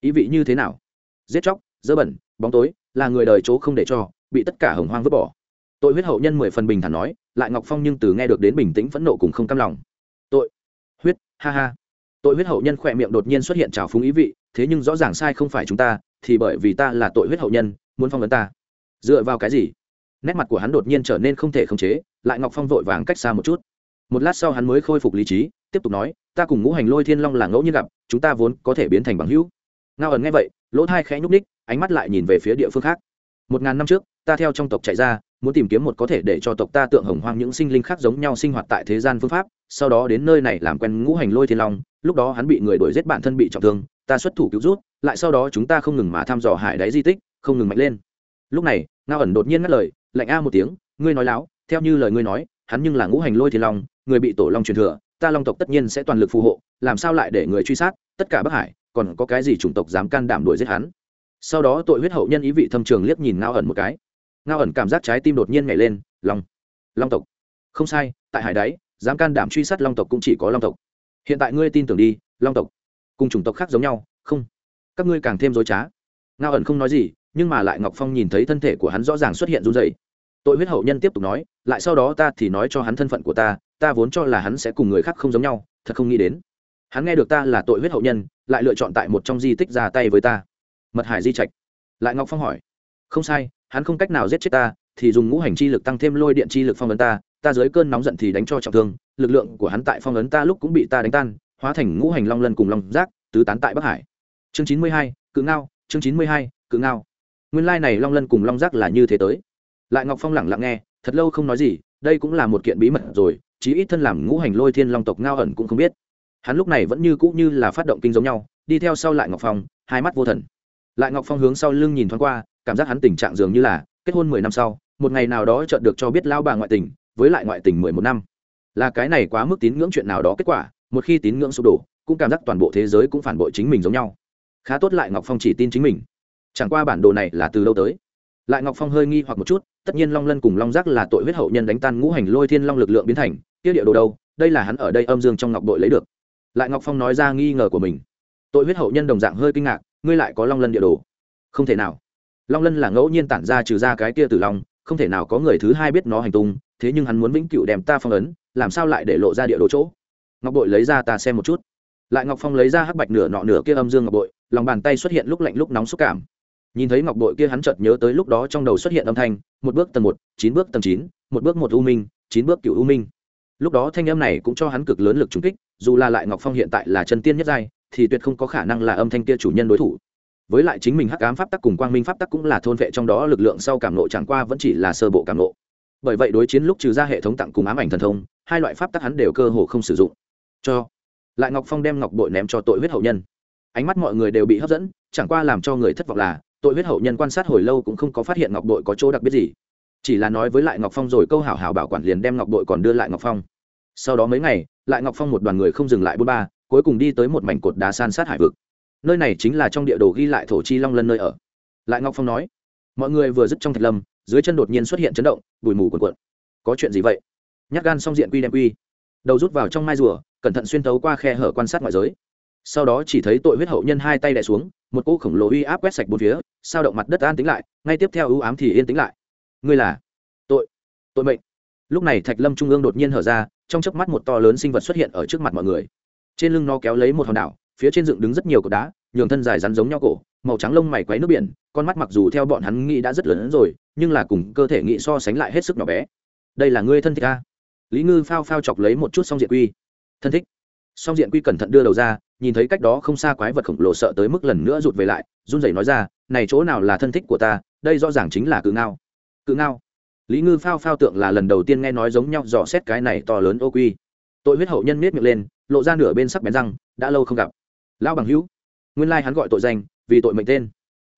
Ý vị như thế nào? Giết chóc, dơ bẩn, bóng tối, là người đời chỗ không để cho, bị tất cả hồng hoang vứt bỏ tội huyết hậu nhân mười phần bình thản nói, lại ngọc phong nhưng từ nghe được đến bình tĩnh phẫn nộ cùng không cam lòng. Tội huyết, ha ha. Tội huyết hậu nhân khỏe miệng đột nhiên xuất hiện trào phúng ý vị, thế nhưng rõ ràng sai không phải chúng ta, thì bởi vì ta là tội huyết hậu nhân, muốn phong vấn ta. Dựa vào cái gì? Nét mặt của hắn đột nhiên trở nên không thể khống chế, lại ngọc phong vội vàng cách xa một chút. Một lát sau hắn mới khôi phục lý trí, tiếp tục nói, ta cùng ngũ hành lôi thiên long là ngẫu nhiên gặp, chúng ta vốn có thể biến thành bằng hữu. Ngao ẩn nghe vậy, lỗ thai khẽ nhúc ních ánh mắt lại nhìn về phía địa phương khác. Một ngàn năm trước, ta theo trong tộc chạy ra muốn tìm kiếm một có thể để cho tộc ta tượng hồng hoang những sinh linh khác giống nhau sinh hoạt tại thế gian phương pháp, sau đó đến nơi này làm quen ngũ hành lôi thiên long, lúc đó hắn bị người đuổi giết bản thân bị trọng thương, ta xuất thủ cứu rút, lại sau đó chúng ta không ngừng mà thăm dò hải đáy di tích, không ngừng mạnh lên. Lúc này, ngao ẩn đột nhiên ngắt lời, lạnh a một tiếng, ngươi nói láo, theo như lời ngươi nói, hắn nhưng là ngũ hành lôi thiên long, người bị tổ long truyền thừa, ta long tộc tất nhiên sẽ toàn lực phù hộ, làm sao lại để người truy sát, tất cả bắc hải, còn có cái gì chủng tộc dám can đảm đuổi giết hắn? Sau đó tội huyết hậu nhân ý vị thâm trường liếc nhìn ngao ẩn một cái ngao ẩn cảm giác trái tim đột nhiên nhảy lên, long long tộc. Không sai, tại hải đáy, dám can đảm truy sát long tộc cũng chỉ có long tộc. Hiện tại ngươi tin tưởng đi, long tộc. Cùng chủng tộc khác giống nhau, không. Các ngươi càng thêm dối trá. Ngao ẩn không nói gì, nhưng mà lại ngọc phong nhìn thấy thân thể của hắn rõ ràng xuất hiện run dày tội huyết hậu nhân tiếp tục nói, lại sau đó ta thì nói cho hắn thân phận của ta ta vốn cho là hắn sẽ cùng người khác không giống nhau, thật không nghĩ đến. Hắn nghe được ta là tội huyết hậu nhân, lại lựa chọn tại một trong di tích ra tay với ta. Mật hải di trạch. Lại ngọc phong hỏi, không sai hắn không cách nào giết chết ta, thì dùng ngũ hành chi lực tăng thêm lôi điện chi lực phong ấn ta ta dưới cơn nóng giận thì đánh cho trọng thương, lực lượng của hắn tại phong ấn ta lúc cũng bị ta đánh tan, hóa thành ngũ hành long lân cùng long giác, tứ tán tại bắc hải. Chương chín mươi hai, cự ngao, chương chín mươi hai, cự ngao. Nguyên lai này long lân cùng long giác là như thế tới. Lại ngọc phong lẳng lặng nghe, thật lâu không nói gì, đây cũng là một kiện bí mật rồi, chí ít thân làm ngũ hành lôi thiên long tộc ngao ẩn cũng không biết. Hắn lúc này vẫn như cũ như là phát động kinh giống nhau, đi theo sau lại ngọc phong, hai mắt vô thần. Lại ngọc phong hướng sau lưng nhìn thoáng qua cảm giác hắn tình trạng dường như là kết hôn mười năm sau, một ngày nào đó chợt được cho biết lao bà ngoại tình, với lại ngoại tình mười một năm. Là cái này quá mức tín ngưỡng chuyện nào đó kết quả, một khi tín ngưỡng sụp đổ, cũng cảm giác toàn bộ thế giới cũng phản bội chính mình giống nhau. Khá tốt lại ngọc phong chỉ tin chính mình. Chẳng qua bản đồ này là từ lâu tới? Lại ngọc phong hơi nghi hoặc một chút, tất nhiên long lân cùng long giác là tội huyết hậu nhân đánh tan ngũ hành lôi thiên long lực lượng biến thành, kia địa đồ đâu, đây là hắn ở đây âm dương trong ngọc bội lấy được. Lại ngọc phong nói ra nghi ngờ của mình. Tội huyết hậu nhân đồng dạng hơi kinh ngạc, ngươi lại có long lân địa đồ. Không thể nào long lân là ngẫu nhiên tản ra trừ ra cái kia tử long, không thể nào có người thứ hai biết nó hành tung, thế nhưng hắn muốn vĩnh cựu đem ta phong ấn, làm sao lại để lộ ra địa đồ chỗ? Ngọc bội lấy ra ta xem một chút. Lại ngọc phong lấy ra hắc bạch nửa nọ nửa kia âm dương ngọc bội, lòng bàn tay xuất hiện lúc lạnh lúc nóng xúc cảm. Nhìn thấy ngọc bội kia hắn chợt nhớ tới lúc đó trong đầu xuất hiện âm thanh, một bước tầng một, chín bước tầng chín, một bước một u minh, chín bước cựu u minh. Lúc đó thanh âm này cũng cho hắn cực lớn lực trúng kích, dù là lại ngọc phong hiện tại là chân tiên nhất giai, thì tuyệt không có khả năng là âm thanh kia chủ nhân đối thủ với lại chính mình hắc ám pháp tắc cùng quang minh pháp tắc cũng là thôn vệ trong đó lực lượng sau cảm nộ chẳng qua vẫn chỉ là sơ bộ cảm nộ bởi vậy đối chiến lúc trừ ra hệ thống tặng cùng ám ảnh thần thông, hai loại pháp tắc hắn đều cơ hồ không sử dụng. Cho lại ngọc phong đem ngọc bội ném cho tội huyết hậu nhân. Ánh mắt mọi người đều bị hấp dẫn, chẳng qua làm cho người thất vọng là, tội huyết hậu nhân quan sát hồi lâu cũng không có phát hiện ngọc bội có chỗ đặc biệt gì. Chỉ là nói với lại ngọc phong rồi câu hảo hảo bảo quản liền đem ngọc bội còn đưa lại ngọc phong. Sau đó mấy ngày, lại ngọc phong một đoàn người không dừng lại bôn ba, cuối cùng đi tới một mảnh cột đá san sát hải vực nơi này chính là trong địa đồ ghi lại thổ chi long lân nơi ở. Lại ngọc phong nói, mọi người vừa dứt trong thạch lâm, dưới chân đột nhiên xuất hiện chấn động, bụi mù cuồn cuộn. Có chuyện gì vậy? Nhát gan xong diện quy đem quy. Đầu rút vào trong mai rùa, cẩn thận xuyên tấu qua khe hở quan sát ngoại giới. Sau đó chỉ thấy tội huyết hậu nhân hai tay đè xuống, một cỗ khổng lồ uy áp quét sạch bốn phía, sao động mặt đất an tính lại, ngay tiếp theo ưu ám thì yên tĩnh lại. Ngươi là tội tội mệnh. Lúc này thạch lâm trung ương đột nhiên hở ra, trong chớp mắt một to lớn sinh vật xuất hiện ở trước mặt mọi người. Trên lưng nó kéo lấy một hòn đảo, phía trên dựng đứng rất nhiều cột đá nhường thân dài rắn giống nhau cổ, màu trắng lông mày quấy nước biển, con mắt mặc dù theo bọn hắn nghĩ đã rất lớn rồi, nhưng là cùng cơ thể nghĩ so sánh lại hết sức nhỏ bé. Đây là ngươi thân thích a? Lý ngư phao phao chọc lấy một chút song diện quy. Thân thích. Song diện quy cẩn thận đưa đầu ra, nhìn thấy cách đó không xa quái vật khổng lồ sợ tới mức lần nữa rụt về lại, run rẩy nói ra, này chỗ nào là thân thích của ta, đây rõ ràng chính là cự ngao. Cự ngao. Lý ngư phao phao tượng là lần đầu tiên nghe nói giống nhau, dò xét cái này to lớn ô quy. Tội huyết hậu nhân miết miệng lên, lộ ra nửa bên sắc bén răng, đã lâu không gặp. Lão bằng hữu nguyên lai hắn gọi tội danh, vì tội mệnh tên.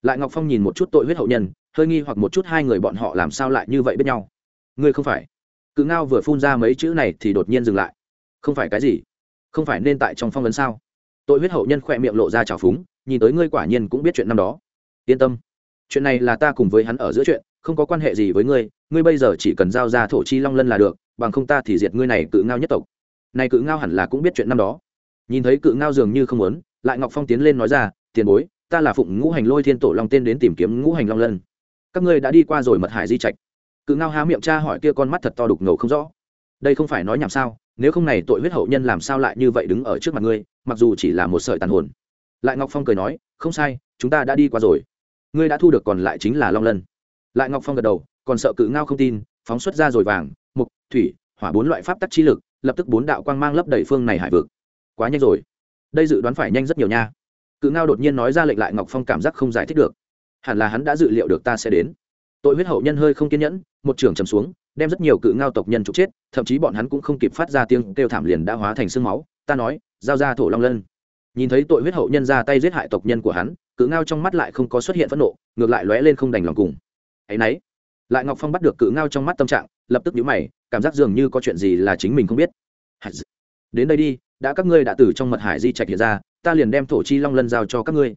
Lại ngọc phong nhìn một chút tội huyết hậu nhân, hơi nghi hoặc một chút hai người bọn họ làm sao lại như vậy biết nhau. Ngươi không phải. Cự ngao vừa phun ra mấy chữ này thì đột nhiên dừng lại. Không phải cái gì? Không phải nên tại trong phong vấn sao? Tội huyết hậu nhân khỏe miệng lộ ra trào phúng, nhìn tới ngươi quả nhiên cũng biết chuyện năm đó. Yên tâm. Chuyện này là ta cùng với hắn ở giữa chuyện, không có quan hệ gì với ngươi ngươi bây giờ chỉ cần giao ra thổ chi long lân là được, bằng không ta thì diệt ngươi này cự ngao nhất tộc. Này cự ngao hẳn là cũng biết chuyện năm đó. Nhìn thấy cự ngao dường như không muốn lại ngọc phong tiến lên nói ra, tiền bối, ta là phụng ngũ hành lôi thiên tổ long tên đến tìm kiếm ngũ hành long lân. Các ngươi đã đi qua rồi mật hải di trạch. Cự ngao há miệng cha hỏi kia con mắt thật to đục ngầu không rõ. Đây không phải nói nhảm sao? Nếu không này tội huyết hậu nhân làm sao lại như vậy đứng ở trước mặt ngươi, mặc dù chỉ là một sợi tàn hồn. Lại ngọc phong cười nói, không sai, chúng ta đã đi qua rồi. Ngươi đã thu được còn lại chính là long lân. Lại ngọc phong gật đầu, còn sợ cự ngao không tin, phóng xuất ra rồi vàng, mục, thủy, hỏa bốn loại pháp tắc chi lực, lập tức bốn đạo quang mang lấp đầy phương này hải vực. Quá nhanh rồi đây dự đoán phải nhanh rất nhiều nha. Cự ngao đột nhiên nói ra lệnh lại ngọc phong cảm giác không giải thích được. Hẳn là hắn đã dự liệu được ta sẽ đến. Tội huyết hậu nhân hơi không kiên nhẫn, một trường trầm xuống, đem rất nhiều cự ngao tộc nhân trục chết, thậm chí bọn hắn cũng không kịp phát ra tiếng kêu thảm liền đã hóa thành sương máu. Ta nói, giao ra thổ long lân. Nhìn thấy tội huyết hậu nhân ra tay giết hại tộc nhân của hắn, cự ngao trong mắt lại không có xuất hiện phẫn nộ, ngược lại lóe lên không đành lòng cùng. Ấy nấy, lại ngọc phong bắt được cự ngao trong mắt tâm trạng, lập tức nhíu mày, cảm giác dường như có chuyện gì là chính mình không biết. Đến đây đi đã các ngươi đã từ trong mật hải di trạch hiện ra, ta liền đem thổ chi long lân giao cho các ngươi.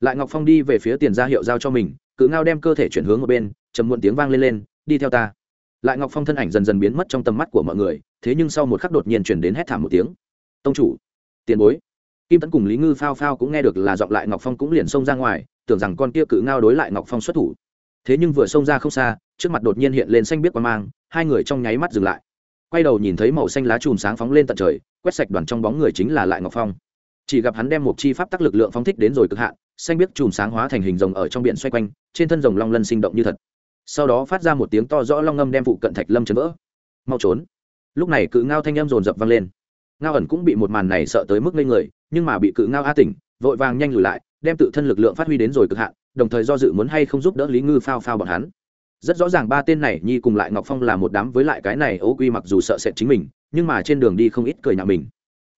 Lại ngọc phong đi về phía tiền ra hiệu giao cho mình, cự ngao đem cơ thể chuyển hướng ở bên chầm muộn tiếng vang lên lên, đi theo ta. Lại ngọc phong thân ảnh dần dần biến mất trong tầm mắt của mọi người, thế nhưng sau một khắc đột nhiên chuyển đến hét thảm một tiếng. Tông chủ, tiền bối. Kim tấn cùng lý ngư phao phao cũng nghe được là giọng lại ngọc phong cũng liền xông ra ngoài, tưởng rằng con kia cự ngao đối lại ngọc phong xuất thủ. Thế nhưng vừa xông ra không xa, trước mặt đột nhiên hiện lên xanh biết qua mang, hai người trong nháy mắt dừng lại quay đầu nhìn thấy màu xanh lá chùm sáng phóng lên tận trời, quét sạch đoàn trong bóng người chính là lại ngọc phong. Chỉ gặp hắn đem một chi pháp tắc lực lượng phóng thích đến rồi cực hạn, xanh biết chùm sáng hóa thành hình rồng ở trong biển xoay quanh, trên thân rồng long lân sinh động như thật. Sau đó phát ra một tiếng to rõ long ngâm đem vụ cận thạch lâm chấn vỡ. Mau trốn. Lúc này cự ngao thanh em dồn dập vang lên. Ngao ẩn cũng bị một màn này sợ tới mức ngây người, nhưng mà bị cự ngao a tỉnh, vội vàng nhanh lùi lại, đem tự thân lực lượng phát huy đến rồi cực hạn, đồng thời do dự muốn hay không giúp đỡ lý ngư phao phao bọn hắn rất rõ ràng ba tên này nhi cùng lại ngọc phong là một đám với lại cái này ấu quy mặc dù sợ sệt chính mình, nhưng mà trên đường đi không ít cười nhạo mình.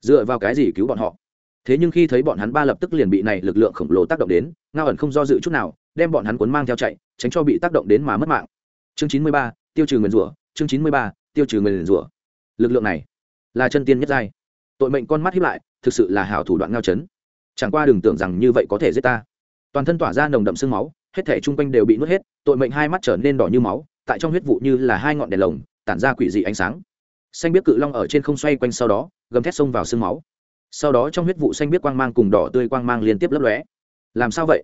Dựa vào cái gì cứu bọn họ? Thế nhưng khi thấy bọn hắn ba lập tức liền bị này lực lượng khổng lồ tác động đến, ngao ẩn không do dự chút nào, đem bọn hắn cuốn mang theo chạy, tránh cho bị tác động đến mà mất mạng. Chương chín mươi ba, tiêu trừ nguyền rủa, chương chín mươi ba, tiêu trừ nguyền rủa. Lực lượng này là chân tiên nhất giai. Tội mệnh con mắt hiếp lại, thực sự là hảo thủ đoạn ngao chấn. Chẳng qua đừng tưởng rằng như vậy có thể giết ta. Toàn thân tỏa ra nồng đậm sương máu hết thể chung quanh đều bị nuốt hết, tội mệnh hai mắt trở nên đỏ như máu, tại trong huyết vụ như là hai ngọn đèn lồng, tản ra quỷ dị ánh sáng. Xanh biết cự long ở trên không xoay quanh sau đó, gầm thét xông vào sương máu. Sau đó trong huyết vụ xanh biết quang mang cùng đỏ tươi quang mang liên tiếp lấp lóe. Làm sao vậy?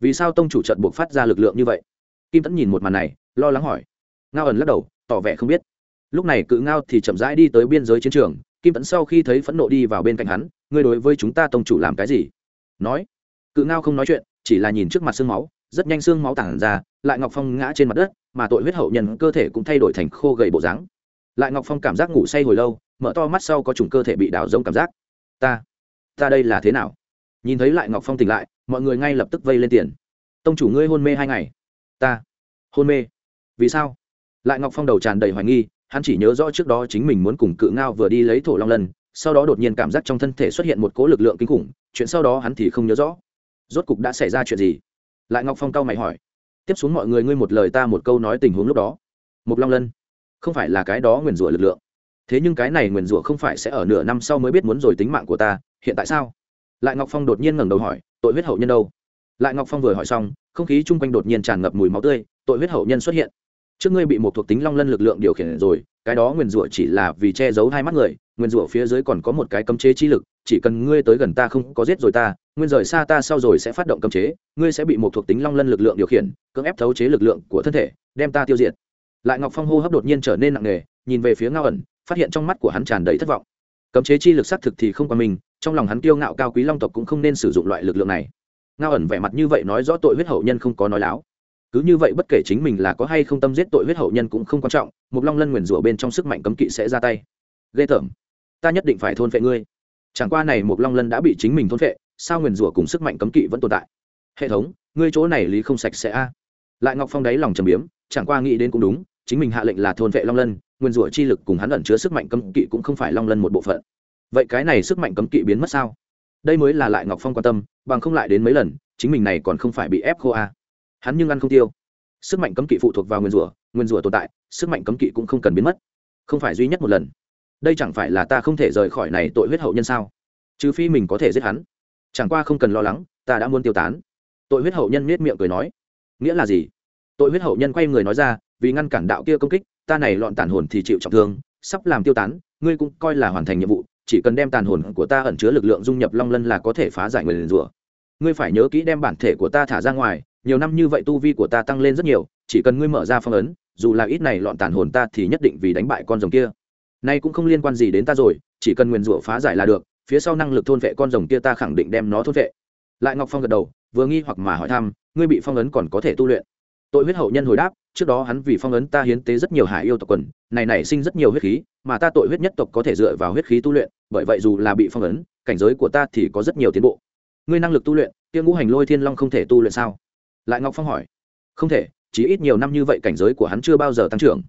Vì sao tông chủ trận buộc phát ra lực lượng như vậy? Kim tẫn nhìn một màn này, lo lắng hỏi. Ngao ẩn lắc đầu, tỏ vẻ không biết. Lúc này cự ngao thì chậm rãi đi tới biên giới chiến trường, kim tẫn sau khi thấy phẫn nộ đi vào bên cạnh hắn, ngươi đối với chúng ta tông chủ làm cái gì? Nói. Cự ngao không nói chuyện, chỉ là nhìn trước mặt xương máu rất nhanh xương máu tản ra, lại ngọc phong ngã trên mặt đất, mà tội huyết hậu nhân cơ thể cũng thay đổi thành khô gầy bộ dáng. Lại ngọc phong cảm giác ngủ say hồi lâu, mở to mắt sau có chủng cơ thể bị đào rông cảm giác. Ta ta đây là thế nào? Nhìn thấy lại ngọc phong tỉnh lại, mọi người ngay lập tức vây lên tiền. Tông chủ ngươi hôn mê hai ngày. Ta, hôn mê? Vì sao? Lại ngọc phong đầu tràn đầy hoài nghi, hắn chỉ nhớ rõ trước đó chính mình muốn cùng cự ngao vừa đi lấy thổ long lân, sau đó đột nhiên cảm giác trong thân thể xuất hiện một cỗ lực lượng kinh khủng, chuyện sau đó hắn thì không nhớ rõ. Rốt cục đã xảy ra chuyện gì? Lại ngọc phong cao mày hỏi, tiếp xuống mọi người ngươi một lời ta một câu nói tình huống lúc đó. Một long lân, không phải là cái đó nguyền rủa lực lượng. Thế nhưng cái này nguyền rủa không phải sẽ ở nửa năm sau mới biết muốn rồi tính mạng của ta, hiện tại sao? Lại ngọc phong đột nhiên ngẩng đầu hỏi, tội huyết hậu nhân đâu? Lại ngọc phong vừa hỏi xong, không khí chung quanh đột nhiên tràn ngập mùi máu tươi, tội huyết hậu nhân xuất hiện. Trước ngươi bị một thuộc tính long lân lực lượng điều khiển rồi cái đó nguyền rủa chỉ là vì che giấu hai mắt người nguyên rủa phía dưới còn có một cái cấm chế chi lực, chỉ cần ngươi tới gần ta không có giết rồi ta, nguyên rời xa ta sau rồi sẽ phát động cấm chế, ngươi sẽ bị một thuộc tính long lân lực lượng điều khiển, cưỡng ép thấu chế lực lượng của thân thể, đem ta tiêu diệt. Lại ngọc phong hô hấp đột nhiên trở nên nặng nề, nhìn về phía ngao ẩn, phát hiện trong mắt của hắn tràn đầy thất vọng. Cấm chế chi lực xác thực thì không qua mình, trong lòng hắn kiêu ngạo cao quý long tộc cũng không nên sử dụng loại lực lượng này. Ngao ẩn vẻ mặt như vậy nói rõ tội huyết hậu nhân không có nói láo cứ như vậy bất kể chính mình là có hay không tâm giết tội huyết hậu nhân cũng không quan trọng một long lân nguyền rủa bên trong sức mạnh cấm kỵ sẽ ra tay. Ghê tởm. Ta nhất định phải thôn phệ ngươi. Chẳng qua này một long lân đã bị chính mình thôn phệ, sao nguyền rủa cùng sức mạnh cấm kỵ vẫn tồn tại? Hệ thống, ngươi chỗ này lý không sạch sẽ a. Lại ngọc phong đáy lòng trầm biếm, chẳng qua nghĩ đến cũng đúng, chính mình hạ lệnh là thôn vệ long lân nguyên rủa chi lực cùng hắn ẩn chứa sức mạnh cấm kỵ cũng không phải long lân một bộ phận. Vậy cái này sức mạnh cấm kỵ biến mất sao? Đây mới là lại ngọc phong quan tâm, bằng không lại đến mấy lần, chính mình này còn không phải bị ép khô a hắn nhưng ăn không tiêu. Sức mạnh cấm kỵ phụ thuộc vào nguyên rủa nguyên rủa tồn tại, sức mạnh cấm kỵ cũng không cần biến mất. Không phải duy nhất một lần. Đây chẳng phải là ta không thể rời khỏi này tội huyết hậu nhân sao? Trừ phi mình có thể giết hắn. Chẳng qua không cần lo lắng, ta đã muốn tiêu tán. Tội huyết hậu nhân miết miệng cười nói. Nghĩa là gì? Tội huyết hậu nhân quay người nói ra, vì ngăn cản đạo kia công kích, ta này lọn tàn hồn thì chịu trọng thương, sắp làm tiêu tán, ngươi cũng coi là hoàn thành nhiệm vụ, chỉ cần đem tàn hồn của ta ẩn chứa lực lượng dung nhập long lân là có thể phá giải người liền rủa. Ngươi phải nhớ kỹ đem bản thể của ta thả ra ngoài nhiều năm như vậy tu vi của ta tăng lên rất nhiều, chỉ cần ngươi mở ra phong ấn, dù là ít này lọn tàn hồn ta thì nhất định vì đánh bại con rồng kia. Nay cũng không liên quan gì đến ta rồi, chỉ cần nguyền rủa phá giải là được, phía sau năng lực thôn vệ con rồng kia ta khẳng định đem nó thôn vệ. Lại ngọc phong gật đầu, vừa nghi hoặc mà hỏi thăm, ngươi bị phong ấn còn có thể tu luyện. Tội huyết hậu nhân hồi đáp, trước đó hắn vì phong ấn ta hiến tế rất nhiều hải yêu tộc quần, này nảy sinh rất nhiều huyết khí, mà ta tội huyết nhất tộc có thể dựa vào huyết khí tu luyện, bởi vậy dù là bị phong ấn, cảnh giới của ta thì có rất nhiều tiến bộ. Ngươi năng lực tu luyện, kia ngũ hành lôi thiên long không thể tu luyện sao? Lại ngọc phong hỏi không thể chỉ ít nhiều năm như vậy cảnh giới của hắn chưa bao giờ tăng trưởng.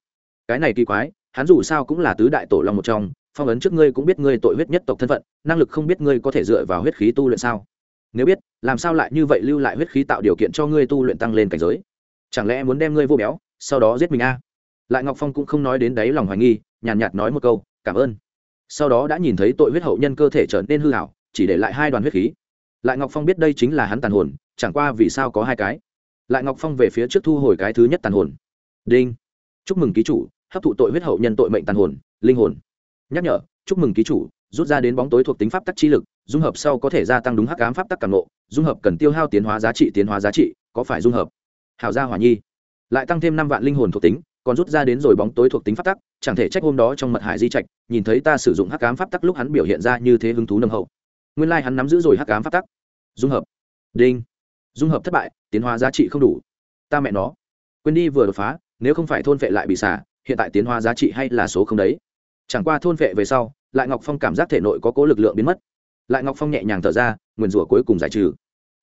Cái này kỳ quái hắn dù sao cũng là tứ đại tổ long một trong phong ấn trước ngươi cũng biết ngươi tội huyết nhất tộc thân phận năng lực không biết ngươi có thể dựa vào huyết khí tu luyện sao? Nếu biết làm sao lại như vậy lưu lại huyết khí tạo điều kiện cho ngươi tu luyện tăng lên cảnh giới? Chẳng lẽ muốn đem ngươi vô béo sau đó giết mình a? Lại ngọc phong cũng không nói đến đáy lòng hoài nghi nhàn nhạt, nhạt nói một câu cảm ơn. Sau đó đã nhìn thấy tội huyết hậu nhân cơ thể trở nên hư hảo chỉ để lại hai đoàn huyết khí. Lại ngọc phong biết đây chính là hắn tàn hồn chẳng qua vì sao có hai cái. Lại ngọc phong về phía trước thu hồi cái thứ nhất tàn hồn. Đinh. Chúc mừng ký chủ, hấp thụ tội huyết hậu nhân tội mệnh tàn hồn, linh hồn. Nhắc nhở, chúc mừng ký chủ, rút ra đến bóng tối thuộc tính pháp tắc chi lực, dung hợp sau có thể gia tăng đúng hắc ám pháp tắc cảm nộ dung hợp cần tiêu hao tiến hóa giá trị, tiến hóa giá trị, có phải dung hợp? Hảo gia hỏa nhi. Lại tăng thêm năm vạn linh hồn thuộc tính, còn rút ra đến rồi bóng tối thuộc tính pháp tắc, chẳng thể trách hôm đó trong mật hải di trạch, nhìn thấy ta sử dụng hắc ám pháp tắc lúc hắn biểu hiện ra như thế hứng thú nâng hậu. Nguyên lai hắn nắm giữ rồi hắc ám pháp tắc. Dung hợp. Đinh dung hợp thất bại, tiến hóa giá trị không đủ. Ta mẹ nó. Quên đi vừa đột phá, nếu không phải thôn vệ lại bị xả, hiện tại tiến hóa giá trị hay là số không đấy? Chẳng qua thôn vệ về sau, lại ngọc phong cảm giác thể nội có cố lực lượng biến mất. Lại ngọc phong nhẹ nhàng thở ra, nguyền rủa cuối cùng giải trừ.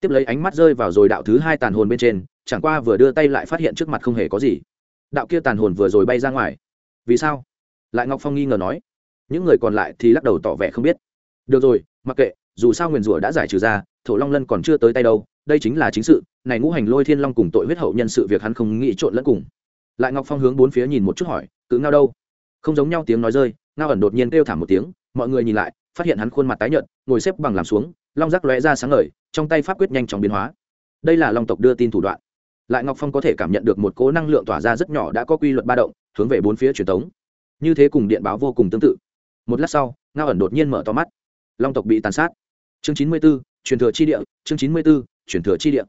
Tiếp lấy ánh mắt rơi vào rồi đạo thứ hai tàn hồn bên trên, chẳng qua vừa đưa tay lại phát hiện trước mặt không hề có gì. Đạo kia tàn hồn vừa rồi bay ra ngoài. Vì sao? Lại ngọc phong nghi ngờ nói. Những người còn lại thì lắc đầu tỏ vẻ không biết. Được rồi, mặc kệ, dù sao nguyền rủa đã giải trừ ra, thổ long lân còn chưa tới tay đâu đây chính là chính sự, này ngũ hành lôi thiên long cùng tội huyết hậu nhân sự việc hắn không nghĩ trộn lẫn cùng. Lại ngọc phong hướng bốn phía nhìn một chút hỏi cứ ngao đâu? Không giống nhau tiếng nói rơi, ngao ẩn đột nhiên kêu thảm một tiếng, mọi người nhìn lại, phát hiện hắn khuôn mặt tái nhợt, ngồi xếp bằng làm xuống, long rắc lóe ra sáng ngời, trong tay pháp quyết nhanh chóng biến hóa. Đây là long tộc đưa tin thủ đoạn. Lại ngọc phong có thể cảm nhận được một cố năng lượng tỏa ra rất nhỏ đã có quy luật ba động, hướng về bốn phía truyền thống như thế cùng điện báo vô cùng tương tự. Một lát sau, ngao ẩn đột nhiên mở to mắt. Long tộc bị tàn sát. Chương chín mươi b ố truyền thừa chi địa, chương chín mươi b ố truyền thừa chi địa.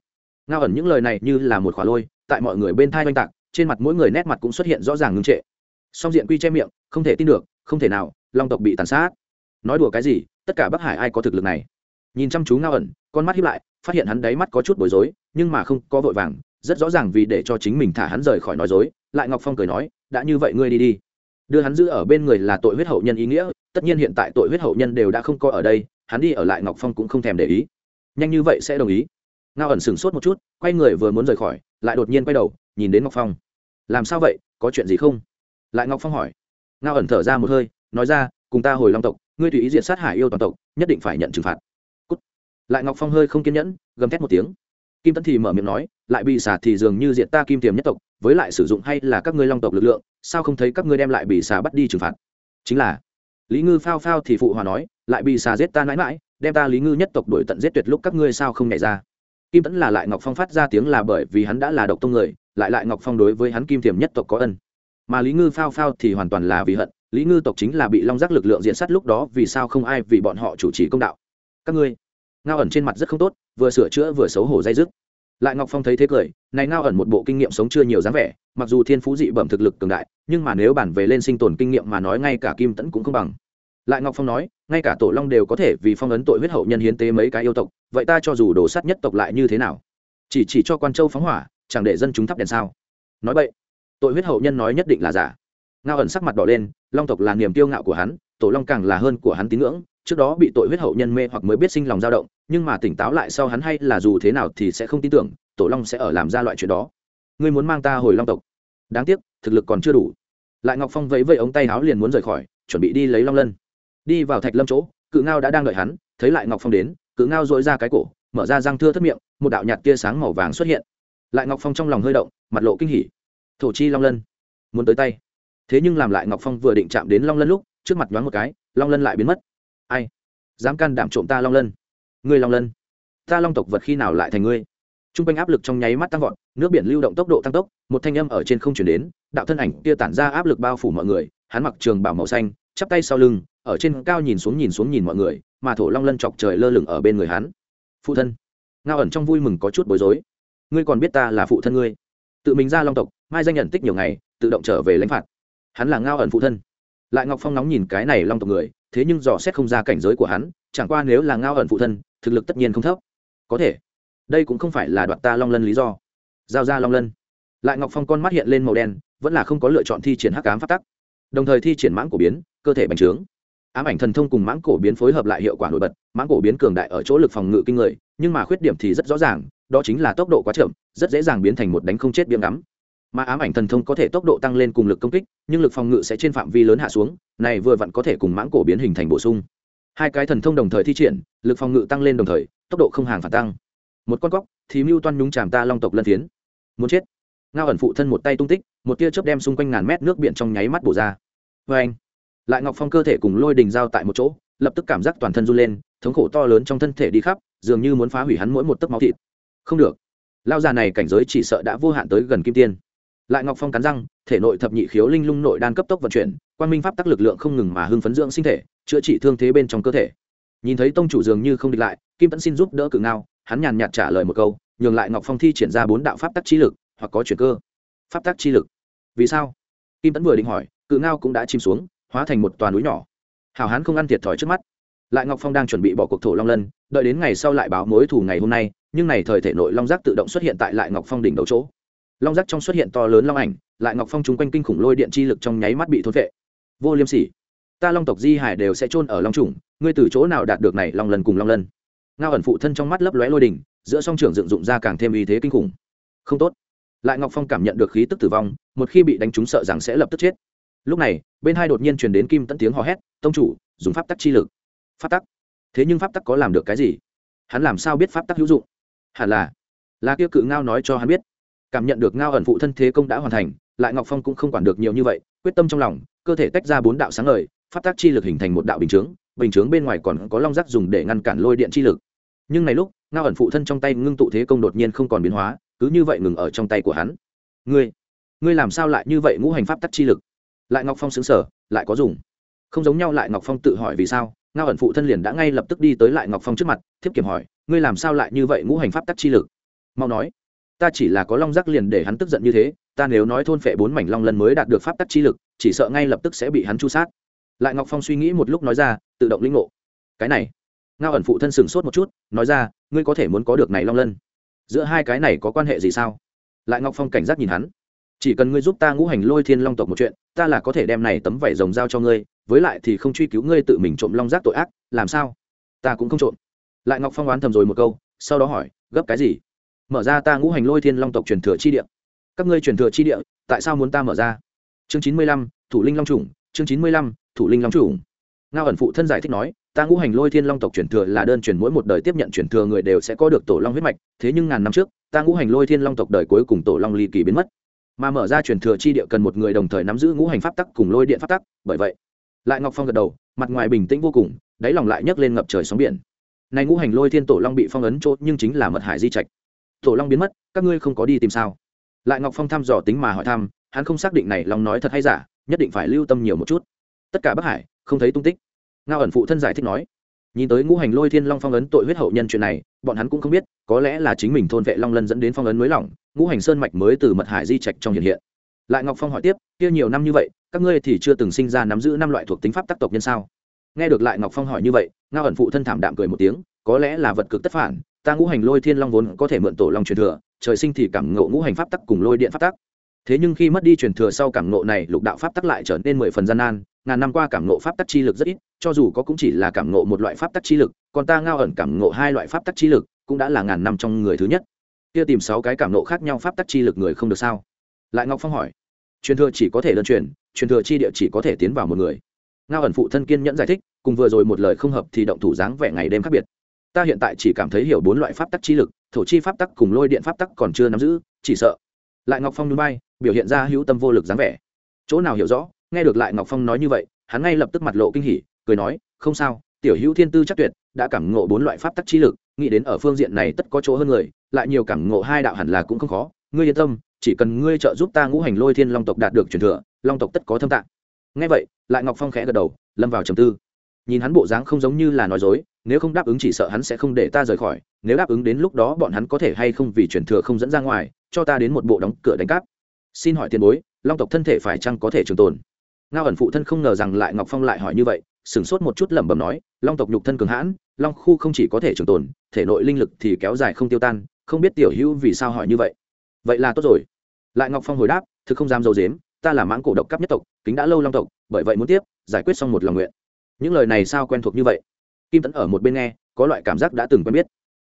Ngao ẩn những lời này như là một quả lôi, tại mọi người bên thai oanh tạc, trên mặt mỗi người nét mặt cũng xuất hiện rõ ràng ngưng trệ. Song diện quy che miệng, không thể tin được, không thể nào, long tộc bị tàn sát. Nói đùa cái gì, tất cả bắc hải ai có thực lực này? Nhìn chăm chú ngao ẩn, con mắt hiếp lại, phát hiện hắn đáy mắt có chút bối rối, nhưng mà không có vội vàng, rất rõ ràng vì để cho chính mình thả hắn rời khỏi nói dối, lại ngọc phong cười nói, đã như vậy ngươi đi đi. Đưa hắn giữ ở bên người là tội huyết hậu nhân ý nghĩa, tất nhiên hiện tại tội huyết hậu nhân đều đã không có ở đây, hắn đi ở lại ngọc phong cũng không thèm để ý. Nhanh như vậy sẽ đồng ý ngao ẩn sửng sốt một chút, quay người vừa muốn rời khỏi, lại đột nhiên quay đầu, nhìn đến ngọc phong. Làm sao vậy? Có chuyện gì không? Lại ngọc phong hỏi. Ngao ẩn thở ra một hơi, nói ra, cùng ta hồi long tộc, ngươi tùy ý diệt sát hải yêu toàn tộc, nhất định phải nhận trừng phạt. Cút. lại ngọc phong hơi không kiên nhẫn, gầm thét một tiếng. Kim tấn thì mở miệng nói, lại bị xả thì dường như diện ta kim tiềm nhất tộc, với lại sử dụng hay là các ngươi long tộc lực lượng, sao không thấy các ngươi đem lại bị xả bắt đi trừng phạt? Chính là, lý ngư phao phao thì phụ hòa nói, lại bị xà giết ta mãi mãi, đem ta lý ngư nhất tộc đổi tận giết tuyệt lúc các ngươi sao không nhảy ra? Kim tẫn là lại ngọc phong phát ra tiếng là bởi vì hắn đã là độc tông người, lại lại ngọc phong đối với hắn kim Thiềm nhất tộc có ân. Mà lý ngư phao phao thì hoàn toàn là vì hận, lý ngư tộc chính là bị long giác lực lượng diện sát lúc đó, vì sao không ai vì bọn họ chủ trì công đạo? Các ngươi, ngao ẩn trên mặt rất không tốt, vừa sửa chữa vừa xấu hổ dây dứt. Lại ngọc phong thấy thế cười, này ngao ẩn một bộ kinh nghiệm sống chưa nhiều dáng vẻ, mặc dù thiên phú dị bẩm thực lực cường đại, nhưng mà nếu bản về lên sinh tồn kinh nghiệm mà nói ngay cả kim tẫn cũng không bằng. Lại ngọc phong nói ngay cả tổ long đều có thể vì phong ấn tội huyết hậu nhân hiến tế mấy cái yêu tộc, vậy ta cho dù đổ sát nhất tộc lại như thế nào? Chỉ chỉ cho quan châu phóng hỏa, chẳng để dân chúng thắp đèn sao? Nói vậy tội huyết hậu nhân nói nhất định là giả. Ngao ẩn sắc mặt đỏ lên, long tộc là niềm kiêu ngạo của hắn, tổ long càng là hơn của hắn tín ngưỡng. Trước đó bị tội huyết hậu nhân mê hoặc mới biết sinh lòng dao động, nhưng mà tỉnh táo lại sau hắn hay là dù thế nào thì sẽ không tin tưởng, tổ long sẽ ở làm ra loại chuyện đó. Ngươi muốn mang ta hồi long tộc? Đáng tiếc, thực lực còn chưa đủ. Lại ngọc phong vẫy vẫy ống tay áo liền muốn rời khỏi, chuẩn bị đi lấy long lân đi vào thạch lâm chỗ, cự ngao đã đang đợi hắn, thấy lại ngọc phong đến, cự ngao dội ra cái cổ, mở ra răng thưa thất miệng, một đạo nhạt tia sáng màu vàng xuất hiện. Lại ngọc phong trong lòng hơi động, mặt lộ kinh hỉ. Thổ chi long lân, muốn tới tay. Thế nhưng làm lại ngọc phong vừa định chạm đến long lân lúc, trước mặt nhoáng một cái, long lân lại biến mất. Ai? Dám can đảm trộm ta long lân? Ngươi long lân, ta long tộc vật khi nào lại thành ngươi? T r u n g quanh áp lực trong nháy mắt tăng vọt, nước biển lưu động tốc độ tăng tốc, một thanh âm ở trên không chuyển đến, đạo thân ảnh kia tản ra áp lực bao phủ mọi người, hắn mặc trường bảo màu xanh, chắp tay sau lưng ở trên cao nhìn xuống nhìn xuống nhìn mọi người, mà thổ long lân chọc trời lơ lửng ở bên người hắn. Phụ thân, ngao ẩn trong vui mừng có chút bối rối. Ngươi còn biết ta là phụ thân ngươi. Tự mình ra long tộc, mai danh nhận tích nhiều ngày, tự động trở về lãnh phạt. Hắn là ngao ẩn phụ thân. Lại ngọc phong nóng nhìn cái này long tộc người, thế nhưng dò xét không ra cảnh giới của hắn, chẳng qua nếu là ngao ẩn phụ thân, thực lực tất nhiên không thấp. Có thể, đây cũng không phải là đoạt ta long lân lý do. Giao ra long lân. Lại ngọc phong con mắt hiện lên màu đen, vẫn là không có lựa chọn thi triển hắc cám phát tắc. Đồng thời thi triển mãng cổ biến, cơ thể bành trướng ám ảnh thần thông cùng mãng cổ biến phối hợp lại hiệu quả nổi bật, mãng cổ biến cường đại ở chỗ lực phòng ngự kinh người, nhưng mà khuyết điểm thì rất rõ ràng, đó chính là tốc độ quá chậm, rất dễ dàng biến thành một đánh không chết biếm ngắm. Mà ám ảnh thần thông có thể tốc độ tăng lên cùng lực công kích, nhưng lực phòng ngự sẽ trên phạm vi lớn hạ xuống, này vừa vặn có thể cùng mãng cổ biến hình thành bổ sung. Hai cái thần thông đồng thời thi triển, lực phòng ngự tăng lên đồng thời, tốc độ không hàng phản tăng. Một con góc thì mưu toan nhúng chàm ta long tộc lân phiến. Muốn chết. Ngao ẩn phụ thân một tay tung tích, một tia chớp đem xung quanh ngàn mét nước biển trong nháy mắt bổ ra. Vê anh lại ngọc phong cơ thể cùng lôi đình giao tại một chỗ, lập tức cảm giác toàn thân run lên, thống khổ to lớn trong thân thể đi khắp, dường như muốn phá hủy hắn mỗi một tấc máu thịt. Không được. Lao già này cảnh giới chỉ sợ đã vô hạn tới gần kim tiên. Lại ngọc phong cắn răng, thể nội thập nhị khiếu linh lung nội đan cấp tốc vận chuyển quan minh pháp tắc lực lượng không ngừng mà hưng phấn dưỡng sinh thể, chữa trị thương thế bên trong cơ thể. Nhìn thấy tông chủ dường như không địch lại, kim tẫn xin giúp đỡ cự ngao, hắn nhàn nhạt trả lời một câu, nhường lại ngọc phong thi triển ra bốn đạo pháp tắc chi lực, hoặc có chuyển cơ. Pháp tắc chi lực. Vì sao? Kim tẫn vừa định hỏi, cự ngao cũng đã chìm xuống hóa thành một toàn núi nhỏ. Hào hán không ăn thiệt thòi trước mắt. Lại ngọc phong đang chuẩn bị bỏ cuộc thổ long lân, đợi đến ngày sau lại báo mối thủ ngày hôm nay, nhưng này thời thể nội long giác tự động xuất hiện tại lại ngọc phong đỉnh đầu chỗ. Long giác trong xuất hiện to lớn long ảnh, lại ngọc phong chung quanh kinh khủng lôi điện chi lực trong nháy mắt bị thốt vệ vô liêm sỉ. Ta long tộc di hải đều sẽ chôn ở long trùng, ngươi từ chỗ nào đạt được này long lần cùng long lân? Ngao ẩn phụ thân trong mắt lấp lóe lôi đỉnh giữa song trưởng dựng dụng ra càng thêm uy thế kinh khủng. Không tốt. Lại ngọc phong cảm nhận được khí tức tử vong, một khi bị đánh trúng sợ rằng sẽ lập tức chết lúc này, bên hai đột nhiên truyền đến kim tẫn tiếng hò hét, tông chủ, dùng pháp tắc chi lực. Pháp tắc? Thế nhưng pháp tắc có làm được cái gì? Hắn làm sao biết pháp tắc hữu dụng? Hẳn là là kia cự ngao nói cho hắn biết. Cảm nhận được ngao ẩn phụ thân thế công đã hoàn thành, lại ngọc phong cũng không quản được nhiều như vậy, quyết tâm trong lòng, cơ thể tách ra bốn đạo sáng lời pháp tác chi lực hình thành một đạo bình chướng bình chướng bên ngoài còn có long rác dùng để ngăn cản lôi điện chi lực. Nhưng này lúc, ngao ẩn phụ thân trong tay ngưng tụ thế công đột nhiên không còn biến hóa, cứ như vậy ngừng ở trong tay của hắn. Ngươi ngươi làm sao lại như vậy ngũ hành pháp tắc chi lực? Lại ngọc phong xứng sở lại có dùng. Không giống nhau lại ngọc phong tự hỏi vì sao, ngao ẩn phụ thân liền đã ngay lập tức đi tới lại ngọc phong trước mặt, thiếp kiểm hỏi, ngươi làm sao lại như vậy ngũ hành pháp tắc chi lực? Mau nói, ta chỉ là có long giác liền để hắn tức giận như thế, ta nếu nói thôn phệ bốn mảnh long lần mới đạt được pháp tắc chi lực, chỉ sợ ngay lập tức sẽ bị hắn chu sát. Lại ngọc phong suy nghĩ một lúc nói ra, tự động linh ngộ. Cái này. Ngao ẩn phụ thân sừng sốt một chút, nói ra, ngươi có thể muốn có được này long lân? Giữa hai cái này có quan hệ gì sao? Lại ngọc phong cảnh giác nhìn hắn chỉ cần ngươi giúp ta ngũ hành lôi thiên long tộc một chuyện, ta là có thể đem này tấm vải rồng giao cho ngươi, với lại thì không truy cứu ngươi tự mình trộm long giác tội ác, làm sao? Ta cũng không trộm. Lại ngọc phong oán thầm rồi một câu, sau đó hỏi, gấp cái gì? Mở ra ta ngũ hành lôi thiên long tộc truyền thừa chi địa. Các ngươi truyền thừa chi địa, tại sao muốn ta mở ra? Chương chín mươi lăm, thủ linh long trùng chương chín mươi lăm, thủ linh long trùng ngao ẩn phụ thân giải thích nói, ta ngũ hành lôi thiên long tộc truyền thừa là đơn truyền mỗi một đời tiếp nhận truyền thừa người đều sẽ có được tổ long huyết mạch, thế nhưng ngàn năm trước, ta ngũ hành lôi thiên long tộc đời cuối cùng tổ long ly kỳ biến mất mà mở ra truyền thừa chi địa cần một người đồng thời nắm giữ ngũ hành pháp tắc cùng lôi điện pháp tắc, bởi vậy, lại ngọc phong gật đầu, mặt ngoài bình tĩnh vô cùng, đáy lòng lại nhấc lên ngập trời sóng biển. Này ngũ hành lôi thiên tổ long bị phong ấn chốt nhưng chính là mật hải di trạch. Tổ long biến mất, các ngươi không có đi tìm sao? Lại ngọc phong thăm dò tính mà hỏi thăm, hắn không xác định này long nói thật hay giả, nhất định phải lưu tâm nhiều một chút. Tất cả bắc hải, không thấy tung tích. Ngao ẩn phụ thân giải thích nói, nhìn tới ngũ hành lôi thiên long phong ấn tội huyết hậu nhân chuyện này, bọn hắn cũng không biết, có lẽ là chính mình thôn vệ long lân dẫn đến phong ấn mới lỏng ngũ hành sơn mạch mới từ mật hải di trạch trong hiện hiện. Lại ngọc phong hỏi tiếp, kia nhiều năm như vậy, các ngươi thì chưa từng sinh ra nắm giữ năm loại thuộc tính pháp tác tộc nhân sao? Nghe được lại ngọc phong hỏi như vậy, ngao ẩn phụ thân thảm đạm cười một tiếng, có lẽ là vật cực tất phản, ta ngũ hành lôi thiên long vốn có thể mượn tổ long truyền thừa, trời sinh thì cảm ngộ ngũ hành pháp tắc cùng lôi điện pháp tắc. Thế nhưng khi mất đi truyền thừa sau cảm ngộ này, lục đạo pháp tắc lại trở nên mười phần gian nan, ngàn năm qua cảm ngộ pháp tắc chi lực rất ít, cho dù có cũng chỉ là cảm ngộ một loại pháp tắc chi lực, còn ta ngao ẩn cảm ngộ hai loại pháp tắc chi lực, cũng đã là ngàn năm trong người thứ nhất kia tìm sáu cái cảm ngộ khác nhau pháp tắc chi lực người không được sao? Lại ngọc phong hỏi. Truyền thừa chỉ có thể đơn truyền truyền thừa chi địa chỉ có thể tiến vào một người. Ngao ẩn phụ thân kiên nhẫn giải thích, cùng vừa rồi một lời không hợp thì động thủ dáng vẻ ngày đêm khác biệt. Ta hiện tại chỉ cảm thấy hiểu bốn loại pháp tắc chi lực, thổ chi pháp tắc cùng lôi điện pháp tắc còn chưa nắm giữ, chỉ sợ. Lại ngọc phong núi bay biểu hiện ra hữu tâm vô lực dáng vẻ. Chỗ nào hiểu rõ, nghe được lại ngọc phong nói như vậy, hắn ngay lập tức mặt lộ kinh hỉ, cười nói, không sao, tiểu hữu thiên tư chắc tuyệt, đã cảm ngộ bốn loại pháp tắc chi lực nghĩ đến ở phương diện này tất có chỗ hơn người, lại nhiều cảm ngộ hai đạo hẳn là cũng không khó. Ngươi yên tâm, chỉ cần ngươi trợ giúp ta ngũ hành lôi thiên long tộc đạt được truyền thừa, long tộc tất có thâm tạng. Ngay vậy, lại ngọc phong khẽ gật đầu, lâm vào trầm tư. Nhìn hắn bộ dáng không giống như là nói dối, nếu không đáp ứng chỉ sợ hắn sẽ không để ta rời khỏi, nếu đáp ứng đến lúc đó bọn hắn có thể hay không vì truyền thừa không dẫn ra ngoài, cho ta đến một bộ đóng cửa đánh cắp. Xin hỏi tiền bối, long tộc thân thể phải chăng có thể trường tồn? Ngao ẩn phụ thân không ngờ rằng lại ngọc phong lại hỏi như vậy, sửng sốt một chút lẩm bẩm nói, long tộc nhục thân cường hãn, long khu không chỉ có thể trường tồn, thể nội linh lực thì kéo dài không tiêu tan, không biết tiểu hữu vì sao hỏi như vậy. Vậy là tốt rồi. Lại ngọc phong hồi đáp, thực không dám dầu dếm ta là mãng cổ độc cấp nhất tộc, kính đã lâu long tộc, bởi vậy muốn tiếp, giải quyết xong một lòng nguyện. Những lời này sao quen thuộc như vậy? Kim tẫn ở một bên nghe, có loại cảm giác đã từng quen biết.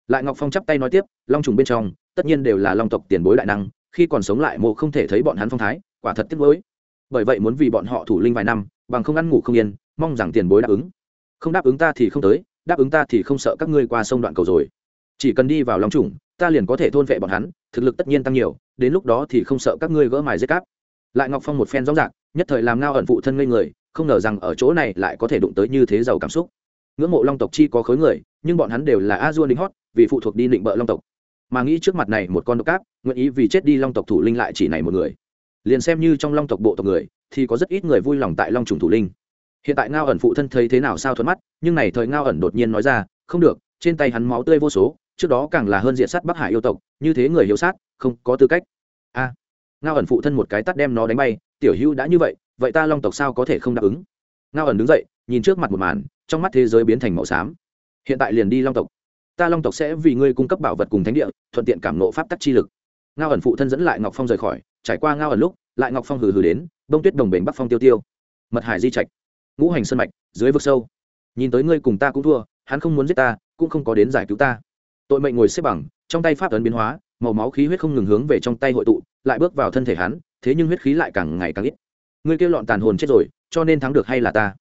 Lại ngọc phong chắp tay nói tiếp, long trùng bên trong, tất nhiên đều là long tộc tiền bối đại năng, khi còn sống lại mộ không thể thấy bọn hắn phong thái, quả thật tiếc nuối bởi vậy muốn vì bọn họ thủ linh vài năm, bằng không ăn ngủ không yên, mong rằng tiền bối đáp ứng. Không đáp ứng ta thì không tới, đáp ứng ta thì không sợ các ngươi qua sông đoạn cầu rồi. Chỉ cần đi vào long trùng, ta liền có thể thôn vệ bọn hắn, thực lực tất nhiên tăng nhiều, đến lúc đó thì không sợ các ngươi gỡ mài dây cáp. Lại ngọc phong một phen rõ rạc nhất thời làm ngao ẩn phụ thân ngây người, không ngờ rằng ở chỗ này lại có thể đụng tới như thế giàu cảm xúc. Ngưỡng mộ long tộc chi có khối người, nhưng bọn hắn đều là a dua đính hót, vì phụ thuộc đi định bợ long tộc. Mà nghĩ trước mặt này một con độc cáp, nguyện ý vì chết đi long tộc thủ linh lại chỉ này một người liền xem như trong long tộc bộ tộc người, thì có rất ít người vui lòng tại long trùng thủ linh. Hiện tại ngao ẩn phụ thân thấy thế nào sao thuận mắt, nhưng này thời ngao ẩn đột nhiên nói ra, không được, trên tay hắn máu tươi vô số, trước đó càng là hơn diện sát bắc hải yêu tộc, như thế người hiếu sát, không có tư cách. A. Ngao ẩn phụ thân một cái tắt đem nó đánh bay, tiểu hữu đã như vậy vậy ta long tộc sao có thể không đáp ứng? Ngao ẩn đứng dậy, nhìn trước mặt một màn, trong mắt thế giới biến thành màu xám. Hiện tại liền đi long tộc. Ta long tộc sẽ vì ngươi cung cấp bảo vật cùng thánh địa, thuận tiện cảm nộ pháp tắc chi lực ngao ẩn phụ thân dẫn lại ngọc phong rời khỏi, trải qua ngao ẩn lúc, lại ngọc phong hừ hừ đến, bông tuyết đồng bền bắc phong tiêu tiêu. Mật hải di trạch, ngũ hành sân mạch, dưới vực sâu. Nhìn tới ngươi cùng ta cũng thua, hắn không muốn giết ta, cũng không có đến giải cứu ta. Tội mệnh ngồi xếp bằng, trong tay pháp ấn biến hóa, màu máu khí huyết không ngừng hướng về trong tay hội tụ, lại bước vào thân thể hắn, thế nhưng huyết khí lại càng ngày càng ít. Ngươi kêu lọn tàn hồn chết rồi, cho nên thắng được hay là ta?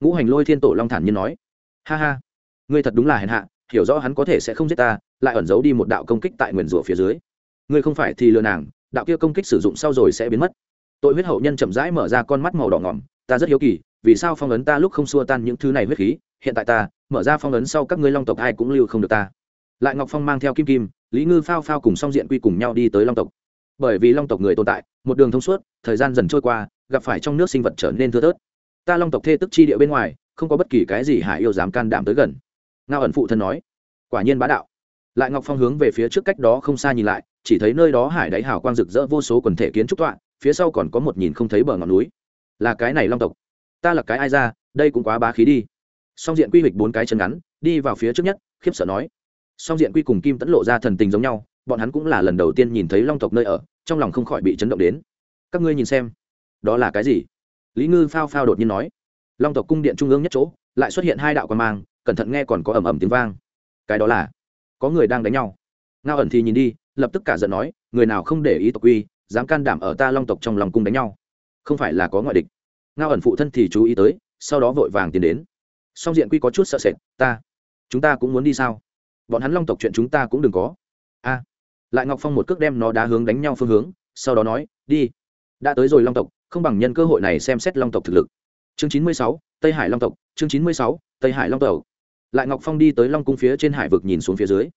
Ngũ hành lôi thiên tổ long thản nhiên nói. Ha ha, ngươi thật đúng là hèn hạ, hiểu rõ hắn có thể sẽ không giết ta, lại ẩn giấu đi một đạo công kích tại nguyền rủa phía dưới ngươi không phải thì lừa nàng, đạo kia công kích sử dụng sau rồi sẽ biến mất. Tội huyết hậu nhân chậm rãi mở ra con mắt màu đỏ ngỏm, ta rất hiếu kỳ, vì sao phong ấn ta lúc không xua tan những thứ này huyết khí, hiện tại ta, mở ra phong ấn sau các ngươi long tộc ai cũng lưu không được ta. Lại ngọc phong mang theo kim kim, lý ngư phao phao cùng song diện quy cùng nhau đi tới long tộc. Bởi vì long tộc người tồn tại, một đường thông suốt, thời gian dần trôi qua, gặp phải trong nước sinh vật trở nên thưa thớt. Ta long tộc thê tức chi địa bên ngoài, không có bất kỳ cái gì hải yêu dám can đảm tới gần. Ngao ẩn phụ thân nói, quả nhiên bá đạo. Lại ngọc phong hướng về phía trước cách đó không xa nhìn lại chỉ thấy nơi đó hải đáy hào quang rực rỡ vô số quần thể kiến trúc tọa, phía sau còn có một nhìn không thấy bờ ngọn núi. Là cái này long tộc. Ta là cái ai ra, đây cũng quá bá khí đi. Song diện quy hoạch bốn cái chân ngắn, đi vào phía trước nhất, khiếp sợ nói. Song diện quy cùng kim tẫn lộ ra thần tình giống nhau, bọn hắn cũng là lần đầu tiên nhìn thấy long tộc nơi ở, trong lòng không khỏi bị chấn động đến. Các ngươi nhìn xem, đó là cái gì? Lý ngư phao phao đột nhiên nói. Long tộc cung điện trung ương nhất chỗ, lại xuất hiện hai đạo quan mang, cẩn thận nghe còn có ầm ầm tiếng vang. Cái đó là, có người đang đánh nhau. Ngao ẩn thì nhìn đi lập tức cả giận nói, người nào không để ý tộc quy, dám can đảm ở ta long tộc trong lòng cung đánh nhau. Không phải là có ngoại địch. Ngao ẩn phụ thân thì chú ý tới, sau đó vội vàng tiến đến. Song diện quy có chút sợ sệt, ta, chúng ta cũng muốn đi sao? Bọn hắn long tộc chuyện chúng ta cũng đừng có. A. Lại ngọc phong một cước đem nó đá hướng đánh nhau phương hướng, sau đó nói, đi. Đã tới rồi long tộc, không bằng nhân cơ hội này xem xét long tộc thực lực. Chương chín mươi sáu, tây hải long tộc, chương chín mươi sáu, tây hải long tộc. Lại ngọc phong đi tới long cung phía trên hải vực nhìn xuống phía dưới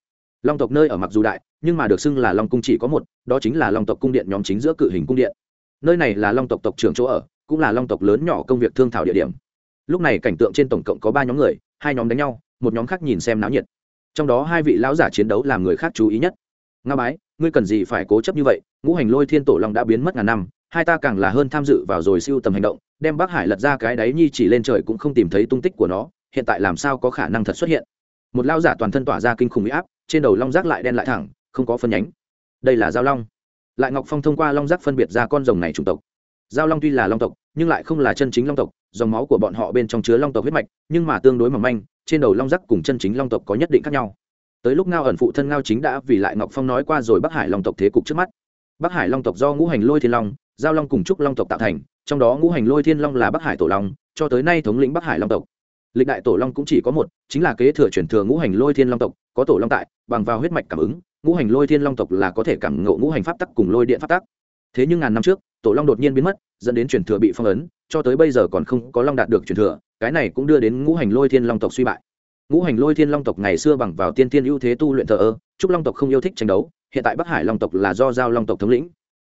long tộc nơi ở mặc dù đại, nhưng mà được xưng là long cung chỉ có một, đó chính là long tộc cung điện nhóm chính giữa cự hình cung điện. Nơi này là long tộc tộc trưởng chỗ ở, cũng là long tộc lớn nhỏ công việc thương thảo địa điểm. Lúc này cảnh tượng trên tổng cộng có ba nhóm người, hai nhóm đánh nhau, một nhóm khác nhìn xem náo nhiệt. Trong đó hai vị lão giả chiến đấu làm người khác chú ý nhất. Nga bái, ngươi cần gì phải cố chấp như vậy? Ngũ hành lôi thiên tổ long đã biến mất ngàn năm, hai ta càng là hơn tham dự vào rồi siêu tầm hành động, đem bắc hải lật ra cái đáy nhi chỉ lên trời cũng không tìm thấy tung tích của nó, hiện tại làm sao có khả năng thật xuất hiện? Một lao giả toàn thân tỏa ra kinh khủng huy áp trên đầu long rác lại đen lại thẳng, không có phân nhánh. Đây là giao long. Lại ngọc phong thông qua long rác phân biệt ra con rồng này chủng tộc. Giao long tuy là long tộc, nhưng lại không là chân chính long tộc, dòng máu của bọn họ bên trong chứa long tộc huyết mạch, nhưng mà tương đối mỏng manh, trên đầu long rác cùng chân chính long tộc có nhất định khác nhau. Tới lúc ngao ẩn phụ thân ngao chính đã vì lại ngọc phong nói qua rồi bắc hải long tộc thế cục trước mắt. Bắc hải long tộc do ngũ hành lôi thiên long, giao long cùng trúc long tộc tạo thành, trong đó ngũ hành lôi thiên long là bắc hải tổ long, cho tới nay thống lĩnh bắc hải long tộc. Lịch đại tổ long cũng chỉ có một, chính là kế thừa truyền thừa ngũ hành lôi thiên long tộc có tổ long tại, bằng vào huyết mạch cảm ứng, ngũ hành lôi thiên long tộc là có thể cảm ngộ ngũ hành pháp tắc cùng lôi điện pháp tắc. Thế nhưng ngàn năm trước, tổ long đột nhiên biến mất, dẫn đến truyền thừa bị phong ấn, cho tới bây giờ còn không có long đạt được truyền thừa, cái này cũng đưa đến ngũ hành lôi thiên long tộc suy bại. Ngũ hành lôi thiên long tộc ngày xưa bằng vào tiên tiên ưu thế tu luyện thờ ơ chúc long tộc không yêu thích tranh đấu, hiện tại bắc hải long tộc là do giao long tộc thống lĩnh.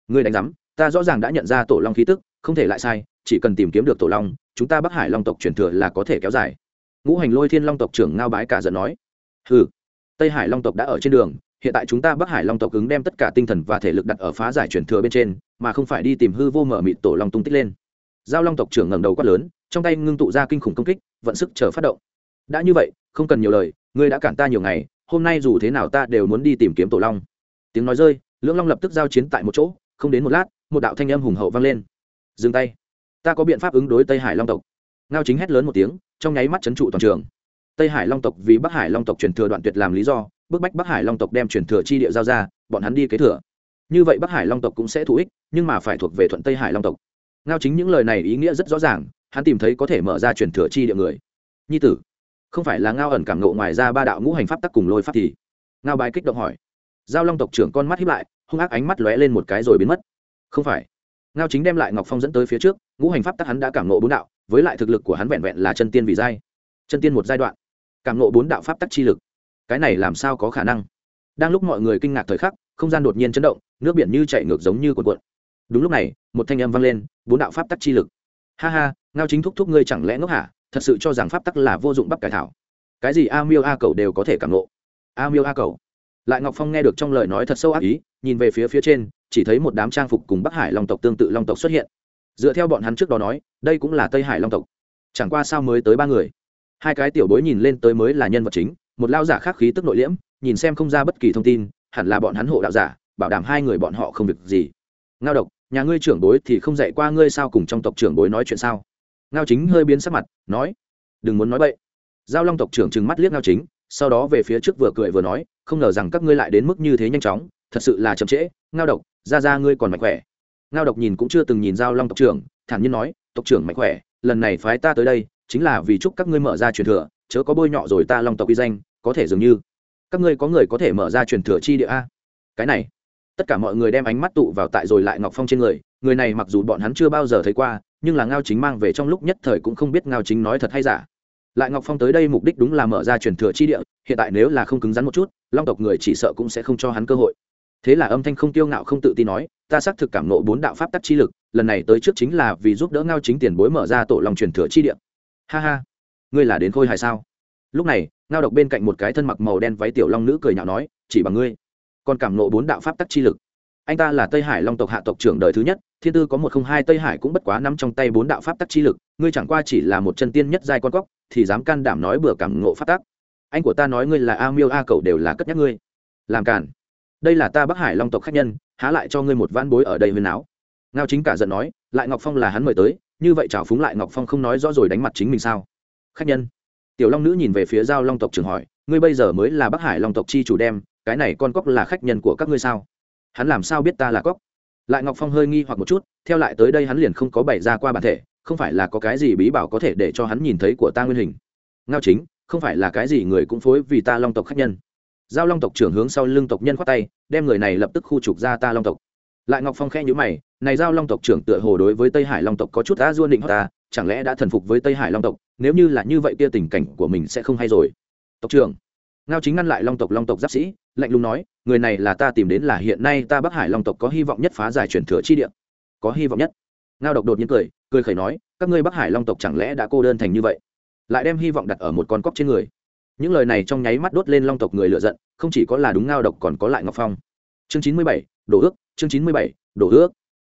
Người đánh giám, ta rõ ràng đã nhận ra tổ long khí tức, không thể lại sai, chỉ cần tìm kiếm được tổ long, chúng ta bắc hải long tộc truyền thừa là có thể kéo dài. Ngũ hành lôi thiên long tộc trưởng ngao bái cả giận nói ừ tây hải long tộc đã ở trên đường, hiện tại chúng ta bắc hải long tộc ứng đem tất cả tinh thần và thể lực đặt ở phá giải truyền thừa bên trên, mà không phải đi tìm hư vô mở mịt tổ long tung tích lên. Giao long tộc trưởng ngẩng đầu quát lớn, trong tay ngưng tụ ra kinh khủng công kích, vận sức chờ phát động. Đã như vậy, không cần nhiều lời, ngươi đã cản ta nhiều ngày, hôm nay dù thế nào ta đều muốn đi tìm kiếm tổ long. Tiếng nói rơi, lưỡng long lập tức giao chiến tại một chỗ, không đến một lát, một đạo thanh âm hùng hậu vang lên. Dừng tay. Ta có biện pháp ứng đối tây hải long tộc. Ngao chính hét lớn một tiếng, trong nháy mắt chấn trụ toàn trường tây hải long tộc vì bắc hải long tộc truyền thừa đoạn tuyệt làm lý do, bức bách bắc hải long tộc đem truyền thừa chi địa giao ra, bọn hắn đi kế thừa. Như vậy bắc hải long tộc cũng sẽ thụ ích, nhưng mà phải thuộc về thuận tây hải long tộc. Ngao chính những lời này ý nghĩa rất rõ ràng, hắn tìm thấy có thể mở ra truyền thừa chi địa người. Nhi tử, không phải là ngao ẩn cảm nộ ngoài ra ba đạo ngũ hành pháp tắc cùng lôi pháp thì? Ngao bài kích động hỏi. Giao long tộc trưởng con mắt hiếp lại, hung ác ánh mắt lóe lên một cái rồi biến mất. Không phải. Ngao chính đem lại ngọc phong dẫn tới phía trước, ngũ hành pháp tắc hắn đã cảm nộ bốn đạo, với lại thực lực của hắn vẹn vẹn là chân tiên vì giai. Chân tiên một giai đoạn cảm nộ bốn đạo pháp tắc chi lực. Cái này làm sao có khả năng? Đang lúc mọi người kinh ngạc thời khắc, không gian đột nhiên chấn động, nước biển như chạy ngược giống như cuộn cuộn. Đúng lúc này, một thanh âm vang lên, bốn đạo pháp tắc chi lực. Ha ha, ngao chính thúc thúc ngươi chẳng lẽ ngốc hả? Thật sự cho rằng pháp tắc là vô dụng bắp cải thảo. Cái gì a miêu a cầu đều có thể cảm nộ. A miêu a cầu lại ngọc phong nghe được trong lời nói thật sâu ác ý, nhìn về phía phía trên, chỉ thấy một đám trang phục cùng bắc hải long tộc tương tự long tộc xuất hiện. Dựa theo bọn hắn trước đó nói, đây cũng là tây hải long tộc. Chẳng qua sao mới tới ba người? Hai cái tiểu bối nhìn lên tới mới là nhân vật chính, một lao giả khác khí tức nội liễm, nhìn xem không ra bất kỳ thông tin, hẳn là bọn hắn hộ đạo giả, bảo đảm hai người bọn họ không việc gì. Ngao độc, nhà ngươi trưởng bối thì không dạy qua ngươi sao cùng trong tộc trưởng bối nói chuyện sao? Ngao chính hơi biến sắc mặt, nói, đừng muốn nói bậy. Giao long tộc trưởng trừng mắt liếc ngao chính, sau đó về phía trước vừa cười vừa nói, không ngờ rằng các ngươi lại đến mức như thế nhanh chóng, thật sự là chậm trễ. Ngao độc, ra ra ngươi còn mạnh khỏe. Ngao độc nhìn cũng chưa từng nhìn giao long tộc trưởng, thản nhiên nói, tộc trưởng mạnh khỏe, lần này phái ta tới đây chính là vì chúc các ngươi mở ra truyền thừa, chớ có bôi nhọ rồi ta long tộc uy danh, có thể dường như. Các ngươi có người có thể mở ra truyền thừa chi địa a? Cái này, tất cả mọi người đem ánh mắt tụ vào tại rồi lại ngọc phong trên người người này mặc dù bọn hắn chưa bao giờ thấy qua, nhưng là ngao chính mang về trong lúc nhất thời cũng không biết ngao chính nói thật hay giả. Lại ngọc phong tới đây mục đích đúng là mở ra truyền thừa chi địa, hiện tại nếu là không cứng rắn một chút, long tộc người chỉ sợ cũng sẽ không cho hắn cơ hội. Thế là âm thanh không tiêu ngạo không tự tin nói, ta xác thực cảm nộ bốn đạo pháp tắc chi lực, lần này tới trước chính là vì giúp đỡ ngao chính tiền bối mở ra tổ lòng truyền thừa chi địa ha ha. Ngươi là đến khôi hài sao? Lúc này, ngao độc bên cạnh một cái thân mặc màu đen váy tiểu long nữ cười nhạo nói, chỉ bằng ngươi. Còn cảm nộ bốn đạo pháp tắc chi lực. Anh ta là tây hải long tộc hạ tộc trưởng đời thứ nhất, thiên tư có một không hai tây hải cũng bất quá nắm trong tay bốn đạo pháp tắc chi lực, ngươi chẳng qua chỉ là một chân tiên nhất giai con cóc, thì dám can đảm nói bừa cảm ngộ pháp tắc. Anh của ta nói ngươi là a miêu a cầu đều là cất nhắc ngươi. Làm cản đây là ta bắc hải long tộc khách nhân, há lại cho ngươi một van bối ở đây huyền áo ngao chính cả giận nói, lại ngọc phong là hắn mời tới như vậy chảo phúng lại ngọc phong không nói rõ rồi đánh mặt chính mình sao? Khách nhân, tiểu long nữ nhìn về phía giao long tộc trưởng hỏi, ngươi bây giờ mới là bắc hải long tộc chi chủ đem, cái này con cóc là khách nhân của các ngươi sao? Hắn làm sao biết ta là cóc? Lại ngọc phong hơi nghi hoặc một chút, theo lại tới đây hắn liền không có bày ra qua bản thể, không phải là có cái gì bí bảo có thể để cho hắn nhìn thấy của ta nguyên hình. Ngao chính, không phải là cái gì người cũng phối vì ta long tộc khách nhân. Giao long tộc trưởng hướng sau lưng tộc nhân khoát tay, đem người này lập tức khu trục ra ta long tộc. Lại ngọc phong khe nhữ mày này giao long tộc trưởng tựa hồ đối với tây hải long tộc có chút đã duôn định ta, chẳng lẽ đã thần phục với tây hải long tộc? Nếu như là như vậy kia tình cảnh của mình sẽ không hay rồi. Tộc trưởng, ngao chính ngăn lại long tộc long tộc giáp sĩ, lạnh lùng nói, người này là ta tìm đến là hiện nay ta bắc hải long tộc có hy vọng nhất phá giải truyền thừa chi địa. Có hy vọng nhất. Ngao độc đột nhiên cười cười khẩy nói, các ngươi bắc hải long tộc chẳng lẽ đã cô đơn thành như vậy? Lại đem hy vọng đặt ở một con cóc trên người. Những lời này trong nháy mắt đốt lên long tộc người lựa giận, không chỉ có là đúng ngao độc còn có lại ngọc phong. Chương chín mươi bảy, đổ ước, chương chín mươi bảy, đổ ước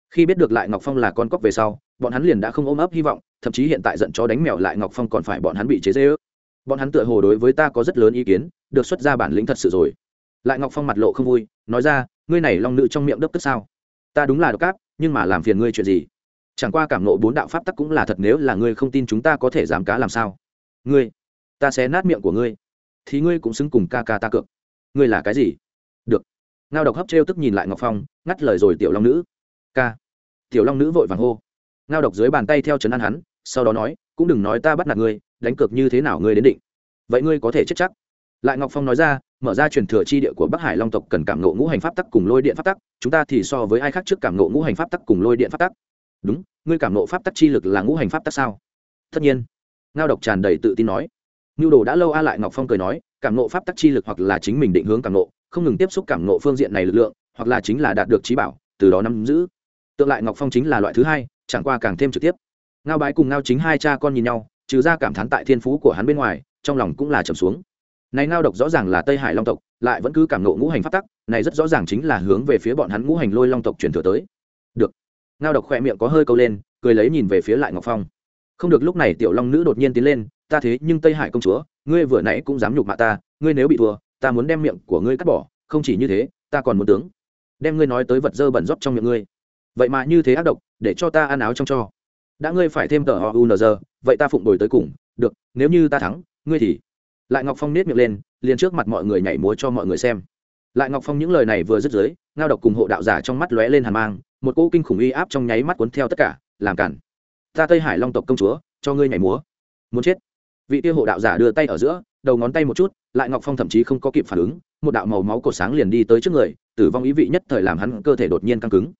khi biết được lại ngọc phong là con cóc về sau, bọn hắn liền đã không ôm ấp hy vọng, thậm chí hiện tại giận chó đánh mèo lại ngọc phong còn phải bọn hắn bị chế dễ ước bọn hắn tựa hồ đối với ta có rất lớn ý kiến, được xuất ra bản lĩnh thật sự rồi. Lại ngọc phong mặt lộ không vui, nói ra, ngươi này long nữ trong miệng đốc tức sao? Ta đúng là độc cáp nhưng mà làm phiền ngươi chuyện gì? Chẳng qua cảm nộ bốn đạo pháp tắc cũng là thật, nếu là ngươi không tin chúng ta có thể dám cá làm sao? Ngươi, ta sẽ nát miệng của ngươi, thì ngươi cũng xứng cùng ca ca ta cược. Ngươi là cái gì? Được. Ngao độc hấp trêu tức nhìn lại ngọc phong, ngắt lời rồi tiểu long nữ ca. Tiểu long nữ vội vàng hô. Ngao độc dưới bàn tay theo trấn an hắn, sau đó nói, cũng đừng nói ta bắt nạt ngươi, đánh cược như thế nào ngươi đến định. Vậy ngươi có thể chết chắc. Lại ngọc phong nói ra, mở ra truyền thừa chi địa của bắc hải long tộc cần cảm ngộ ngũ hành pháp tắc cùng lôi điện pháp tắc, chúng ta thì so với ai khác trước cảm ngộ ngũ hành pháp tắc cùng lôi điện pháp tắc. Đúng, ngươi cảm ngộ pháp tắc chi lực là ngũ hành pháp tắc sao? Tất nhiên. Ngao độc tràn đầy tự tin nói. Nhu đồ đã lâu a lại ngọc phong cười nói, cảm ngộ pháp tắc chi lực hoặc là chính mình định hướng cảm ngộ, không ngừng tiếp xúc cảm ngộ phương diện này lực lượng, hoặc là chính là đạt được trí bảo, từ đó nắm giữ tượng lại ngọc phong chính là loại thứ hai, chẳng qua càng thêm trực tiếp. Ngao bái cùng ngao chính hai cha con nhìn nhau, trừ ra cảm thán tại thiên phú của hắn bên ngoài, trong lòng cũng là trầm xuống. Này ngao độc rõ ràng là tây hải long tộc, lại vẫn cứ cảm nộ ngũ hành phát tắc, này rất rõ ràng chính là hướng về phía bọn hắn ngũ hành lôi long tộc truyền thừa tới. Được. Ngao độc khỏe miệng có hơi câu lên, cười lấy nhìn về phía lại ngọc phong. Không được, lúc này tiểu long nữ đột nhiên tiến lên, ta thế, nhưng tây hải công chúa, ngươi vừa nãy cũng dám nhục mạ ta, ngươi nếu bị thua, ta muốn đem miệng của ngươi cắt bỏ, không chỉ như thế, ta còn muốn tướng. Đem ngươi nói tới vật dơ bẩn rót trong miệng ngươi vậy mà như thế ác độc để cho ta ăn áo trong cho. Đã ngươi phải thêm tờ họ giờ, vậy ta phụng đổi tới cùng. Được nếu như ta thắng ngươi thì. Lại ngọc phong nết miệng lên liền trước mặt mọi người nhảy múa cho mọi người xem. Lại ngọc phong những lời này vừa dứt dưới ngao độc cùng hộ đạo giả trong mắt lóe lên hàn mang một cỗ kinh khủng uy áp trong nháy mắt cuốn theo tất cả làm cản. Ta tây hải long tộc công chúa cho ngươi nhảy múa. Muốn chết. Vị tiêu hộ đạo giả đưa tay ở giữa đầu ngón tay một chút lại ngọc phong thậm chí không có kịp phản ứng một đạo màu máu cột sáng liền đi tới trước người tử vong ý vị nhất thời làm hắn cơ thể đột nhiên căng cứng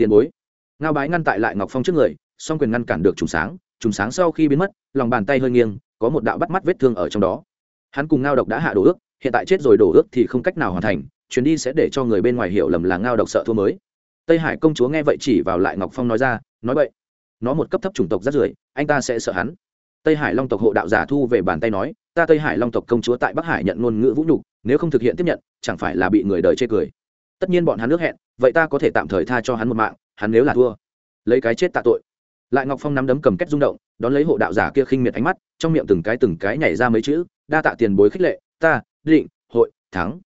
tiền bối. Ngao bái ngăn tại lại ngọc phong trước người, song quyền ngăn cản được trùng sáng trùng sáng sau khi biến mất, lòng bàn tay hơi nghiêng, có một đạo bắt mắt vết thương ở trong đó. Hắn cùng ngao độc đã hạ đổ ước, hiện tại chết rồi đổ ước thì không cách nào hoàn thành, chuyến đi sẽ để cho người bên ngoài hiểu lầm là ngao độc sợ thua mới. Tây hải công chúa nghe vậy chỉ vào lại ngọc phong nói ra, nói vậy nó một cấp thấp chủng tộc rất rưởi, anh ta sẽ sợ hắn. Tây hải long tộc hộ đạo giả thu về bàn tay nói, ta tây hải long tộc công chúa tại bắc hải nhận ngôn ngữ vũ nhục, nếu không thực hiện tiếp nhận, chẳng phải là bị người đời chê cười tất nhiên bọn hắn nước hẹn, vậy ta có thể tạm thời tha cho hắn một mạng, hắn nếu là thua, lấy cái chết tạ tội. Lại ngọc phong nắm đấm cầm kết rung động, đón lấy hộ đạo giả kia khinh miệt ánh mắt, trong miệng từng cái từng cái nhảy ra mấy chữ, đa tạ tiền bối khích lệ, ta, định, hội, thắng.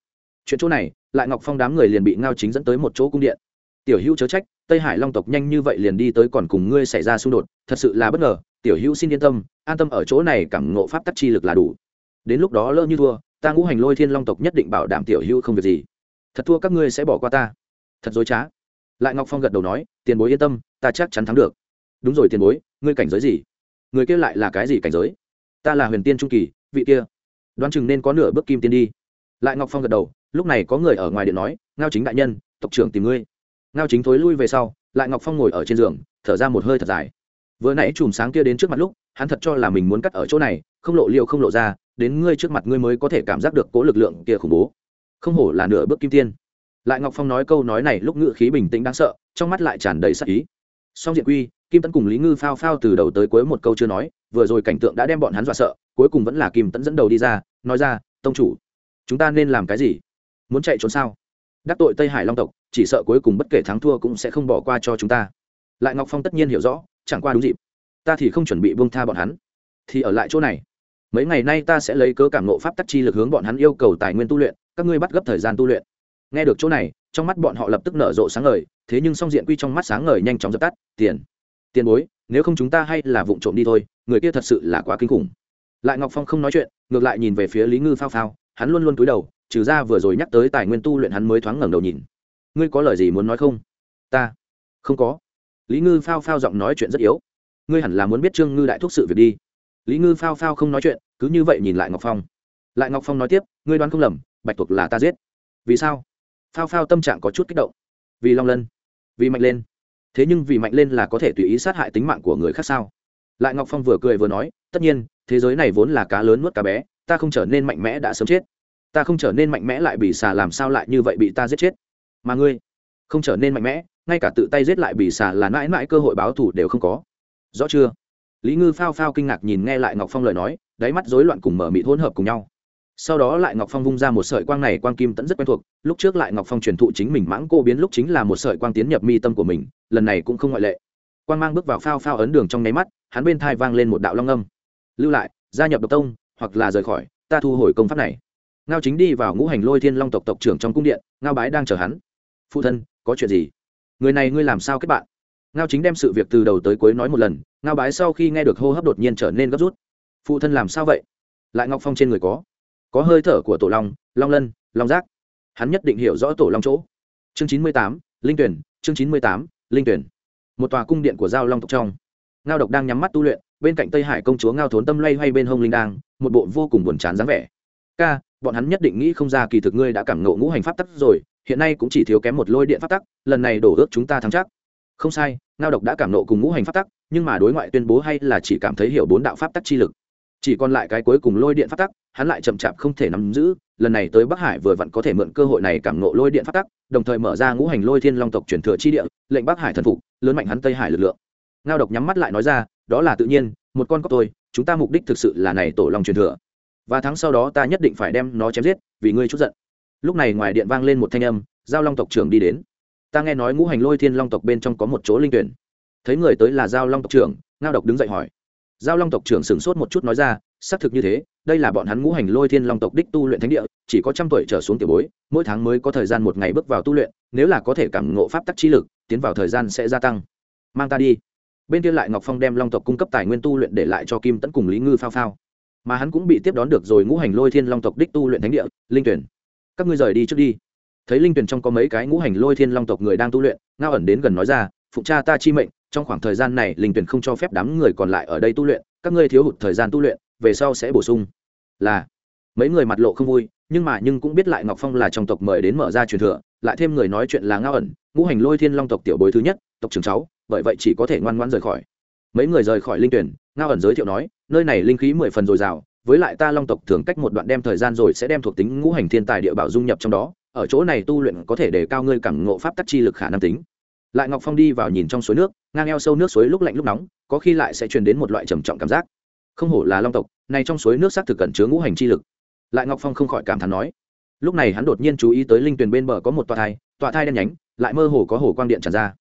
Chuyện chỗ này, lại ngọc phong đám người liền bị ngao chính dẫn tới một chỗ cung điện. Tiểu hữu chớ trách, tây hải long tộc nhanh như vậy liền đi tới còn cùng ngươi xảy ra xung đột, thật sự là bất ngờ, tiểu hữu xin yên tâm, an tâm ở chỗ này cảm ngộ pháp tắc chi lực là đủ. Đến lúc đó lỡ như thua, ta ngũ hành lôi thiên long tộc nhất định bảo đảm tiểu hữu không việc gì thật thua các ngươi sẽ bỏ qua ta. Thật dối trá. Lại ngọc phong gật đầu nói, tiền bối yên tâm, ta chắc chắn thắng được. Đúng rồi tiền bối, ngươi cảnh giới gì? Người kia lại là cái gì cảnh giới? Ta là huyền tiên trung kỳ, vị kia. Đoán chừng nên có nửa bước kim tiên đi. Lại ngọc phong gật đầu, lúc này có người ở ngoài điện nói, ngao chính đại nhân, tộc trưởng tìm ngươi. Ngao chính thối lui về sau, lại ngọc phong ngồi ở trên giường, thở ra một hơi thật dài. Vừa nãy chùm sáng kia đến trước mặt lúc, hắn thật cho là mình muốn cắt ở chỗ này, không lộ liệu không lộ ra, đến ngươi trước mặt ngươi mới có thể cảm giác được cố lực lượng kia khủng bố không hổ là nửa bước kim tiên. Lại ngọc phong nói câu nói này lúc ngự khí bình tĩnh đáng sợ, trong mắt lại tràn đầy sắc ý. Song diện quy, kim tấn cùng lý ngư phao phao từ đầu tới cuối một câu chưa nói, vừa rồi cảnh tượng đã đem bọn hắn dọa sợ, cuối cùng vẫn là kim tấn dẫn đầu đi ra, nói ra, tông chủ, chúng ta nên làm cái gì? Muốn chạy trốn sao? Đắc tội tây hải long tộc, chỉ sợ cuối cùng bất kể thắng thua cũng sẽ không bỏ qua cho chúng ta. Lại ngọc phong tất nhiên hiểu rõ, chẳng qua đúng dịp. Ta thì không chuẩn bị buông tha bọn hắn. Thì ở lại chỗ này. Mấy ngày nay ta sẽ lấy cớ cảm nộ pháp tắc chi lực hướng bọn hắn yêu cầu tài nguyên tu luyện các ngươi bắt gấp thời gian tu luyện. Nghe được chỗ này, trong mắt bọn họ lập tức nở rộ sáng ngời, thế nhưng song diện quy trong mắt sáng ngời nhanh chóng dập tắt, tiền tiền bối, nếu không chúng ta hay là vụng trộm đi thôi, người kia thật sự là quá kinh khủng. Lại ngọc phong không nói chuyện, ngược lại nhìn về phía lý ngư phao phao, hắn luôn luôn cúi đầu, trừ ra vừa rồi nhắc tới tài nguyên tu luyện hắn mới thoáng ngẩng đầu nhìn. Ngươi có lời gì muốn nói không? Ta, không có. Lý ngư phao phao giọng nói chuyện rất yếu. Ngươi hẳn là muốn biết trương ngư đại thúc sự việc đi. Lý ngư phao phao không nói chuyện, cứ như vậy nhìn lại ngọc phong. Lại ngọc phong nói tiếp, ngươi đoán không lầm bạch tuộc là ta giết. Vì sao? Phao phao tâm trạng có chút kích động. Vì long lân, vì mạnh lên. Thế nhưng vì mạnh lên là có thể tùy ý sát hại tính mạng của người khác sao? Lại ngọc phong vừa cười vừa nói, tất nhiên, thế giới này vốn là cá lớn nuốt cá bé, ta không trở nên mạnh mẽ đã sớm chết. Ta không trở nên mạnh mẽ lại bị xà làm sao lại như vậy bị ta giết chết. Mà ngươi, không trở nên mạnh mẽ, ngay cả tự tay giết lại bị xà là mãi mãi cơ hội báo thù đều không có. Rõ chưa? Lý ngư phao phao kinh ngạc nhìn nghe lại ngọc phong lời nói, đáy mắt rối loạn cùng mở mịt hỗn hợp cùng nhau sau đó lại ngọc phong vung ra một sợi quang này, quang kim tẫn rất quen thuộc. Lúc trước lại ngọc phong truyền thụ chính mình mãng cô biến lúc chính là một sợi quang tiến nhập mi tâm của mình, lần này cũng không ngoại lệ. Quang mang bước vào phao phao ấn đường trong nháy mắt, hắn bên thai vang lên một đạo long âm. Lưu lại, gia nhập độc tông, hoặc là rời khỏi, ta thu hồi công pháp này. Ngao chính đi vào ngũ hành lôi thiên long tộc tộc trưởng trong cung điện, ngao bái đang chờ hắn. Phụ thân, có chuyện gì? Người này ngươi làm sao kết bạn? Ngao chính đem sự việc từ đầu tới cuối nói một lần, ngao bái sau khi nghe được hô hấp đột nhiên trở nên gấp rút. Phụ thân làm sao vậy? Lại ngọc phong trên người có có hơi thở của tổ long long lân, long giác. Hắn nhất định hiểu rõ tổ long chỗ. Chương chín mươi tám, linh tuyển, chương chín mươi tám, linh tuyển. Một tòa cung điện của giao long tộc trong. Ngao độc đang nhắm mắt tu luyện, bên cạnh tây hải công chúa ngao thốn tâm loay hoay bên hông linh đang một bộ vô cùng buồn chán dáng vẻ. Ca, bọn hắn nhất định nghĩ không ra kỳ thực ngươi đã cảm nộ ngũ hành pháp tắc rồi, hiện nay cũng chỉ thiếu kém một lôi điện pháp tắc, lần này đổ ước chúng ta thắng chắc. Không sai, ngao độc đã cảm nộ cùng ngũ hành pháp tắc, nhưng mà đối ngoại tuyên bố hay là chỉ cảm thấy hiểu bốn đạo pháp tắc chi lực. Chỉ còn lại cái cuối cùng lôi điện pháp tắc hắn lại chậm chạp không thể nắm giữ, lần này tới bắc hải vừa vặn có thể mượn cơ hội này cảm nộ lôi điện phát tắc, đồng thời mở ra ngũ hành lôi thiên long tộc truyền thừa chi địa, lệnh bắc hải thần phục, lớn mạnh hắn tây hải lực lượng. Ngao độc nhắm mắt lại nói ra, đó là tự nhiên, một con cóc tôi chúng ta mục đích thực sự là này tổ long truyền thừa. Và tháng sau đó ta nhất định phải đem nó chém giết, vì ngươi chút giận. Lúc này ngoài điện vang lên một thanh âm, giao long tộc trưởng đi đến. Ta nghe nói ngũ hành lôi thiên long tộc bên trong có một chỗ linh tuyển. Thấy người tới là giao long tộc trưởng, ngao độc đứng dậy hỏi. Giao long tộc trưởng sửng sốt một chút nói ra, xác thực như thế đây là bọn hắn ngũ hành lôi thiên long tộc đích tu luyện thánh địa, chỉ có trăm tuổi trở xuống tiểu bối, mỗi tháng mới có thời gian một ngày bước vào tu luyện, nếu là có thể cảm ngộ pháp tắc chi lực, tiến vào thời gian sẽ gia tăng. Mang ta đi. Bên kia lại ngọc phong đem long tộc cung cấp tài nguyên tu luyện để lại cho kim tẫn cùng lý ngư phao phao. Mà hắn cũng bị tiếp đón được rồi ngũ hành lôi thiên long tộc đích tu luyện thánh địa, linh tuyển. Các ngươi rời đi trước đi. Thấy linh tuyển trong có mấy cái ngũ hành lôi thiên long tộc người đang tu luyện, ngao ẩn đến gần nói ra phụng cha ta chi mệnh, trong khoảng thời gian này linh tuyển không cho phép đám người còn lại ở đây tu luyện, các ngươi thiếu hụt thời gian tu luyện, về sau sẽ bổ sung là mấy người mặt lộ không vui, nhưng mà nhưng cũng biết lại ngọc phong là trong tộc mời đến mở ra truyền thừa, lại thêm người nói chuyện là ngao ẩn, ngũ hành lôi thiên long tộc tiểu bối thứ nhất, tộc trưởng cháu, bởi vậy chỉ có thể ngoan ngoãn rời khỏi. Mấy người rời khỏi linh tuyển, ngao ẩn giới thiệu nói, nơi này linh khí mười phần dồi dào, với lại ta long tộc thường cách một đoạn đem thời gian rồi sẽ đem thuộc tính ngũ hành thiên tài địa bảo dung nhập trong đó, ở chỗ này tu luyện có thể để cao ngươi cảm ngộ pháp tắc chi lực khả năng tính. Lại ngọc phong đi vào nhìn trong suối nước, ngang eo sâu nước suối lúc lạnh lúc nóng, có khi lại sẽ truyền đến một loại trầm trọng cảm giác không hổ là long tộc, này trong suối nước xác thực cẩn chứa ngũ hành chi lực. Lại ngọc phong không khỏi cảm thán nói, lúc này hắn đột nhiên chú ý tới linh tuyền bên bờ có một tòa thai tòa thai đen nhánh, lại mơ hồ có hồ quang điện tràn ra.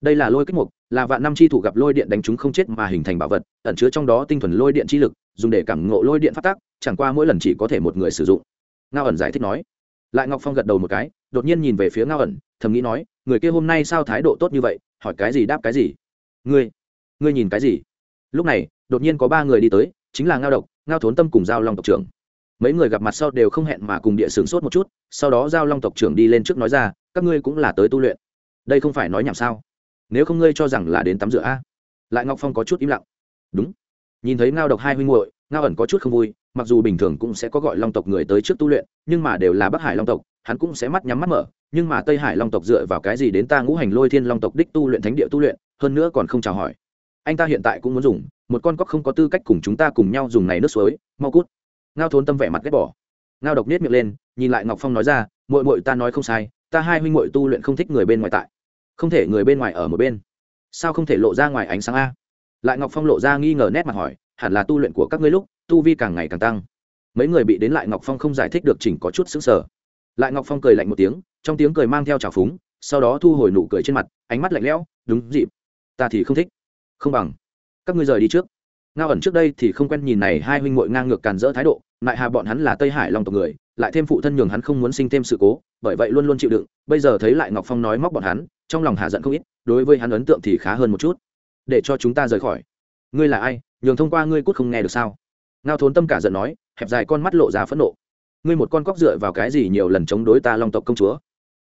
Đây là lôi kích mục, là vạn năm chi thủ gặp lôi điện đánh chúng không chết mà hình thành bảo vật, ẩn chứa trong đó tinh thuần lôi điện chi lực, dùng để cảm ngộ lôi điện phát tác, chẳng qua mỗi lần chỉ có thể một người sử dụng. Ngao ẩn giải thích nói. Lại ngọc phong gật đầu một cái, đột nhiên nhìn về phía ngao ẩn, thầm nghĩ nói, người kia hôm nay sao thái độ tốt như vậy, hỏi cái gì đáp cái gì? Ngươi ngươi nhìn cái gì? Lúc này đột nhiên có ba người đi tới, chính là ngao độc, ngao thốn tâm cùng giao long tộc trưởng. Mấy người gặp mặt sau đều không hẹn mà cùng địa sướng sốt một chút, sau đó giao long tộc trưởng đi lên trước nói ra, các ngươi cũng là tới tu luyện. Đây không phải nói nhảm sao? Nếu không ngươi cho rằng là đến tắm rửa a? Lại ngọc phong có chút im lặng. Đúng. Nhìn thấy ngao độc hai huynh muội, ngao ẩn có chút không vui, mặc dù bình thường cũng sẽ có gọi long tộc người tới trước tu luyện, nhưng mà đều là bắc hải long tộc, hắn cũng sẽ mắt nhắm mắt mở, nhưng mà tây hải long tộc dựa vào cái gì đến ta ngũ hành lôi thiên long tộc đích tu luyện thánh địa tu luyện, hơn nữa còn không chào hỏi anh ta hiện tại cũng muốn dùng, một con cóc không có tư cách cùng chúng ta cùng nhau dùng này nước suối, mau cút. Ngao thốn tâm vẻ mặt ghét bỏ. Ngao độc nết miệng lên, nhìn lại ngọc phong nói ra mội mội ta nói không sai, ta hai huynh muội tu luyện không thích người bên ngoài tại. Không thể người bên ngoài ở một bên. Sao không thể lộ ra ngoài ánh sáng a? Lại ngọc phong lộ ra nghi ngờ nét mặt hỏi, hẳn là tu luyện của các ngươi lúc, tu vi càng ngày càng tăng. Mấy người bị đến lại ngọc phong không giải thích được chỉnh có chút xứng sở lại ngọc phong cười lạnh một tiếng, trong tiếng cười mang theo trào phúng, sau đó thu hồi nụ cười trên mặt, ánh mắt lạnh lẽo, đúng dịp, ta thì không thích không bằng. Các ngươi rời đi trước. Ngao ẩn trước đây thì không quen nhìn này hai huynh muội ngang ngược càn rỡ thái độ, lại hà bọn hắn là tây hải long tộc người, lại thêm phụ thân nhường hắn không muốn sinh thêm sự cố, bởi vậy luôn luôn chịu đựng, bây giờ thấy lại ngọc phong nói móc bọn hắn, trong lòng hà giận không ít, đối với hắn ấn tượng thì khá hơn một chút. Để cho chúng ta rời khỏi. Ngươi là ai? Nhường thông qua ngươi cút không nghe được sao? Ngao thốn tâm cả giận nói, hẹp dài con mắt lộ ra phẫn nộ. Ngươi một con cóc dựa vào cái gì nhiều lần chống đối ta long tộc công chúa?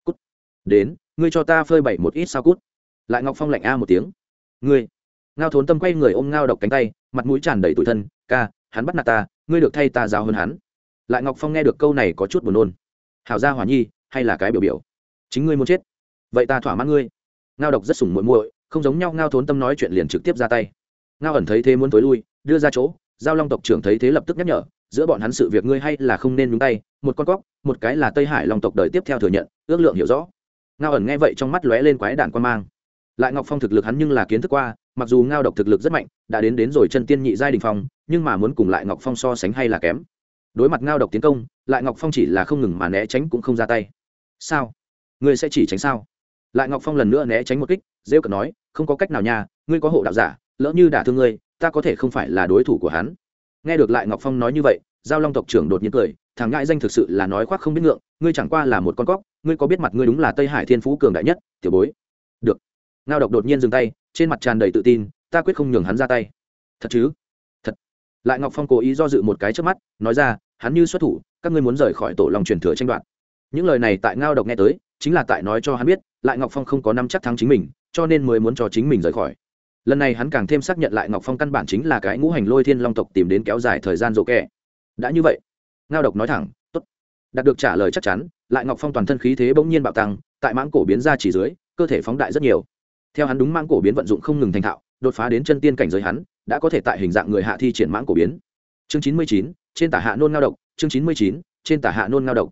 Cút. Đến, ngươi cho ta phơi bày một ít sao cút. Lại ngọc phong lạnh a một tiếng. Ngươi ngao thốn tâm quay người ôm ngao độc cánh tay, mặt mũi tràn đầy tủi thân, ca, hắn bắt nạt ta, ngươi được thay ta giáo hơn hắn. Lại ngọc phong nghe được câu này có chút buồn nôn. Hảo gia hỏa nhi, hay là cái biểu biểu? Chính ngươi muốn chết. Vậy ta thỏa mãn ngươi. Ngao độc rất sủng muội muội, không giống nhau, ngao thốn tâm nói chuyện liền trực tiếp ra tay. Ngao ẩn thấy thế muốn tối lui, đưa ra chỗ, giao long tộc trưởng thấy thế lập tức nhắc nhở, giữa bọn hắn sự việc ngươi hay là không nên nhúng tay, một con cóc, một cái là tây hải long tộc đời tiếp theo thừa nhận, ước lượng hiểu rõ. Ngao ẩn nghe vậy trong mắt lóe lên quái đạn quan mang. Lại ngọc phong thực lực hắn nhưng là kiến thức qua mặc dù ngao độc thực lực rất mạnh, đã đến đến rồi chân tiên nhị giai đình phong, nhưng mà muốn cùng lại ngọc phong so sánh hay là kém. Đối mặt ngao độc tiến công, lại ngọc phong chỉ là không ngừng mà né tránh cũng không ra tay. Sao? Ngươi sẽ chỉ tránh sao? Lại ngọc phong lần nữa né tránh một kích, rêu cợt nói, không có cách nào nha, ngươi có hộ đạo giả, lỡ như đả thương ngươi, ta có thể không phải là đối thủ của hắn. Nghe được lại ngọc phong nói như vậy, giao long tộc trưởng đột nhiên cười, thằng ngại danh thực sự là nói khoác không biết ngượng, ngươi chẳng qua là một con cóc, ngươi có biết mặt ngươi đúng là tây hải thiên phú cường đại nhất, tiểu bối. Được. Ngao độc đột nhiên dừng tay trên mặt tràn đầy tự tin, ta quyết không nhường hắn ra tay. Thật chứ? Thật. Lại ngọc phong cố ý do dự một cái trước mắt, nói ra, hắn như xuất thủ, các ngươi muốn rời khỏi tổ lòng truyền thừa tranh đoạt. Những lời này tại ngao độc nghe tới, chính là tại nói cho hắn biết, lại ngọc phong không có năm chắc thắng chính mình, cho nên mới muốn cho chính mình rời khỏi. Lần này hắn càng thêm xác nhận lại ngọc phong căn bản chính là cái ngũ hành lôi thiên long tộc tìm đến kéo dài thời gian rộ kẻ đã như vậy, ngao độc nói thẳng t ố t đạt được trả lời chắc chắn, lại ngọc phong toàn thân khí thế bỗng nhiên bạo tăng, tại mãng cổ biến ra chỉ dưới, cơ thể phóng đại rất nhiều theo hắn đúng mãng cổ biến vận dụng không ngừng thành thạo, đột phá đến chân tiên cảnh giới hắn, đã có thể tại hình dạng người hạ thi triển mãng cổ biến. Chương chín mươi chín, trên tả hạ nôn ngao độc, chương chín mươi chín, trên tả hạ nôn ngao độc.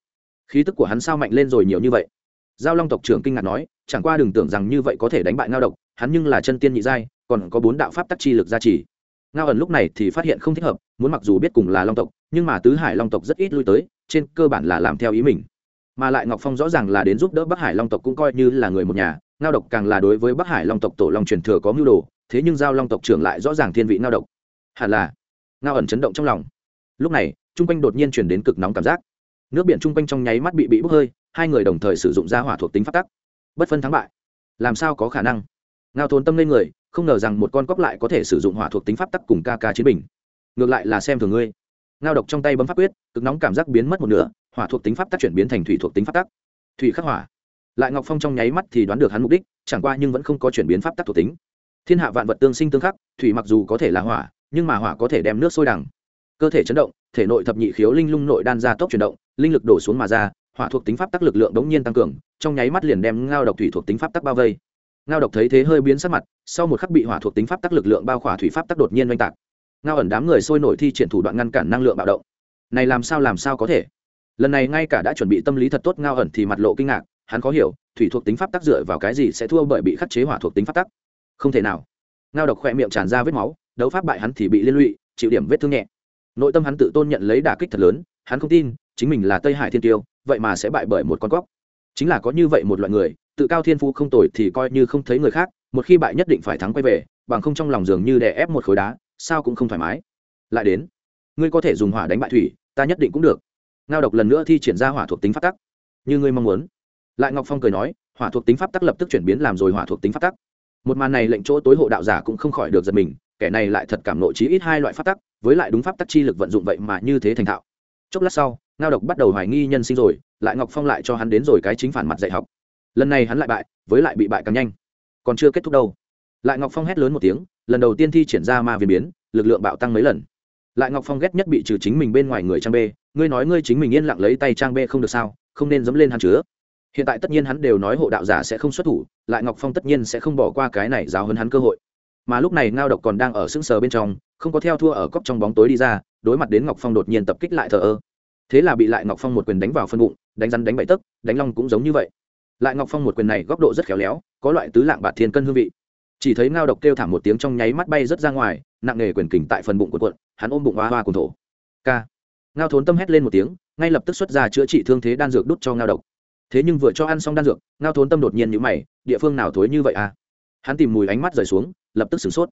Khí tức của hắn sao mạnh lên rồi nhiều như vậy? Giao long tộc trưởng kinh ngạc nói, chẳng qua đừng tưởng rằng như vậy có thể đánh bại ngao độc, hắn nhưng là chân tiên nhị giai, còn có bốn đạo pháp tắc chi lực gia trì. Ngao ẩn lúc này thì phát hiện không thích hợp, muốn mặc dù biết cùng là long tộc, nhưng mà tứ hải long tộc rất ít lui tới, trên cơ bản là làm theo ý mình. Mà lại ngọc phong rõ ràng là đến giúp đỡ bắc hải long tộc cũng coi như là người một nhà ngao độc càng là đối với bắc hải long tộc tổ long truyền thừa có mưu đồ, thế nhưng giao long tộc trưởng lại rõ ràng thiên vị ngao độc. Hẳn là, ngao ẩn chấn động trong lòng. Lúc này, chung quanh đột nhiên chuyển đến cực nóng cảm giác. Nước biển chung quanh trong nháy mắt bị bị bốc hơi, hai người đồng thời sử dụng ra hỏa thuộc tính phát tắc. Bất phân thắng bại. Làm sao có khả năng? Ngao thốn tâm lên người, không ngờ rằng một con cóc lại có thể sử dụng hỏa thuộc tính pháp tắc cùng ca ca chiến bình. Ngược lại là xem thường ngươi. Ngao độc trong tay bấm pháp quyết, cực nóng cảm giác biến mất một nửa, hỏa thuộc tính pháp tắc chuyển biến thành thủy thuộc tính pháp tắc. Thủy khắc hỏa lại ngọc phong trong nháy mắt thì đoán được hắn mục đích, chẳng qua nhưng vẫn không có chuyển biến pháp tắc thuộc tính. Thiên hạ vạn vật tương sinh tương khắc, thủy mặc dù có thể là hỏa, nhưng mà hỏa có thể đem nước sôi đằng. Cơ thể chấn động, thể nội thập nhị khiếu linh lung nội đan ra tốc chuyển động, linh lực đổ xuống mà ra, hỏa thuộc tính pháp tắc lực lượng đống nhiên tăng cường, trong nháy mắt liền đem ngao độc thủy thuộc tính pháp tắc bao vây. Ngao độc thấy thế hơi biến sắc mặt, sau một khắc bị hỏa thuộc tính pháp tắc lực lượng bao khỏa thủy pháp tắc đột nhiên oanh tạc. Ngao ẩn đám người sôi nổi thi triển thủ đoạn ngăn cản năng lượng bạo động. Này làm sao làm sao có thể? Lần này ngay cả đã chuẩn bị tâm lý thật tốt, ngao ẩn thì mặt lộ kinh ngạc hắn khó hiểu, thủy thuộc tính pháp tắc dựa vào cái gì sẽ thua bởi bị khắc chế hỏa thuộc tính pháp tắc? Không thể nào. Ngao độc khỏe miệng tràn ra vết máu, đấu pháp bại hắn thì bị liên lụy, chịu điểm vết thương nhẹ. Nội tâm hắn tự tôn nhận lấy đả kích thật lớn, hắn không tin, chính mình là tây hải thiên tiêu, vậy mà sẽ bại bởi một con cóc. Chính là có như vậy một loại người, tự cao thiên phú không tồi thì coi như không thấy người khác, một khi bại nhất định phải thắng quay về, bằng không trong lòng dường như đè ép một khối đá, sao cũng không thoải mái. Lại đến, ngươi có thể dùng hỏa đánh bại thủy, ta nhất định cũng được. Ngao độc lần nữa thi triển ra hỏa thuộc tính pháp tắc, như ngươi mong muốn lại ngọc phong cười nói, hỏa thuộc tính pháp tắc lập tức chuyển biến làm rồi hỏa thuộc tính pháp tắc. Một màn này lệnh chỗ tối hộ đạo giả cũng không khỏi được giật mình, kẻ này lại thật cảm nộ trí ít hai loại pháp tắc, với lại đúng pháp tắc chi lực vận dụng vậy mà như thế thành thạo. Chốc lát sau, ngao độc bắt đầu hoài nghi nhân sinh rồi, lại ngọc phong lại cho hắn đến rồi cái chính phản mặt dạy học. Lần này hắn lại bại, với lại bị bại càng nhanh. Còn chưa kết thúc đâu. Lại ngọc phong hét lớn một tiếng, lần đầu tiên thi triển ra ma viên biến, lực lượng bạo tăng mấy lần. Lại ngọc phong ghét nhất bị trừ chính mình bên ngoài người trang b ngươi nói ngươi chính mình yên lặng lấy tay trang b không được sao? Không nên dẫm lên hắn chứa hiện tại tất nhiên hắn đều nói hộ đạo giả sẽ không xuất thủ, lại ngọc phong tất nhiên sẽ không bỏ qua cái này giáo hơn hắn cơ hội. Mà lúc này ngao độc còn đang ở sững sờ bên trong, không có theo thua ở cốc trong bóng tối đi ra, đối mặt đến ngọc phong đột nhiên tập kích lại thờ ơ. Thế là bị lại ngọc phong một quyền đánh vào phân bụng, đánh rắn đánh bậy tấc, đánh long cũng giống như vậy. Lại ngọc phong một quyền này góc độ rất khéo léo, có loại tứ lạng bạt thiên cân hương vị. Chỉ thấy ngao độc kêu thảm một tiếng trong nháy mắt bay rớt ra ngoài, nặng nề quyền kình tại phần bụng của quận hắn ôm bụng hoa hoa cùng thổ. K ngao thốn tâm hét lên một tiếng, ngay lập tức xuất ra chữa trị thương thế đan dược đút cho ngao độc thế nhưng vừa cho ăn xong đan dược, ngao thốn tâm đột nhiên như mày, địa phương nào thối như vậy à? Hắn tìm mùi ánh mắt rời xuống, lập tức sửng sốt.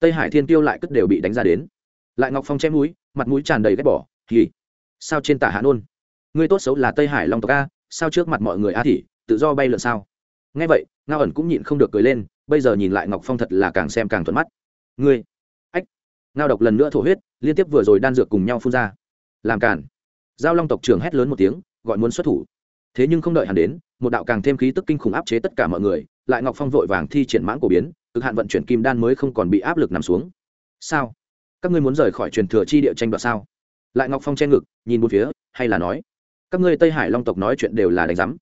Tây hải thiên tiêu lại cất đều bị đánh ra đến. Lại ngọc phong chém mũi, mặt mũi tràn đầy ghét bỏ thì sao trên tả hạ nôn? Người tốt xấu là tây hải long tộc a, sao trước mặt mọi người a thì, tự do bay lượn sao? Nghe vậy, ngao ẩn cũng nhịn không được cười lên, bây giờ nhìn lại ngọc phong thật là càng xem càng thuận mắt. Ngươi. Ách. Ngao độc lần nữa thổ huyết, liên tiếp vừa rồi đan dược cùng nhau phun ra. Làm cản giao long tộc trưởng hét lớn một tiếng, gọi muốn xuất thủ thế nhưng không đợi hắn đến, một đạo càng thêm khí tức kinh khủng áp chế tất cả mọi người, lại ngọc phong vội vàng thi triển mãn cổ biến, cực hạn vận chuyển kim đan mới không còn bị áp lực nằm xuống. Sao? Các ngươi muốn rời khỏi truyền thừa chi địa tranh đoạt sao? Lại ngọc phong che ngực, nhìn một phía, hay là nói, các ngươi tây hải long tộc nói chuyện đều là đánh giám.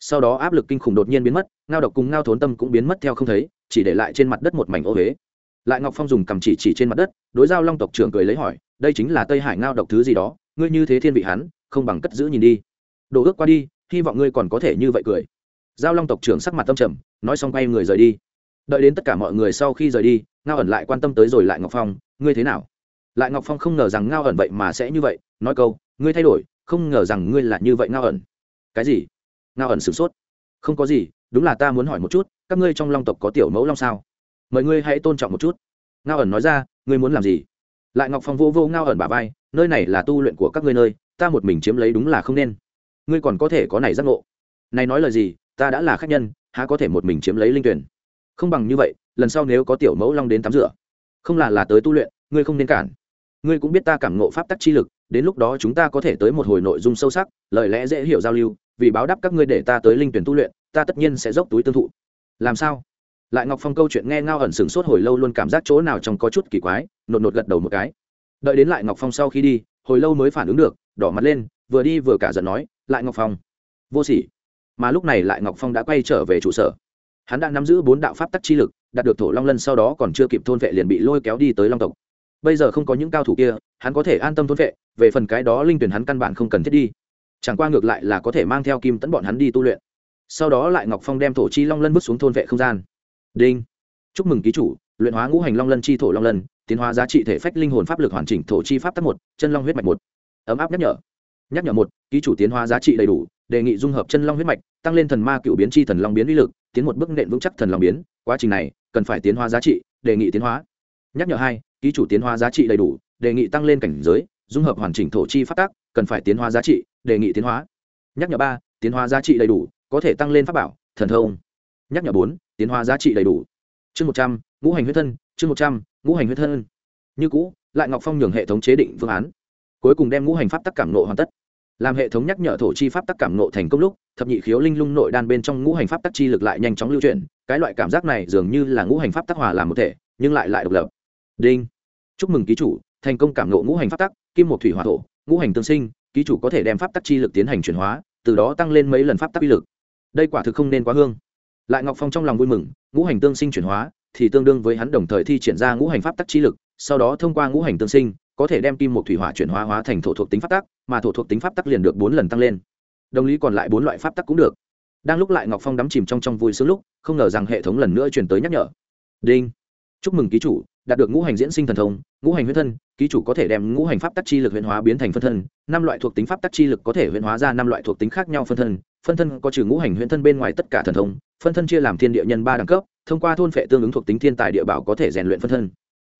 Sau đó áp lực kinh khủng đột nhiên biến mất, ngao độc cùng ngao thốn tâm cũng biến mất theo không thấy, chỉ để lại trên mặt đất một mảnh ô huế lại ngọc phong dùng cầm chỉ chỉ trên mặt đất, đối giao long tộc trưởng cười lấy hỏi, đây chính là tây hải ngao độc thứ gì đó, ngươi như thế thiên vị hắn, không bằng cất giữ nhìn đi. Đồ ước qua đi hy vọng ngươi còn có thể như vậy cười. Giao long tộc trưởng sắc mặt tâm trầm, nói xong quay người rời đi. Đợi đến tất cả mọi người sau khi rời đi, ngao ẩn lại quan tâm tới rồi lại ngọc phong, ngươi thế nào? Lại ngọc phong không ngờ rằng ngao ẩn vậy mà sẽ như vậy, nói câu, ngươi thay đổi, không ngờ rằng ngươi là như vậy ngao ẩn. Cái gì? Ngao ẩn sửng sốt. Không có gì, đúng là ta muốn hỏi một chút, các ngươi trong long tộc có tiểu mẫu long sao? Mời ngươi hãy tôn trọng một chút. Ngao ẩn nói ra, ngươi muốn làm gì? Lại ngọc phong vô vô ngao ẩn bà vai, nơi này là tu luyện của các ngươi nơi, ta một mình chiếm lấy đúng là không nên ngươi còn có thể có này giác ngộ. Này nói lời gì, ta đã là khách nhân, há có thể một mình chiếm lấy linh tuyển? Không bằng như vậy, lần sau nếu có tiểu mẫu long đến tắm rửa. Không là là tới tu luyện, ngươi không nên cản. Ngươi cũng biết ta cảm ngộ pháp tắc chi lực, đến lúc đó chúng ta có thể tới một hồi nội dung sâu sắc, lời lẽ dễ hiểu giao lưu, vì báo đáp các ngươi để ta tới linh tuyển tu luyện, ta tất nhiên sẽ dốc túi tương thụ. Làm sao? Lại ngọc phong câu chuyện nghe ngao ẩn sừng sốt hồi lâu luôn cảm giác chỗ nào trong có chút kỳ quái, nột nột gật đầu một cái. Đợi đến lại ngọc phong sau khi đi, hồi lâu mới phản ứng được, đỏ mặt lên vừa đi vừa cả giận nói, lại ngọc phong. Vô sỉ. Mà lúc này lại ngọc phong đã quay trở về trụ sở. Hắn đã nắm giữ bốn đạo pháp tắc chi lực, đạt được thổ long lân sau đó còn chưa kịp thôn vệ liền bị lôi kéo đi tới long tộc. Bây giờ không có những cao thủ kia, hắn có thể an tâm thôn vệ, về phần cái đó linh tuyển hắn căn bản không cần thiết đi. Chẳng qua ngược lại là có thể mang theo kim tẫn bọn hắn đi tu luyện. Sau đó lại ngọc phong đem thổ chi long lân bước xuống thôn vệ không gian. Đinh. Chúc mừng ký chủ, luyện hóa ngũ hành long lân chi thổ long lân, tiến hóa giá trị thể phách linh hồn pháp lực hoàn chỉnh thổ chi pháp tắc một, chân long huyết mạch một. Ấm áp nhắc nhở nhắc nhở một, ký chủ tiến hóa giá trị đầy đủ, đề nghị dung hợp chân long huyết mạch, tăng lên thần ma cựu biến chi thần long biến uy lực, tiến một bước nện vững chắc thần long biến. Quá trình này, cần phải tiến hóa giá trị, đề nghị tiến hóa. Nhắc nhở hai, ký chủ tiến hóa giá trị đầy đủ, đề nghị tăng lên cảnh giới, dung hợp hoàn chỉnh thổ chi phát tác cần phải tiến hóa giá trị, đề nghị tiến hóa. Nhắc nhở ba, tiến hóa giá trị đầy đủ, có thể tăng lên pháp bảo, thần thông. Nhắc nhở bốn, tiến hóa giá trị đầy đủ. Chương một trăm, ngũ hành huyết thân, chương một trăm, ngũ hành huyết thân. Như cũ, lại ngọc phong nhường hệ thống chế định phương án. Cuối cùng đem ngũ hành pháp tắc cảm nộ hoàn tất làm hệ thống nhắc nhở thổ chi pháp tắc cảm nộ thành công lúc, thập nhị khiếu linh lung nội đan bên trong ngũ hành pháp tắc chi lực lại nhanh chóng lưu chuyển. Cái loại cảm giác này dường như là ngũ hành pháp tắc hòa làm một thể, nhưng lại lại độc lập. Đinh. Chúc mừng ký chủ, thành công cảm nộ ngũ hành pháp tắc, kim một thủy hòa thổ, ngũ hành tương sinh, ký chủ có thể đem pháp tắc chi lực tiến hành chuyển hóa, từ đó tăng lên mấy lần pháp tắc uy lực. Đây quả thực không nên quá hương. Lại ngọc phong trong lòng vui mừng, ngũ hành tương sinh chuyển hóa thì tương đương với hắn đồng thời thi triển ra ngũ hành pháp tắc chi lực, sau đó thông qua ngũ hành tương sinh có thể đem kim một thủy hỏa chuyển hóa hóa thành thổ thuộc tính pháp tắc, mà thổ thuộc tính pháp tắc liền được bốn lần tăng lên. Đồng lý còn lại bốn loại pháp tắc cũng được. Đang lúc lại ngọc phong đắm chìm trong trong vui sướng lúc, không ngờ rằng hệ thống lần nữa chuyển tới nhắc nhở. Đinh. Chúc mừng ký chủ, đạt được ngũ hành diễn sinh thần thông, ngũ hành huyết thân, ký chủ có thể đem ngũ hành pháp tắc chi lực huyễn hóa biến thành phân thân, năm loại thuộc tính pháp tắc chi lực có thể huyễn hóa ra năm loại thuộc tính khác nhau phân thân phân thân có trừ ngũ hành huyễn thân bên ngoài tất cả thần thông, phân thân chia làm thiên địa nhân ba đẳng cấp, thông qua thôn phệ tương ứng thuộc tính thiên tài địa bảo có thể rèn luyện phân thân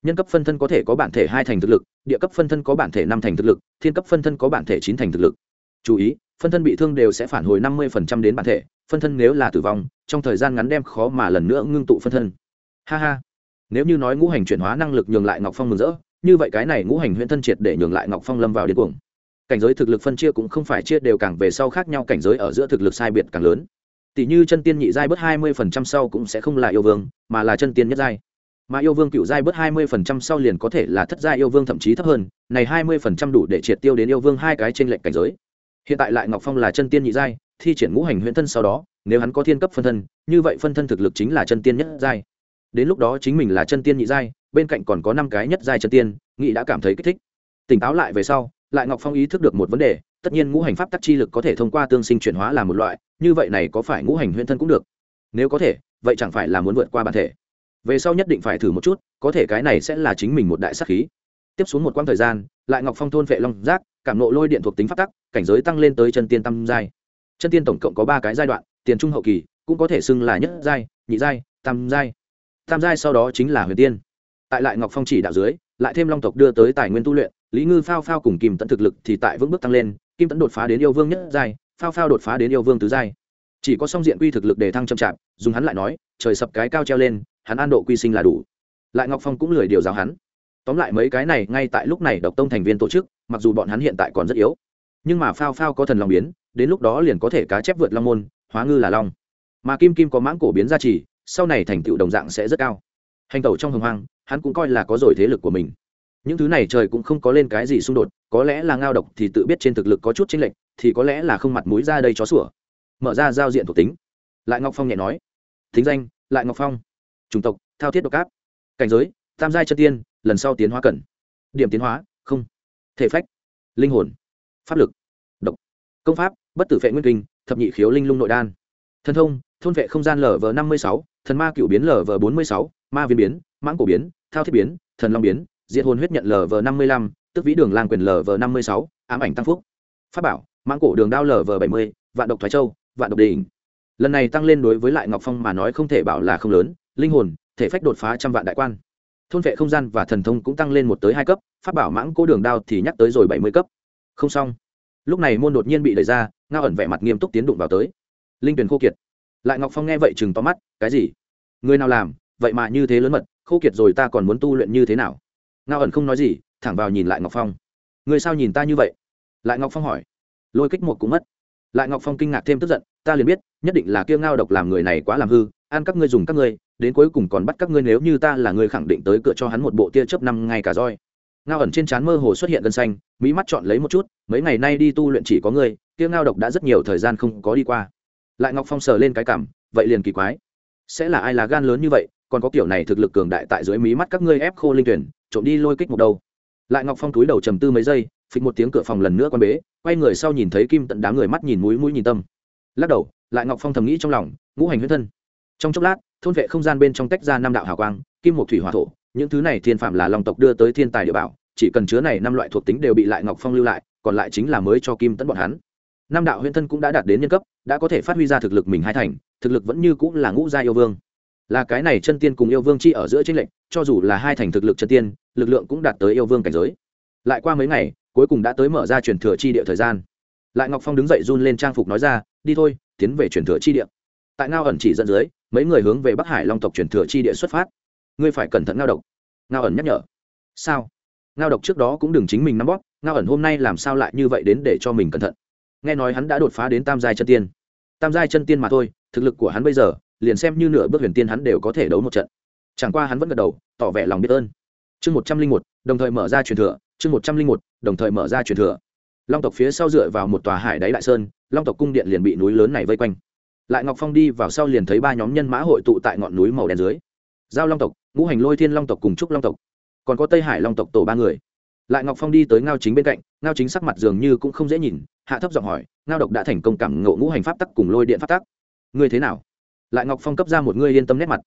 nhân cấp phân thân có thể có bản thể hai thành thực lực, địa cấp phân thân có bản thể năm thành thực lực, thiên cấp phân thân có bản thể chín thành thực lực. Chú ý, phân thân bị thương đều sẽ phản hồi năm mươi đến bản thể, phân thân nếu là tử vong, trong thời gian ngắn đem khó mà lần nữa ngưng tụ phân thân. Ha ha. Nếu như nói ngũ hành chuyển hóa năng lực nhường lại ngọc phong mừng rỡ, như vậy cái này ngũ hành huyễn thân triệt để nhường lại ngọc phong lâm vào điên cuồng. Cảnh giới thực lực phân chia cũng không phải chia đều, càng về sau khác nhau cảnh giới ở giữa thực lực sai biệt càng lớn. Tỷ như chân tiên nhị giai bớt hai mươi phần trăm sau cũng sẽ không là yêu vương, mà là chân tiên nhất giai mà yêu vương cựu giai bớt hai mươi phần trăm sau liền có thể là thất giai yêu vương thậm chí thấp hơn, này hai mươi phần trăm đủ để triệt tiêu đến yêu vương hai cái trên lệnh cảnh giới. Hiện tại lại ngọc phong là chân tiên nhị giai, thi triển ngũ hành huyễn thân sau đó, nếu hắn có thiên cấp phân thân, như vậy phân thân thực lực chính là chân tiên nhất giai. Đến lúc đó chính mình là chân tiên nhị giai, bên cạnh còn có năm cái nhất giai chân tiên, nghị đã cảm thấy kích thích. Tỉnh táo lại về sau, lại ngọc phong ý thức được một vấn đề, tất nhiên ngũ hành pháp tắc chi lực có thể thông qua tương sinh chuyển hóa làm một loại, như vậy này có phải ngũ hành huyễn thân cũng được? Nếu có thể, vậy chẳng phải là muốn vượt qua bản thể về sau nhất định phải thử một chút, có thể cái này sẽ là chính mình một đại sắc khí. Tiếp xuống một quãng thời gian, lại ngọc phong thôn vệ long giác, cảm nộ lôi điện thuộc tính pháp tắc, cảnh giới tăng lên tới chân tiên tam giai. Chân tiên tổng cộng có ba cái giai đoạn, tiền trung hậu kỳ, cũng có thể xưng là nhất giai, nhị giai, tam giai. Tam giai sau đó chính là huyền tiên. Tại lại ngọc phong chỉ đạo dưới, lại thêm long tộc đưa tới tài nguyên tu luyện, lý ngư phao phao cùng kim tẫn thực lực thì tại vững bước tăng lên, kim tẫn đột phá đến yêu vương nhất giai, phao phao đột phá đến yêu vương tứ giai. Chỉ có song diện quy thực lực để thăng chậm chạp, dùng hắn lại nói, trời sập cái cao treo lên hắn an độ quy sinh là đủ. Lại ngọc phong cũng lười điều giáo hắn. Tóm lại mấy cái này ngay tại lúc này độc tông thành viên tổ chức, mặc dù bọn hắn hiện tại còn rất yếu, nhưng mà phao phao có thần lòng biến, đến lúc đó liền có thể cá chép vượt long môn, hóa ngư là long. Mà kim kim có mãng cổ biến gia trì, sau này thành tựu đồng dạng sẽ rất cao. Hành tẩu trong hồng hoang, hắn cũng coi là có rồi thế lực của mình. Những thứ này trời cũng không có lên cái gì xung đột, có lẽ là ngao độc thì tự biết trên thực lực có chút chênh lệch, thì có lẽ là không mặt mũi ra đây chó sủa. Mở ra giao diện thuộc tính. Lại ngọc phong nhẹ nói. Thính danh, lại ngọc phong chủng tộc, thao thiết độc áp cảnh giới, tam giai chân tiên, lần sau tiến hóa cần. Điểm tiến hóa, không. Thể phách, linh hồn. Pháp lực, độc. Công pháp, bất tử vệ nguyên kinh, thập nhị khiếu linh lung nội đan. Thân thông, thôn vệ không gian lở vờ năm mươi sáu, thần ma cựu biến lở vờ bốn mươi sáu, ma viên biến, mãng cổ biến, thao thiết biến, thần long biến, diệt hồn huyết nhận lở vờ năm mươi lăm, tức vĩ đường lang quyền lở vờ năm mươi sáu, ám ảnh tăng phúc. Pháp bảo, mãng cổ đường đao lở vờ bảy mươi, vạn độc thoái châu, vạn độc đình lần này tăng lên đối với lại ngọc phong mà nói không thể bảo là không lớn linh hồn, thể phách đột phá trăm vạn đại quan. Thôn vệ không gian và thần thông cũng tăng lên một tới hai cấp, pháp bảo mãng cố đường đao thì nhắc tới rồi bảy mươi cấp. Không xong. Lúc này môn đột nhiên bị đẩy ra, ngao ẩn vẻ mặt nghiêm túc tiến đụng vào tới. Linh tuyển khô kiệt. Lại ngọc phong nghe vậy chừng to mắt, cái gì? Người nào làm? Vậy mà như thế lớn mật, khô kiệt rồi ta còn muốn tu luyện như thế nào? Ngao ẩn không nói gì, thẳng vào nhìn lại ngọc phong. Người sao nhìn ta như vậy? Lại ngọc phong hỏi. Lôi kích một cũng mất. Lại ngọc phong kinh ngạc thêm tức giận, ta liền biết, nhất định là kia ngao độc làm người này quá làm hư, ăn các ngươi dùng các ngươi đến cuối cùng còn bắt các ngươi nếu như ta là người khẳng định tới cửa cho hắn một bộ tia chớp năm ngày cả roi. Ngao ẩn trên trán mơ hồ xuất hiện gân xanh, mỹ mắt chọn lấy một chút, mấy ngày nay đi tu luyện chỉ có ngươi, kia ngao độc đã rất nhiều thời gian không có đi qua. Lại ngọc phong sờ lên cái cảm, vậy liền kỳ quái. Sẽ là ai là gan lớn như vậy, còn có kiểu này thực lực cường đại tại dưới mí mắt các ngươi ép khô linh tuyển, trộm đi lôi kích một đầu. Lại ngọc phong túi đầu trầm tư mấy giây, phịch một tiếng cửa phòng lần nữa quan bế, quay người sau nhìn thấy kim tận đám người mắt nhìn mũi mũi nhìn tâm. Lắc đầu, lại ngọc phong thầm nghĩ trong lòng, ngũ hành huyết thân. Trong chốc lát thôn vệ không gian bên trong tách ra năm đạo hào quang, kim một thủy, hỏa, thổ. Những thứ này thiên phạm là lòng tộc đưa tới thiên tài địa bảo, chỉ cần chứa này năm loại thuộc tính đều bị lại ngọc phong lưu lại, còn lại chính là mới cho kim tấn bọn hắn. Năm đạo huyễn thân cũng đã đạt đến nhân cấp, đã có thể phát huy ra thực lực mình hai thành, thực lực vẫn như cũng là ngũ gia yêu vương. Là cái này chân tiên cùng yêu vương chi ở giữa chính lệnh cho dù là hai thành thực lực chân tiên, lực lượng cũng đạt tới yêu vương cảnh giới. Lại qua mấy ngày, cuối cùng đã tới mở ra truyền thừa chi địa thời gian. Lại ngọc phong đứng dậy run lên trang phục nói ra, đi thôi, tiến về truyền thừa chi địa. Tại ngao ẩn chỉ dẫn dưới mấy người hướng về bắc hải long tộc truyền thừa chi địa xuất phát. Ngươi phải cẩn thận ngao độc. Ngao ẩn nhắc nhở. Sao? Ngao độc trước đó cũng đừng chính mình nắm bóp, ngao ẩn hôm nay làm sao lại như vậy đến để cho mình cẩn thận? Nghe nói hắn đã đột phá đến tam giai chân tiên. Tam giai chân tiên mà thôi, thực lực của hắn bây giờ, liền xem như nửa bước huyền tiên hắn đều có thể đấu một trận. Chẳng qua hắn vẫn gật đầu, tỏ vẻ lòng biết ơn. Chương một trăm linh một, đồng thời mở ra truyền thừa, chương một trăm linh một, đồng thời mở ra truyền thừa. Long tộc phía sau dựa vào một tòa hải đáy đại sơn, long tộc cung điện liền bị núi lớn này vây quanh lại ngọc phong đi vào sau liền thấy ba nhóm nhân mã hội tụ tại ngọn núi màu đen dưới. Giao long tộc, ngũ hành lôi thiên long tộc cùng trúc long tộc. Còn có tây hải long tộc tổ ba người. Lại ngọc phong đi tới ngao chính bên cạnh, ngao chính sắc mặt dường như cũng không dễ nhìn, hạ thấp giọng hỏi, ngao độc đã thành công cảm ngộ ngũ hành pháp tắc cùng lôi điện pháp tắc? Ngươi thế nào? Lại ngọc phong cấp ra một ngươi yên tâm nét mặt.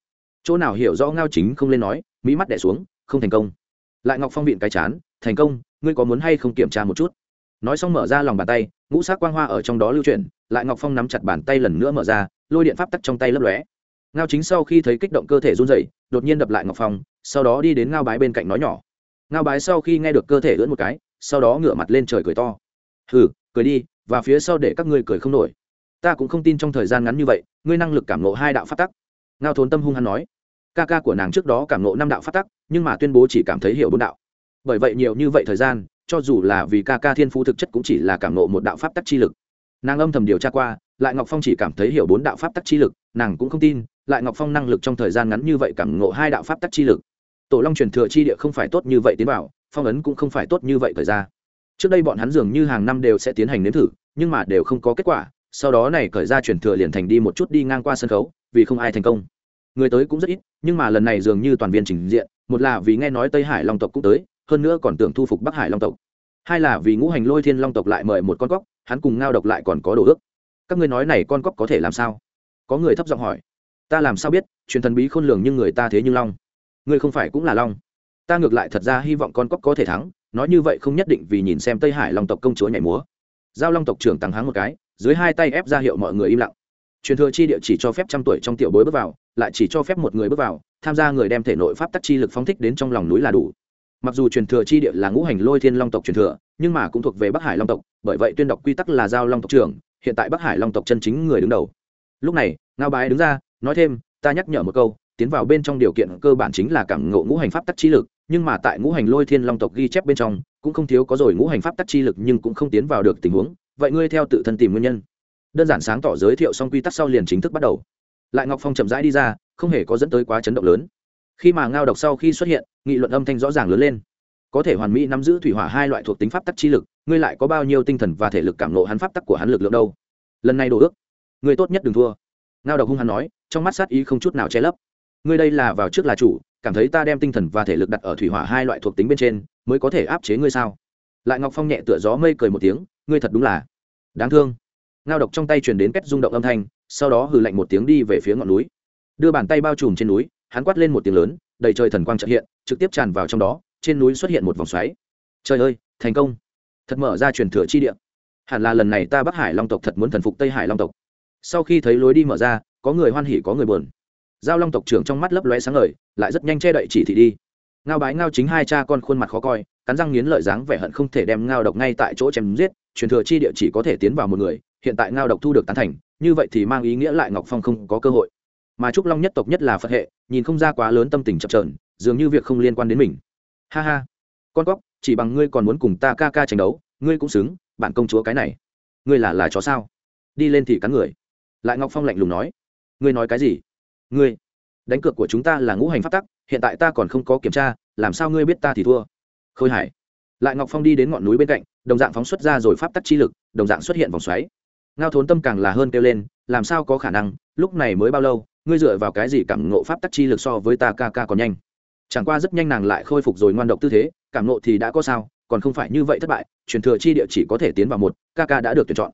Chỗ nào hiểu rõ ngao chính không lên nói, mỹ mắt đẻ xuống, không thành công. Lại ngọc phong viện cái chán, thành công, ngươi có muốn hay không kiểm tra một chút? Nói xong mở ra lòng bàn tay ngũ sắc quang hoa ở trong đó lưu chuyển, lại ngọc phong nắm chặt bàn tay lần nữa mở ra, lôi điện pháp tắc trong tay lấp lóe. Ngao chính sau khi thấy kích động cơ thể run dậy đột nhiên đập lại ngọc phong, sau đó đi đến ngao bái bên cạnh nói nhỏ. Ngao bái sau khi nghe được cơ thể lưỡn một cái, sau đó ngửa mặt lên trời cười to. Hừ, cười đi, và phía sau để các ngươi cười không nổi. Ta cũng không tin trong thời gian ngắn như vậy, ngươi năng lực cảm nộ hai đạo phát tắc. Ngao thốn tâm hung hăng nói. Ca ca của nàng trước đó cảm nộ năm đạo phát tắc, nhưng mà tuyên bố chỉ cảm thấy hiểu bốn đạo. Bởi vậy nhiều như vậy thời gian cho dù là vì ca ca thiên phú thực chất cũng chỉ là cảm nộ một đạo pháp tắc chi lực. Nàng âm thầm điều tra qua, lại ngọc phong chỉ cảm thấy hiểu bốn đạo pháp tắc chi lực, nàng cũng không tin, lại ngọc phong năng lực trong thời gian ngắn như vậy cảm ngộ hai đạo pháp tắc chi lực. Tổ long truyền thừa chi địa không phải tốt như vậy tiến vào, phong ấn cũng không phải tốt như vậy thời ra trước đây bọn hắn dường như hàng năm đều sẽ tiến hành nếm thử, nhưng mà đều không có kết quả, sau đó này khởi ra truyền thừa liền thành đi một chút đi ngang qua sân khấu, vì không ai thành công. Người tới cũng rất ít, nhưng mà lần này dường như toàn viên trình diện, một là vì nghe nói tây hải long tộc cũng tới hơn nữa còn tưởng thu phục bắc hải long tộc. Hai là vì ngũ hành lôi thiên long tộc lại mời một con cóc, hắn cùng ngao độc lại còn có đồ ước. Các ngươi nói này con cóc có thể làm sao? Có người thấp giọng hỏi. Ta làm sao biết, truyền thần bí khôn lường nhưng người ta thế như long? Ngươi không phải cũng là long? Ta ngược lại thật ra hy vọng con cóc có thể thắng, nói như vậy không nhất định vì nhìn xem tây hải long tộc công chúa nhảy múa. Giao long tộc trưởng tăng háng một cái, dưới hai tay ép ra hiệu mọi người im lặng. Truyền thừa chi địa chỉ cho phép trăm tuổi trong tiểu bối bước vào, lại chỉ cho phép một người bước vào, tham gia người đem thể nội pháp tắc chi lực phóng thích đến trong lòng núi là đủ mặc dù truyền thừa chi địa là ngũ hành lôi thiên long tộc truyền thừa, nhưng mà cũng thuộc về bắc hải long tộc, bởi vậy tuyên đọc quy tắc là giao long tộc trưởng, hiện tại bắc hải long tộc chân chính người đứng đầu. Lúc này, ngao bái đứng ra, nói thêm, ta nhắc nhở một câu, tiến vào bên trong điều kiện cơ bản chính là cảm ngộ ngũ hành pháp tắc chi lực, nhưng mà tại ngũ hành lôi thiên long tộc ghi chép bên trong, cũng không thiếu có rồi ngũ hành pháp tắc chi lực nhưng cũng không tiến vào được tình huống. Vậy ngươi theo tự thân tìm nguyên nhân. Đơn giản sáng tỏ giới thiệu xong quy tắc sau liền chính thức bắt đầu. Lại ngọc phong chậm rãi đi ra, không hề có dẫn tới quá chấn động lớn khi mà ngao độc sau khi xuất hiện, nghị luận âm thanh rõ ràng lớn lên. Có thể hoàn mỹ nắm giữ thủy hỏa hai loại thuộc tính pháp tắc chi lực, ngươi lại có bao nhiêu tinh thần và thể lực cảm nộ hắn pháp tắc của hắn lực lượng đâu? Lần này đồ ước, ngươi tốt nhất đừng thua. Ngao độc hung hắn nói, trong mắt sát ý không chút nào che lấp. Ngươi đây là vào trước là chủ, cảm thấy ta đem tinh thần và thể lực đặt ở thủy hỏa hai loại thuộc tính bên trên, mới có thể áp chế ngươi sao? Lại ngọc phong nhẹ tựa gió mây cười một tiếng, ngươi thật đúng là đáng thương. Ngao độc trong tay truyền đến cách rung động âm thanh, sau đó hừ lạnh một tiếng đi về phía ngọn núi. Đưa bàn tay bao trùm trên núi hắn quát lên một tiếng lớn, đầy trời thần quang trợ hiện, trực tiếp tràn vào trong đó, trên núi xuất hiện một vòng xoáy. Trời ơi, thành công. Thật mở ra truyền thừa chi địa. Hẳn là lần này ta bắc hải long tộc thật muốn thần phục tây hải long tộc. Sau khi thấy lối đi mở ra, có người hoan hỉ, có người buồn. Giao long tộc trưởng trong mắt lấp lóe sáng ngời, lại rất nhanh che đậy chỉ thị đi. Ngao bái ngao chính hai cha con khuôn mặt khó coi, cắn răng nghiến lợi dáng vẻ hận không thể đem ngao độc ngay tại chỗ chém giết, truyền thừa chi địa chỉ có thể tiến vào một người, hiện tại ngao độc thu được tán thành, như vậy thì mang ý nghĩa lại ngọc phong không có cơ hội mà trúc long nhất tộc nhất là phật hệ, nhìn không ra quá lớn tâm tình chập trờn dường như việc không liên quan đến mình. Ha ha. Con cóc, chỉ bằng ngươi còn muốn cùng ta ca ca tranh đấu, ngươi cũng xứng bạn công chúa cái này. Ngươi là là chó sao? Đi lên thì cắn người. Lại ngọc phong lạnh lùng nói. Ngươi nói cái gì? Ngươi. Đánh cược của chúng ta là ngũ hành phát tắc, hiện tại ta còn không có kiểm tra, làm sao ngươi biết ta thì thua? Khôi hải. Lại ngọc phong đi đến ngọn núi bên cạnh, đồng dạng phóng xuất ra rồi pháp tắc chi lực, đồng dạng xuất hiện vòng xoáy. Ngao thốn tâm càng là hơn kêu lên, làm sao có khả năng, lúc này mới bao lâu ngươi dựa vào cái gì cảm ngộ pháp tắc chi lực so với ta ca ca còn nhanh? Chẳng qua rất nhanh nàng lại khôi phục rồi ngoan độc tư thế, cảm ngộ thì đã có sao, còn không phải như vậy thất bại, truyền thừa chi địa chỉ có thể tiến vào một, ca ca đã được tuyển chọn.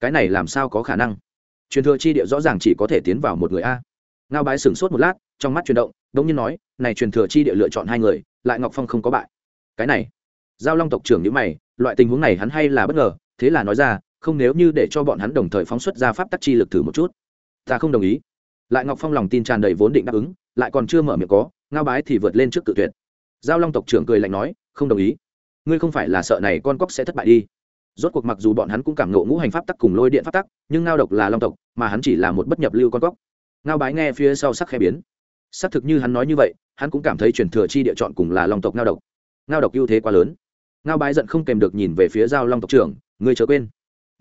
Cái này làm sao có khả năng? Truyền thừa chi địa rõ ràng chỉ có thể tiến vào một người a. Ngao bái sửng sốt một lát, trong mắt chuyển động, đống nhiên nói, này truyền thừa chi địa lựa chọn hai người, lại ngọc phong không có bại. Cái này, giao long tộc trưởng nhữ mày, loại tình huống này hắn hay là bất ngờ, thế là nói ra, không, nếu như để cho bọn hắn đồng thời phóng xuất ra pháp tắc chi lực thử một chút, ta không đồng ý lại ngọc phong lòng tin tràn đầy vốn định đáp ứng, lại còn chưa mở miệng có, ngao bái thì vượt lên trước cự tuyệt. Giao long tộc trưởng cười lạnh nói, không đồng ý. Ngươi không phải là sợ này con cóc sẽ thất bại đi. Rốt cuộc mặc dù bọn hắn cũng cảm ngộ ngũ hành pháp tắc cùng lôi điện pháp tắc, nhưng ngao độc là long tộc, mà hắn chỉ là một bất nhập lưu con cóc. Ngao bái nghe phía sau sắc khe biến. Xác thực như hắn nói như vậy, hắn cũng cảm thấy truyền thừa chi địa chọn cùng là long tộc ngao độc. Ngao độc ưu thế quá lớn. Ngao bái giận không kèm được nhìn về phía giao long tộc trưởng, ngươi chớ quên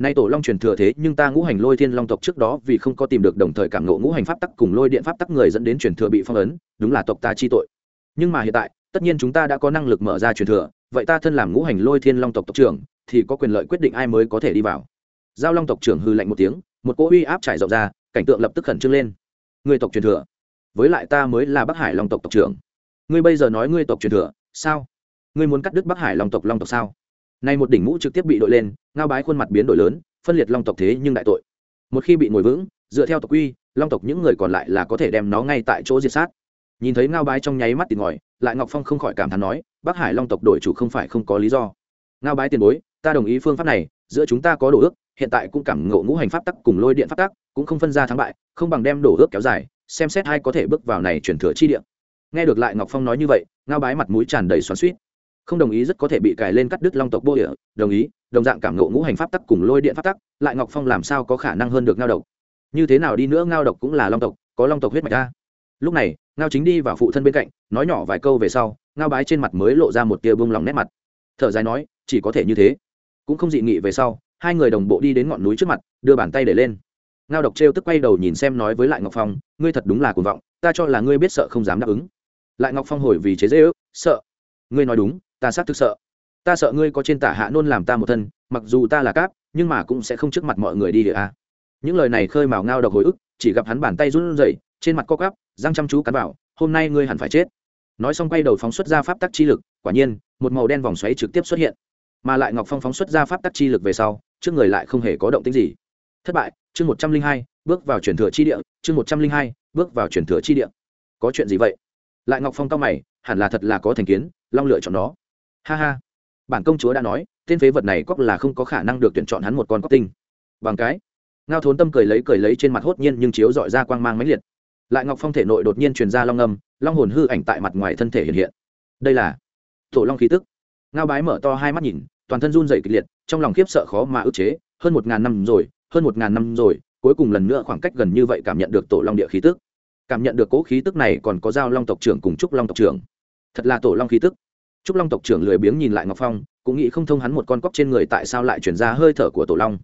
nay tổ long truyền thừa thế nhưng ta ngũ hành lôi thiên long tộc trước đó vì không có tìm được đồng thời cảm ngộ ngũ hành pháp tắc cùng lôi điện pháp tắc người dẫn đến truyền thừa bị phong ấn, đúng là tộc ta chi tội. Nhưng mà hiện tại, tất nhiên chúng ta đã có năng lực mở ra truyền thừa, vậy ta thân làm ngũ hành lôi thiên long tộc tộc trưởng, thì có quyền lợi quyết định ai mới có thể đi vào. Giao long tộc trưởng hư lạnh một tiếng, một cỗ uy áp trải rộng ra, cảnh tượng lập tức khẩn trương lên. Người tộc truyền thừa, với lại ta mới là bắc hải long tộc tộc trưởng. Ngươi bây giờ nói ngươi tộc truyền thừa, sao? Ngươi muốn cắt đứt bắc hải long tộc long tộc sao? Nay một đỉnh mũ trực tiếp bị đội lên, ngao bái khuôn mặt biến đổi lớn, phân liệt long tộc thế nhưng đại tội. Một khi bị ngồi vững, dựa theo tộc quy, long tộc những người còn lại là có thể đem nó ngay tại chỗ diệt sát. Nhìn thấy ngao bái trong nháy mắt tìm ngòi lại ngọc phong không khỏi cảm thán nói, bắc hải long tộc đổi chủ không phải không có lý do. Ngao bái tiền bối, ta đồng ý phương pháp này, giữa chúng ta có đồ ước, hiện tại cũng cảm ngộ ngũ hành pháp tắc cùng lôi điện pháp tắc, cũng không phân ra thắng bại, không bằng đem đổ ước kéo dài, xem xét ai có thể bước vào này chuyển thừa chi địa. Nghe được lại ngọc phong nói như vậy, ngao bái mặt mũi tràn đầy xoắn suýt không đồng ý rất có thể bị cài lên cắt đứt long tộc bô địa, đồng ý, đồng dạng cảm ngộ ngũ hành pháp tắc cùng lôi điện pháp tắc, lại ngọc phong làm sao có khả năng hơn được ngao độc? Như thế nào đi nữa ngao độc cũng là long tộc, có long tộc huyết mạch ra lúc này, ngao chính đi vào phụ thân bên cạnh, nói nhỏ vài câu về sau, ngao bái trên mặt mới lộ ra một tia bông lòng nét mặt. Thở dài nói, chỉ có thể như thế. Cũng không dị nghị về sau, hai người đồng bộ đi đến ngọn núi trước mặt, đưa bàn tay để lên. Ngao độc trêu tức quay đầu nhìn xem nói với lại ngọc phong, ngươi thật đúng là cuồng vọng, ta cho là ngươi biết sợ không dám đáp ứng. Lại ngọc phong hồi vì chế dễ ước sợ. Ngươi nói đúng ta xác thực sợ. Ta sợ ngươi có trên tả hạ nôn làm ta một thân, mặc dù ta là cáp, nhưng mà cũng sẽ không trước mặt mọi người đi địa a. Những lời này khơi mào ngao độc hồi ức, chỉ gặp hắn bàn tay run rẩy, trên mặt co cắp răng chăm chú cắn vào, hôm nay ngươi hẳn phải chết. Nói xong quay đầu phóng xuất ra pháp tắc chi lực, quả nhiên, một màu đen vòng xoáy trực tiếp xuất hiện. Mà lại ngọc phong phóng xuất ra pháp tắc chi lực về sau, trước người lại không hề có động tính gì. Thất bại, chương một trăm linh hai, bước vào chuyển thừa chi địa, chương một trăm linh hai, bước vào chuyển thừa chi địa. Có chuyện gì vậy? Lại ngọc phong cao mày, hẳn là thật là có thành kiến, long lựa chọn nó ha ha. Bản công chúa đã nói, tên phế vật này cóc là không có khả năng được tuyển chọn hắn một con cóc tinh. Bằng cái. Ngao thốn tâm cười lấy cười lấy trên mặt hốt nhiên nhưng chiếu dọi ra quang mang mãnh liệt. Lại ngọc phong thể nội đột nhiên truyền ra long âm, long hồn hư ảnh tại mặt ngoài thân thể hiện hiện. Đây là tổ long khí tức. Ngao bái mở to hai mắt nhìn, toàn thân run dày kịch liệt, trong lòng khiếp sợ khó mà ức chế, hơn một ngàn năm rồi, hơn một ngàn năm rồi, cuối cùng lần nữa khoảng cách gần như vậy cảm nhận được tổ long địa khí tức. Cảm nhận được cố khí tức này còn có giao long tộc trưởng cùng trúc long tộc trưởng. Thật là tổ long khí tức trúc long tộc trưởng lười biếng nhìn lại ngọc phong, cũng nghĩ không thông hắn một con cóc trên người tại sao lại chuyển ra hơi thở của tổ long.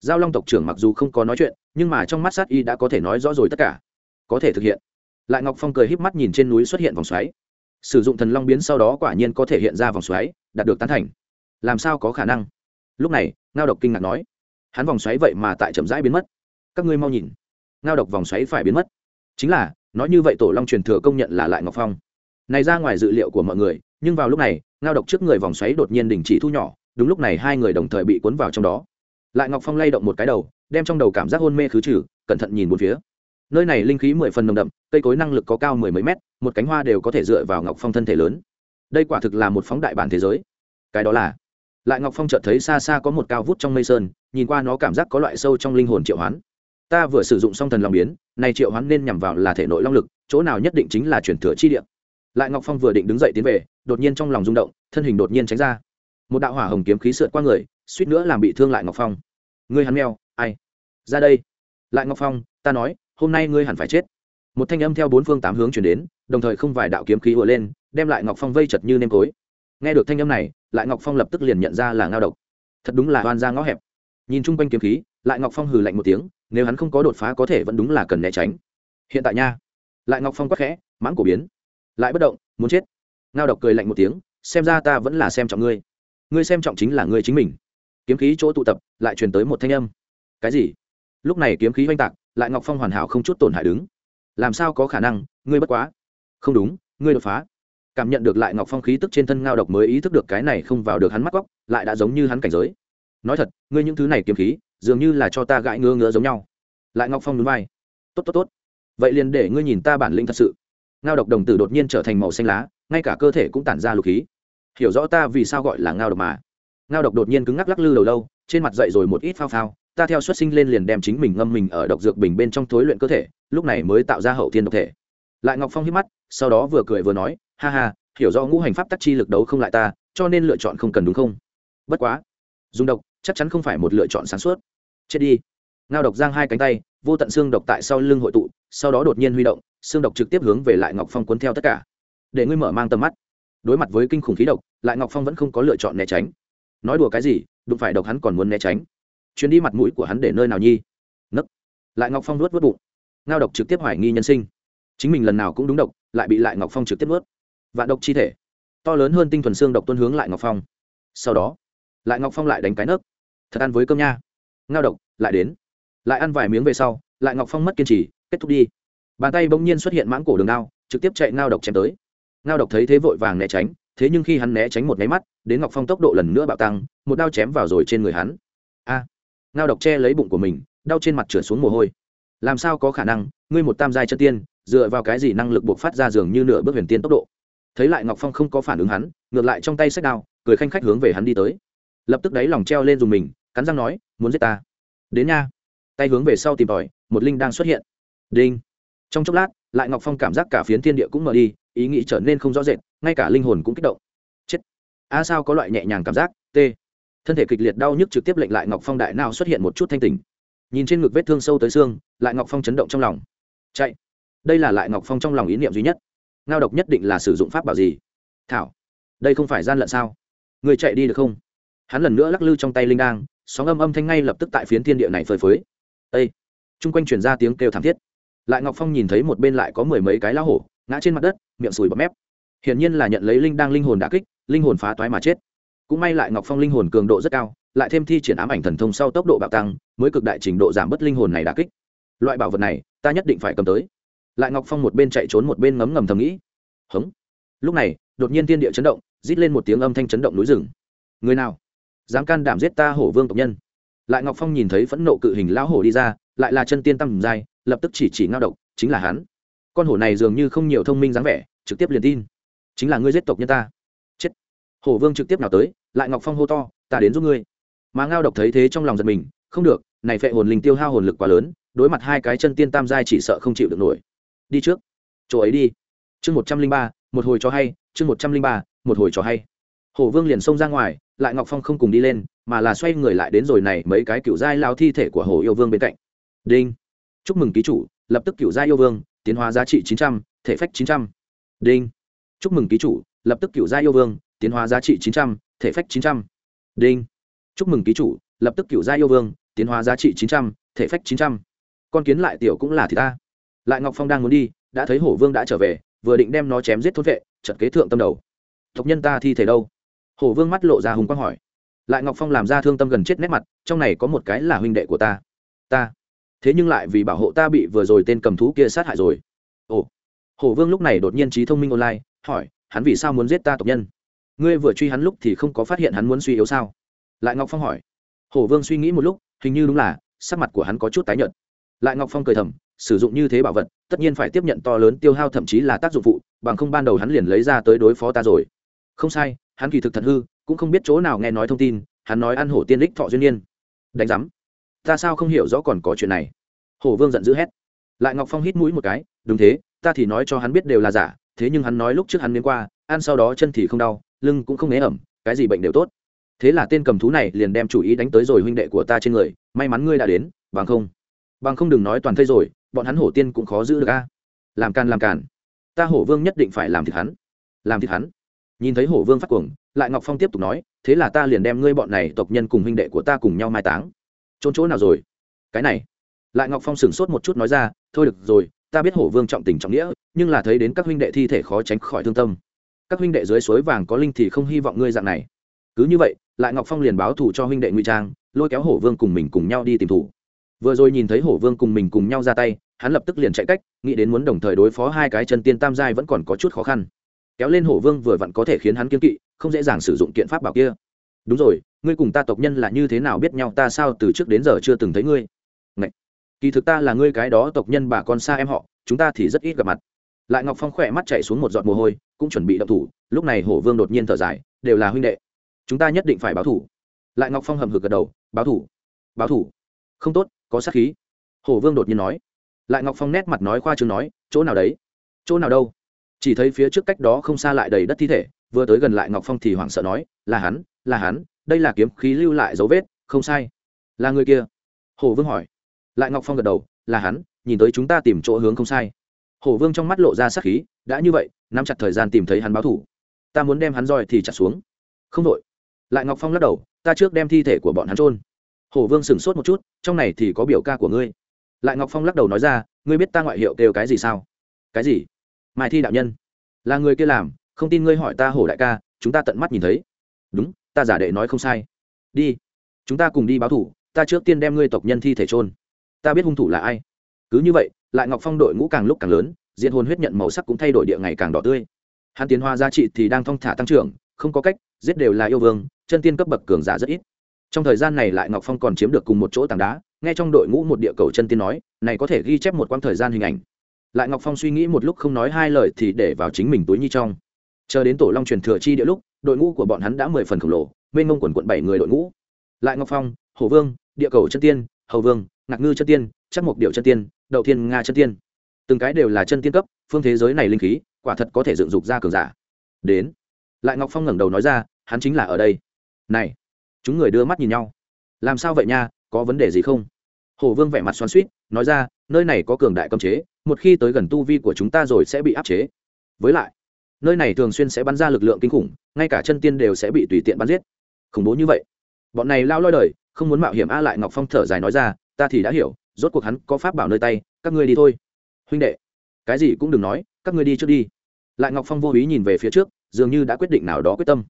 Giao long tộc trưởng mặc dù không có nói chuyện, nhưng mà trong mắt sát y đã có thể nói rõ rồi tất cả. Có thể thực hiện. Lại ngọc phong cười híp mắt nhìn trên núi xuất hiện vòng xoáy. Sử dụng thần long biến sau đó quả nhiên có thể hiện ra vòng xoáy, đạt được tán thành. Làm sao có khả năng? Lúc này, ngao độc kinh ngạc nói. Hắn vòng xoáy vậy mà tại chậm rãi biến mất. Các ngươi mau nhìn. Ngao độc vòng xoáy phải biến mất. Chính là, nói như vậy tổ long truyền thừa công nhận là lại ngọc phong này ra ngoài dự liệu của mọi người, nhưng vào lúc này, ngao độc trước người vòng xoáy đột nhiên đình chỉ thu nhỏ, đúng lúc này hai người đồng thời bị cuốn vào trong đó. Lại ngọc phong lay động một cái đầu, đem trong đầu cảm giác hôn mê khứ trừ, cẩn thận nhìn một phía. Nơi này linh khí mười phần nồng đậm, cây cối năng lực có cao mười mấy mét, một cánh hoa đều có thể dựa vào ngọc phong thân thể lớn. Đây quả thực là một phóng đại bản thế giới. Cái đó là, lại ngọc phong chợt thấy xa xa có một cao vút trong mây sơn, nhìn qua nó cảm giác có loại sâu trong linh hồn triệu hoán. Ta vừa sử dụng xong thần long biến, này triệu hoán nên nhằm vào là thể nội long lực, chỗ nào nhất định chính là chuyển thừa chi địa lại ngọc phong vừa định đứng dậy tiến về, đột nhiên trong lòng rung động, thân hình đột nhiên tránh ra. Một đạo hỏa hồng kiếm khí sượt qua người, suýt nữa làm bị thương lại ngọc phong. Ngươi hắn mèo, ai? Ra đây. Lại ngọc phong, ta nói, hôm nay ngươi hẳn phải chết. Một thanh âm theo bốn phương tám hướng chuyển đến, đồng thời không vài đạo kiếm khí ùa lên, đem lại ngọc phong vây chật như nêm cối. Nghe được thanh âm này, lại ngọc phong lập tức liền nhận ra là ngao độc. Thật đúng là oan ra ngõ hẹp. Nhìn chung quanh kiếm khí, lại ngọc phong hừ lạnh một tiếng, nếu hắn không có đột phá có thể vẫn đúng là cần né tránh. Hiện tại nha. Lại ngọc phong quắc khẽ, mãng cổ biến lại bất động, muốn chết. Ngao độc cười lạnh một tiếng, xem ra ta vẫn là xem trọng ngươi. Ngươi xem trọng chính là ngươi chính mình. Kiếm khí chỗ tụ tập, lại truyền tới một thanh âm. Cái gì? Lúc này kiếm khí oanh tạc, lại ngọc phong hoàn hảo không chút tổn hại đứng. Làm sao có khả năng? Ngươi bất quá. Không đúng, ngươi đột phá. Cảm nhận được lại ngọc phong khí tức trên thân ngao độc mới ý thức được cái này không vào được hắn mắt góc, lại đã giống như hắn cảnh giới. Nói thật, ngươi những thứ này kiếm khí, dường như là cho ta gãi ngứa ngứa giống nhau. Lại ngọc phong núi vai. Tốt tốt tốt. Vậy liền để ngươi nhìn ta bản lĩnh thật sự ngao độc đồng tử đột nhiên trở thành màu xanh lá, ngay cả cơ thể cũng tản ra lục khí. Hiểu rõ ta vì sao gọi là ngao độc mà. Ngao độc đột nhiên cứng ngắc lắc lư đầu lâu, trên mặt dậy rồi một ít phao phao, ta theo xuất sinh lên liền đem chính mình ngâm mình ở độc dược bình bên trong thối luyện cơ thể, lúc này mới tạo ra hậu thiên độc thể. Lại ngọc phong hít mắt, sau đó vừa cười vừa nói, ha ha, hiểu rõ ngũ hành pháp tắc chi lực đấu không lại ta, cho nên lựa chọn không cần đúng không? Bất quá, dùng độc, chắc chắn không phải một lựa chọn sáng suốt. Chết đi. Ngao độc giang hai cánh tay, vô tận xương độc tại sau lưng hội tụ, sau đó đột nhiên huy động xương độc trực tiếp hướng về lại ngọc phong cuốn theo tất cả để ngươi mở mang tầm mắt đối mặt với kinh khủng khí độc lại ngọc phong vẫn không có lựa chọn né tránh nói đùa cái gì đụng phải độc hắn còn muốn né tránh chuyến đi mặt mũi của hắn để nơi nào nhi nấc lại ngọc phong nuốt vớt bụng ngao độc trực tiếp hoài nghi nhân sinh chính mình lần nào cũng đúng độc lại bị lại ngọc phong trực tiếp nuốt vạn độc chi thể to lớn hơn tinh thuần xương độc tuân hướng lại ngọc phong sau đó lại ngọc phong lại đánh cái nấc thật ăn với cơm nha ngao độc lại đến lại ăn vài miếng về sau lại ngọc phong mất kiên trì kết thúc đi bàn tay bỗng nhiên xuất hiện mãng cổ đường đao, trực tiếp chạy ngao độc chém tới. Ngao độc thấy thế vội vàng né tránh, thế nhưng khi hắn né tránh một nháy mắt, đến ngọc phong tốc độ lần nữa bạo tăng, một đao chém vào rồi trên người hắn. A! Ngao độc che lấy bụng của mình, đau trên mặt trượt xuống mồ hôi. Làm sao có khả năng, ngươi một tam giai chân tiên, dựa vào cái gì năng lực buộc phát ra giường như nửa bước huyền tiên tốc độ? Thấy lại ngọc phong không có phản ứng hắn, ngược lại trong tay sách đao, cười khanh khách hướng về hắn đi tới. Lập tức đáy lòng treo lên dùng mình, cắn răng nói, muốn giết ta? Đến nha. Tay hướng về sau tìm tòi, một linh đang xuất hiện. Đinh! Trong chốc lát, lại ngọc phong cảm giác cả phiến thiên địa cũng mở đi, ý nghĩ trở nên không rõ rệt, ngay cả linh hồn cũng kích động. Chết. A sao có loại nhẹ nhàng cảm giác? T. Thân thể kịch liệt đau nhức trực tiếp lệnh lại ngọc phong đại nào xuất hiện một chút thanh tình nhìn trên ngực vết thương sâu tới xương, lại ngọc phong chấn động trong lòng. Chạy. Đây là lại ngọc phong trong lòng ý niệm duy nhất. Ngao độc nhất định là sử dụng pháp bảo gì? Thảo. Đây không phải gian lận sao? Người chạy đi được không? Hắn lần nữa lắc lư trong tay linh đang sóng âm âm thanh ngay lập tức tại phiến thiên địa này phơi phới. Ây chung quanh chuyển ra tiếng kêu thảm thiết lại ngọc phong nhìn thấy một bên lại có mười mấy cái lá hổ, ngã trên mặt đất, miệng sùi bọt mép. Hiển nhiên là nhận lấy linh đang linh hồn đã kích, linh hồn phá toái mà chết. Cũng may lại ngọc phong linh hồn cường độ rất cao, lại thêm thi triển ám ảnh thần thông sau tốc độ bạo tăng, mới cực đại trình độ giảm bớt linh hồn này đã kích. Loại bảo vật này, ta nhất định phải cầm tới. Lại ngọc phong một bên chạy trốn một bên ngấm ngầm thầm nghĩ. Hống. Lúc này, đột nhiên tiên địa chấn động, rít lên một tiếng âm thanh chấn động núi rừng. Người nào? Dám can đảm giết ta hổ vương tộc nhân. Lại ngọc phong nhìn thấy phẫn nộ cự hình lão hổ đi ra, lại là chân tiên tăng dài lập tức chỉ chỉ ngao độc, chính là hắn. Con hổ này dường như không nhiều thông minh dáng vẻ, trực tiếp liền tin. Chính là ngươi giết tộc nhân ta. Chết. Hổ vương trực tiếp nào tới, lại ngọc phong hô to, ta đến giúp ngươi. Mà ngao độc thấy thế trong lòng giật mình, không được, này phệ hồn linh tiêu hao hồn lực quá lớn, đối mặt hai cái chân tiên tam giai chỉ sợ không chịu được nổi. Đi trước. Chỗ ấy đi. Chương một trăm linh ba, một hồi cho hay. Chương một trăm linh ba, một hồi cho hay. Hổ vương liền xông ra ngoài, lại ngọc phong không cùng đi lên, mà là xoay người lại đến rồi này mấy cái cựu giai lao thi thể của hồ yêu vương bên cạnh. Đinh chúc mừng ký chủ, lập tức cựu giai yêu vương, tiến hóa giá trị chín trăm, thể phách chín trăm. Đinh. Chúc mừng ký chủ, lập tức cựu giai yêu vương, tiến hóa giá trị chín trăm, thể phách chín trăm. Đinh. Chúc mừng ký chủ, lập tức cựu giai yêu vương, tiến hóa giá trị chín trăm, thể phách chín trăm. Con kiến lại tiểu cũng là thì ta. Lại ngọc phong đang muốn đi, đã thấy hổ vương đã trở về, vừa định đem nó chém giết thốt vệ trận kế thượng tâm đầu. Tộc nhân ta thi thể đâu? Hổ vương mắt lộ ra hùng quang hỏi. Lại ngọc phong làm ra thương tâm gần chết nét mặt, trong này có một cái là huynh đệ của ta. Ta thế nhưng lại vì bảo hộ ta bị vừa rồi tên cầm thú kia sát hại rồi. Ồ hổ vương lúc này đột nhiên trí thông minh online, hỏi, hắn vì sao muốn giết ta tộc nhân? Ngươi vừa truy hắn lúc thì không có phát hiện hắn muốn suy yếu sao? Lại ngọc phong hỏi. Hổ vương suy nghĩ một lúc, hình như đúng là, sắc mặt của hắn có chút tái nhợt. Lại ngọc phong cười thầm, sử dụng như thế bảo vật, tất nhiên phải tiếp nhận to lớn tiêu hao thậm chí là tác dụng phụ, bằng không ban đầu hắn liền lấy ra tới đối phó ta rồi. Không sai, hắn kỳ thực thật hư, cũng không biết chỗ nào nghe nói thông tin, hắn nói ăn hổ tiên đích thọ duyên niên. Đánh giám ta sao không hiểu rõ còn có chuyện này? Hổ vương giận dữ hét. Lại ngọc phong hít mũi một cái, đúng thế, ta thì nói cho hắn biết đều là giả, thế nhưng hắn nói lúc trước hắn đến qua, ăn sau đó chân thì không đau, lưng cũng không né ẩm, cái gì bệnh đều tốt. Thế là tên cầm thú này liền đem chủ ý đánh tới rồi huynh đệ của ta trên người, may mắn ngươi đã đến, bằng không. Bằng không đừng nói toàn thây rồi, bọn hắn hổ tiên cũng khó giữ được a. Làm can làm càn. Ta hổ vương nhất định phải làm thịt hắn. Làm thịt hắn. Nhìn thấy hổ vương phát cuồng, lại ngọc phong tiếp tục nói, thế là ta liền đem ngươi bọn này tộc nhân cùng huynh đệ của ta cùng nhau mai táng trốn chỗ nào rồi? Cái này. Lại ngọc phong sửng sốt một chút nói ra, thôi được rồi, ta biết hổ vương trọng tình trọng nghĩa, nhưng là thấy đến các huynh đệ thi thể khó tránh khỏi thương tâm. Các huynh đệ dưới suối vàng có linh thì không hy vọng ngươi dạng này. Cứ như vậy, lại ngọc phong liền báo thù cho huynh đệ ngụy trang, lôi kéo hổ vương cùng mình cùng nhau đi tìm thủ vừa rồi nhìn thấy hổ vương cùng mình cùng nhau ra tay, hắn lập tức liền chạy cách, nghĩ đến muốn đồng thời đối phó hai cái chân tiên tam giai vẫn còn có chút khó khăn. Kéo lên hổ vương vừa vặn có thể khiến hắn kiên kỵ, không dễ dàng sử dụng kiện pháp bảo kia đúng rồi, ngươi cùng ta tộc nhân là như thế nào biết nhau? Ta sao từ trước đến giờ chưa từng thấy ngươi? Ngậy! kỳ thực ta là ngươi cái đó tộc nhân bà con xa em họ, chúng ta thì rất ít gặp mặt. Lại ngọc phong khỏe mắt chạy xuống một giọt mồ hôi, cũng chuẩn bị đậu thủ. Lúc này hổ vương đột nhiên thở dài, đều là huynh đệ. Chúng ta nhất định phải báo thủ. Lại ngọc phong hầm hực gật đầu, báo thủ báo thủ. Không tốt, có sát khí. Hổ vương đột nhiên nói. Lại ngọc phong nét mặt nói khoa chương nói, chỗ nào đấy? Chỗ nào đâu? Chỉ thấy phía trước cách đó không xa lại đầy đất thi thể, vừa tới gần lại ngọc phong thì hoảng sợ nói, là hắn là hắn, đây là kiếm khí lưu lại dấu vết, không sai. Là người kia. Hồ vương hỏi. Lại ngọc phong gật đầu, là hắn, nhìn tới chúng ta tìm chỗ hướng không sai. Hồ vương trong mắt lộ ra sắc khí, đã như vậy, nắm chặt thời gian tìm thấy hắn báo thủ. Ta muốn đem hắn roi thì chặt xuống. Không đội lại ngọc phong lắc đầu, ta trước đem thi thể của bọn hắn trôn hồ vương sửng sốt một chút, trong này thì có biểu ca của ngươi. Lại ngọc phong lắc đầu nói ra, ngươi biết ta ngoại hiệu kêu cái gì sao? Cái gì? Mai thi đạo nhân. Là người kia làm, không tin ngươi hỏi ta hổ đại ca, chúng ta tận mắt nhìn thấy. Đúng ta giả đệ nói không sai. Đi, chúng ta cùng đi báo thủ, ta trước tiên đem ngươi tộc nhân thi thể trôn ta biết hung thủ là ai. Cứ như vậy, lại ngọc phong đội ngũ càng lúc càng lớn diện hồn huyết nhận màu sắc cũng thay đổi địa ngày càng đỏ tươi. Hắn tiến hoa giá trị thì đang thong thả tăng trưởng, không có cách, giết đều là yêu vương, chân tiên cấp bậc cường giả rất ít. Trong thời gian này lại ngọc phong còn chiếm được cùng một chỗ tảng đá, nghe trong đội ngũ một địa cầu chân tiên nói, này có thể ghi chép một quãng thời gian hình ảnh. Lại ngọc phong suy nghĩ một lúc không nói hai lời thì để vào chính mình túi nhi trong. Chờ đến tổ long truyền thừa chi địa lúc đội ngũ của bọn hắn đã mười phần khổng lồ, mênh mông quần quận bảy người đội ngũ. Lại ngọc phong hồ vương, địa cầu chân tiên, hầu vương, ngạc ngư chân tiên chắc mục điệu chân tiên, đậu thiên nga chân tiên. Từng cái đều là chân tiên cấp, phương thế giới này linh khí, quả thật có thể dựng dục ra cường giả. Đến. Lại ngọc phong ngẩng đầu nói ra, hắn chính là ở đây. Này, chúng người đưa mắt nhìn nhau. Làm sao vậy nha, có vấn đề gì không? Hồ vương vẻ mặt xoắn suýt nói ra, nơi này có cường đại cấm chế, một khi tới gần tu vi của chúng ta rồi sẽ bị áp chế. Với lại nơi này thường xuyên sẽ bắn ra lực lượng kinh khủng, ngay cả chân tiên đều sẽ bị tùy tiện bắn giết. Khủng bố như vậy. Bọn này lao loi đời, không muốn mạo hiểm a lại ngọc phong thở dài nói ra, ta thì đã hiểu, rốt cuộc hắn có pháp bảo nơi tay, các ngươi đi thôi. Huynh đệ. Cái gì cũng đừng nói, các ngươi đi trước đi. Lại ngọc phong vô ý nhìn về phía trước, dường như đã quyết định nào đó quyết tâm.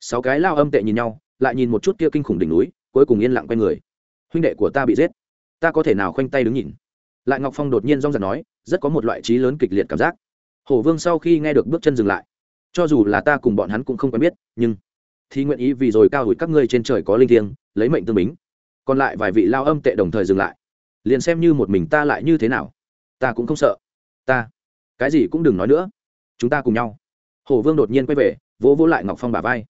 Sáu cái lao âm tệ nhìn nhau, lại nhìn một chút kia kinh khủng đỉnh núi, cuối cùng yên lặng quay người. Huynh đệ của ta bị giết. Ta có thể nào khoanh tay đứng nhìn? Lại ngọc phong đột nhiên rong giật nói, rất có một loại trí lớn kịch liệt cảm giác hổ vương sau khi nghe được bước chân dừng lại, cho dù là ta cùng bọn hắn cũng không quen biết, nhưng thì nguyện ý vì rồi cao hủi các ngươi trên trời có linh thiêng, lấy mệnh tương bính. Còn lại vài vị lao âm tệ đồng thời dừng lại. Liền xem như một mình ta lại như thế nào, ta cũng không sợ. Ta, cái gì cũng đừng nói nữa, chúng ta cùng nhau. Hổ vương đột nhiên quay về, vỗ vỗ lại ngọc phong bả vai.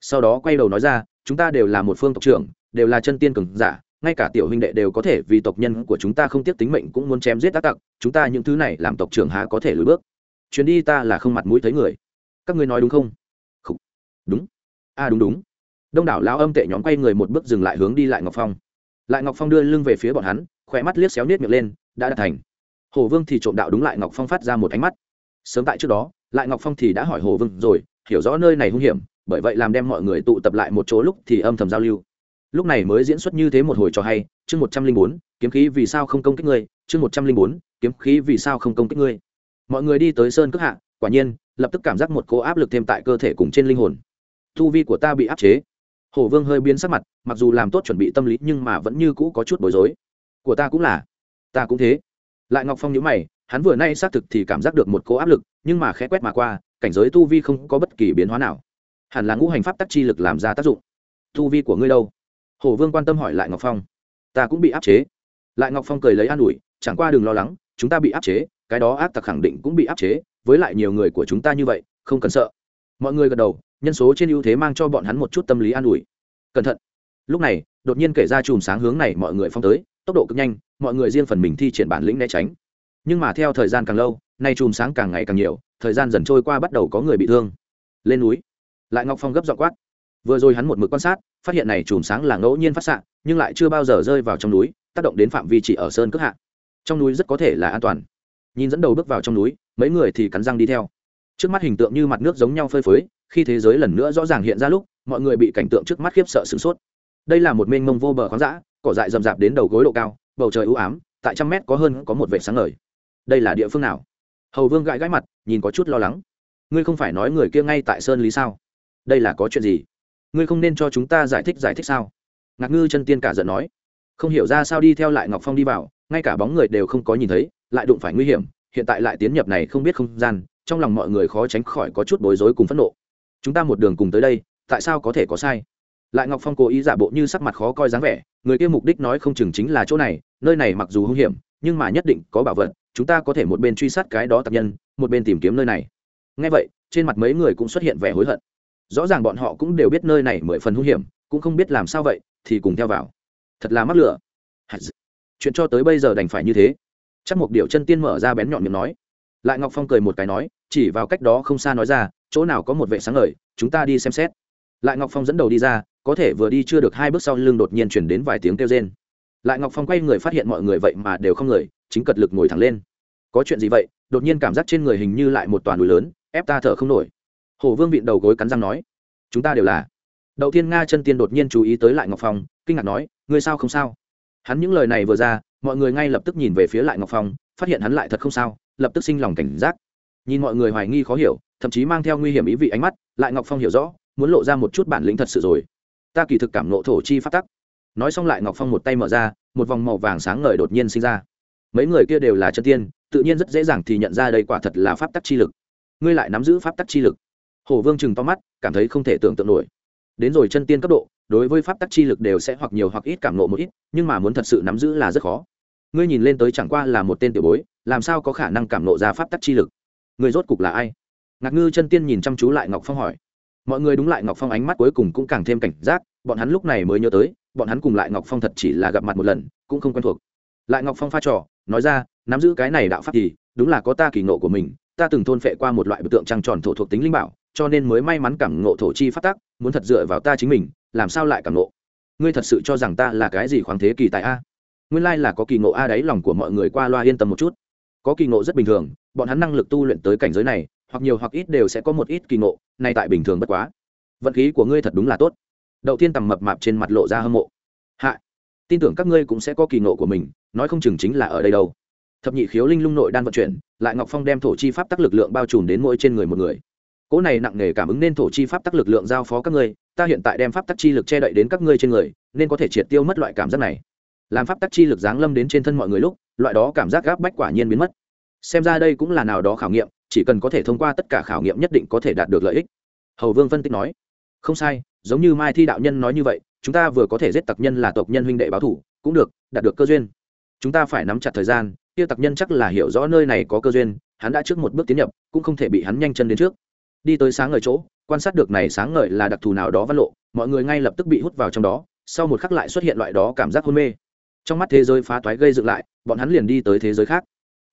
Sau đó quay đầu nói ra, chúng ta đều là một phương tộc trưởng, đều là chân tiên cường giả, ngay cả tiểu huynh đệ đều có thể vì tộc nhân của chúng ta không tiếc tính mệnh cũng muốn chém giết tác tặc, chúng ta những thứ này làm tộc trưởng há có thể lùi bước chuyến đi ta là không mặt mũi thấy người. Các ngươi nói đúng không? Khủ. đúng. A à, đúng đúng. Đông đảo lao âm tệ nhóm quay người một bước dừng lại hướng đi lại ngọc phong. Lại ngọc phong đưa lưng về phía bọn hắn khỏe mắt liếc xéo nết miệng lên đã đạt thành. Hồ vương thì trộm đạo đúng lại ngọc phong phát ra một ánh mắt. Sớm tại trước đó lại ngọc phong thì đã hỏi hồ vương rồi hiểu rõ nơi này hung hiểm bởi vậy làm đem mọi người tụ tập lại một chỗ lúc thì âm thầm giao lưu. Lúc này mới diễn xuất như thế một hồi cho hay chương một trăm linh bốn kiếm khí vì sao không công kích ngươi chương một trăm linh bốn kiếm khí vì sao không công kích ngươi mọi người đi tới sơn cước hạ, quả nhiên, lập tức cảm giác một cô áp lực thêm tại cơ thể cùng trên linh hồn. Thu vi của ta bị áp chế. Hồ vương hơi biến sắc mặt, mặc dù làm tốt chuẩn bị tâm lý nhưng mà vẫn như cũ có chút bối rối. Của ta cũng là. Ta cũng thế. Lại ngọc phong nhíu mày, hắn vừa nay xác thực thì cảm giác được một cô áp lực, nhưng mà khẽ quét mà qua, cảnh giới tu vi không có bất kỳ biến hóa nào. Hẳn là ngũ hành pháp tắc chi lực làm ra tác dụng. Tu vi của ngươi đâu? Hồ vương quan tâm hỏi lại ngọc phong. Ta cũng bị áp chế. Lại ngọc phong cười lấy an ủi, chẳng qua đừng lo lắng, chúng ta bị áp chế cái đó ác tặc khẳng định cũng bị áp chế, với lại nhiều người của chúng ta như vậy, không cần sợ. Mọi người gật đầu, nhân số trên ưu thế mang cho bọn hắn một chút tâm lý an ủi. Cẩn thận. Lúc này, đột nhiên kể ra chùm sáng hướng này mọi người phong tới, tốc độ cực nhanh, mọi người riêng phần mình thi triển bản lĩnh né tránh. Nhưng mà theo thời gian càng lâu, nay chùm sáng càng ngày càng nhiều, thời gian dần trôi qua bắt đầu có người bị thương. Lên núi. Lại ngọc phong gấp dọ quát. Vừa rồi hắn một mực quan sát, phát hiện này chùm sáng là ngẫu nhiên phát xạ, nhưng lại chưa bao giờ rơi vào trong núi, tác động đến phạm vi chỉ ở sơn cước hạ. Trong núi rất có thể là an toàn nhìn dẫn đầu bước vào trong núi, mấy người thì cắn răng đi theo. Trước mắt hình tượng như mặt nước giống nhau phơi phới, khi thế giới lần nữa rõ ràng hiện ra lúc, mọi người bị cảnh tượng trước mắt khiếp sợ sửng sốt. Đây là một mênh mông vô bờ khoáng dã, cỏ dại rậm rạp đến đầu gối độ cao, bầu trời ưu ám, tại trăm mét có hơn có một vệ sáng ngời. Đây là địa phương nào? Hầu vương gãi gãi mặt, nhìn có chút lo lắng. Ngươi không phải nói người kia ngay tại sơn lý sao? Đây là có chuyện gì? Ngươi không nên cho chúng ta giải thích giải thích sao? Ngạc ngư chân tiên cả giận nói. Không hiểu ra sao đi theo lại ngọc phong đi vào, ngay cả bóng người đều không có nhìn thấy lại đụng phải nguy hiểm, hiện tại lại tiến nhập này không biết không gian, trong lòng mọi người khó tránh khỏi có chút bối rối cùng phẫn nộ. Chúng ta một đường cùng tới đây, tại sao có thể có sai? Lại ngọc phong cố ý giả bộ như sắc mặt khó coi dáng vẻ, người kia mục đích nói không chừng chính là chỗ này, nơi này mặc dù hung hiểm, nhưng mà nhất định có bảo vật, chúng ta có thể một bên truy sát cái đó tập nhân, một bên tìm kiếm nơi này. Ngay vậy, trên mặt mấy người cũng xuất hiện vẻ hối hận. Rõ ràng bọn họ cũng đều biết nơi này mười phần hung hiểm, cũng không biết làm sao vậy, thì cùng theo vào. Thật là mắc lửa. Chuyện cho tới bây giờ đành phải như thế chắc một điều chân tiên mở ra bén nhọn miệng nói. Lại ngọc phong cười một cái nói, chỉ vào cách đó không xa nói ra, chỗ nào có một vệ sáng ngời, chúng ta đi xem xét. Lại ngọc phong dẫn đầu đi ra, có thể vừa đi chưa được hai bước sau lưng đột nhiên chuyển đến vài tiếng kêu rên. Lại ngọc phong quay người phát hiện mọi người vậy mà đều không người, chính cật lực ngồi thẳng lên. Có chuyện gì vậy? Đột nhiên cảm giác trên người hình như lại một toàn núi lớn, ép ta thở không nổi. Hồ vương vịn đầu gối cắn răng nói, chúng ta đều là. Đầu tiên nga chân tiên đột nhiên chú ý tới lại ngọc phong, kinh ngạc nói, ngươi sao không sao? Hắn những lời này vừa ra mọi người ngay lập tức nhìn về phía lại ngọc phong, phát hiện hắn lại thật không sao, lập tức sinh lòng cảnh giác. Nhìn mọi người hoài nghi khó hiểu, thậm chí mang theo nguy hiểm ý vị ánh mắt, lại ngọc phong hiểu rõ, muốn lộ ra một chút bản lĩnh thật sự rồi. Ta kỳ thực cảm nộ thổ chi phát tắc. Nói xong lại ngọc phong một tay mở ra, một vòng màu vàng sáng ngời đột nhiên sinh ra. Mấy người kia đều là chân tiên, tự nhiên rất dễ dàng thì nhận ra đây quả thật là pháp tắc chi lực. Ngươi lại nắm giữ pháp tắc chi lực. Hồ vương chừng to mắt, cảm thấy không thể tưởng tượng nổi. Đến rồi chân tiên cấp độ đối với pháp tắc chi lực đều sẽ hoặc nhiều hoặc ít cảm nộ một ít, nhưng mà muốn thật sự nắm giữ là rất khó. Ngươi nhìn lên tới chẳng qua là một tên tiểu bối, làm sao có khả năng cảm nộ ra pháp tắc chi lực? Người rốt cục là ai? Ngạc ngư chân tiên nhìn chăm chú lại ngọc phong hỏi. Mọi người đúng lại ngọc phong ánh mắt cuối cùng cũng càng thêm cảnh giác, bọn hắn lúc này mới nhớ tới, bọn hắn cùng lại ngọc phong thật chỉ là gặp mặt một lần, cũng không quen thuộc. Lại ngọc phong pha trò, nói ra, nắm giữ cái này đạo pháp thì, đúng là có ta kỳ nộ của mình, ta từng thôn phệ qua một loại biểu tượng trăng tròn thổ thuộc tính linh bảo, cho nên mới may mắn cảm ngộ thổ chi phát tác muốn thật dựa vào ta chính mình làm sao lại cảm ngộ? Ngươi thật sự cho rằng ta là cái gì khoáng thế kỳ tại a? Nguyên lai là có kỳ ngộ a đáy lòng của mọi người qua loa yên tâm một chút. Có kỳ ngộ rất bình thường, bọn hắn năng lực tu luyện tới cảnh giới này, hoặc nhiều hoặc ít đều sẽ có một ít kỳ ngộ, nay tại bình thường bất quá. Vận khí của ngươi thật đúng là tốt. Đầu tiên tầm mập mạp trên mặt lộ ra hâm mộ. Hạ, tin tưởng các ngươi cũng sẽ có kỳ ngộ của mình, nói không chừng chính là ở đây đâu. Thập nhị khiếu linh lung nội đan vận chuyển, lại ngọc phong đem thổ chi pháp tắc lực lượng bao trùm đến mỗi trên người một người cỗ này nặng nề cảm ứng nên thổ chi pháp tắc lực lượng giao phó các ngươi, ta hiện tại đem pháp tắc chi lực che đậy đến các ngươi trên người, nên có thể triệt tiêu mất loại cảm giác này. Làm pháp tắc chi lực giáng lâm đến trên thân mọi người lúc, loại đó cảm giác gáp bách quả nhiên biến mất. Xem ra đây cũng là nào đó khảo nghiệm, chỉ cần có thể thông qua tất cả khảo nghiệm nhất định có thể đạt được lợi ích. Hầu vương phân tích nói. Không sai, giống như mai thi đạo nhân nói như vậy, chúng ta vừa có thể giết tặc nhân là tộc nhân huynh đệ báo thủ, cũng được, đạt được cơ duyên. Chúng ta phải nắm chặt thời gian, kia tặc nhân chắc là hiểu rõ nơi này có cơ duyên, hắn đã trước một bước tiến nhập, cũng không thể bị hắn nhanh chân đến trước đi tới sáng ngời chỗ, quan sát được này sáng ngời là đặc thù nào đó văn lộ, mọi người ngay lập tức bị hút vào trong đó, sau một khắc lại xuất hiện loại đó cảm giác hôn mê. Trong mắt thế giới phá toái gây dựng lại, bọn hắn liền đi tới thế giới khác.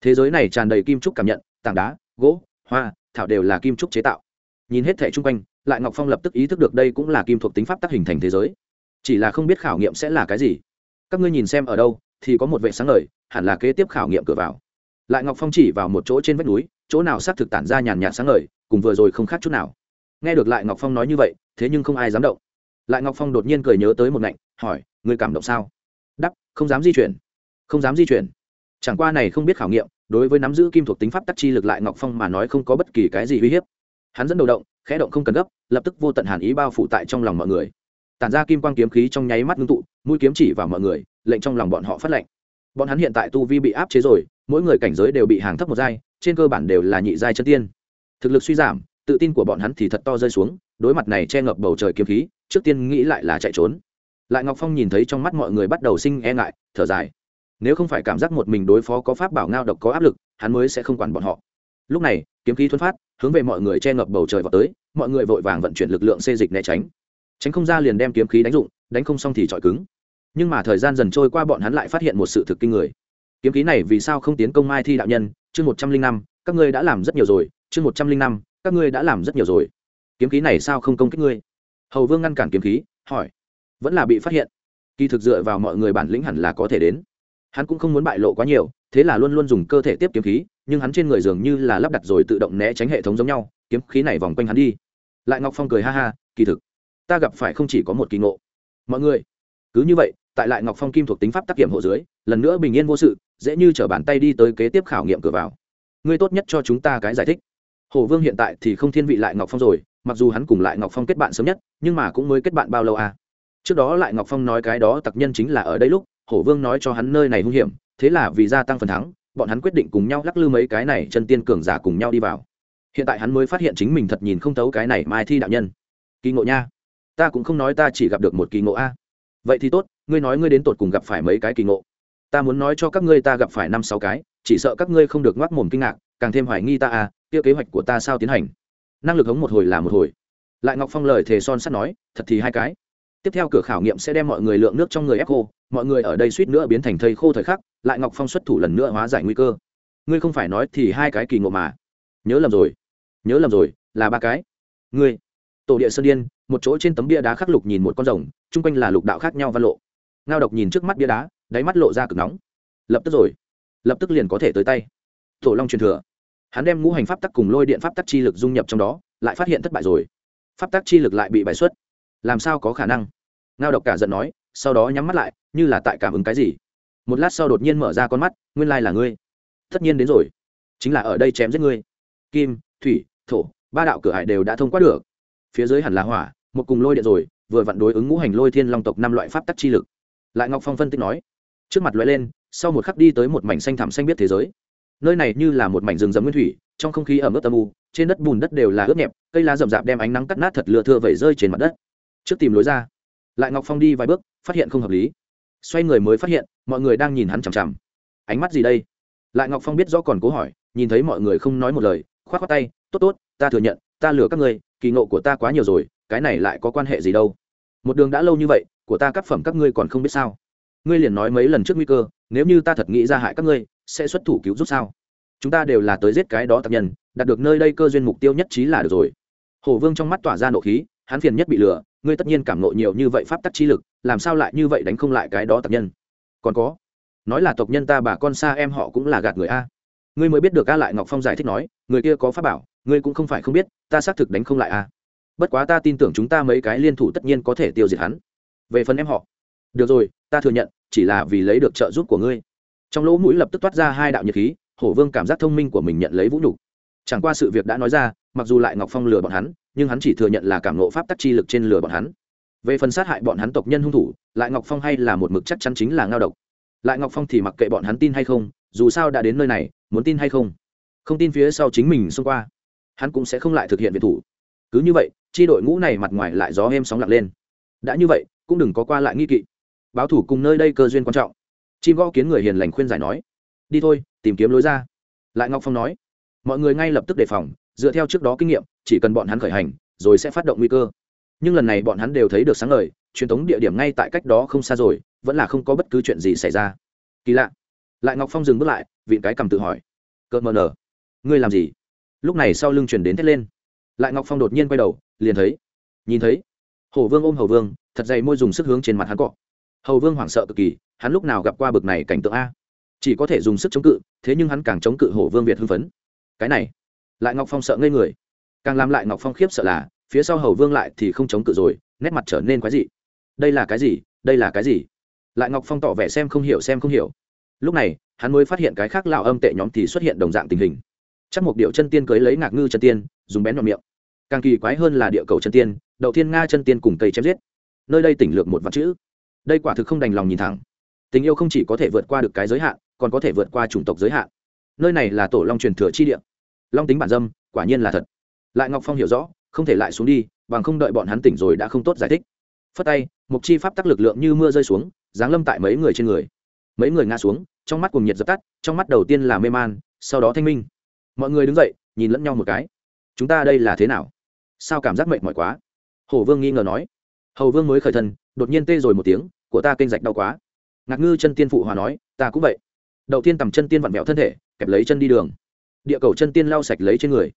Thế giới này tràn đầy kim trúc cảm nhận, tảng đá, gỗ, hoa, thảo đều là kim trúc chế tạo. Nhìn hết thẻ chung quanh, lại ngọc phong lập tức ý thức được đây cũng là kim thuộc tính pháp tác hình thành thế giới. Chỉ là không biết khảo nghiệm sẽ là cái gì. Các ngươi nhìn xem ở đâu, thì có một vệ sáng ngời, hẳn là kế tiếp khảo nghiệm cửa vào. Lại ngọc phong chỉ vào một chỗ trên vách núi, chỗ nào xác thực tản ra nhàn nhạt sáng ngời cùng vừa rồi không khác chút nào. Nghe được lại ngọc phong nói như vậy, thế nhưng không ai dám động. Lại ngọc phong đột nhiên cười nhớ tới một ngạnh, hỏi người cảm động sao? Đắp không dám di chuyển. Không dám di chuyển? Chẳng qua này không biết khảo nghiệm, đối với nắm giữ kim thuộc tính pháp tắc chi lực lại ngọc phong mà nói không có bất kỳ cái gì uy hiếp. Hắn dẫn đầu động, khẽ động không cần gấp, lập tức vô tận hàn ý bao phủ tại trong lòng mọi người. Tản ra kim quang kiếm khí trong nháy mắt ngưng tụ, mũi kiếm chỉ vào mọi người, lệnh trong lòng bọn họ phát lệnh. Bọn hắn hiện tại tu vi bị áp chế rồi, mỗi người cảnh giới đều bị hàng thấp một giai, trên cơ bản đều là nhị giai chân tiên thực lực suy giảm, tự tin của bọn hắn thì thật to rơi xuống, đối mặt này che ngập bầu trời kiếm khí, trước tiên nghĩ lại là chạy trốn. Lại ngọc phong nhìn thấy trong mắt mọi người bắt đầu sinh e ngại, thở dài. Nếu không phải cảm giác một mình đối phó có pháp bảo ngao độc có áp lực, hắn mới sẽ không quản bọn họ. Lúc này, kiếm khí thuấn phát, hướng về mọi người che ngập bầu trời vào tới, mọi người vội vàng vận chuyển lực lượng xê dịch né tránh. Tránh không ra liền đem kiếm khí đánh dụng, đánh không xong thì chọi cứng. Nhưng mà thời gian dần trôi qua bọn hắn lại phát hiện một sự thực kinh người. Kiếm khí này vì sao không tiến công mai thi đạo nhân? Chương một trăm linh năm, các ngươi đã làm rất nhiều rồi chương một trăm linh năm, các ngươi đã làm rất nhiều rồi. Kiếm khí này sao không công kích ngươi? Hầu vương ngăn cản kiếm khí, hỏi. Vẫn là bị phát hiện. Kỳ thực dựa vào mọi người bản lĩnh hẳn là có thể đến. Hắn cũng không muốn bại lộ quá nhiều, thế là luôn luôn dùng cơ thể tiếp kiếm khí, nhưng hắn trên người dường như là lắp đặt rồi tự động né tránh hệ thống giống nhau, kiếm khí này vòng quanh hắn đi. Lại ngọc phong cười ha ha, kỳ thực, ta gặp phải không chỉ có một kỳ ngộ. Mọi người, cứ như vậy, tại lại ngọc phong kim thuộc tính pháp tác kiểm hộ dưới, lần nữa bình yên vô sự, dễ như t r ở bàn tay đi tới kế tiếp khảo nghiệm cửa vào. Ngươi tốt nhất cho chúng ta cái giải thích hồ vương hiện tại thì không thiên vị lại ngọc phong rồi, mặc dù hắn cùng lại ngọc phong kết bạn sớm nhất, nhưng mà cũng mới kết bạn bao lâu à? Trước đó lại ngọc phong nói cái đó tặc nhân chính là ở đây lúc hổ vương nói cho hắn nơi này hung hiểm, thế là vì gia tăng phần thắng, bọn hắn quyết định cùng nhau lắc lư mấy cái này chân tiên cường giả cùng nhau đi vào. Hiện tại hắn mới phát hiện chính mình thật nhìn không thấu cái này mai thi đạo nhân. Kỳ ngộ nha. Ta cũng không nói ta chỉ gặp được một kỳ ngộ a. Vậy thì tốt, ngươi nói ngươi đến tột cùng gặp phải mấy cái kỳ ngộ? Ta muốn nói cho các ngươi ta gặp phải năm sáu cái, chỉ sợ các ngươi không được ngoác mồm kinh ngạc, càng thêm hoài nghi ta à kia kế hoạch của ta sao tiến hành? Năng lực hống một hồi là một hồi. Lại ngọc phong lời thề son sắt nói, thật thì hai cái. Tiếp theo cửa khảo nghiệm sẽ đem mọi người lượng nước trong người ép khô mọi người ở đây suýt nữa biến thành thây khô thời khắc, lại ngọc phong xuất thủ lần nữa hóa giải nguy cơ. Ngươi không phải nói thì hai cái kỳ ngộ mà. Nhớ lầm rồi. Nhớ lầm rồi, là ba cái. Ngươi, tổ địa sơn điên, một chỗ trên tấm bia đá khắc lục nhìn một con rồng, chung quanh là lục đạo khác nhau văn lộ. Ngao độc nhìn trước mắt bia đá, đáy mắt lộ ra cực nóng. Lập tức rồi. Lập tức liền có thể tới tay. Tổ long truyền thừa hắn đem ngũ hành pháp tắc cùng lôi điện pháp tắc chi lực dung nhập trong đó, lại phát hiện thất bại rồi. Pháp tắc chi lực lại bị bài xuất. Làm sao có khả năng? Ngao độc cả giận nói, sau đó nhắm mắt lại, như là tại cảm ứng cái gì. Một lát sau đột nhiên mở ra con mắt, nguyên lai là ngươi. Tất nhiên đến rồi. Chính là ở đây chém giết ngươi. Kim, thủy, thổ, ba đạo cửa hải đều đã thông qua được. Phía dưới hẳn là hỏa, một cùng lôi điện rồi, vừa vặn đối ứng ngũ hành lôi thiên long tộc năm loại pháp tắc chi lực. Lại ngọc phong phân tích nói, trước mặt lóe lên, sau một khắc đi tới một mảnh xanh thảm xanh biết thế giới nơi này như là một mảnh rừng rậm nguyên thủy, trong không khí ẩm ướt âm u, trên đất bùn đất đều là ướt nhẹp, cây lá rậm rạp đem ánh nắng cắt nát thật lừa thưa vẩy rơi trên mặt đất. Trước tìm lối ra, lại ngọc phong đi vài bước, phát hiện không hợp lý. Xoay người mới phát hiện, mọi người đang nhìn hắn chằm chằm. Ánh mắt gì đây? Lại ngọc phong biết rõ còn cố hỏi, nhìn thấy mọi người không nói một lời k h o á t khoác tay, tốt tốt, ta thừa nhận, ta lừa các ngươi, kỳ ngộ của ta quá nhiều rồi, cái này lại có quan hệ gì đâu? Một đường đã lâu như vậy, của ta các phẩm các ngươi còn không biết sao? Ngươi liền nói mấy lần trước nguy cơ, nếu như ta thật nghĩ ra hại các ngươi sẽ xuất thủ cứu giúp sao? Chúng ta đều là tới giết cái đó tập nhân, đạt được nơi đây cơ duyên mục tiêu nhất trí là được rồi. Hổ vương trong mắt tỏa ra nộ khí, hắn phiền nhất bị lừa, ngươi tất nhiên cảm nộ nhiều như vậy pháp tắc chi lực, làm sao lại như vậy đánh không lại cái đó tập nhân? Còn có, nói là tộc nhân ta bà con xa em họ cũng là gạt người a. Ngươi mới biết được a lại ngọc phong giải thích nói, người kia có pháp bảo, ngươi cũng không phải không biết, ta xác thực đánh không lại a. Bất quá ta tin tưởng chúng ta mấy cái liên thủ tất nhiên có thể tiêu diệt hắn. Về phần em họ, được rồi, ta thừa nhận, chỉ là vì lấy được trợ giúp của ngươi trong lỗ mũi lập tức toát ra hai đạo nhiệt khí, hổ vương cảm giác thông minh của mình nhận lấy vũ nhục. Chẳng qua sự việc đã nói ra, mặc dù lại ngọc phong lừa bọn hắn, nhưng hắn chỉ thừa nhận là cảm nộ pháp tắc chi lực trên lừa bọn hắn. Về phần sát hại bọn hắn tộc nhân hung thủ, lại ngọc phong hay là một mực chắc chắn chính là ngao độc. Lại ngọc phong thì mặc kệ bọn hắn tin hay không, dù sao đã đến nơi này, muốn tin hay không? Không tin phía sau chính mình xông qua, hắn cũng sẽ không lại thực hiện việc thủ. Cứ như vậy, chi đội ngũ này mặt ngoài lại gió êm sóng lặng lên. Đã như vậy, cũng đừng có qua lại nghi kỵ. Báo thủ cùng nơi đây cơ duyên quan trọng chim gõ kiến người hiền lành khuyên giải nói, đi thôi, tìm kiếm lối ra. Lại ngọc phong nói, mọi người ngay lập tức đề phòng, dựa theo trước đó kinh nghiệm, chỉ cần bọn hắn khởi hành, rồi sẽ phát động nguy cơ. Nhưng lần này bọn hắn đều thấy được sáng lời truyền thống địa điểm ngay tại cách đó không xa rồi, vẫn là không có bất cứ chuyện gì xảy ra. Kỳ lạ. Lại ngọc phong dừng bước lại, vịn cái cầm tự hỏi cợt mờ nở ngươi làm gì? Lúc này sau lưng chuyển đến thét lên. Lại ngọc phong đột nhiên quay đầu, liền thấy, nhìn thấy, hổ vương ôm hầu vương, thật dày môi dùng sức hướng trên mặt hắn cọ hầu vương hoảng sợ cực kỳ, hắn lúc nào gặp qua bực này cảnh tượng a? Chỉ có thể dùng sức chống cự, thế nhưng hắn càng chống cự hổ vương việt hưng phấn. Cái này, lại ngọc phong sợ ngây người. Càng làm lại ngọc phong khiếp sợ là, phía sau hầu vương lại thì không chống cự rồi, nét mặt trở nên quái dị. Đây là cái gì? Đây là cái gì? Lại ngọc phong tỏ vẻ xem không hiểu, xem không hiểu. Lúc này, hắn mới phát hiện cái khác lạo âm tệ nhóm thì xuất hiện đồng dạng tình hình. Chắc một điệu chân tiên cưới lấy ngạc ngư chân tiên, dùng bén vào miệng. Càng kỳ quái hơn là địa cầu chân tiên, đậu thiên nga chân tiên cùng cây chém giết. Nơi đây tỉnh lược một vạn chữ đây quả thực không đành lòng nhìn thẳng. Tình yêu không chỉ có thể vượt qua được cái giới hạn, còn có thể vượt qua chủng tộc giới hạn. Nơi này là tổ long truyền thừa chi địa. Long tính bản dâm, quả nhiên là thật. Lại ngọc phong hiểu rõ, không thể lại xuống đi, bằng không đợi bọn hắn tỉnh rồi đã không tốt giải thích. Phất tay mục chi pháp tắc lực lượng như mưa rơi xuống, giáng lâm tại mấy người trên người. Mấy người ngã xuống, trong mắt cùng nhiệt dập tắt, trong mắt đầu tiên là mê man, sau đó thanh minh. Mọi người đứng dậy, nhìn lẫn nhau một cái. Chúng ta đây là thế nào? Sao cảm giác mệt mỏi quá? Hổ vương nghi ngờ nói. Hầu vương mới khởi thân, đột nhiên tê rồi một tiếng của ta kênh rạch đau quá. Ngạc ngư chân tiên phụ hòa nói, ta cũng vậy. Đầu tiên tầm chân tiên vặn vẹo thân thể, kẹp lấy chân đi đường. Địa cầu chân tiên lau sạch lấy trên người.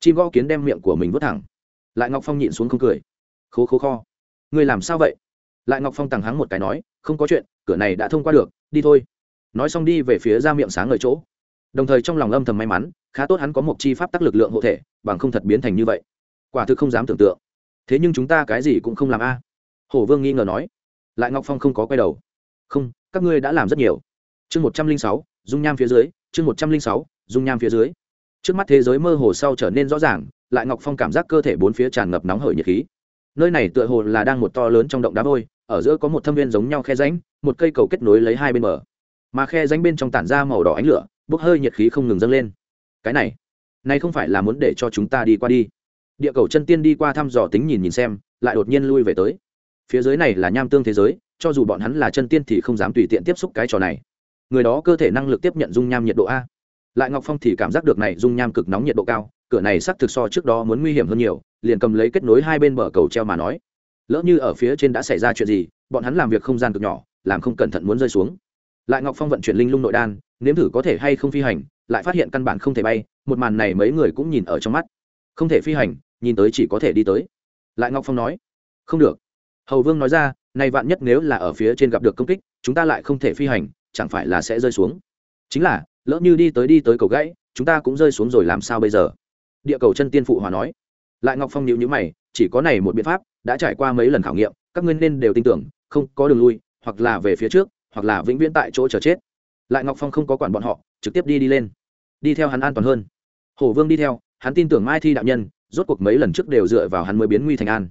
Chim gõ kiến đem miệng của mình vứt thẳng. Lại ngọc phong nhịn xuống không cười. Khố khố kho. Người làm sao vậy? Lại ngọc phong tằng hắng một cái nói, không có chuyện, cửa này đã thông qua được, đi thôi. Nói xong đi về phía ra miệng sáng ở chỗ. Đồng thời trong lòng âm thầm may mắn, khá tốt hắn có một chi pháp tắc lực lượng hộ thể, bằng không thật biến thành như vậy. Quả thực không dám tưởng tượng. Thế nhưng chúng ta cái gì cũng không làm a. Hổ vương nghi ngờ nói lại ngọc phong không có quay đầu. Không, các ngươi đã làm rất nhiều. Chương một trăm linh sáu, dung nham phía dưới, chương một trăm linh sáu, dung nham phía dưới. Trước mắt thế giới mơ hồ sau trở nên rõ ràng, lại ngọc phong cảm giác cơ thể bốn phía tràn ngập nóng hởi nhiệt khí. Nơi này tựa hồ là đang một to lớn trong động đá vôi, ở giữa có một thâm viên giống nhau khe ránh một cây cầu kết nối lấy hai bên bờ. Mà khe ránh bên trong tản ra màu đỏ ánh lửa, bốc hơi nhiệt khí không ngừng dâng lên. Cái này này không phải là muốn để cho chúng ta đi qua đi. Địa cầu chân tiên đi qua thăm dò tính nhìn nhìn xem, lại đột nhiên lui về tới phía dưới này là nham tương thế giới, cho dù bọn hắn là chân tiên thì không dám tùy tiện tiếp xúc cái trò này. Người đó cơ thể năng lực tiếp nhận dung nham nhiệt độ a. Lại ngọc phong thì cảm giác được này dung nham cực nóng nhiệt độ cao, cửa này sắc thực so trước đó muốn nguy hiểm hơn nhiều, liền cầm lấy kết nối hai bên bờ cầu treo mà nói. Lỡ như ở phía trên đã xảy ra chuyện gì, bọn hắn làm việc không gian cực nhỏ, làm không cẩn thận muốn rơi xuống. Lại ngọc phong vận chuyển linh lung nội đan, nếm thử có thể hay không phi hành, lại phát hiện căn bản không thể bay, một màn này mấy người cũng nhìn ở trong mắt. Không thể phi hành, nhìn tới chỉ có thể đi tới. Lại ngọc phong nói, không được hầu vương nói ra, nay vạn nhất nếu là ở phía trên gặp được công kích, chúng ta lại không thể phi hành, chẳng phải là sẽ rơi xuống? Chính là, lỡ như đi tới đi tới cầu gãy, chúng ta cũng rơi xuống rồi làm sao bây giờ? Địa cầu chân tiên phụ hòa nói. Lại ngọc phong nhịu nhữ mày, chỉ có này một biện pháp, đã trải qua mấy lần khảo nghiệm, các ngươi nên đều tin tưởng, không có đường lui, hoặc là về phía trước, hoặc là vĩnh viễn tại chỗ chờ chết. Lại ngọc phong không có quản bọn họ, trực tiếp đi đi lên. Đi theo hắn an toàn hơn. Hổ vương đi theo, hắn tin tưởng mai thi đạo nhân, rốt cuộc mấy lần trước đều dựa vào hắn mới biến nguy thành an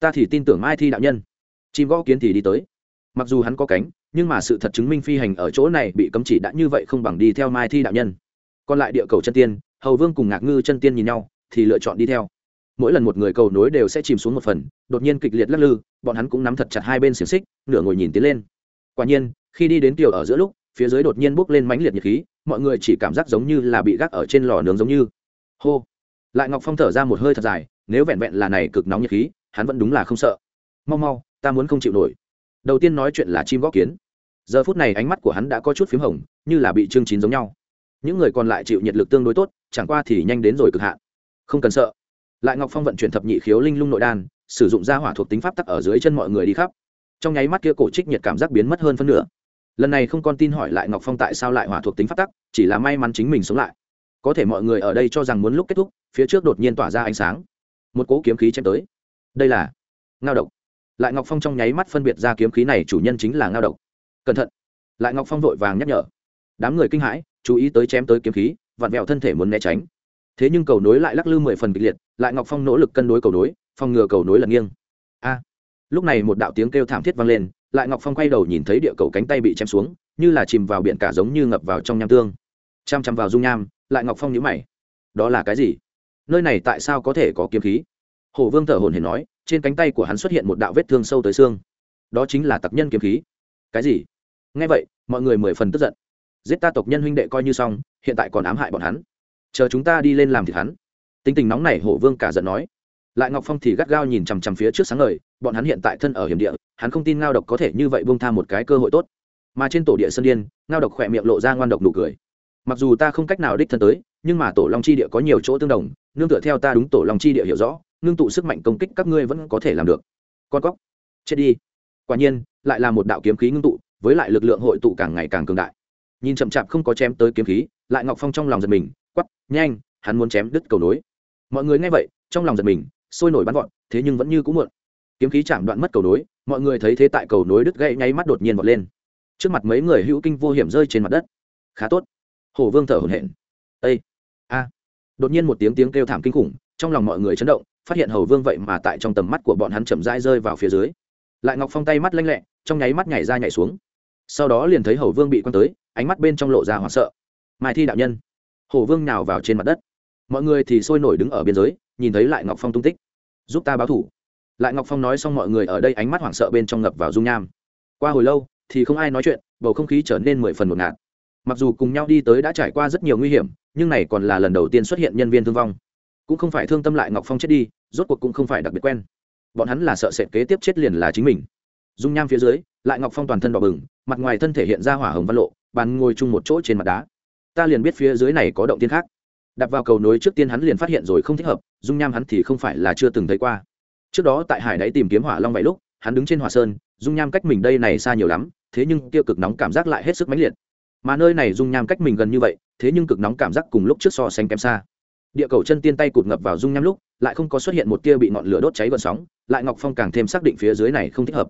ta thì tin tưởng mai thi đạo nhân. Chim gõ kiến thì đi tới. Mặc dù hắn có cánh, nhưng mà sự thật chứng minh phi hành ở chỗ này bị cấm chỉ đã như vậy không bằng đi theo mai thi đạo nhân. Còn lại địa cầu chân tiên, hầu vương cùng ngạc ngư chân tiên nhìn nhau, thì lựa chọn đi theo. Mỗi lần một người cầu nối đều sẽ chìm xuống một phần, đột nhiên kịch liệt lắc lư, bọn hắn cũng nắm thật chặt hai bên xiềng xích, nửa ngồi nhìn tiến lên. Quả nhiên, khi đi đến tiểu ở giữa lúc, phía dưới đột nhiên bốc lên mãnh liệt nhiệt khí, mọi người chỉ cảm giác giống như là bị gác ở trên lò nướng giống như. Hô! Lại ngọc phong thở ra một hơi thật dài, nếu vẹn vẹn là này cực nóng nhiệt khí hắn vẫn đúng là không sợ. Mau mau, ta muốn không chịu nổi. Đầu tiên nói chuyện là chim góp kiến. Giờ phút này ánh mắt của hắn đã có chút p h í m hồng, như là bị chương chín giống nhau. Những người còn lại chịu nhiệt lực tương đối tốt, chẳng qua thì nhanh đến rồi cực hạn. Không cần sợ. Lại ngọc phong vận chuyển thập nhị khiếu linh lung nội đan, sử dụng ra hỏa thuộc tính pháp tắc ở dưới chân mọi người đi khắp. Trong nháy mắt kia cổ trích nhiệt cảm giác biến mất hơn phân nửa. Lần này không còn tin hỏi lại ngọc phong tại sao lại hỏa thuộc tính pháp tắc, chỉ là may mắn chính mình sống lại. Có thể mọi người ở đây cho rằng muốn lúc kết thúc, phía trước đột nhiên tỏa ra ánh sáng. Một cỗ kiếm khí chém tới đây là ngao độc. Lại ngọc phong trong nháy mắt phân biệt ra kiếm khí này, chủ nhân chính là ngao độc. Cẩn thận. Lại ngọc phong vội vàng nhắc nhở. Đám người kinh hãi, chú ý tới chém tới kiếm khí, vặn vẹo thân thể muốn né tránh. Thế nhưng cầu nối lại lắc lư mười phần kịch liệt, lại ngọc phong nỗ lực cân đối cầu nối, phòng ngừa cầu nối lật nghiêng. A! Lúc này một đạo tiếng kêu thảm thiết vang lên, lại ngọc phong quay đầu nhìn thấy địa cầu cánh tay bị chém xuống, như là chìm vào biển cả giống như ngập vào trong nham tương. Chăm chăm vào dung nham, lại ngọc phong nhíu mày. Đó là cái gì? Nơi này tại sao có thể có kiếm khí? Hổ vương thở hồn hển nói, trên cánh tay của hắn xuất hiện một đạo vết thương sâu tới xương. Đó chính là tặc nhân kiếm khí. Cái gì? Nghe vậy, mọi người mười phần tức giận. Giết ta tộc nhân huynh đệ coi như xong, hiện tại còn ám hại bọn hắn. Chờ chúng ta đi lên làm thì hắn. Tính tình nóng này hổ vương cả giận nói. Lại ngọc phong thì gắt gao nhìn chằm chằm phía trước sáng ngời, bọn hắn hiện tại thân ở hiểm địa, hắn không tin ngao độc có thể như vậy buông tha một cái cơ hội tốt. Mà trên tổ địa sơn điên, ngao độc khỏe miệng lộ ra ngoan độc nụ cười. Mặc dù ta không cách nào đích thân tới, nhưng mà tổ long chi địa có nhiều chỗ tương đồng, nương tựa theo ta đúng tổ long chi địa hiểu rõ ngưng tụ sức mạnh công kích các ngươi vẫn có thể làm được. Con cóc, chết đi. Quả nhiên, lại là một đạo kiếm khí ngưng tụ, với lại lực lượng hội tụ càng ngày càng cường đại. Nhìn chậm chạp không có chém tới kiếm khí, lại ngọc phong trong lòng giật mình quắp nhanh, hắn muốn chém đứt cầu nối. Mọi người nghe vậy, trong lòng giật mình, sôi nổi bắn gọn thế nhưng vẫn như cũng muộn. Kiếm khí chạm đoạn mất cầu nối, mọi người thấy thế tại cầu nối đứt gãy nháy mắt đột nhiên vọt lên. Trước mặt mấy người hữu kinh vô hiểm rơi trên mặt đất. Khá tốt. Hồ vương thở hổn hển. Ây a. Đột nhiên một tiếng tiếng kêu thảm kinh khủng, trong lòng mọi người chấn động phát hiện hầu vương vậy mà tại trong tầm mắt của bọn hắn chậm rãi rơi vào phía dưới. Lại ngọc phong tay mắt lanh lẹ, trong nháy mắt nhảy ra nhảy xuống. Sau đó liền thấy hầu vương bị quăng tới, ánh mắt bên trong lộ ra hoảng sợ. Mai thi đạo nhân. Hầu vương nào vào trên mặt đất. Mọi người thì sôi nổi đứng ở biên giới, nhìn thấy lại ngọc phong tung tích. Giúp ta báo thủ. Lại ngọc phong nói xong mọi người ở đây ánh mắt hoảng sợ bên trong ngập vào dung nham. Qua hồi lâu, thì không ai nói chuyện, bầu không khí trở nên mười phần một ngạt. Mặc dù cùng nhau đi tới đã trải qua rất nhiều nguy hiểm, nhưng này còn là lần đầu tiên xuất hiện nhân viên thương vong cũng không phải thương tâm lại ngọc phong chết đi, rốt cuộc cũng không phải đặc biệt quen. Bọn hắn là sợ sệt kế tiếp chết liền là chính mình. Dung nham phía dưới, lại ngọc phong toàn thân đỏ bừng, mặt ngoài thân thể hiện ra hỏa hồng văn lộ, bàn ngồi chung một chỗ trên mặt đá. Ta liền biết phía dưới này có động tiên khác. Đặt vào cầu nối trước tiên hắn liền phát hiện rồi không thích hợp, dung nham hắn thì không phải là chưa từng thấy qua. Trước đó tại hải đáy tìm kiếm hỏa long vậy lúc, hắn đứng trên hỏa sơn, dung nham cách mình đây này xa nhiều lắm, thế nhưng tiêu cực nóng cảm giác lại hết sức mãnh liệt. Mà nơi này dung nham cách mình gần như vậy, thế nhưng cực nóng cảm giác cùng lúc trước so sánh kém xa địa cầu chân tiên tay cụt ngập vào dung nham lúc, lại không có xuất hiện một tia bị ngọn lửa đốt cháy gợn sóng, lại ngọc phong càng thêm xác định phía dưới này không thích hợp.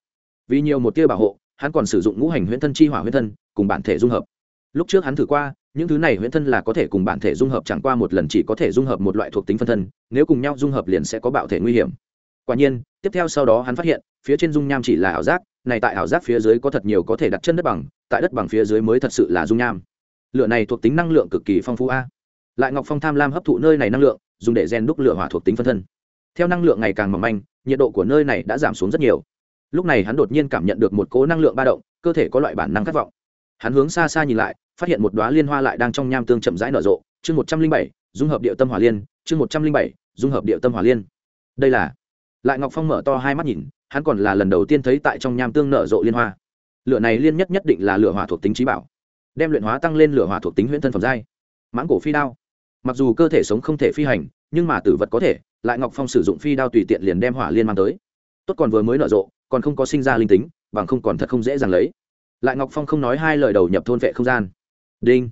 Vì nhiều một tia bảo hộ, hắn còn sử dụng ngũ hành huyễn thân chi hỏa huyễn thân, cùng bản thể dung hợp. Lúc trước hắn thử qua, những thứ này huyễn thân là có thể cùng bản thể dung hợp chẳng qua một lần chỉ có thể dung hợp một loại thuộc tính phân thân, nếu cùng nhau dung hợp liền sẽ có bạo thể nguy hiểm. Quả nhiên, tiếp theo sau đó hắn phát hiện, phía trên dung nham chỉ là ảo giác, này tại ảo giác phía dưới có thật nhiều có thể đặt chân đất bằng, tại đất bằng phía dưới mới thật sự là dung nham. Lửa này thuộc tính năng lượng cực kỳ phong phú a lại ngọc phong tham lam hấp thụ nơi này năng lượng, dùng để rèn đúc lửa hỏa thuộc tính phân thân. Theo năng lượng ngày càng mỏng manh, nhiệt độ của nơi này đã giảm xuống rất nhiều. Lúc này hắn đột nhiên cảm nhận được một cố năng lượng ba động, cơ thể có loại bản năng khát vọng. Hắn hướng xa xa nhìn lại, phát hiện một đoá liên hoa lại đang trong nham tương chậm rãi nở rộ. Chương một trăm linh bảy, dung hợp địa tâm hỏa liên. Chương một trăm linh bảy, dung hợp địa tâm hỏa liên. Đây là lại ngọc phong mở to hai mắt nhìn, hắn còn là lần đầu tiên thấy tại trong nham tương nở rộ liên hoa. Lửa này liên nhất nhất định là lửa hỏa thuộc tính trí bảo, đem luyện hóa tăng lên lửa hỏa thuộc tính huyễn thân phẩm giai. Mãng cổ phi đao mặc dù cơ thể sống không thể phi hành, nhưng mà tử vật có thể, lại ngọc phong sử dụng phi đao tùy tiện liền đem hỏa liên mang tới. Tốt còn vừa mới nở rộ, còn không có sinh ra linh tính, bằng không còn thật không dễ dàng lấy. Lại ngọc phong không nói hai lời đầu nhập thôn vệ không gian. Đinh.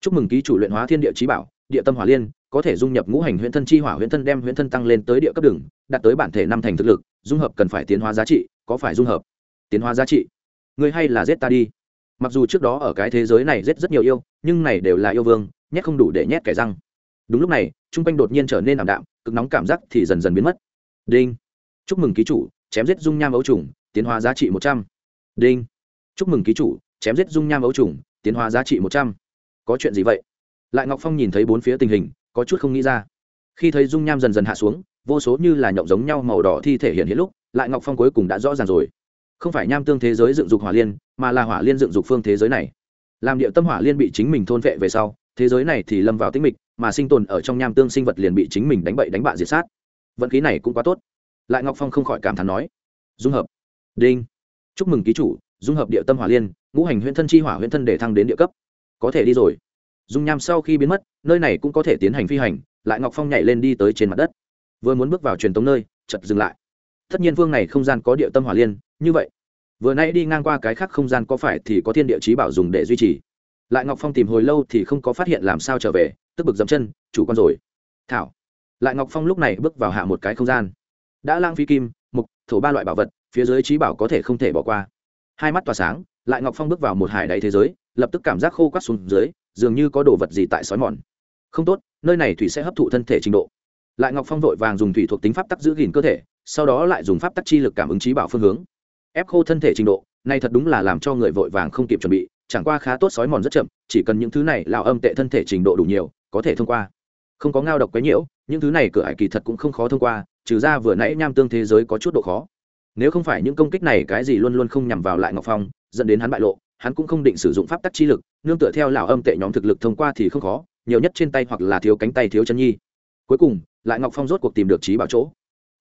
Chúc mừng ký chủ luyện hóa thiên địa trí bảo, địa tâm hỏa liên, có thể dung nhập ngũ hành huyễn thân chi hỏa huyễn thân đem huyễn thân tăng lên tới địa cấp đường đạt tới bản thể năm thành thực lực, dung hợp cần phải tiến hóa giá trị, có phải dung hợp? Tiến hóa giá trị. Người hay là giết ta đi. Mặc dù trước đó ở cái thế giới này giết rất nhiều yêu, nhưng này đều là yêu vương, nhét không đủ để nhét kẻ răng đúng lúc này t r u n g quanh đột nhiên trở nên ảm đạm, cực nóng cảm giác thì dần dần biến mất. Đinh. Chúc mừng ký chủ, chém giết dung nham ấu trùng, tiến hóa giá trị một trăm. Đinh. Chúc mừng ký chủ, chém giết dung nham ấu trùng, tiến hóa giá trị một trăm. Có chuyện gì vậy? Lại ngọc phong nhìn thấy bốn phía tình hình, có chút không nghĩ ra. Khi thấy dung nham dần dần hạ xuống, vô số như là nhộng giống nhau màu đỏ thi thể hiện hiện lúc, lại ngọc phong cuối cùng đã rõ ràng rồi. Không phải nham tương thế giới dựng dục hỏa liên, mà là hỏa liên dựng dục phương thế giới này. Làm địa tâm hỏa liên bị chính mình thôn vệ về sau, thế giới này thì lâm vào tĩnh mịch mà sinh tồn ở trong nham tương sinh vật liền bị chính mình đánh bậy đánh bạ diệt sát. Vận khí này cũng quá tốt. Lại ngọc phong không khỏi cảm thán nói, dung hợp. Đinh. Chúc mừng ký chủ, dung hợp địa tâm hỏa liên, ngũ hành huyễn thân chi hỏa huyễn thân để thăng đến địa cấp. Có thể đi rồi. Dung nham sau khi biến mất, nơi này cũng có thể tiến hành phi hành, lại ngọc phong nhảy lên đi tới trên mặt đất. Vừa muốn bước vào truyền tống nơi chật dừng lại. Tất nhiên vương này không gian có địa tâm hỏa liên, như vậy. Vừa nay đi ngang qua cái khác không gian có phải thì có thiên địa chí bảo dùng để duy trì. Lại ngọc phong tìm hồi lâu thì không có phát hiện làm sao trở về tức bực dậm chân, chủ con rồi. Thảo. Lại ngọc phong lúc này bước vào hạ một cái không gian. Đã lang phi kim, mục, thổ ba loại bảo vật, phía dưới trí bảo có thể không thể bỏ qua. Hai mắt tỏa sáng, lại ngọc phong bước vào một hải đại thế giới, lập tức cảm giác khô quắt xuống dưới, dường như có đồ vật gì tại sói mòn. Không tốt, nơi này thủy sẽ hấp thụ thân thể trình độ. Lại ngọc phong vội vàng dùng thủy thuộc tính pháp tắc giữ gìn cơ thể, sau đó lại dùng pháp tắc chi lực cảm ứng trí bảo phương hướng. Ép khô thân thể trình độ, này thật đúng là làm cho người vội vàng không kịp chuẩn bị, chẳng qua khá tốt sói mòn rất chậm, chỉ cần những thứ này lao âm tệ thân thể trình độ đủ nhiều có thể thông qua. Không có ngao độc quấy nhiễu, những thứ này cửa hải kỳ thật cũng không khó thông qua, trừ ra vừa nãy nham tương thế giới có chút độ khó. Nếu không phải những công kích này cái gì luôn luôn không nhằm vào lại ngọc phong, dẫn đến hắn bại lộ, hắn cũng không định sử dụng pháp tắc chi lực, nương tựa theo lão âm tệ nhóm thực lực thông qua thì không khó, nhiều nhất trên tay hoặc là thiếu cánh tay thiếu chân nhi. Cuối cùng, lại ngọc phong rốt cuộc tìm được trí bảo chỗ.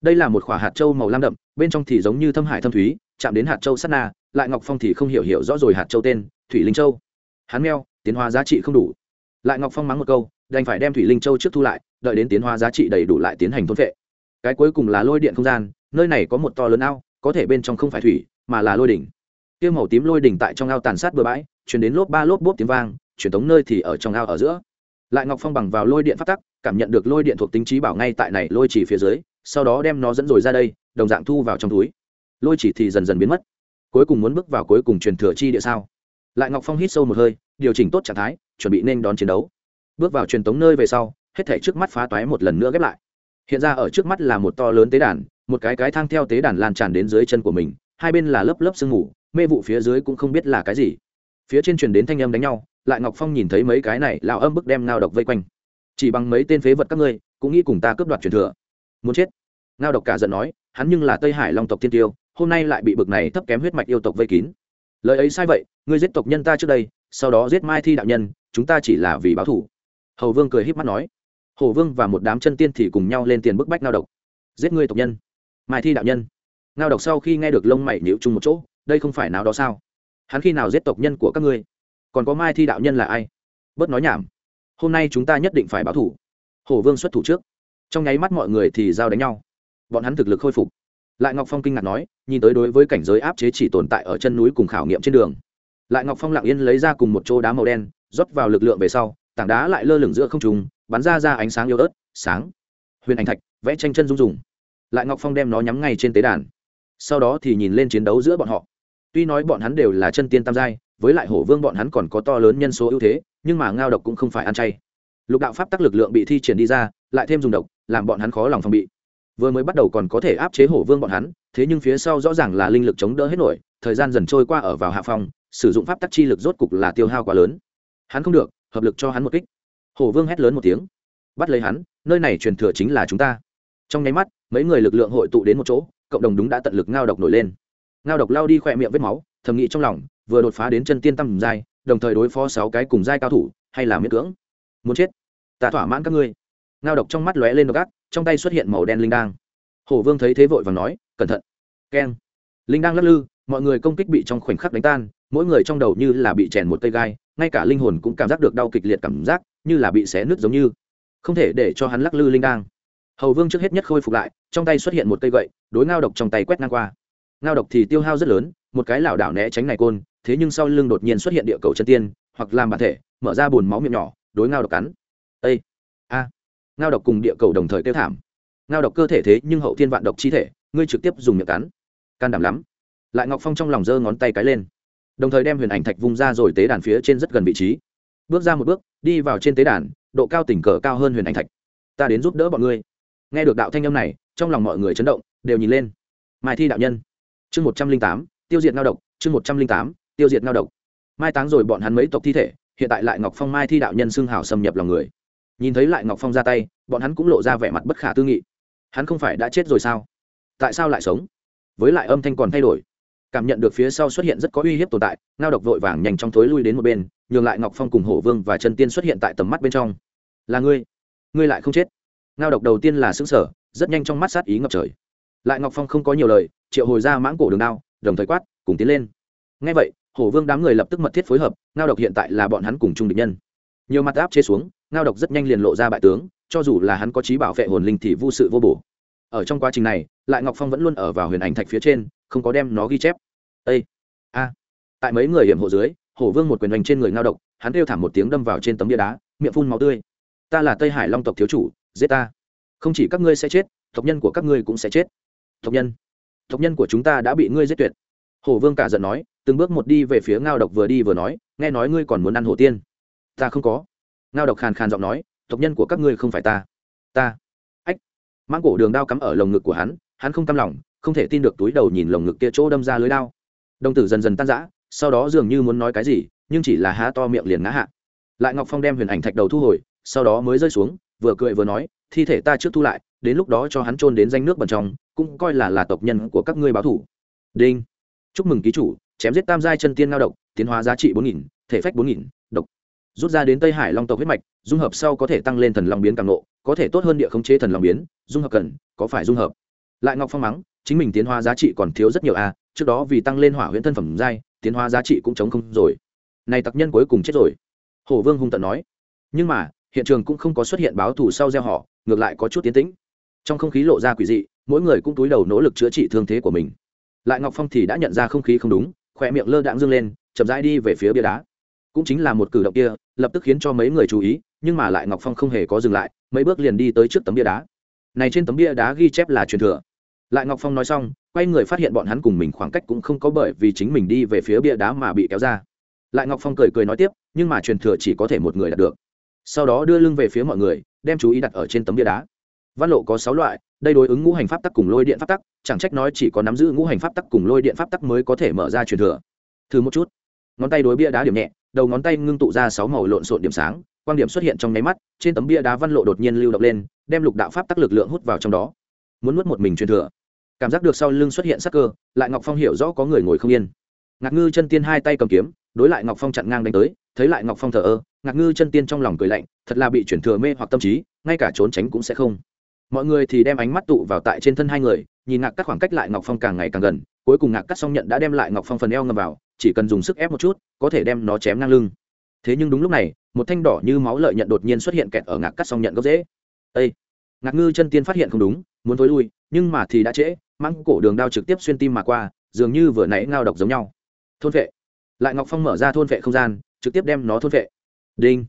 Đây là một khoả hạt châu màu lam đậm, bên trong thì giống như thâm hải thâm thúy, chạm đến hạt châu sát na, lại ngọc phong thì không hiểu hiểu rõ rồi hạt châu tên, thủy linh châu. Hắn meo, tiến hóa giá trị không đủ. Lại ngọc phong mắng một câu đành phải đem thủy linh châu trước thu lại, đợi đến tiến hóa giá trị đầy đủ lại tiến hành thôn vệ. Cái cuối cùng là lôi điện không gian, nơi này có một to lớn ao, có thể bên trong không phải thủy, mà là lôi đỉnh. Tiêu màu tím lôi đỉnh tại trong ao tàn sát bừa bãi chuyển đến lốp ba lốp bốp tiếng vang, truyền tống nơi thì ở trong ao ở giữa. Lại ngọc phong bằng vào lôi điện phát tắc, cảm nhận được lôi điện thuộc tính trí bảo ngay tại này lôi chỉ phía dưới, sau đó đem nó dẫn rồi ra đây, đồng dạng thu vào trong túi. Lôi chỉ thì dần dần biến mất. Cuối cùng muốn bước vào cuối cùng truyền thừa chi địa sao? Lại ngọc phong hít sâu một hơi, điều chỉnh tốt trạng thái, chuẩn bị nên đón chiến đấu bước vào truyền tống nơi về sau, hết thể trước mắt phá toái một lần nữa ghép lại. Hiện ra ở trước mắt là một to lớn tế đàn, một cái cái thang theo tế đàn lan tràn đến dưới chân của mình, hai bên là lớp lớp sương mù, mê vụ phía dưới cũng không biết là cái gì. Phía trên truyền đến thanh âm đánh nhau, lại ngọc phong nhìn thấy mấy cái này, lão âm bức đem ngao độc vây quanh. Chỉ bằng mấy tên phế vật các ngươi, cũng nghĩ cùng ta cướp đoạt truyền thừa. Muốn chết? Ngao độc cả giận nói, hắn nhưng là tây hải long tộc thiên tiêu, hôm nay lại bị bực này thấp kém huyết mạch yêu tộc vây kín. Lời ấy sai vậy, ngươi giết tộc nhân ta trước đây, sau đó giết mai thi đạo nhân, chúng ta chỉ là vì báo thủ hầu vương cười híp mắt nói, hầu vương và một đám chân tiên thì cùng nhau lên tiền bức bách ngao độc. Giết ngươi tộc nhân. Mai thi đạo nhân. Ngao độc sau khi nghe được lông mày nhịu chung một chỗ, đây không phải nào đó sao? Hắn khi nào giết tộc nhân của các ngươi? Còn có mai thi đạo nhân là ai? Bớt nói nhảm. Hôm nay chúng ta nhất định phải báo thủ. Hồ vương xuất thủ trước. Trong nháy mắt mọi người thì giao đánh nhau. Bọn hắn thực lực khôi phục. Lại ngọc phong kinh ngạc nói, nhìn tới đối với cảnh giới áp chế chỉ tồn tại ở chân núi cùng khảo nghiệm trên đường. Lại ngọc phong lặng yên lấy ra cùng một chỗ đá màu đen, rót vào lực lượng về sau tảng đá lại lơ lửng giữa không trùng bắn ra ra ánh sáng yếu ớt sáng. Huyền ảnh thạch vẽ tranh chân rung rùng, lại ngọc phong đem nó nhắm ngay trên tế đàn. Sau đó thì nhìn lên chiến đấu giữa bọn họ. Tuy nói bọn hắn đều là chân tiên tam giai với lại hổ vương bọn hắn còn có to lớn nhân số ưu thế nhưng mà ngao độc cũng không phải ăn chay. Lục đạo pháp tắc lực lượng bị thi triển đi ra lại thêm dùng độc làm bọn hắn khó lòng phòng bị. Vừa mới bắt đầu còn có thể áp chế hổ vương bọn hắn thế nhưng phía sau rõ ràng là linh lực chống đỡ hết nổi thời gian dần trôi qua ở vào hạ phòng sử dụng pháp tắc chi lực rốt cục là tiêu hao quá lớn. Hắn không được hợp lực cho hắn một kích. Hổ vương hét lớn một tiếng. Bắt lấy hắn, nơi này truyền thừa chính là chúng ta. Trong nháy mắt, mấy người lực lượng hội tụ đến một chỗ, cộng đồng đúng đã tận lực ngao độc nổi lên. Ngao độc lao đi khỏe miệng vết máu, thầm nghĩ trong lòng, vừa đột phá đến chân tiên tăm giai, đồng thời đối phó sáu cái cùng giai cao thủ, hay là miễn cưỡng? Muốn chết. Ta thỏa mãn các ngươi. Ngao độc trong mắt lóe lên độc ác, trong tay xuất hiện màu đen linh đang hổ vương thấy thế vội và nói, cẩn thận. Keng. Linh đang lắc lư, mọi người công kích bị trong khoảnh khắc đánh tan, mỗi người trong đầu như là bị chèn một cây gai ngay cả linh hồn cũng cảm giác được đau kịch liệt cảm giác, như là bị xé nứt giống như. Không thể để cho hắn lắc lư linh đang. Hầu vương trước hết nhất khôi phục lại, trong tay xuất hiện một cây gậy, đối ngao độc trong tay quét ngang qua. Ngao độc thì tiêu hao rất lớn, một cái lảo đảo né tránh này côn, thế nhưng sau lưng đột nhiên xuất hiện địa cầu chân tiên, hoặc làm bản thể, mở ra bùn máu miệng nhỏ, đối ngao độc cắn. Ây a! Ngao độc cùng địa cầu đồng thời kêu thảm. Ngao độc cơ thể thế nhưng hậu thiên vạn độc chi thể, ngươi trực tiếp dùng miệng cắn. Can đảm lắm. Lại ngọc phong trong lòng giơ ngón tay cái lên đồng thời đem huyền ảnh thạch vung ra rồi tế đàn phía trên rất gần vị trí. Bước ra một bước, đi vào trên tế đàn, độ cao tỉnh cờ cao hơn huyền ảnh thạch. Ta đến giúp đỡ bọn ngươi. Nghe được đạo thanh âm này, trong lòng mọi người chấn động, đều nhìn lên. Mai thi đạo nhân. Chương một trăm linh tám, tiêu diệt ngao độc. Chương một trăm linh tám, tiêu diệt ngao độc. Mai táng rồi bọn hắn mấy tộc thi thể, hiện tại lại ngọc phong mai thi đạo nhân xưng hào xâm nhập lòng người. Nhìn thấy lại ngọc phong ra tay, bọn hắn cũng lộ ra vẻ mặt bất khả tư nghị. Hắn không phải đã chết rồi sao? Tại sao lại sống? Với lại âm thanh còn thay đổi cảm nhận được phía sau xuất hiện rất có uy hiếp tồn tại, ngao độc vội vàng nhanh chóng thối lui đến một bên, nhường lại ngọc phong cùng hổ vương và chân tiên xuất hiện tại tầm mắt bên trong. Là ngươi? Ngươi lại không chết? Ngao độc đầu tiên là xứng sở rất nhanh trong mắt sát ý ngập trời. Lại ngọc phong không có nhiều lời, triệu hồi ra mãng cổ đường đao, đồng thời quát, cùng tiến lên. Ngay vậy, hổ vương đám người lập tức mật thiết phối hợp, ngao độc hiện tại là bọn hắn cùng chung địch nhân. Nhiều mặt áp chế xuống, ngao độc rất nhanh liền lộ ra bại tướng, cho dù là hắn có trí bảo vệ hồn linh thì vô sự vô bổ. Ở trong quá trình này, lại ngọc phong vẫn luôn ở vào huyền ảnh thạch phía trên không có đem nó ghi chép. Ây a, tại mấy người hiểm hộ dưới, hổ vương một quyền đánh trên người ngao độc, hắn kêu thảm một tiếng đâm vào trên tấm bia đá, miệng phun máu tươi. Ta là tây hải long tộc thiếu chủ, giết ta. Không chỉ các ngươi sẽ chết, tộc nhân của các ngươi cũng sẽ chết. Tộc nhân tộc nhân của chúng ta đã bị ngươi giết tuyệt. Hổ vương cả giận nói, từng bước một đi về phía ngao độc vừa đi vừa nói, nghe nói ngươi còn muốn ăn hổ tiên. Ta không có. Ngao độc khàn khàn giọng nói, tộc nhân của các ngươi không phải ta. Ta. Ách. Mang cổ đường đao cắm ở lồng ngực của hắn hắn không cam lòng không thể tin được túi đầu nhìn lồng ngực kia chỗ đâm ra lưới đao. Đồng tử dần dần tan rã, sau đó dường như muốn nói cái gì, nhưng chỉ là há to miệng liền ngã hạ. Lại ngọc phong đem huyền ảnh thạch đầu thu hồi, sau đó mới rơi xuống, vừa cười vừa nói, thi thể ta trước thu lại, đến lúc đó cho hắn trôn đến danh nước bẩn trong, cũng coi là là tộc nhân của các ngươi báo thủ. Đinh. Chúc mừng ký chủ, chém giết tam giai chân tiên ngao độc, tiến hóa giá trị bốn nghìn, thể phách bốn nghìn, độc. Rút ra đến tây hải long tộc huyết mạch, dung hợp sau có thể tăng lên thần long biến càng nộ có thể tốt hơn địa khống chế thần long biến, dung hợp cần, có phải dung hợp? Lại ngọc phong mắng chính mình tiến hóa giá trị còn thiếu rất nhiều a trước đó vì tăng lên hỏa huyễn thân phẩm giai, tiến hóa giá trị cũng chống không rồi. Này tặc nhân cuối cùng chết rồi. Hổ vương hung tận nói. Nhưng mà, hiện trường cũng không có xuất hiện báo thù sau gieo họ, ngược lại có chút tiến tĩnh. Trong không khí lộ ra quỷ dị, mỗi người cũng túi đầu nỗ lực chữa trị thương thế của mình. Lại ngọc phong thì đã nhận ra không khí không đúng khỏe miệng lơ đãng dương lên, chậm rãi đi về phía bia đá. Cũng chính là một cử động kia, lập tức khiến cho mấy người chú ý, nhưng mà lại ngọc phong không hề có dừng lại, mấy bước liền đi tới trước tấm bia đá. Này trên tấm bia đá ghi chép là truyền thừa lại ngọc phong nói xong, quay người phát hiện bọn hắn cùng mình khoảng cách cũng không có bởi vì chính mình đi về phía bia đá mà bị kéo ra. Lại ngọc phong cười cười nói tiếp, nhưng mà truyền thừa chỉ có thể một người đạt được. Sau đó đưa lưng về phía mọi người, đem chú ý đặt ở trên tấm bia đá. Văn lộ có sáu loại, đây đối ứng ngũ hành pháp tắc cùng lôi điện pháp tắc, chẳng trách nói chỉ có nắm giữ ngũ hành pháp tắc cùng lôi điện pháp tắc mới có thể mở ra truyền thừa. Thử một chút. Ngón tay đối bia đá điểm nhẹ, đầu ngón tay ngưng tụ ra sáu màu lộn xộn điểm sáng quan điểm xuất hiện trong nháy mắt, trên tấm bia đá văn lộ đột nhiên lưu động lên, đem lục đạo pháp tắc lực lượng hút vào trong đó muốn nuốt một mình truyền thừa. Cảm giác được sau lưng xuất hiện sắc cơ, lại ngọc phong hiểu rõ có người ngồi không yên. Ngạc ngư chân tiên hai tay cầm kiếm, đối lại ngọc phong chặn ngang đánh tới, thấy lại ngọc phong thờ ơ, ngạc ngư chân tiên trong lòng cười lạnh, thật là bị chuyển thừa mê hoặc tâm trí, ngay cả trốn tránh cũng sẽ không. Mọi người thì đem ánh mắt tụ vào tại trên thân hai người, nhìn ngạc cắt khoảng cách lại ngọc phong càng ngày càng gần, cuối cùng ngạc cắt xong nhận đã đem lại ngọc phong phần eo ngầm vào, chỉ cần dùng sức ép một chút, có thể đem nó chém ngang lưng. Thế nhưng đúng lúc này, một thanh đỏ như máu lợi nhận đột nhiên xuất hiện kẹt ở ngạc cắt xong nhận gốc dễ ây ngạc ngư chân tiên phát hiện không đúng, muốn thối lui, nhưng mà thì đã trễ mắng cổ đường đao trực tiếp xuyên tim mà qua, dường như vừa nãy ngao độc giống nhau. Thôn vệ. Lại ngọc phong mở ra thôn vệ không gian, trực tiếp đem nó thôn vệ. Đinh.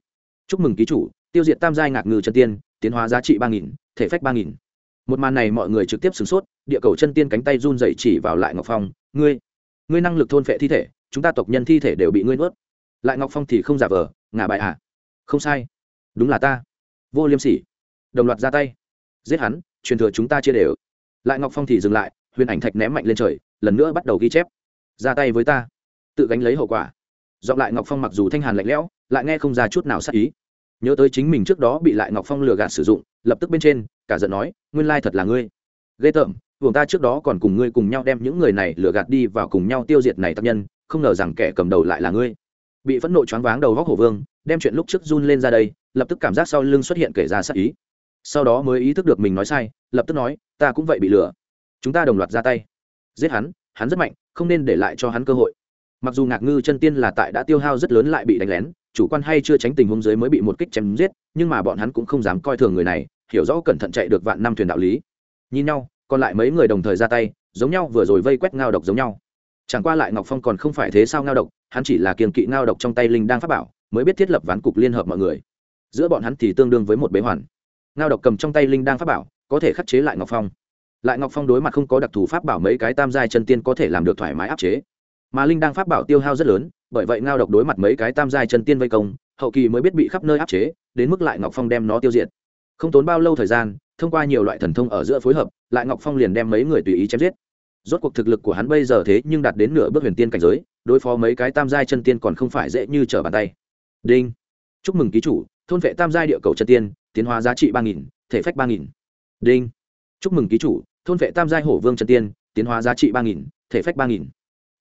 Chúc mừng ký chủ, tiêu diệt tam giai ngạc ngư chân tiên, tiến hóa giá trị ba nghìn, thể phách ba nghìn. Một màn này mọi người trực tiếp sửng sốt, địa cầu chân tiên cánh tay run dậy chỉ vào lại ngọc phong, ngươi ngươi năng lực thôn vệ thi thể, chúng ta tộc nhân thi thể đều bị ngươi nuốt. Lại ngọc phong thì không giả vờ, ngả bại à? Không sai. Đúng là ta. Vô liêm sỉ. Đồng loạt ra tay giết hắn, truyền thừa chúng ta chia đều. Lại ngọc phong thì dừng lại, huyền ảnh thạch ném mạnh lên trời, lần nữa bắt đầu ghi chép. Ra tay với ta. Tự gánh lấy hậu quả. Dọn lại ngọc phong mặc dù thanh hàn lạnh lẽo, lại nghe không ra chút nào sát ý. Nhớ tới chính mình trước đó bị lại ngọc phong lừa gạt sử dụng, lập tức bên trên, cả giận nói, nguyên lai thật là ngươi. Ghê tởm buồng ta trước đó còn cùng ngươi cùng nhau đem những người này lừa gạt đi và cùng nhau tiêu diệt này tác nhân, không ngờ rằng kẻ cầm đầu lại là ngươi. Bị phẫn nộ choáng váng đầu góc hổ vương, đem chuyện lúc trước run lên ra đây, lập tức cảm giác sau lưng xuất hiện kể ra sát ý sau đó mới ý thức được mình nói sai, lập tức nói, ta cũng vậy bị lừa. Chúng ta đồng loạt ra tay. Giết hắn hắn rất mạnh, không nên để lại cho hắn cơ hội. Mặc dù ngạc ngư chân tiên là tại đã tiêu hao rất lớn lại bị đánh lén, chủ quan hay chưa tránh tình huống dưới mới bị một kích chém giết, nhưng mà bọn hắn cũng không dám coi thường người này, hiểu rõ cẩn thận chạy được vạn năm thuyền đạo lý. Nhìn nhau, còn lại mấy người đồng thời ra tay, giống nhau vừa rồi vây quét ngao độc giống nhau. Chẳng qua lại ngọc phong còn không phải thế sao ngao độc, hắn chỉ là kiềm kỵ ngao độc trong tay linh đang phát bảo, mới biết thiết lập ván cục liên hợp mọi người. Giữa bọn hắn thì tương đương với một bế hoàn ngao độc cầm trong tay linh đang pháp bảo, có thể khắc chế lại ngọc phong. Lại ngọc phong đối mặt không có đặc thù pháp bảo mấy cái tam giai chân tiên có thể làm được thoải mái áp chế. Mà linh đang pháp bảo tiêu hao rất lớn, bởi vậy ngao độc đối mặt mấy cái tam giai chân tiên vây công, hậu kỳ mới biết bị khắp nơi áp chế, đến mức lại ngọc phong đem nó tiêu diệt. Không tốn bao lâu thời gian, thông qua nhiều loại thần thông ở giữa phối hợp, lại ngọc phong liền đem mấy người tùy ý chém giết. Rốt cuộc thực lực của hắn bây giờ thế nhưng đạt đến nửa bước huyền tiên cảnh giới, đối phó mấy cái tam giai chân tiên còn không phải dễ như trở bàn tay. Đinh. Chúc mừng ký chủ, thôn vệ tam giai địa cầu chân tiên tiến hóa giá trị ba nghìn, thể phách ba nghìn. Đinh. Chúc mừng ký chủ, thôn vệ tam giai hổ vương chân tiên, tiến hóa giá trị ba nghìn, thể phách ba nghìn.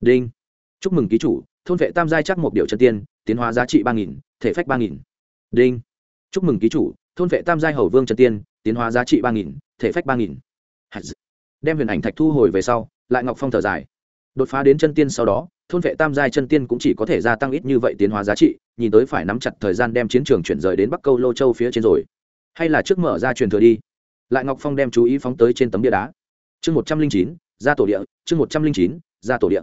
Đinh. Chúc mừng ký chủ, thôn vệ tam giai chắc một điệu chân tiên, tiến hóa giá trị ba nghìn, thể phách ba nghìn. Đinh. Chúc mừng ký chủ, thôn vệ tam giai hầu vương chân tiên, tiến hóa giá trị ba nghìn, thể phách ba nghìn. Đem huyền ảnh thạch thu hồi về sau, lại ngọc phong thở dài. Đột phá đến chân tiên sau đó, thôn vệ tam giai chân tiên cũng chỉ có thể gia tăng ít như vậy tiến hóa giá trị, nhìn tới phải nắm chặt thời gian đem chiến trường chuyển rời đến bắc câu lô châu phía trên rồi hay là trước mở ra truyền thừa đi. Lại ngọc phong đem chú ý phóng tới trên tấm bia đá. Chương một trăm linh chín, ra tổ địa, chương một trăm linh chín, ra tổ địa.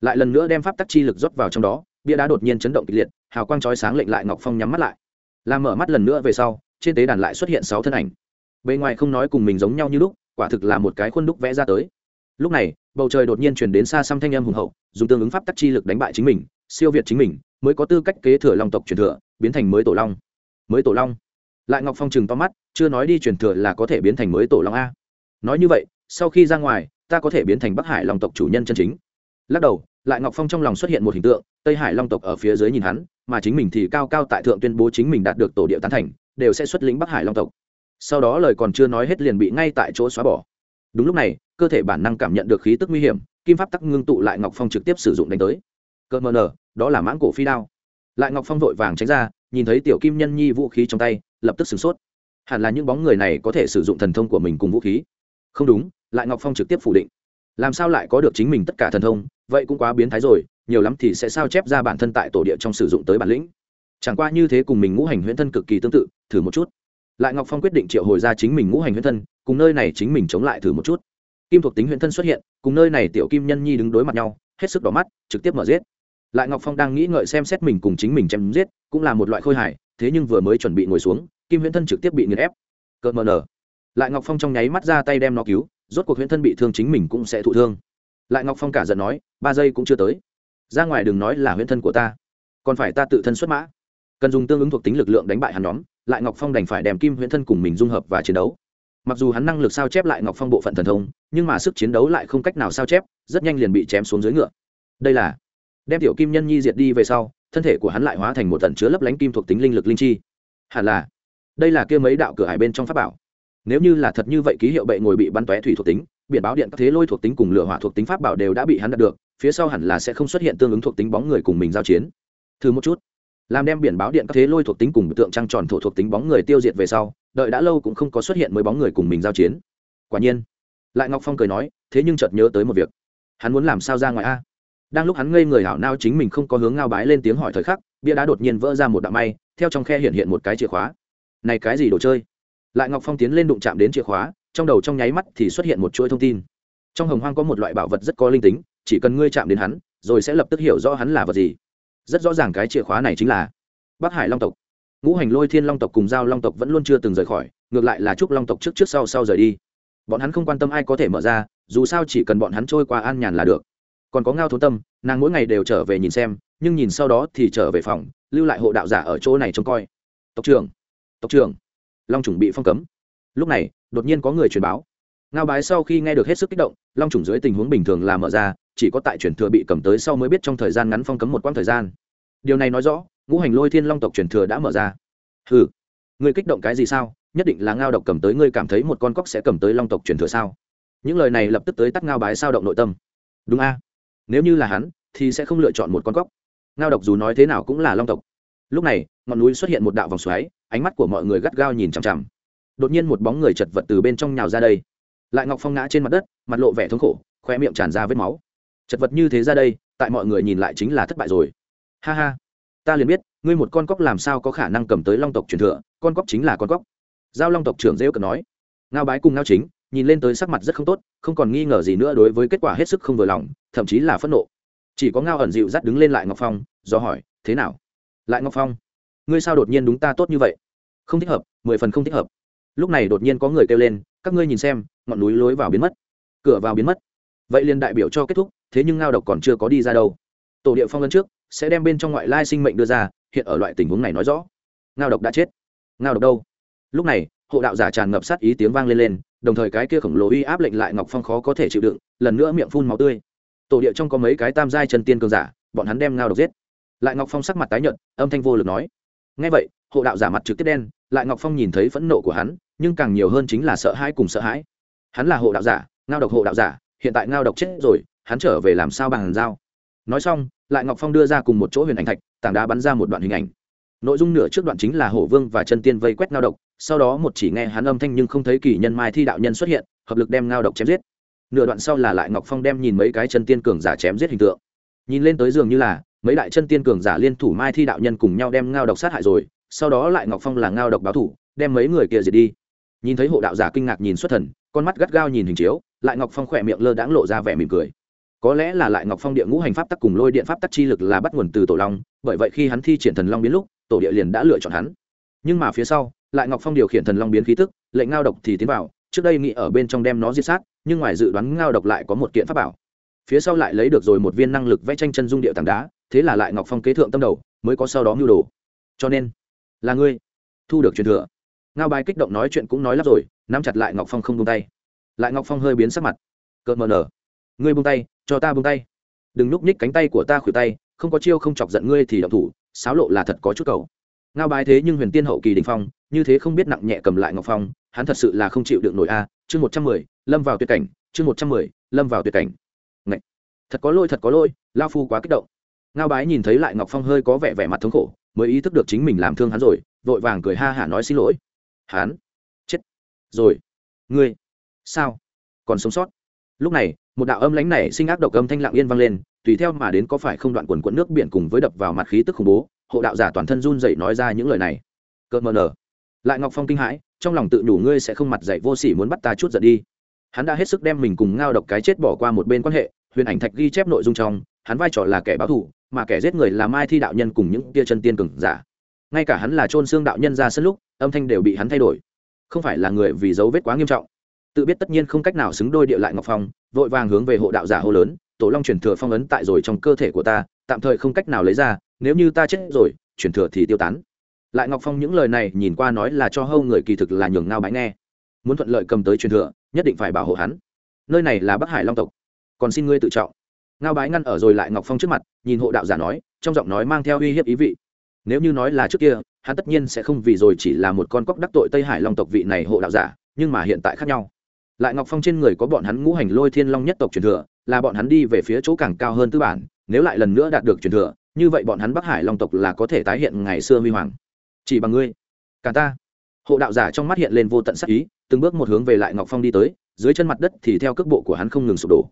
Lại lần nữa đem pháp tắc chi lực rót vào trong đó, bia đá đột nhiên chấn động kịch liệt, hào quang chói sáng lệnh lại ngọc phong nhắm mắt lại. Làm mở mắt lần nữa về sau, trên tế đàn lại xuất hiện sáu thân ảnh. Bề ngoài không nói cùng mình giống nhau như lúc, quả thực là một cái khuôn đúc vẽ ra tới. Lúc này, bầu trời đột nhiên chuyển đến xa xăm thanh âm hùng hậu, dùng tương ứng pháp tắc chi lực đánh bại chính mình, siêu việt chính mình, mới có tư cách kế thừa long tộc truyền thừa, biến thành mới tổ long. Mới tổ long lại ngọc phong chừng to mắt, chưa nói đi truyền thừa là có thể biến thành mới tổ long a. Nói như vậy, sau khi ra ngoài, ta có thể biến thành bắc hải long tộc chủ nhân chân chính. Lắc đầu, lại ngọc phong trong lòng xuất hiện một hình tượng, tây hải long tộc ở phía dưới nhìn hắn, mà chính mình thì cao cao tại thượng tuyên bố chính mình đạt được tổ địa tán thành, đều sẽ xuất lĩnh bắc hải long tộc. Sau đó lời còn chưa nói hết liền bị ngay tại chỗ xóa bỏ. Đúng lúc này, cơ thể bản năng cảm nhận được khí tức nguy hiểm, kim pháp tắc ngưng tụ lại ngọc phong trực tiếp sử dụng đánh tới. Cơ mờ nở, đó là mãng cổ phi đao. Lại ngọc phong vội vàng tránh ra, nhìn thấy tiểu kim nhân nhi vũ khí trong tay lập tức sửng sốt. Hẳn là những bóng người này có thể sử dụng thần thông của mình cùng vũ khí. Không đúng, lại ngọc phong trực tiếp phủ định. Làm sao lại có được chính mình tất cả thần thông? Vậy cũng quá biến thái rồi, nhiều lắm thì sẽ sao chép ra bản thân tại tổ địa trong sử dụng tới bản lĩnh. Chẳng qua như thế cùng mình ngũ hành huyễn thân cực kỳ tương tự, thử một chút. Lại ngọc phong quyết định triệu hồi ra chính mình ngũ hành huyễn thân, cùng nơi này chính mình chống lại thử một chút. Kim thuộc tính huyễn thân xuất hiện, cùng nơi này tiểu kim nhân nhi đứng đối mặt nhau, hết sức đỏ mắt, trực tiếp mở giết. Lại ngọc phong đang nghĩ ngợi xem xét mình cùng chính mình chém giết, cũng là một loại khôi hài thế nhưng vừa mới chuẩn bị ngồi xuống, kim huyễn thân trực tiếp bị nghiền ép. Cợt mờ nở. Lại ngọc phong trong nháy mắt ra tay đem nó cứu, rốt cuộc huyễn thân bị thương chính mình cũng sẽ thụ thương. Lại ngọc phong cả giận nói, ba giây cũng chưa tới. Ra ngoài đừng nói là huyễn thân của ta, còn phải ta tự thân xuất mã. Cần dùng tương ứng thuộc tính lực lượng đánh bại hắn nhóm, lại ngọc phong đành phải đem kim huyễn thân cùng mình dung hợp và chiến đấu. Mặc dù hắn năng lực sao chép lại ngọc phong bộ phận thần thông, nhưng mà sức chiến đấu lại không cách nào sao chép, rất nhanh liền bị chém xuống dưới ngựa. Đây là, đem tiểu kim nhân nhi diệt đi về sau thân thể của hắn lại hóa thành một tần chứa lấp lánh kim thuộc tính linh lực linh chi. Hẳn là, đây là kia mấy đạo cửa hải bên trong pháp bảo. Nếu như là thật như vậy, ký hiệu bệ ngồi bị bắn tóe thủy thuộc tính, biển báo điện các thế lôi thuộc tính cùng lửa hỏa thuộc tính pháp bảo đều đã bị hắn đạt được, phía sau hẳn là sẽ không xuất hiện tương ứng thuộc tính bóng người cùng mình giao chiến. Thử một chút. Làm đem biển báo điện các thế lôi thuộc tính cùng tượng trăng tròn thổ thuộc tính bóng người tiêu diệt về sau, đợi đã lâu cũng không có xuất hiện mới bóng người cùng mình giao chiến. Quả nhiên, lại ngọc phong cười nói, thế nhưng chợt nhớ tới một việc. Hắn muốn làm sao ra ngoài a? Đang lúc hắn ngây người hảo nao chính mình không có hướng ngao bái lên tiếng hỏi thời khắc, bia đá đột nhiên vỡ ra một đạo may, theo trong khe hiện hiện một cái chìa khóa. Này cái gì đồ chơi? Lại ngọc phong tiến lên đụng chạm đến chìa khóa, trong đầu trong nháy mắt thì xuất hiện một chuỗi thông tin. Trong hồng hoang có một loại bảo vật rất có linh tính, chỉ cần ngươi chạm đến hắn, rồi sẽ lập tức hiểu rõ hắn là vật gì. Rất rõ ràng cái chìa khóa này chính là bắc hải long tộc. Ngũ hành lôi thiên long tộc cùng giao long tộc vẫn luôn chưa từng rời khỏi, ngược lại là chúc long tộc trước trước sau sau rời đi. Bọn hắn không quan tâm ai có thể mở ra, dù sao chỉ cần bọn hắn trôi qua an nhàn là được còn có ngao thốn tâm, nàng mỗi ngày đều trở về nhìn xem, nhưng nhìn sau đó thì trở về phòng, lưu lại hộ đạo giả ở chỗ này trông coi. Tộc trưởng tộc trưởng. Long chủng bị phong cấm. Lúc này, đột nhiên có người truyền báo. Ngao bái sau khi nghe được hết sức kích động, long chủng dưới tình huống bình thường là mở ra, chỉ có tại truyền thừa bị cầm tới sau mới biết trong thời gian ngắn phong cấm một quãng thời gian. Điều này nói rõ, ngũ hành lôi thiên long tộc truyền thừa đã mở ra. Ừ người kích động cái gì sao? Nhất định là ngao độc cầm tới, ngươi cảm thấy một con cóc sẽ cầm tới long tộc truyền thừa sao? Những lời này lập tức tới tắt ngao bái sao động nội tâm. Đúng a nếu như là hắn, thì sẽ không lựa chọn một con cóc. Ngao độc dù nói thế nào cũng là long tộc. Lúc này, ngọn núi xuất hiện một đạo vòng xoáy, ánh mắt của mọi người gắt gao nhìn chằm chằm. Đột nhiên một bóng người chật vật từ bên trong nhào ra đây. Lại ngọc phong ngã trên mặt đất, mặt lộ vẻ thống khổ khoe miệng tràn ra vết máu. Chật vật như thế ra đây, tại mọi người nhìn lại chính là thất bại rồi. Ha ha. Ta liền biết, ngươi một con cóc làm sao có khả năng cầm tới long tộc truyền thừa, con cóc chính là con cóc. Giao long tộc trưởng rêu cần nói. Ngao bái cùng ngao chính nhìn lên tới sắc mặt rất không tốt, không còn nghi ngờ gì nữa đối với kết quả hết sức không vừa lòng, thậm chí là phẫn nộ. Chỉ có ngao ẩn dịu dắt đứng lên lại ngọc phong, do hỏi, thế nào? Lại ngọc phong, ngươi sao đột nhiên đúng ta tốt như vậy? Không thích hợp, mười phần không thích hợp. Lúc này đột nhiên có người kêu lên, các ngươi nhìn xem, ngọn núi lối vào biến mất, cửa vào biến mất. Vậy liền đại biểu cho kết thúc, thế nhưng ngao độc còn chưa có đi ra đâu. Tổ địa phong lần trước, sẽ đem bên trong ngoại lai sinh mệnh đưa ra, hiện ở loại tình huống này nói rõ. Ngao độc đã chết. Ngao độc đâu? Lúc này, hộ đạo giả tràn ngập sát ý tiếng vang lên lên đồng thời cái kia khổng lồ uy áp lệnh lại ngọc phong khó có thể chịu đựng, lần nữa miệng phun máu tươi. Tổ địa trong có mấy cái tam giai chân tiên cường giả, bọn hắn đem ngao độc giết. Lại ngọc phong sắc mặt tái nhợt, âm thanh vô lực nói ngay vậy, hộ đạo giả mặt trực tiếp đen, lại ngọc phong nhìn thấy phẫn nộ của hắn, nhưng càng nhiều hơn chính là sợ hãi cùng sợ hãi. Hắn là hộ đạo giả, ngao độc hộ đạo giả, hiện tại ngao độc chết rồi, hắn trở về làm sao bằng dao nói xong, lại ngọc phong đưa ra cùng một chỗ huyền ảnh thạch, tảng đá bắn ra một đoạn hình ảnh. Nội dung nửa trước đoạn chính là hổ vương và chân tiên vây quét ngao độc sau đó một chỉ nghe hắn âm thanh nhưng không thấy kỳ nhân mai thi đạo nhân xuất hiện, hợp lực đem ngao độc chém giết. Nửa đoạn sau là lại ngọc phong đem nhìn mấy cái chân tiên cường giả chém giết hình tượng. Nhìn lên tới giường như là, mấy đại chân tiên cường giả liên thủ mai thi đạo nhân cùng nhau đem ngao độc sát hại rồi, sau đó lại ngọc phong là ngao độc báo thủ, đem mấy người kia diệt đi. Nhìn thấy hộ đạo giả kinh ngạc nhìn xuất thần, con mắt gắt gao nhìn hình chiếu, lại ngọc phong khỏe miệng lơ đãng lộ ra vẻ mỉm cười. Có lẽ là lại ngọc phong địa ngũ hành pháp tắc cùng lôi điện pháp tắc chi lực là bắt nguồn từ tổ long, bởi vậy khi hắn thi triển thần long biến lúc, tổ địa liền đã lựa chọn hắn. Nhưng mà phía sau lại ngọc phong điều khiển thần long biến khí tức, lệnh ngao độc thì tiến vào, trước đây nghĩ ở bên trong đem nó diệt sát, nhưng ngoài dự đoán ngao độc lại có một kiện pháp bảo. Phía sau lại lấy được rồi một viên năng lực vẽ tranh chân dung địa tảng đá, thế là lại ngọc phong kế thượng tâm đầu, mới có sau đó mưu đồ. Cho nên, là ngươi, thu được truyền thừa. Ngao bài kích động nói chuyện cũng nói lắp rồi, nắm chặt lại ngọc phong không buông tay. Lại ngọc phong hơi biến sắc mặt. Cợt mờ nở. Ngươi buông tay, cho ta buông tay. Đừng núp nhích cánh tay của ta khuỷu tay, không có chiêu không chọc giận ngươi thì động thủ sáo lộ là thật có chút cầu ngao bái thế nhưng huyền tiên hậu kỳ đình phong, như thế không biết nặng nhẹ cầm lại ngọc phong, hắn thật sự là không chịu được nổi a. Chương một trăm mười, lâm vào tuyệt cảnh, chương một trăm mười, lâm vào tuyệt cảnh. Ngậy! thật có lỗi, thật có lỗi, lao phu quá kích động. Ngao bái nhìn thấy lại ngọc phong hơi có vẻ vẻ mặt thống khổ, mới ý thức được chính mình làm thương hắn rồi, vội vàng cười ha hả nói xin lỗi. Hắn. Chết. Rồi. Ngươi. Sao? Còn sống sót. Lúc này, một đạo âm lãnh này sinh ác độc âm thanh lặng yên vang lên, tùy theo mà đến có phải không đoạn quần quẫn nước biển cùng với đập vào mặt khí tức khủng bố hộ đạo giả toàn thân run dậy nói ra những lời này. Cợt mờ nở lại ngọc phong kinh hãi, trong lòng tự nhủ ngươi sẽ không mặt dạy vô sỉ muốn bắt ta chút giận đi. Hắn đã hết sức đem mình cùng ngao độc cái chết bỏ qua một bên quan hệ, huyền ảnh thạch ghi chép nội dung trong, hắn vai trò là kẻ báo thù, mà kẻ giết người là mai thi đạo nhân cùng những tia chân tiên cường giả. Ngay cả hắn là trôn xương đạo nhân ra sân lúc, âm thanh đều bị hắn thay đổi. Không phải là người vì dấu vết quá nghiêm trọng. Tự biết tất nhiên không cách nào xứng đôi địa lại ngọc phong, vội vàng hướng về hộ đạo giả hô lớn, tổ long truyền thừa phong ấn tại rồi trong cơ thể của ta, tạm thời không cách nào lấy ra nếu như ta chết rồi, truyền thừa thì tiêu tán. Lại ngọc phong những lời này nhìn qua nói là cho hâu người kỳ thực là nhường ngao bãi nghe. Muốn thuận lợi cầm tới truyền thừa, nhất định phải bảo hộ hắn. Nơi này là bắc hải long tộc. Còn xin ngươi tự trọng. Ngao bái ngăn ở rồi lại ngọc phong trước mặt, nhìn hộ đạo giả nói, trong giọng nói mang theo uy hiếp ý vị. Nếu như nói là trước kia, hắn tất nhiên sẽ không vì rồi chỉ là một con cóc đắc tội tây hải long tộc vị này hộ đạo giả, nhưng mà hiện tại khác nhau. Lại ngọc phong trên người có bọn hắn ngũ hành lôi thiên long nhất tộc truyền thừa, là bọn hắn đi về phía chỗ càng cao hơn tư bản, nếu lại lần nữa đạt được truyền thừa như vậy bọn hắn bắc hải long tộc là có thể tái hiện ngày xưa huy hoàng. Chỉ bằng ngươi. Cả ta. Hộ đạo giả trong mắt hiện lên vô tận sắc ý, từng bước một hướng về lại ngọc phong đi tới, dưới chân mặt đất thì theo cước bộ của hắn không ngừng sụp đổ.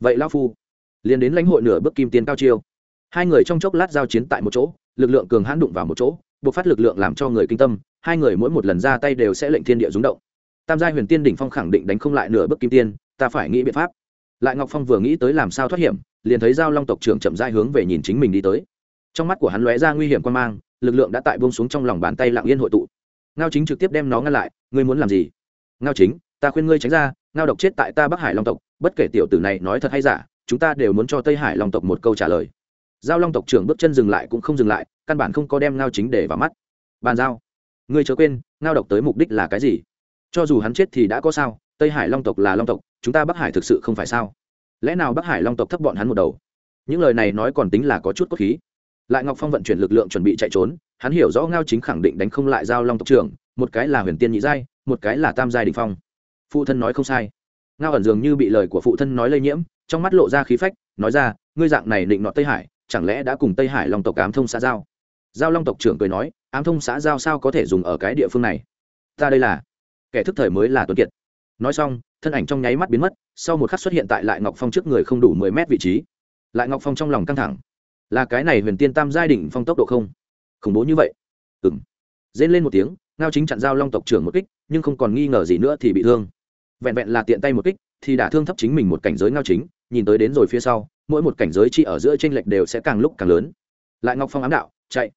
Vậy lao phu, liền đến lãnh hội nửa bước kim tiền cao chiêu. Hai người trong chốc lát giao chiến tại một chỗ, lực lượng cường hãn đụng vào một chỗ buộc phát lực lượng làm cho người kinh tâm, hai người mỗi một lần ra tay đều sẽ lệnh thiên địa rúng động. Tam giai huyền tiên đỉnh phong khẳng định đánh không lại nửa bước kim tiên, ta phải nghĩ biện pháp. Lại ngọc phong vừa nghĩ tới làm sao thoát hiểm liền thấy giao long tộc trưởng chậm rãi hướng về nhìn chính mình đi tới. Trong mắt của hắn lóe ra nguy hiểm quan mang, lực lượng đã tại bông xuống trong lòng bàn tay lặng yên hội tụ. Ngao chính trực tiếp đem nó ngăn lại, ngươi muốn làm gì? Ngao chính, ta khuyên ngươi tránh ra, ngao độc chết tại ta bắc hải long tộc, bất kể tiểu tử này nói thật hay giả, chúng ta đều muốn cho tây hải long tộc một câu trả lời. Giao long tộc trưởng bước chân dừng lại cũng không dừng lại, căn bản không có đem ngao chính để vào mắt. Bàn giao, ngươi chớ quên, ngao độc tới mục đích là cái gì? Cho dù hắn chết thì đã có sao, tây hải long tộc là long tộc, chúng ta bắc hải thực sự không phải sao? Lẽ nào bắc hải long tộc thấp bọn hắn một đầu? Những lời này nói còn tính là có chút cốt khí. Lại ngọc phong vận chuyển lực lượng chuẩn bị chạy trốn, hắn hiểu rõ ngao chính khẳng định đánh không lại giao long tộc trưởng, một cái là huyền tiên nhị giai, một cái là tam giai đình phong. Phụ thân nói không sai. Ngao ẩn dường như bị lời của phụ thân nói lây nhiễm, trong mắt lộ ra khí phách, nói ra, ngươi dạng này định nọt tây hải, chẳng lẽ đã cùng tây hải long tộc ám thông xã giao? Giao long tộc trưởng cười nói, ám thông xã giao sao có thể dùng ở cái địa phương này? Ta đây là kẻ thức thời mới là tuấn kiệt. Nói xong thân ảnh trong nháy mắt biến mất, sau một khắc xuất hiện tại lại ngọc phong trước người không đủ mười mét vị trí. Lại ngọc phong trong lòng căng thẳng. Là cái này huyền tiên tam giai đỉnh phong tốc độ không? Khủng bố như vậy. Ừng dên lên một tiếng, ngao chính chặn giao long tộc trưởng một kích, nhưng không còn nghi ngờ gì nữa thì bị thương. Vẹn vẹn là tiện tay một kích, thì đã thương thấp chính mình một cảnh giới ngao chính, nhìn tới đến rồi phía sau, mỗi một cảnh giới chi ở giữa tranh lệch đều sẽ càng lúc càng lớn. Lại ngọc phong ám đạo, chạy.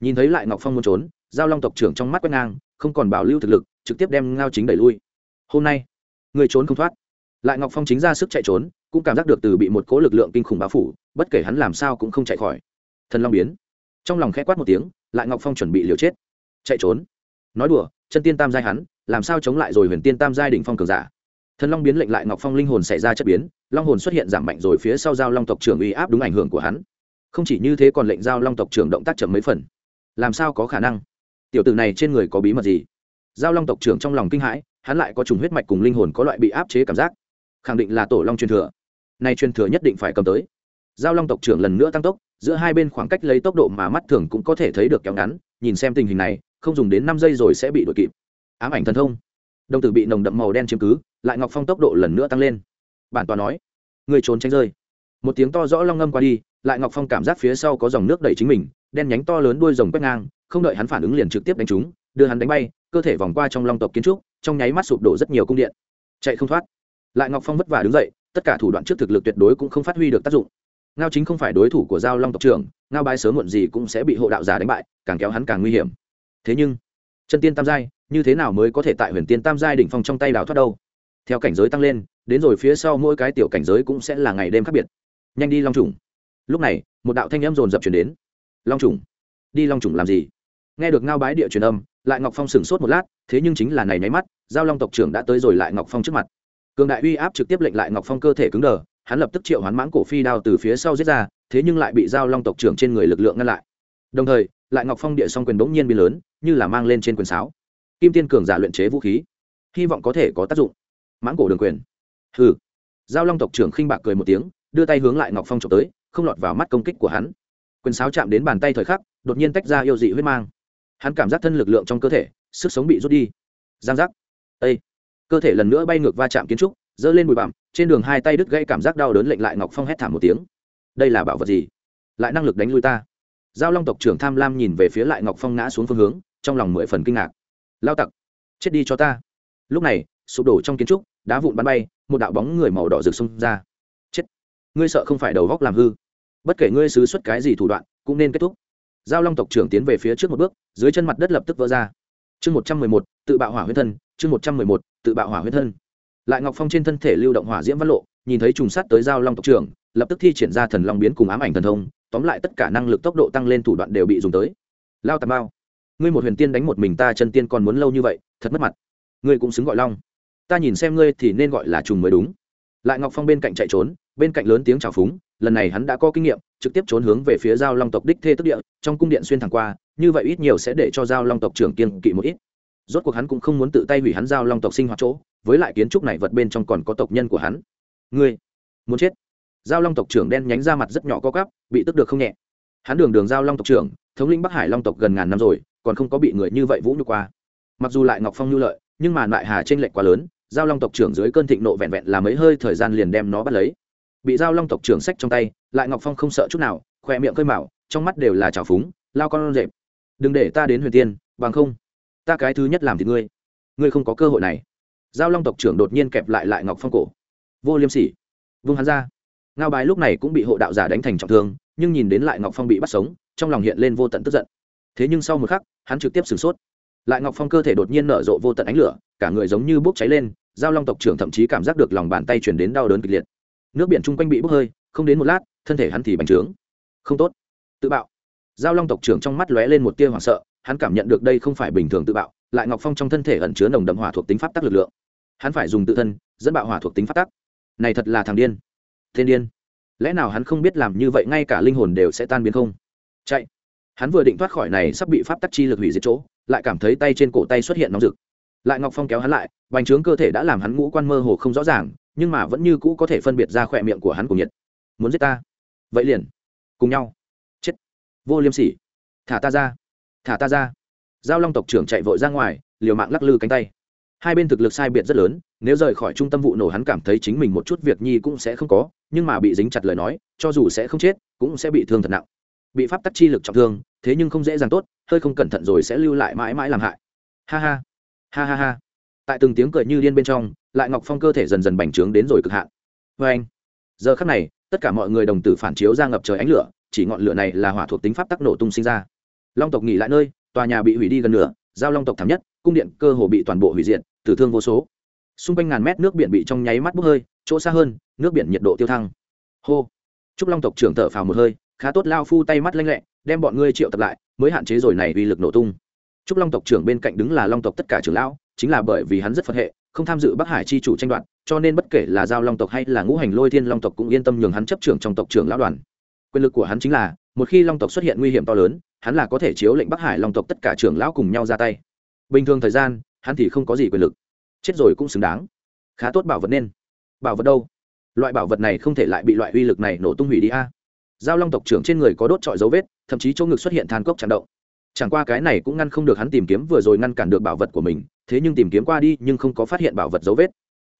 Nhìn thấy lại ngọc phong muốn trốn, giao long tộc trưởng trong mắt quét ngang, không còn bảo lưu thực lực, trực tiếp đem ngao chính đẩy lui. Hôm nay người trốn không thoát. Lại ngọc phong chính ra sức chạy trốn, cũng cảm giác được từ bị một cố lực lượng kinh khủng bao phủ, bất kể hắn làm sao cũng không chạy khỏi. Thần long biến. Trong lòng khẽ quát một tiếng, lại ngọc phong chuẩn bị liều chết. Chạy trốn. Nói đùa, chân tiên tam giai hắn, làm sao chống lại rồi huyền tiên tam giai đỉnh phong cường giả. Thần long biến lệnh lại ngọc phong linh hồn xảy ra chất biến, long hồn xuất hiện giảm mạnh rồi phía sau giao long tộc trưởng uy áp đúng ảnh hưởng của hắn. Không chỉ như thế còn lệnh giao long tộc trưởng động tác chậm mấy phần. Làm sao có khả năng? Tiểu tử này trên người có bí mật gì? Giao long tộc trưởng trong lòng kinh hãi hắn lại có trùng huyết mạch cùng linh hồn có loại bị áp chế cảm giác. Khẳng định là tổ long truyền thừa. Nay truyền thừa nhất định phải cầm tới. Giao long tộc trưởng lần nữa tăng tốc, giữa hai bên khoảng cách lấy tốc độ mà mắt thường cũng có thể thấy được kéo ngắn, nhìn xem tình hình này, không dùng đến năm giây rồi sẽ bị đuổi kịp. Ám ảnh thần thông. Đồng tử bị nồng đậm màu đen chiếm cứ, lại ngọc phong tốc độ lần nữa tăng lên. Bản tòa nói, người trốn tránh rơi. Một tiếng to rõ long ngâm qua đi, lại ngọc phong cảm giác phía sau có dòng nước đẩy chính mình, đen nhánh to lớn đuôi rồng quét ngang, không đợi hắn phản ứng liền trực tiếp đánh trúng, đưa hắn đánh bay, cơ thể vòng qua trong long tộc kiến trúc trong nháy mắt sụp đổ rất nhiều cung điện. Chạy không thoát. Lại ngọc phong vất vả đứng dậy, tất cả thủ đoạn trước thực lực tuyệt đối cũng không phát huy được tác dụng. Ngao chính không phải đối thủ của giao long tộc trưởng, ngao bái sớm muộn gì cũng sẽ bị hộ đạo giả đánh bại, càng kéo hắn càng nguy hiểm. Thế nhưng, chân tiên tam giai, như thế nào mới có thể tại huyền tiên tam giai đỉnh phong trong tay đào thoát đâu? Theo cảnh giới tăng lên, đến rồi phía sau mỗi cái tiểu cảnh giới cũng sẽ là ngày đêm khác biệt. Nhanh đi long trùng. Lúc này, một đạo thanh âm rồn rập chuyển đến. Long trùng. Đi long trùng làm gì? Nghe được ngao bái địa truyền âm lại ngọc phong sửng sốt một lát, thế nhưng chính là này nháy mắt, giao long tộc trưởng đã tới rồi lại ngọc phong trước mặt. Cường đại uy áp trực tiếp lệnh lại ngọc phong cơ thể cứng đờ, hắn lập tức triệu hoán mãng cổ phi đao từ phía sau giết ra, thế nhưng lại bị giao long tộc trưởng trên người lực lượng ngăn lại. Đồng thời, lại ngọc phong địa song quyền bỗng nhiên biến lớn, như là mang lên trên quyền sáo. Kim tiên cường giả luyện chế vũ khí, hy vọng có thể có tác dụng. Mãng cổ đường quyền. Hừ. Giao long tộc trưởng khinh bạc cười một tiếng, đưa tay hướng lại ngọc phong trộm tới, không lọt vào mắt công kích của hắn. Quyền sáo chạm đến bàn tay thời khắc, đột nhiên tách ra yêu dị huyết mang hắn cảm giác thân lực lượng trong cơ thể, sức sống bị rút đi. Giang giác. Â cơ thể lần nữa bay ngược va chạm kiến trúc, giơ lên bụi bặm, trên đường hai tay đứt gây cảm giác đau đớn lệnh lại ngọc phong hét thảm một tiếng. Đây là bảo vật gì? Lại năng lực đánh lui ta. Giao long tộc trưởng tham lam nhìn về phía lại ngọc phong ngã xuống phương hướng, trong lòng mười phần kinh ngạc. Lao tặc, chết đi cho ta. Lúc này, sụp đổ trong kiến trúc, đá vụn bắn bay, một đạo bóng người màu đỏ rực xông ra. Chết. Ngươi sợ không phải đầu góc làm hư. Bất kể ngươi xứ xuất cái gì thủ đoạn, cũng nên kết thúc giao long tộc trưởng tiến về phía trước một bước, dưới chân mặt đất lập tức vỡ ra. Chương một trăm mười một, tự bạo hỏa huyết thân, chương một trăm mười một, tự bạo hỏa huyết thân. Lại ngọc phong trên thân thể lưu động hỏa diễm văn lộ, nhìn thấy trùng sát tới giao long tộc trưởng, lập tức thi triển ra thần long biến cùng ám ảnh thần thông, tóm lại tất cả năng lực tốc độ tăng lên thủ đoạn đều bị dùng tới. Lao tà bao ngươi một huyền tiên đánh một mình ta chân tiên còn muốn lâu như vậy, thật mất mặt. Ngươi cũng xứng gọi long. Ta nhìn xem ngươi thì nên gọi là trùng mới đúng. Lại ngọc phong bên cạnh chạy trốn, bên cạnh lớn tiếng chào phúng lần này hắn đã có kinh nghiệm, trực tiếp trốn hướng về phía giao long tộc đích thê tức địa, trong cung điện xuyên thẳng qua, như vậy ít nhiều sẽ để cho giao long tộc trưởng kiên kỵ một ít. Rốt cuộc hắn cũng không muốn tự tay hủy hắn giao long tộc sinh hoạt chỗ, với lại kiến trúc này vật bên trong còn có tộc nhân của hắn. Ngươi, muốn chết? Giao long tộc trưởng đen nhánh ra mặt rất nhỏ co cắp bị tức được không nhẹ. Hắn đường đường giao long tộc trưởng, thống lĩnh bắc hải long tộc gần ngàn năm rồi, còn không có bị người như vậy vũ nhục qua. Mặc dù lại ngọc phong nhu lợi, nhưng mà lại hà tranh lệch quá lớn, giao long tộc trưởng dưới cơn thịnh nộ vẹn vẹn là mấy hơi thời gian liền đem nó bắt lấy bị giao long tộc trưởng sách trong tay, lại ngọc phong không sợ chút nào khoe miệng cơi mạo trong mắt đều là trào phúng, lao con rệp. Đừng để ta đến huyền tiên, bằng không, ta cái thứ nhất làm thì ngươi. Ngươi không có cơ hội này. Giao long tộc trưởng đột nhiên kẹp lại lại ngọc phong cổ. Vô liêm sỉ. Vung hắn ra. Ngao bái lúc này cũng bị hộ đạo giả đánh thành trọng thương, nhưng nhìn đến lại ngọc phong bị bắt sống, trong lòng hiện lên vô tận tức giận. Thế nhưng sau một khắc, hắn trực tiếp sửng sốt. Lại ngọc phong cơ thể đột nhiên nở rộ vô tận ánh lửa, cả người giống như bốc cháy lên, giao long tộc trưởng thậm chí cảm giác được lòng bàn tay chuyển đến đau đớn kịch liệt nước biển chung quanh bị bốc hơi, không đến một lát, thân thể hắn thì bành trướng. Không tốt. Tự bạo. Giao long tộc trưởng trong mắt lóe lên một tia hoảng sợ, hắn cảm nhận được đây không phải bình thường tự bạo, lại ngọc phong trong thân thể ẩn chứa nồng đậm hỏa thuộc tính pháp tắc lực lượng. Hắn phải dùng tự thân, dẫn bạo hỏa thuộc tính pháp tắc. Này thật là thằng điên. Thiên điên. Lẽ nào hắn không biết làm như vậy ngay cả linh hồn đều sẽ tan biến không? Chạy. Hắn vừa định thoát khỏi này sắp bị pháp tắc chi lực hủy diệt chỗ, lại cảm thấy tay trên cổ tay xuất hiện nóng rực. Lại ngọc phong kéo hắn lại, bành trướng cơ thể đã làm hắn ngũ quan mơ hồ không rõ ràng nhưng mà vẫn như cũ có thể phân biệt ra khỏe miệng của hắn cùng nhiệt. Muốn giết ta? Vậy liền. Cùng nhau. Chết. Vô liêm sỉ. Thả ta ra. Thả ta ra. Giao long tộc trưởng chạy vội ra ngoài, liều mạng lắc lư cánh tay. Hai bên thực lực sai biệt rất lớn, nếu rời khỏi trung tâm vụ nổ hắn cảm thấy chính mình một chút việc nhi cũng sẽ không có, nhưng mà bị dính chặt lời nói, cho dù sẽ không chết, cũng sẽ bị thương thật nặng. Bị pháp tắc chi lực trọng thương, thế nhưng không dễ dàng tốt, hơi không cẩn thận rồi sẽ lưu lại mãi mãi làm hại. Ha ha. Ha ha ha. Tại từng tiếng cười như điên bên trong lại ngọc phong cơ thể dần dần bành trướng đến rồi cực hạn. Vê anh, giờ khắc này, tất cả mọi người đồng tử phản chiếu ra ngập trời ánh lửa, chỉ ngọn lửa này là hỏa thuộc tính pháp tắc nổ tung sinh ra. Long tộc nghỉ lại nơi, tòa nhà bị hủy đi gần nửa, giao long tộc thảm nhất, cung điện cơ hồ bị toàn bộ hủy diệt, tử thương vô số. Xung quanh ngàn mét nước biển bị trong nháy mắt bốc hơi, chỗ xa hơn, nước biển nhiệt độ tiêu thăng. Hô. Trúc long tộc trưởng thở phào một hơi, khá tốt lao phu tay mắt lanh lẹ, đem bọn ngươi triệu tập lại, mới hạn chế rồi này uy lực nổ tung. Trúc long tộc trưởng bên cạnh đứng là long tộc tất cả trưởng lão, chính là bởi vì hắn rất phật hệ không tham dự bắc hải chi chủ tranh đoạt, cho nên bất kể là giao long tộc hay là ngũ hành lôi thiên long tộc cũng yên tâm nhường hắn chấp trưởng trong tộc trưởng lão đoàn. Quyền lực của hắn chính là, một khi long tộc xuất hiện nguy hiểm to lớn, hắn là có thể chiếu lệnh bắc hải long tộc tất cả trưởng lão cùng nhau ra tay. Bình thường thời gian, hắn thì không có gì quyền lực. Chết rồi cũng xứng đáng. Khá tốt bảo vật nên. Bảo vật đâu? Loại bảo vật này không thể lại bị loại uy lực này nổ tung hủy đi a. Giao long tộc trưởng trên người có đốt trọi dấu vết, thậm chí chỗ ngực xuất hiện than cốc tràn động chẳng qua cái này cũng ngăn không được hắn tìm kiếm vừa rồi ngăn cản được bảo vật của mình, thế nhưng tìm kiếm qua đi nhưng không có phát hiện bảo vật dấu vết.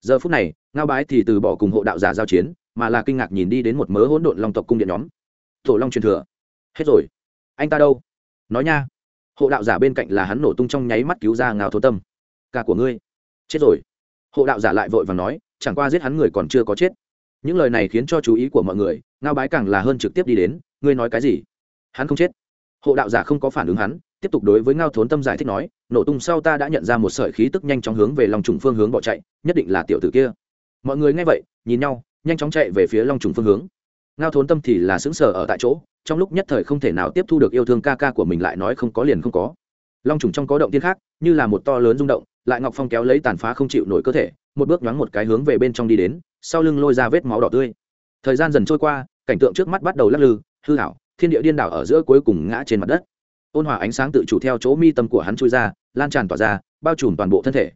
Giờ phút này, ngao bái thì từ bỏ cùng hộ đạo giả giao chiến, mà là kinh ngạc nhìn đi đến một mớ hỗn độn long tộc cung điện nhóm. Thổ long truyền thừa. Hết rồi. Anh ta đâu? Nói nha. Hộ đạo giả bên cạnh là hắn nổ tung trong nháy mắt cứu ra ngao thố tâm. Ca của ngươi. Chết rồi. Hộ đạo giả lại vội và nói, chẳng qua giết hắn người còn chưa có chết. Những lời này khiến cho chú ý của mọi người, ngao bái càng là hơn trực tiếp đi đến, ngươi nói cái gì? Hắn không chết hộ đạo giả không có phản ứng hắn, tiếp tục đối với ngao thốn tâm giải thích nói, nổ tung sau ta đã nhận ra một sợi khí tức nhanh chóng hướng về lòng trùng phương hướng bỏ chạy, nhất định là tiểu tử kia. Mọi người nghe vậy, nhìn nhau, nhanh chóng chạy về phía long trùng phương hướng. Ngao thốn tâm thì là xứng sở ở tại chỗ, trong lúc nhất thời không thể nào tiếp thu được yêu thương ca ca của mình lại nói không có liền không có. Long trùng trong có động tiên khác, như là một to lớn rung động, lại ngọc phong kéo lấy tàn phá không chịu nổi cơ thể, một bước nhoáng một cái hướng về bên trong đi đến, sau lưng lôi ra vết máu đỏ tươi. Thời gian dần trôi qua, cảnh tượng trước mắt bắt đầu lắc lư, hư hảo thiên địa điên đảo ở giữa cuối cùng ngã trên mặt đất. Ôn hòa ánh sáng tự chủ theo chỗ mi tâm của hắn chui ra, lan tràn tỏa ra, bao trùm toàn bộ thân thể.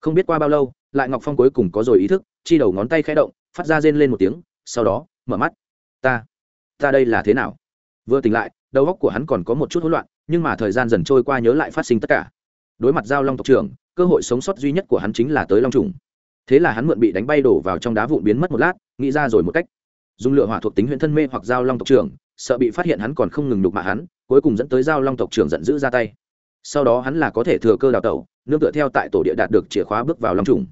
Không biết qua bao lâu, lại ngọc phong cuối cùng có rồi ý thức, chi đầu ngón tay khẽ động, phát ra rên lên một tiếng, sau đó, mở mắt. Ta ta đây là thế nào? Vừa tỉnh lại, đầu óc của hắn còn có một chút hỗn loạn, nhưng mà thời gian dần trôi qua nhớ lại phát sinh tất cả. Đối mặt giao long tộc trưởng, cơ hội sống sót duy nhất của hắn chính là tới long trùng. Thế là hắn mượn bị đánh bay đổ vào trong đá vụn biến mất một lát, nghĩ ra rồi một cách. Dùng lựa hỏa thuộc tính huyện thân mê hoặc giao long tộc trưởng sợ bị phát hiện hắn còn không ngừng đục mạ hắn, cuối cùng dẫn tới giao long tộc trưởng giận dữ ra tay. Sau đó hắn là có thể thừa cơ đào tẩu, nương tựa theo tại tổ địa đạt được chìa khóa bước vào long trùng.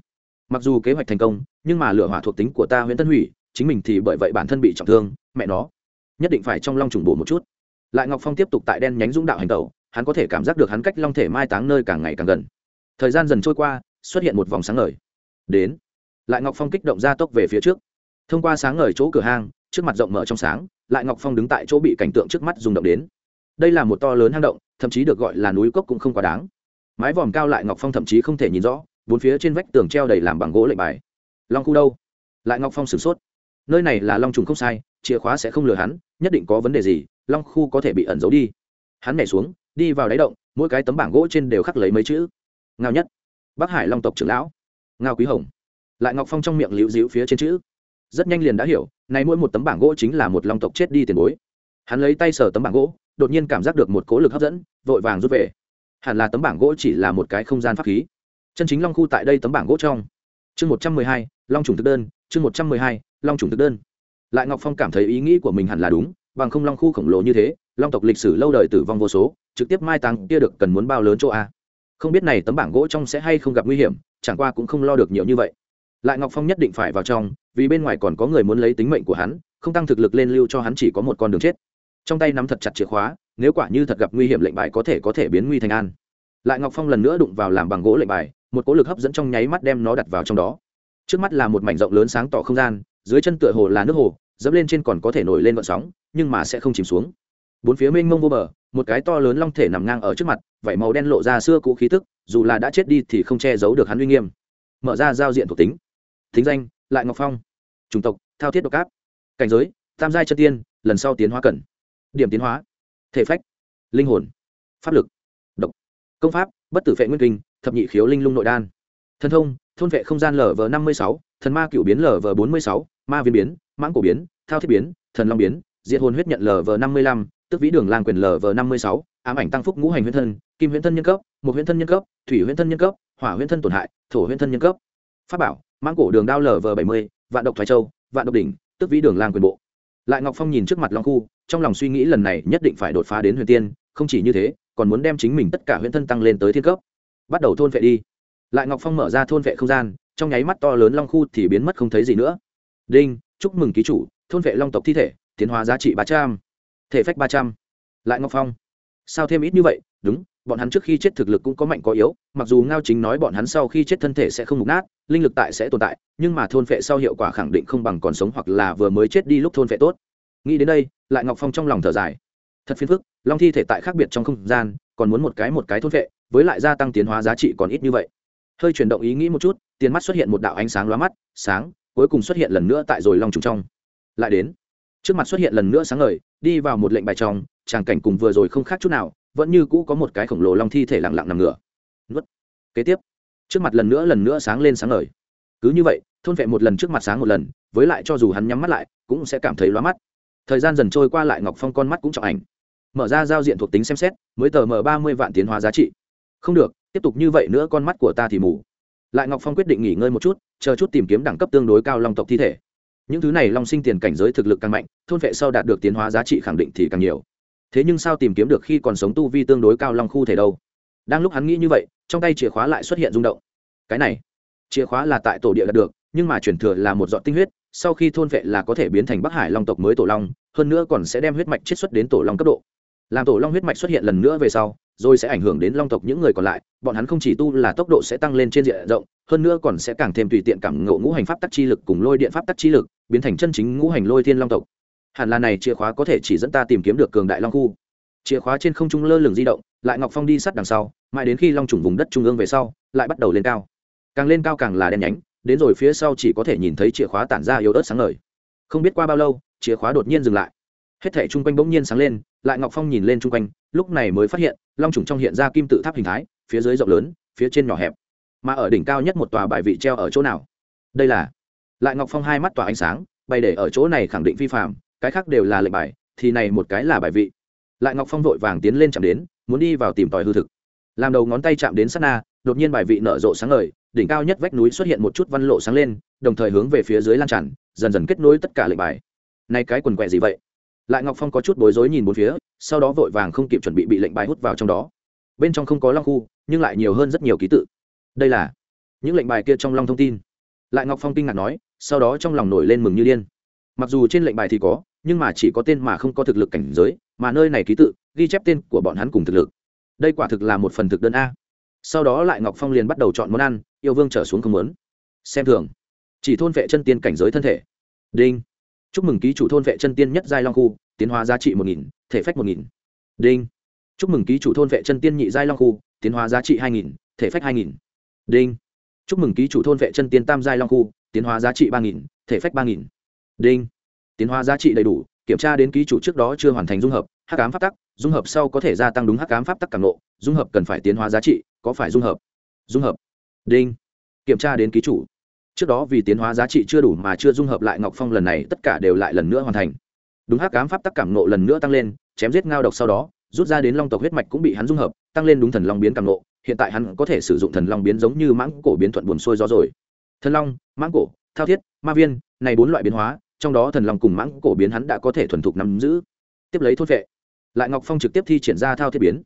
Mặc dù kế hoạch thành công, nhưng mà lửa hỏa thuộc tính của ta huyện tân hủy, chính mình thì bởi vậy bản thân bị trọng thương, mẹ nó. Nhất định phải trong long trùng bổ một chút. Lại ngọc phong tiếp tục tại đen nhánh dũng đạo hành tẩu, hắn có thể cảm giác được hắn cách long thể mai táng nơi càng ngày càng gần. Thời gian dần trôi qua, xuất hiện một vòng sáng ngời. Đến, lại ngọc phong kích động ra tốc về phía trước. Thông qua sáng ngời chỗ cửa hang, trước mặt rộng mở trong sáng lại ngọc phong đứng tại chỗ bị cảnh tượng trước mắt rung động đến. Đây là một to lớn hang động, thậm chí được gọi là núi cốc cũng không quá đáng. Mái vòm cao lại ngọc phong thậm chí không thể nhìn rõ, bốn phía trên vách tường treo đầy làm bằng gỗ lệnh bài. Long khu đâu? Lại ngọc phong sửng sốt. Nơi này là long trùng không sai, chìa khóa sẽ không lừa hắn, nhất định có vấn đề gì, long khu có thể bị ẩn giấu đi. Hắn nhảy xuống, đi vào đáy động, mỗi cái tấm bảng gỗ trên đều khắc lấy mấy chữ. Ngao nhất. Bắc hải long tộc trưởng lão. Ngao quý hồng. Lại ngọc phong trong miệng liễu dĩu phía trên chữ rất nhanh liền đã hiểu, này mỗi một tấm bảng gỗ chính là một long tộc chết đi tiền bối. Hắn lấy tay sờ tấm bảng gỗ, đột nhiên cảm giác được một cố lực hấp dẫn, vội vàng rút về. Hẳn là tấm bảng gỗ chỉ là một cái không gian pháp khí. Chân chính long khu tại đây tấm bảng gỗ trong. Chương một trăm mười hai, long trùng thực đơn, chương một trăm mười hai, long trùng thực đơn. Lại ngọc phong cảm thấy ý nghĩ của mình hẳn là đúng, bằng không long khu khổng lồ như thế, long tộc lịch sử lâu đời tử vong vô số, trực tiếp mai táng kia được cần muốn bao lớn chỗ a. Không biết này tấm bảng gỗ trong sẽ hay không gặp nguy hiểm, chẳng qua cũng không lo được nhiều như vậy. Lại ngọc phong nhất định phải vào trong vì bên ngoài còn có người muốn lấy tính mệnh của hắn, không tăng thực lực lên lưu cho hắn chỉ có một con đường chết. Trong tay nắm thật chặt chìa khóa, nếu quả như thật gặp nguy hiểm lệnh bài có thể có thể biến nguy thành an. Lại ngọc phong lần nữa đụng vào làm bằng gỗ lệnh bài, một cỗ lực hấp dẫn trong nháy mắt đem nó đặt vào trong đó. Trước mắt là một mảnh rộng lớn sáng tỏ không gian, dưới chân tựa hồ là nước hồ, dẫm lên trên còn có thể nổi lên vận sóng, nhưng mà sẽ không chìm xuống. Bốn phía mênh mông vô bờ, một cái to lớn long thể nằm ngang ở trước mặt, vảy màu đen lộ ra xưa cũ khí tức, dù là đã chết đi thì không che giấu được hắn uy nghiêm. Mở ra giao diện thuộc tính. Thính danh, lại ngọc phong chủng tộc, thao thiết độc áp cảnh giới, tam giai chân tiên, lần sau tiến hóa cần. Điểm tiến hóa, thể phách, linh hồn, pháp lực, độc. Công pháp, bất tử vệ nguyên kinh, thập nhị khiếu linh lung nội đan. Thân thông, thôn vệ không gian lv năm mươi sáu, thần ma cựu biến lv bốn mươi sáu, ma viên biến, mãng cổ biến, thao thiết biến, thần long biến, diệt hồn huyết nhận lv năm mươi lăm, tức vĩ đường lang quyền lv năm mươi sáu, ám ảnh tăng phúc ngũ hành huyễn thân, kim huyễn thân nhân cấp, một huyễn thân nhân cấp, thủy huyễn thân nhân cấp, hỏa huyễn thân tổn hại, thổ huyễn thân nhân cấp. Pháp bảo, mãng cổ đường đao lv bảy mươi vạn độc thoái châu, vạn độc đỉnh tức vĩ đường lang quyền bộ. Lại ngọc phong nhìn trước mặt long khu, trong lòng suy nghĩ lần này nhất định phải đột phá đến huyền tiên, không chỉ như thế, còn muốn đem chính mình tất cả huyễn thân tăng lên tới thiên cấp. Bắt đầu thôn vệ đi. Lại ngọc phong mở ra thôn vệ không gian, trong nháy mắt to lớn long khu thì biến mất không thấy gì nữa. Đinh, chúc mừng ký chủ, thôn vệ long tộc thi thể, tiến hóa giá trị ba trăm, thể phách ba trăm. Lại ngọc phong, sao thêm ít như vậy? Đúng bọn hắn trước khi chết thực lực cũng có mạnh có yếu, mặc dù ngao chính nói bọn hắn sau khi chết thân thể sẽ không mục nát, linh lực tại sẽ tồn tại, nhưng mà thôn phệ sau hiệu quả khẳng định không bằng còn sống hoặc là vừa mới chết đi lúc thôn phệ tốt. Nghĩ đến đây, lại ngọc phong trong lòng thở dài. Thật phiền phức, long thi thể tại khác biệt trong không gian, còn muốn một cái một cái thôn phệ, với lại gia tăng tiến hóa giá trị còn ít như vậy. Hơi chuyển động ý nghĩ một chút, tiền mắt xuất hiện một đạo ánh sáng lóa mắt, sáng, cuối cùng xuất hiện lần nữa tại rồi long trùng trong. Lại đến. Trước mặt xuất hiện lần nữa sáng ngời, đi vào một lệnh bài trong, tràng cảnh cùng vừa rồi không khác chút nào vẫn như cũ có một cái khổng lồ long thi thể lặng lặng nằm ngửa. Nuốt. Kế tiếp, trước mặt lần nữa lần nữa sáng lên sáng ngời. Cứ như vậy, thôn vệ một lần trước mặt sáng một lần, với lại cho dù hắn nhắm mắt lại, cũng sẽ cảm thấy loa mắt. Thời gian dần trôi qua lại ngọc phong con mắt cũng trọng ảnh. Mở ra giao diện thuộc tính xem xét, mới tờ mở ba mươi vạn tiến hóa giá trị. Không được, tiếp tục như vậy nữa con mắt của ta thì mù. Lại ngọc phong quyết định nghỉ ngơi một chút, chờ chút tìm kiếm đẳng cấp tương đối cao long tộc thi thể. Những thứ này long sinh tiền cảnh giới thực lực càng mạnh, thôn vệ sau đạt được tiến hóa giá trị khẳng định thì càng nhiều thế nhưng sao tìm kiếm được khi còn sống tu vi tương đối cao long khu thể đâu? Đang lúc hắn nghĩ như vậy, trong tay chìa khóa lại xuất hiện rung động. Cái này, chìa khóa là tại tổ địa đạt được, nhưng mà chuyển thừa là một dọn tinh huyết, sau khi thôn vệ là có thể biến thành bắc hải long tộc mới tổ long, hơn nữa còn sẽ đem huyết mạch chiết xuất đến tổ long cấp độ. Làm tổ long huyết mạch xuất hiện lần nữa về sau, rồi sẽ ảnh hưởng đến long tộc những người còn lại, bọn hắn không chỉ tu là tốc độ sẽ tăng lên trên diện rộng, hơn nữa còn sẽ càng thêm tùy tiện cảm ngộ ngũ hành pháp tắc chi lực cùng lôi điện pháp tắc chi lực, biến thành chân chính ngũ hành lôi thiên long tộc hẳn là này chìa khóa có thể chỉ dẫn ta tìm kiếm được cường đại long khu. Chìa khóa trên không trung lơ lửng di động, lại ngọc phong đi sát đằng sau, mãi đến khi long trùng vùng đất trung ương về sau, lại bắt đầu lên cao. Càng lên cao càng là đen nhánh, đến rồi phía sau chỉ có thể nhìn thấy chìa khóa tản ra yếu ớt sáng ngời. Không biết qua bao lâu, chìa khóa đột nhiên dừng lại. Hết thảy chung quanh bỗng nhiên sáng lên, lại ngọc phong nhìn lên chung quanh, lúc này mới phát hiện, long trùng trong hiện ra kim tự tháp hình thái, phía dưới rộng lớn, phía trên nhỏ hẹp. Mà ở đỉnh cao nhất một tòa bài vị treo ở chỗ nào? Đây là. Lại ngọc phong hai mắt tỏa ánh sáng bày để ở chỗ này khẳng định vi phạm cái khác đều là lệnh bài, thì này một cái là bài vị. Lại ngọc phong vội vàng tiến lên chạm đến, muốn đi vào tìm tòi hư thực. Làm đầu ngón tay chạm đến sát na, đột nhiên bài vị nở rộ sáng ngời, đỉnh cao nhất vách núi xuất hiện một chút văn lộ sáng lên, đồng thời hướng về phía dưới lan tràn, dần dần kết nối tất cả lệnh bài. Nay cái quần quẹ gì vậy? Lại ngọc phong có chút bối rối nhìn bốn phía, sau đó vội vàng không kịp chuẩn bị bị lệnh bài hút vào trong đó. Bên trong không có long khu, nhưng lại nhiều hơn rất nhiều ký tự. Đây là những lệnh bài kia trong long thông tin. Lại ngọc phong kinh ngạc nói, sau đó trong lòng nổi lên mừng như điên. Mặc dù trên lệnh bài thì có nhưng mà chỉ có tên mà không có thực lực cảnh giới, mà nơi này ký tự, ghi chép tên của bọn hắn cùng thực lực. Đây quả thực là một phần thực đơn a. Sau đó lại ngọc phong liền bắt đầu chọn món ăn, yêu vương trở xuống không muốn. Xem thường. Chỉ thôn vệ chân tiên cảnh giới thân thể. Đinh. Chúc mừng ký chủ thôn vệ chân tiên nhất giai long khu, tiến hóa giá trị một nghìn, thể phách một nghìn. Đinh. Chúc mừng ký chủ thôn vệ chân tiên nhị giai long khu, tiến hóa giá trị hai nghìn, thể phách hai nghìn. Đinh. Chúc mừng ký chủ thôn vệ chân tiên tam giai long khu, tiến hóa giá trị ba nghìn, thể phách ba nghìn. Đinh tiến hóa giá trị đầy đủ, kiểm tra đến ký chủ trước đó chưa hoàn thành dung hợp, hắc cám pháp tắc, dung hợp sau có thể gia tăng đúng hắc cám pháp tắc càng nộ dung hợp cần phải tiến hóa giá trị, có phải dung hợp? Dung hợp. Đinh. Kiểm tra đến ký chủ. Trước đó vì tiến hóa giá trị chưa đủ mà chưa dung hợp lại ngọc phong lần này tất cả đều lại lần nữa hoàn thành. Đúng hắc cám pháp tắc cảm nộ lần nữa tăng lên, chém giết ngao độc sau đó, rút ra đến long tộc huyết mạch cũng bị hắn dung hợp, tăng lên đúng thần long biến cảm nộ hiện tại hắn có thể sử dụng thần long biến giống như mãng cổ biến thuận buồn xuôi gió rồi. Thần long, mãng cổ, thao thiết, ma viên, này bốn loại biến hóa trong đó thần long cùng mãng cổ biến hắn đã có thể thuần thục nắm giữ. Tiếp lấy thôn vệ. Lại ngọc phong trực tiếp thi triển ra thao thiết biến.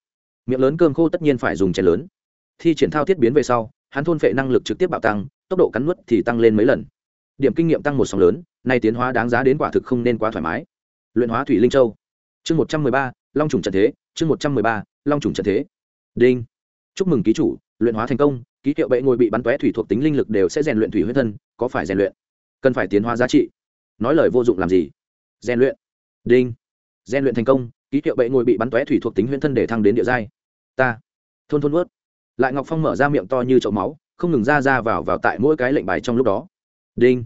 Miệng lớn cơm khô tất nhiên phải dùng chén lớn. Thi triển thao thiết biến về sau, hắn thôn vệ năng lực trực tiếp bạo tăng, tốc độ cắn nuốt thì tăng lên mấy lần. Điểm kinh nghiệm tăng một sóng lớn, nay tiến hóa đáng giá đến quả thực không nên quá thoải mái. Luyện hóa thủy linh châu. Chương một trăm mười ba, long trùng trận thế. Chương một trăm mười ba, long trùng trận thế. Đinh. Chúc mừng ký chủ, luyện hóa thành công, ký hiệu bệ ngồi bị bắn tóe thủy thuộc tính linh lực đều sẽ rèn luyện thủy huyết thân, có phải rèn luyện? Cần phải tiến hóa giá trị nói lời vô dụng làm gì? Rèn luyện. Đinh. Rèn luyện thành công, ký hiệu bệ ngồi bị bắn tóe thủy thuộc tính huyễn thân để thăng đến địa giai. Ta. Thôn thôn vớt lại ngọc phong mở ra miệng to như chậu máu, không ngừng ra ra vào vào tại mỗi cái lệnh bài trong lúc đó. Đinh.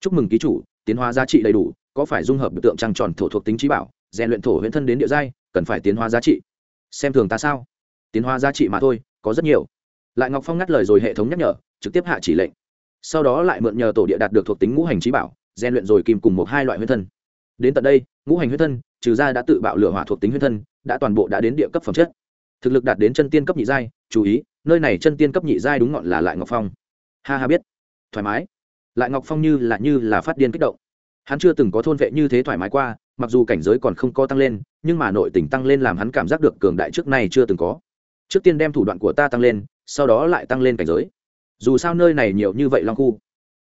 Chúc mừng ký chủ, tiến hóa giá trị đầy đủ, có phải dung hợp biểu tượng trăng tròn thổ thuộc tính trí bảo rèn luyện thổ huyễn thân đến địa giai, cần phải tiến hóa giá trị. Xem thường ta sao? Tiến hóa giá trị mà thôi, có rất nhiều. Lại ngọc phong ngắt lời rồi hệ thống nhắc nhở, trực tiếp hạ chỉ lệnh. Sau đó lại mượn nhờ tổ địa đạt được thuộc tính ngũ hành trí bảo rèn luyện rồi kìm cùng một hai loại huyết thân. Đến tận đây, ngũ hành huyết thân, trừ ra đã tự bạo lửa hỏa thuộc tính huyết thân, đã toàn bộ đã đến địa cấp phẩm chất. Thực lực đạt đến chân tiên cấp nhị giai, chú ý, nơi này chân tiên cấp nhị giai đúng ngọn là lại ngọc phong. Ha ha biết. Thoải mái. Lại ngọc phong như là như là phát điên kích động. Hắn chưa từng có thôn vệ như thế thoải mái qua, mặc dù cảnh giới còn không có tăng lên, nhưng mà nội tình tăng lên làm hắn cảm giác được cường đại trước này chưa từng có. Trước tiên đem thủ đoạn của ta tăng lên, sau đó lại tăng lên cảnh giới. Dù sao nơi này nhiều như vậy long khu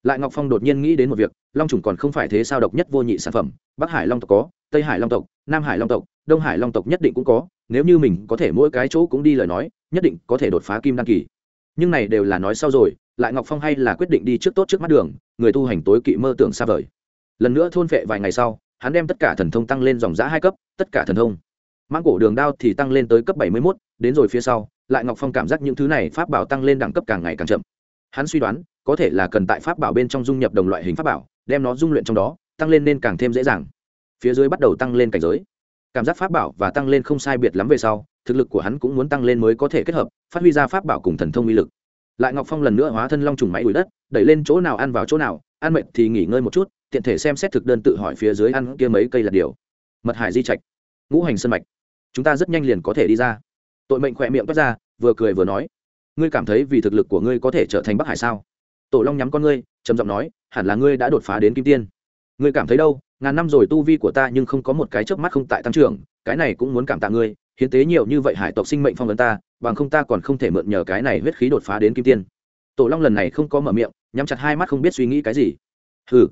lại ngọc phong đột nhiên nghĩ đến một việc, long trùng còn không phải thế sao độc nhất vô nhị sản phẩm, bắc hải long tộc có, tây hải long tộc, nam hải long tộc, đông hải long tộc nhất định cũng có, nếu như mình có thể mỗi cái chỗ cũng đi lời nói, nhất định có thể đột phá kim đăng kỳ. Nhưng này đều là nói sau rồi, lại ngọc phong hay là quyết định đi trước tốt trước mắt đường, người tu hành tối kỵ mơ tưởng xa vời. Lần nữa thôn phệ vài ngày sau, hắn đem tất cả thần thông tăng lên dòng giã hai cấp, tất cả thần thông. Mang cổ đường đao thì tăng lên tới cấp bảy mươi mốt, đến rồi phía sau, lại ngọc phong cảm giác những thứ này pháp bảo tăng lên đẳng cấp càng ngày càng chậm. Hắn suy đoán có thể là cần tại pháp bảo bên trong dung nhập đồng loại hình pháp bảo, đem nó dung luyện trong đó, tăng lên nên càng thêm dễ dàng. Phía dưới bắt đầu tăng lên cảnh giới. Cảm giác pháp bảo và tăng lên không sai biệt lắm về sau, thực lực của hắn cũng muốn tăng lên mới có thể kết hợp, phát huy ra pháp bảo cùng thần thông uy lực. Lại ngọc phong lần nữa hóa thân long trùng máy đuổi đất, đẩy lên chỗ nào ăn vào chỗ nào, ăn mệt thì nghỉ ngơi một chút, tiện thể xem xét thực đơn tự hỏi phía dưới ăn kia mấy cây là điều. Mật hải di trạch, ngũ hành sân mạch. Chúng ta rất nhanh liền có thể đi ra. Tội mệnh khỏe miệng toát ra, vừa cười vừa nói. Ngươi cảm thấy vì thực lực của ngươi có thể trở thành bắc hải sao? Tổ long nhắm con ngươi, trầm giọng nói, hẳn là ngươi đã đột phá đến kim tiên. Ngươi cảm thấy đâu, ngàn năm rồi tu vi của ta nhưng không có một cái chớp mắt không tại tăng trưởng, cái này cũng muốn cảm tạ ngươi, hiến tế nhiều như vậy hải tộc sinh mệnh phong vấn ta, bằng không ta còn không thể mượn nhờ cái này huyết khí đột phá đến kim tiên. Tổ long lần này không có mở miệng, nhắm chặt hai mắt không biết suy nghĩ cái gì. Hừ,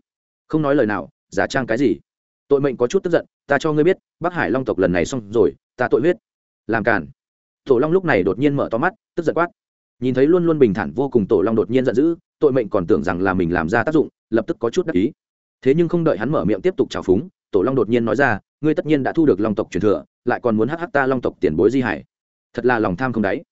không nói lời nào, giả trang cái gì? Tội mệnh có chút tức giận, ta cho ngươi biết, bắc hải long tộc lần này xong rồi, ta tội huyết. Làm cản tổ long lúc này đột nhiên mở to mắt, tức giận quát. Nhìn thấy luôn luôn bình thản vô cùng tổ long đột nhiên giận dữ tội mệnh còn tưởng rằng là mình làm ra tác dụng, lập tức có chút đắc ý. Thế nhưng không đợi hắn mở miệng tiếp tục trào phúng, tổ long đột nhiên nói ra, ngươi tất nhiên đã thu được long tộc truyền thừa, lại còn muốn hắc hắc ta long tộc tiền bối di hải. Thật là lòng tham không đáy.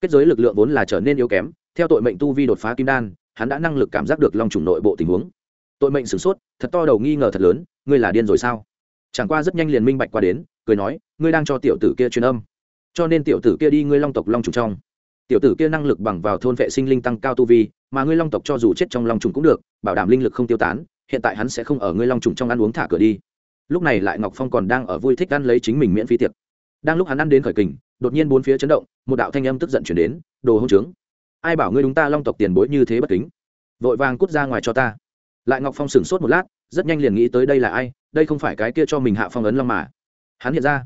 Kết giới lực lượng vốn là trở nên yếu kém, theo tội mệnh tu vi đột phá kim đan, hắn đã năng lực cảm giác được long chủng nội bộ tình huống. Tội mệnh sửng sốt, thật to đầu nghi ngờ thật lớn, ngươi là điên rồi sao? Chẳng qua rất nhanh liền minh bạch qua đến, cười nói, ngươi đang cho tiểu tử kia truyền âm. Cho nên tiểu tử kia đi ngươi long tộc long trùng trong tiểu tử kia năng lực bằng vào thôn vệ sinh linh tăng cao tu vi, mà ngươi long tộc cho dù chết trong long trùng cũng được, bảo đảm linh lực không tiêu tán, hiện tại hắn sẽ không ở ngươi long trùng trong ăn uống thả cửa đi. Lúc này lại ngọc phong còn đang ở vui thích ăn lấy chính mình miễn phí tiệc. Đang lúc hắn ăn đến khởi kình, đột nhiên bốn phía chấn động, một đạo thanh âm tức giận chuyển đến, đồ hông trướng, ai bảo ngươi đúng ta long tộc tiền bối như thế bất kính? Vội vàng cút ra ngoài cho ta. Lại ngọc phong sửng sốt một lát, rất nhanh liền nghĩ tới đây là ai, đây không phải cái kia cho mình hạ phong ấn long mà. Hắn hiện ra.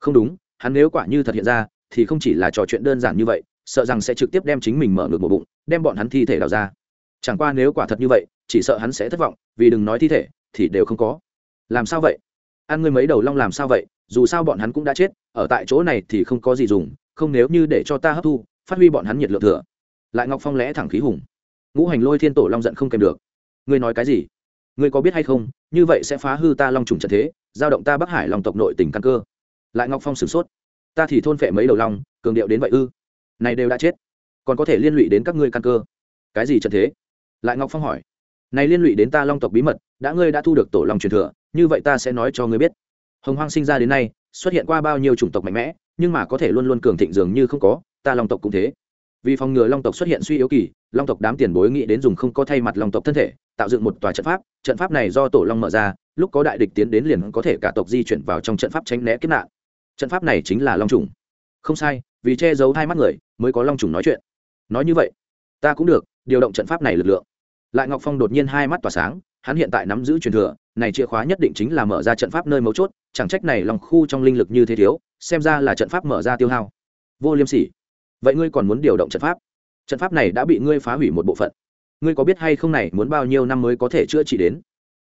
Không đúng, hắn nếu quả như thật hiện ra, thì không chỉ là trò chuyện đơn giản như vậy sợ rằng sẽ trực tiếp đem chính mình mở ngược một bụng, đem bọn hắn thi thể đào ra. Chẳng qua nếu quả thật như vậy, chỉ sợ hắn sẽ thất vọng, vì đừng nói thi thể, thì đều không có. Làm sao vậy? Ăn ngươi mấy đầu long làm sao vậy? Dù sao bọn hắn cũng đã chết, ở tại chỗ này thì không có gì dùng, không nếu như để cho ta hấp thu, phát huy bọn hắn nhiệt lượng thừa. Lại ngọc phong lẽ thẳng khí hùng. Ngũ hành lôi thiên tổ long giận không kèm được. Ngươi nói cái gì? Ngươi có biết hay không, như vậy sẽ phá hư ta long trùng trận thế, giao động ta bắc hải lòng tộc nội tỉnh căn cơ. Lại ngọc phong sửng sốt. Ta thì thôn phệ mấy đầu long, cường điệu đến vậy ư? Này đều đã chết. Còn có thể liên lụy đến các ngươi căn cơ. Cái gì trận thế? Lại ngọc phong hỏi. Này liên lụy đến ta long tộc bí mật, đã ngươi đã thu được tổ long truyền thừa, như vậy ta sẽ nói cho ngươi biết. Hồng hoang sinh ra đến nay, xuất hiện qua bao nhiêu chủng tộc mạnh mẽ, nhưng mà có thể luôn luôn cường thịnh dường như không có, ta long tộc cũng thế. Vì phòng ngừa long tộc xuất hiện suy yếu kỳ, long tộc đám tiền bối nghĩ đến dùng không có thay mặt long tộc thân thể, tạo dựng một tòa trận pháp trận pháp này do tổ long mở ra, lúc có đại địch tiến đến liền có thể cả tộc di chuyển vào trong trận pháp tránh né kiếp nạn. Trận pháp này chính là long trùng không sai, vì che giấu hai mắt người, mới có long trùng nói chuyện. Nói như vậy, ta cũng được, điều động trận pháp này lực lượng. Lại ngọc phong đột nhiên hai mắt tỏa sáng, hắn hiện tại nắm giữ truyền thừa, này chìa khóa nhất định chính là mở ra trận pháp nơi mấu chốt, chẳng trách này lòng khu trong linh lực như thế thiếu, xem ra là trận pháp mở ra tiêu hao. Vô liêm sỉ, vậy ngươi còn muốn điều động trận pháp? Trận pháp này đã bị ngươi phá hủy một bộ phận. Ngươi có biết hay không này, muốn bao nhiêu năm mới có thể chữa trị đến?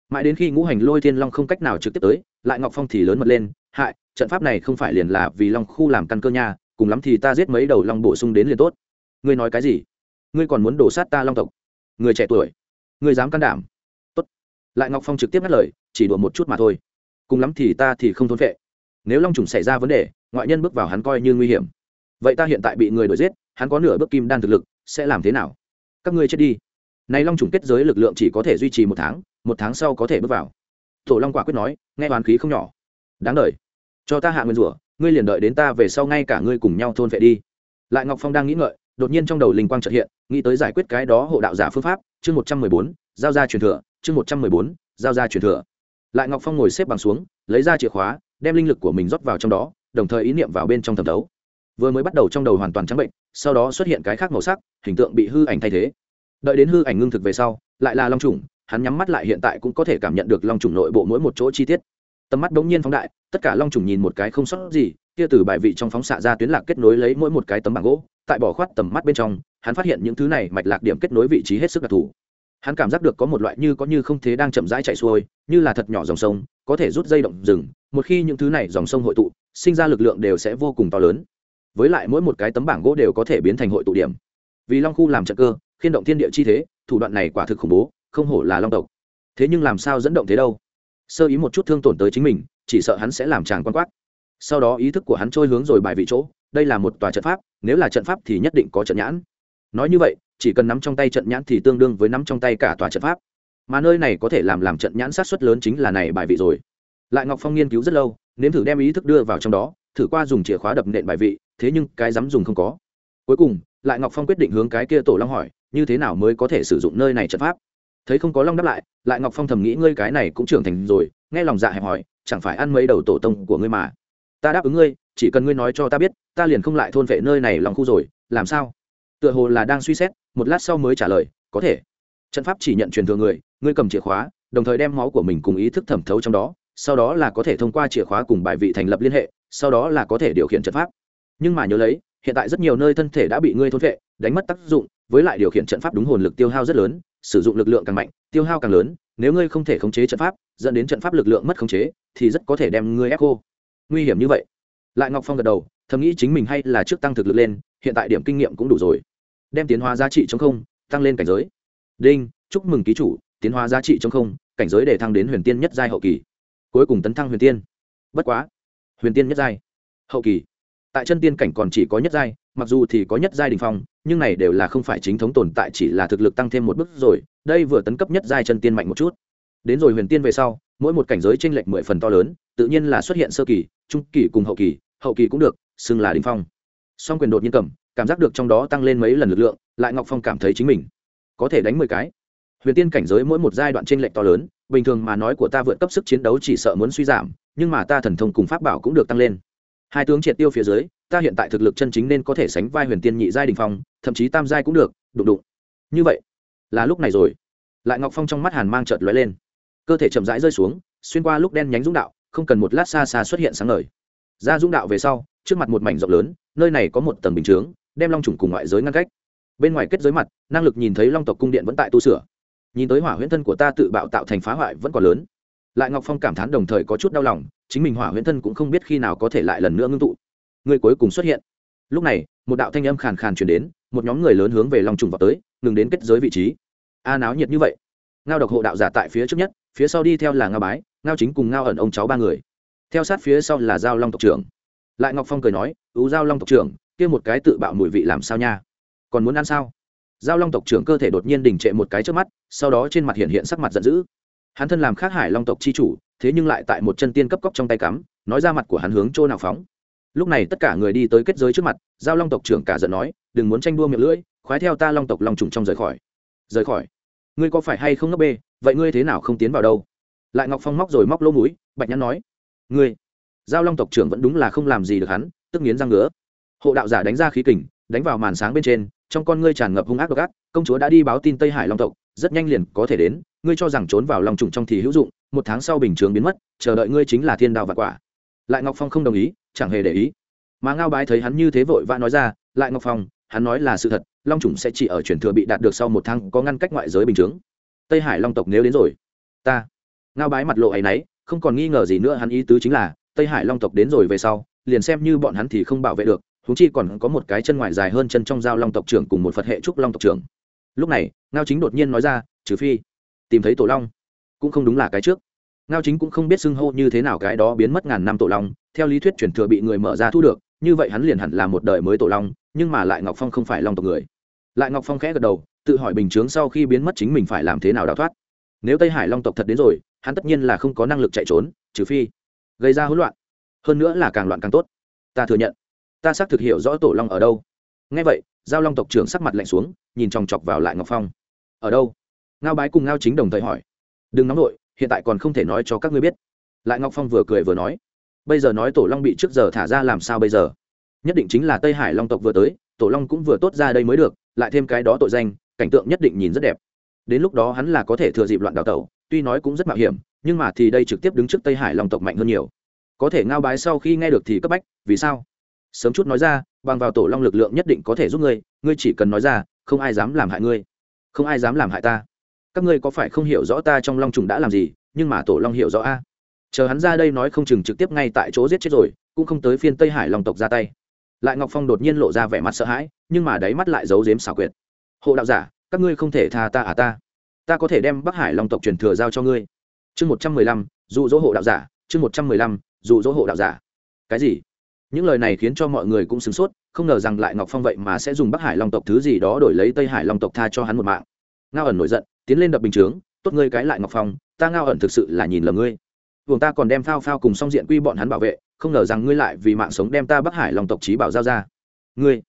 Mãi đến khi ngũ hành lôi thiên long không cách nào trực tiếp tới, lại ngọc phong thì lớn mật lên, hại trận pháp này không phải liền là vì long khu làm căn cơ nha, cùng lắm thì ta giết mấy đầu long bổ sung đến liền tốt. Ngươi nói cái gì? Ngươi còn muốn đổ sát ta long tộc? Người trẻ tuổi, ngươi dám can đảm? Tốt. Lại ngọc phong trực tiếp ngắt lời, chỉ đùa một chút mà thôi. Cùng lắm thì ta thì không thôn phệ. Nếu long trùng xảy ra vấn đề, ngoại nhân bước vào hắn coi như nguy hiểm. Vậy ta hiện tại bị người đuổi giết, hắn có nửa bước kim đan thực lực, sẽ làm thế nào? Các ngươi chết đi. Này long trùng kết giới lực lượng chỉ có thể duy trì một tháng một tháng sau có thể bước vào. Tổ long quả quyết nói, nghe hoàn khí không nhỏ. Đáng đ cho ta hạ nguyên rủa, ngươi liền đợi đến ta về sau ngay cả ngươi cùng nhau thôn vệ đi. Lại ngọc phong đang nghĩ ngợi, đột nhiên trong đầu linh quang trợ hiện, nghĩ tới giải quyết cái đó hộ đạo giả phương pháp, chương một trăm mười bốn, giao ra truyền thừa, chương một trăm mười bốn, giao ra truyền thừa. Lại ngọc phong ngồi xếp bằng xuống, lấy ra chìa khóa, đem linh lực của mình rót vào trong đó, đồng thời ý niệm vào bên trong thẩm đấu vừa mới bắt đầu trong đầu hoàn toàn trắng bệnh, sau đó xuất hiện cái khác màu sắc, hình tượng bị hư ảnh thay thế. Đợi đến hư ảnh ngưng thực về sau, lại là long trùng hắn nhắm mắt lại hiện tại cũng có thể cảm nhận được long trùng nội bộ mỗi một chỗ chi tiết tầm mắt đống nhiên phóng đại, tất cả long trùng nhìn một cái không sót gì, kia từ bài vị trong phóng xạ ra tuyến lạc kết nối lấy mỗi một cái tấm bảng gỗ, tại bỏ khoát tầm mắt bên trong, hắn phát hiện những thứ này mạch lạc điểm kết nối vị trí hết sức đặc thù. Hắn cảm giác được có một loại như có như không thế đang chậm rãi chạy xuôi, như là thật nhỏ dòng sông, có thể rút dây động rừng, một khi những thứ này dòng sông hội tụ, sinh ra lực lượng đều sẽ vô cùng to lớn. Với lại mỗi một cái tấm bảng gỗ đều có thể biến thành hội tụ điểm. Vì long khu làm trận cơ, khiên động thiên địa chi thế, thủ đoạn này quả thực khủng bố, không hổ là long tộc. Thế nhưng làm sao dẫn động thế đâu? Sơ ý một chút thương tổn tới chính mình, chỉ sợ hắn sẽ làm chàng quan quát. Sau đó ý thức của hắn trôi hướng rồi bài vị chỗ, đây là một tòa trận pháp, nếu là trận pháp thì nhất định có trận nhãn. Nói như vậy, chỉ cần nắm trong tay trận nhãn thì tương đương với nắm trong tay cả tòa trận pháp. Mà nơi này có thể làm làm trận nhãn sát xuất lớn chính là này bài vị rồi. Lại ngọc phong nghiên cứu rất lâu, nếm thử đem ý thức đưa vào trong đó, thử qua dùng chìa khóa đập nện bài vị, thế nhưng cái dám dùng không có. Cuối cùng, lại ngọc phong quyết định hướng cái kia tổ long hỏi, như thế nào mới có thể sử dụng nơi này trận pháp? Thấy không có long đáp lại lại ngọc phong thầm nghĩ ngươi cái này cũng trưởng thành rồi, nghe lòng dạ hẹp hỏi chẳng phải ăn mấy đầu tổ tông của ngươi mà. Ta đáp ứng ngươi, chỉ cần ngươi nói cho ta biết, ta liền không lại thôn vệ nơi này lòng khu rồi, làm sao? Tựa hồ là đang suy xét, một lát sau mới trả lời, có thể. Trận pháp chỉ nhận truyền thừa người, ngươi cầm chìa khóa, đồng thời đem máu của mình cùng ý thức thẩm thấu trong đó, sau đó là có thể thông qua chìa khóa cùng bài vị thành lập liên hệ, sau đó là có thể điều khiển trận pháp. Nhưng mà nhớ lấy, hiện tại rất nhiều nơi thân thể đã bị ngươi thôn vệ, đánh mất tác dụng, với lại điều khiển trận pháp đúng hồn lực tiêu hao rất lớn sử dụng lực lượng càng mạnh, tiêu hao càng lớn, nếu ngươi không thể khống chế trận pháp, dẫn đến trận pháp lực lượng mất khống chế, thì rất có thể đem ngươi ép cô nguy hiểm như vậy. Lại ngọc phong gật đầu, thầm nghĩ chính mình hay là trước tăng thực lực lên, hiện tại điểm kinh nghiệm cũng đủ rồi. Đem tiến hóa giá trị chống không, tăng lên cảnh giới. Đinh, chúc mừng ký chủ, tiến hóa giá trị chống không, cảnh giới để thăng đến huyền tiên nhất giai hậu kỳ. Cuối cùng tấn thăng huyền tiên. Bất quá. Huyền tiên nhất giai. Hậu kỳ tại chân tiên cảnh còn chỉ có nhất giai, mặc dù thì có nhất giai đình phong, nhưng này đều là không phải chính thống tồn tại, chỉ là thực lực tăng thêm một bước rồi, đây vừa tấn cấp nhất giai chân tiên mạnh một chút. Đến rồi huyền tiên về sau, mỗi một cảnh giới t r ê n lệch mười phần to lớn, tự nhiên là xuất hiện sơ kỳ, trung kỳ cùng hậu kỳ hậu kỳ cũng được, xưng là đình phong. Song quyền đột nhiên cầm, cảm giác được trong đó tăng lên mấy lần lực lượng, lại ngọc phong cảm thấy chính mình có thể đánh mười cái. Huyền tiên cảnh giới mỗi một giai đoạn t r ê n lệch to lớn, bình thường mà nói của ta vượt cấp sức chiến đấu chỉ sợ muốn suy giảm, nhưng mà ta thần thông cùng pháp bảo cũng được tăng lên hai tướng triệt tiêu phía dưới, ta hiện tại thực lực chân chính nên có thể sánh vai huyền tiên nhị giai đình phong, thậm chí tam giai cũng được, đụng đụng. Như vậy, là lúc này rồi. Lại ngọc phong trong mắt hàn mang trợt lóe lên. Cơ thể chậm rãi rơi xuống, xuyên qua lúc đen nhánh dũng đạo, không cần một lát xa xa xuất hiện sáng ngời. Ra dũng đạo về sau, trước mặt một mảnh rộng lớn, nơi này có một tầng bình chướng, đem long trùng cùng ngoại giới ngăn cách. Bên ngoài kết giới mặt, năng lực nhìn thấy long tộc cung điện vẫn tại tu sửa. Nhìn tới hỏa huyễn thân của ta tự bạo tạo thành phá hoại vẫn còn lớn lại ngọc phong cảm thán đồng thời có chút đau lòng, chính mình hỏa huyễn thân cũng không biết khi nào có thể lại lần nữa ngưng tụ. Người cuối cùng xuất hiện. Lúc này, một đạo thanh âm khàn khàn chuyển đến, một nhóm người lớn hướng về long trùng vào tới, ngừng đến kết giới vị trí. A náo nhiệt như vậy. Ngao độc hộ đạo giả tại phía trước nhất, phía sau đi theo là ngao bái, ngao chính cùng ngao ẩn ông cháu ba người. Theo sát phía sau là giao long tộc trưởng. Lại ngọc phong cười nói, ú giao long tộc trưởng, kia một cái tự bạo mùi vị làm sao nha? Còn muốn ăn sao? Giao long tộc trưởng cơ thể đột nhiên đình trệ một cái trước mắt, sau đó trên mặt hiện hiện sắc mặt giận dữ hắn thân làm khác hải long tộc chi chủ, thế nhưng lại tại một chân tiên cấp cóc trong tay cắm, nói ra mặt của hắn hướng chỗ nào phóng. Lúc này tất cả người đi tới kết giới trước mặt, giao long tộc trưởng cả giận nói, đừng muốn tranh đua miệng lưỡi, khoái theo ta long tộc long trùng trong rời khỏi. Rời khỏi? Ngươi có phải hay không ngấp bê, vậy ngươi thế nào không tiến vào đâu? Lại ngọc phong móc rồi móc lỗ mũi, bạch nhắn nói, ngươi. Giao long tộc trưởng vẫn đúng là không làm gì được hắn, tức nghiến răng ngứa. Hộ đạo giả đánh ra khí kình, đánh vào màn sáng bên trên, trong con ngươi tràn ngập hung ác độc ác, công chúa đã đi báo tin tây hải long tộc rất nhanh liền có thể đến, ngươi cho rằng trốn vào lòng trùng trong thì hữu dụng, một tháng sau bình chướng biến mất, chờ đợi ngươi chính là thiên đạo và quả. Lại ngọc phong không đồng ý, chẳng hề để ý. Mà ngao bái thấy hắn như thế vội vã nói ra, lại ngọc phong, hắn nói là sự thật, long trùng sẽ chỉ ở truyền thừa bị đạt được sau một tháng có ngăn cách ngoại giới bình chướng. Tây hải long tộc nếu đến rồi, ta. Ngao bái mặt lộ ấ y n ấ y không còn nghi ngờ gì nữa, hắn ý tứ chính là, tây hải long tộc đến rồi về sau, liền xem như bọn hắn thì không bảo vệ được húng chi còn có một cái chân ngoài dài hơn chân trong dao long tộc trưởng cùng một phật hệ trúc long tộc trưởng. Lúc này ngao chính đột nhiên nói ra, trừ phi tìm thấy tổ long, cũng không đúng là cái trước. Ngao chính cũng không biết xưng hô như thế nào cái đó biến mất ngàn năm tổ long. Theo lý thuyết chuyển thừa bị người mở ra thu được, như vậy hắn liền hẳn là một đời mới tổ long, nhưng mà lại ngọc phong không phải long tộc người. Lại ngọc phong khẽ gật đầu, tự hỏi bình chướng sau khi biến mất chính mình phải làm thế nào đào thoát. Nếu tây hải long tộc thật đến rồi, hắn tất nhiên là không có năng lực chạy trốn, trừ phi gây ra hỗn loạn. Hơn nữa là càng loạn càng tốt. Ta thừa nhận. Ta xác thực hiểu rõ tổ long ở đâu. Ngay vậy, giao long tộc trưởng sắc mặt lạnh xuống, nhìn chòng chọc vào lại ngọc phong ở đâu? Ngao bái cùng ngao chính đồng thời hỏi. Đừng nóng nổi hiện tại còn không thể nói cho các ngươi biết. Lại ngọc phong vừa cười vừa nói. Bây giờ nói tổ long bị trước giờ thả ra làm sao bây giờ? Nhất định chính là tây hải long tộc vừa tới, tổ long cũng vừa tốt ra đây mới được, lại thêm cái đó tội danh, cảnh tượng nhất định nhìn rất đẹp. Đến lúc đó hắn là có thể thừa dịp loạn đào tẩu, tuy nói cũng rất mạo hiểm, nhưng mà thì đây trực tiếp đứng trước tây hải long tộc mạnh hơn nhiều. Có thể ngao bái sau khi nghe được thì cấp bách, vì sao? Sớm chút nói ra, bằng vào tổ long lực lượng nhất định có thể giúp ngươi ngươi chỉ cần nói ra, không ai dám làm hại ngươi không ai dám làm hại ta. Các ngươi có phải không hiểu rõ ta trong long trùng đã làm gì, nhưng mà tổ long hiểu rõ a. Chờ hắn ra đây nói không chừng trực tiếp ngay tại chỗ giết chết rồi, cũng không tới phiên tây hải long tộc ra tay. Lại ngọc phong đột nhiên lộ ra vẻ mặt sợ hãi, nhưng mà đáy mắt lại giấu dếm xảo quyệt. Hộ đạo giả, các ngươi không thể tha ta à ta? Ta có thể đem bắc hải long tộc truyền thừa giao cho ngươi. Chương một trăm mười lăm, dụ dỗ hộ đạo giả, chương một trăm mười lăm, dụ dỗ hộ đạo giả. Cái gì? Những lời này khiến cho mọi người cũng sửng sốt, không ngờ rằng lại ngọc phong vậy mà sẽ dùng bắc hải long tộc thứ gì đó đổi lấy tây hải long tộc tha cho hắn một mạng. Ngao ẩn nổi giận, tiến lên đập bình chướng, tốt ngươi cái lại ngọc phong, ta ngao ẩn thực sự là nhìn lầm ngươi. Vùng ta còn đem phao phao cùng song diện quy bọn hắn bảo vệ, không ngờ rằng ngươi lại vì mạng sống đem ta bắc hải long tộc trí bảo giao ra. Ngươi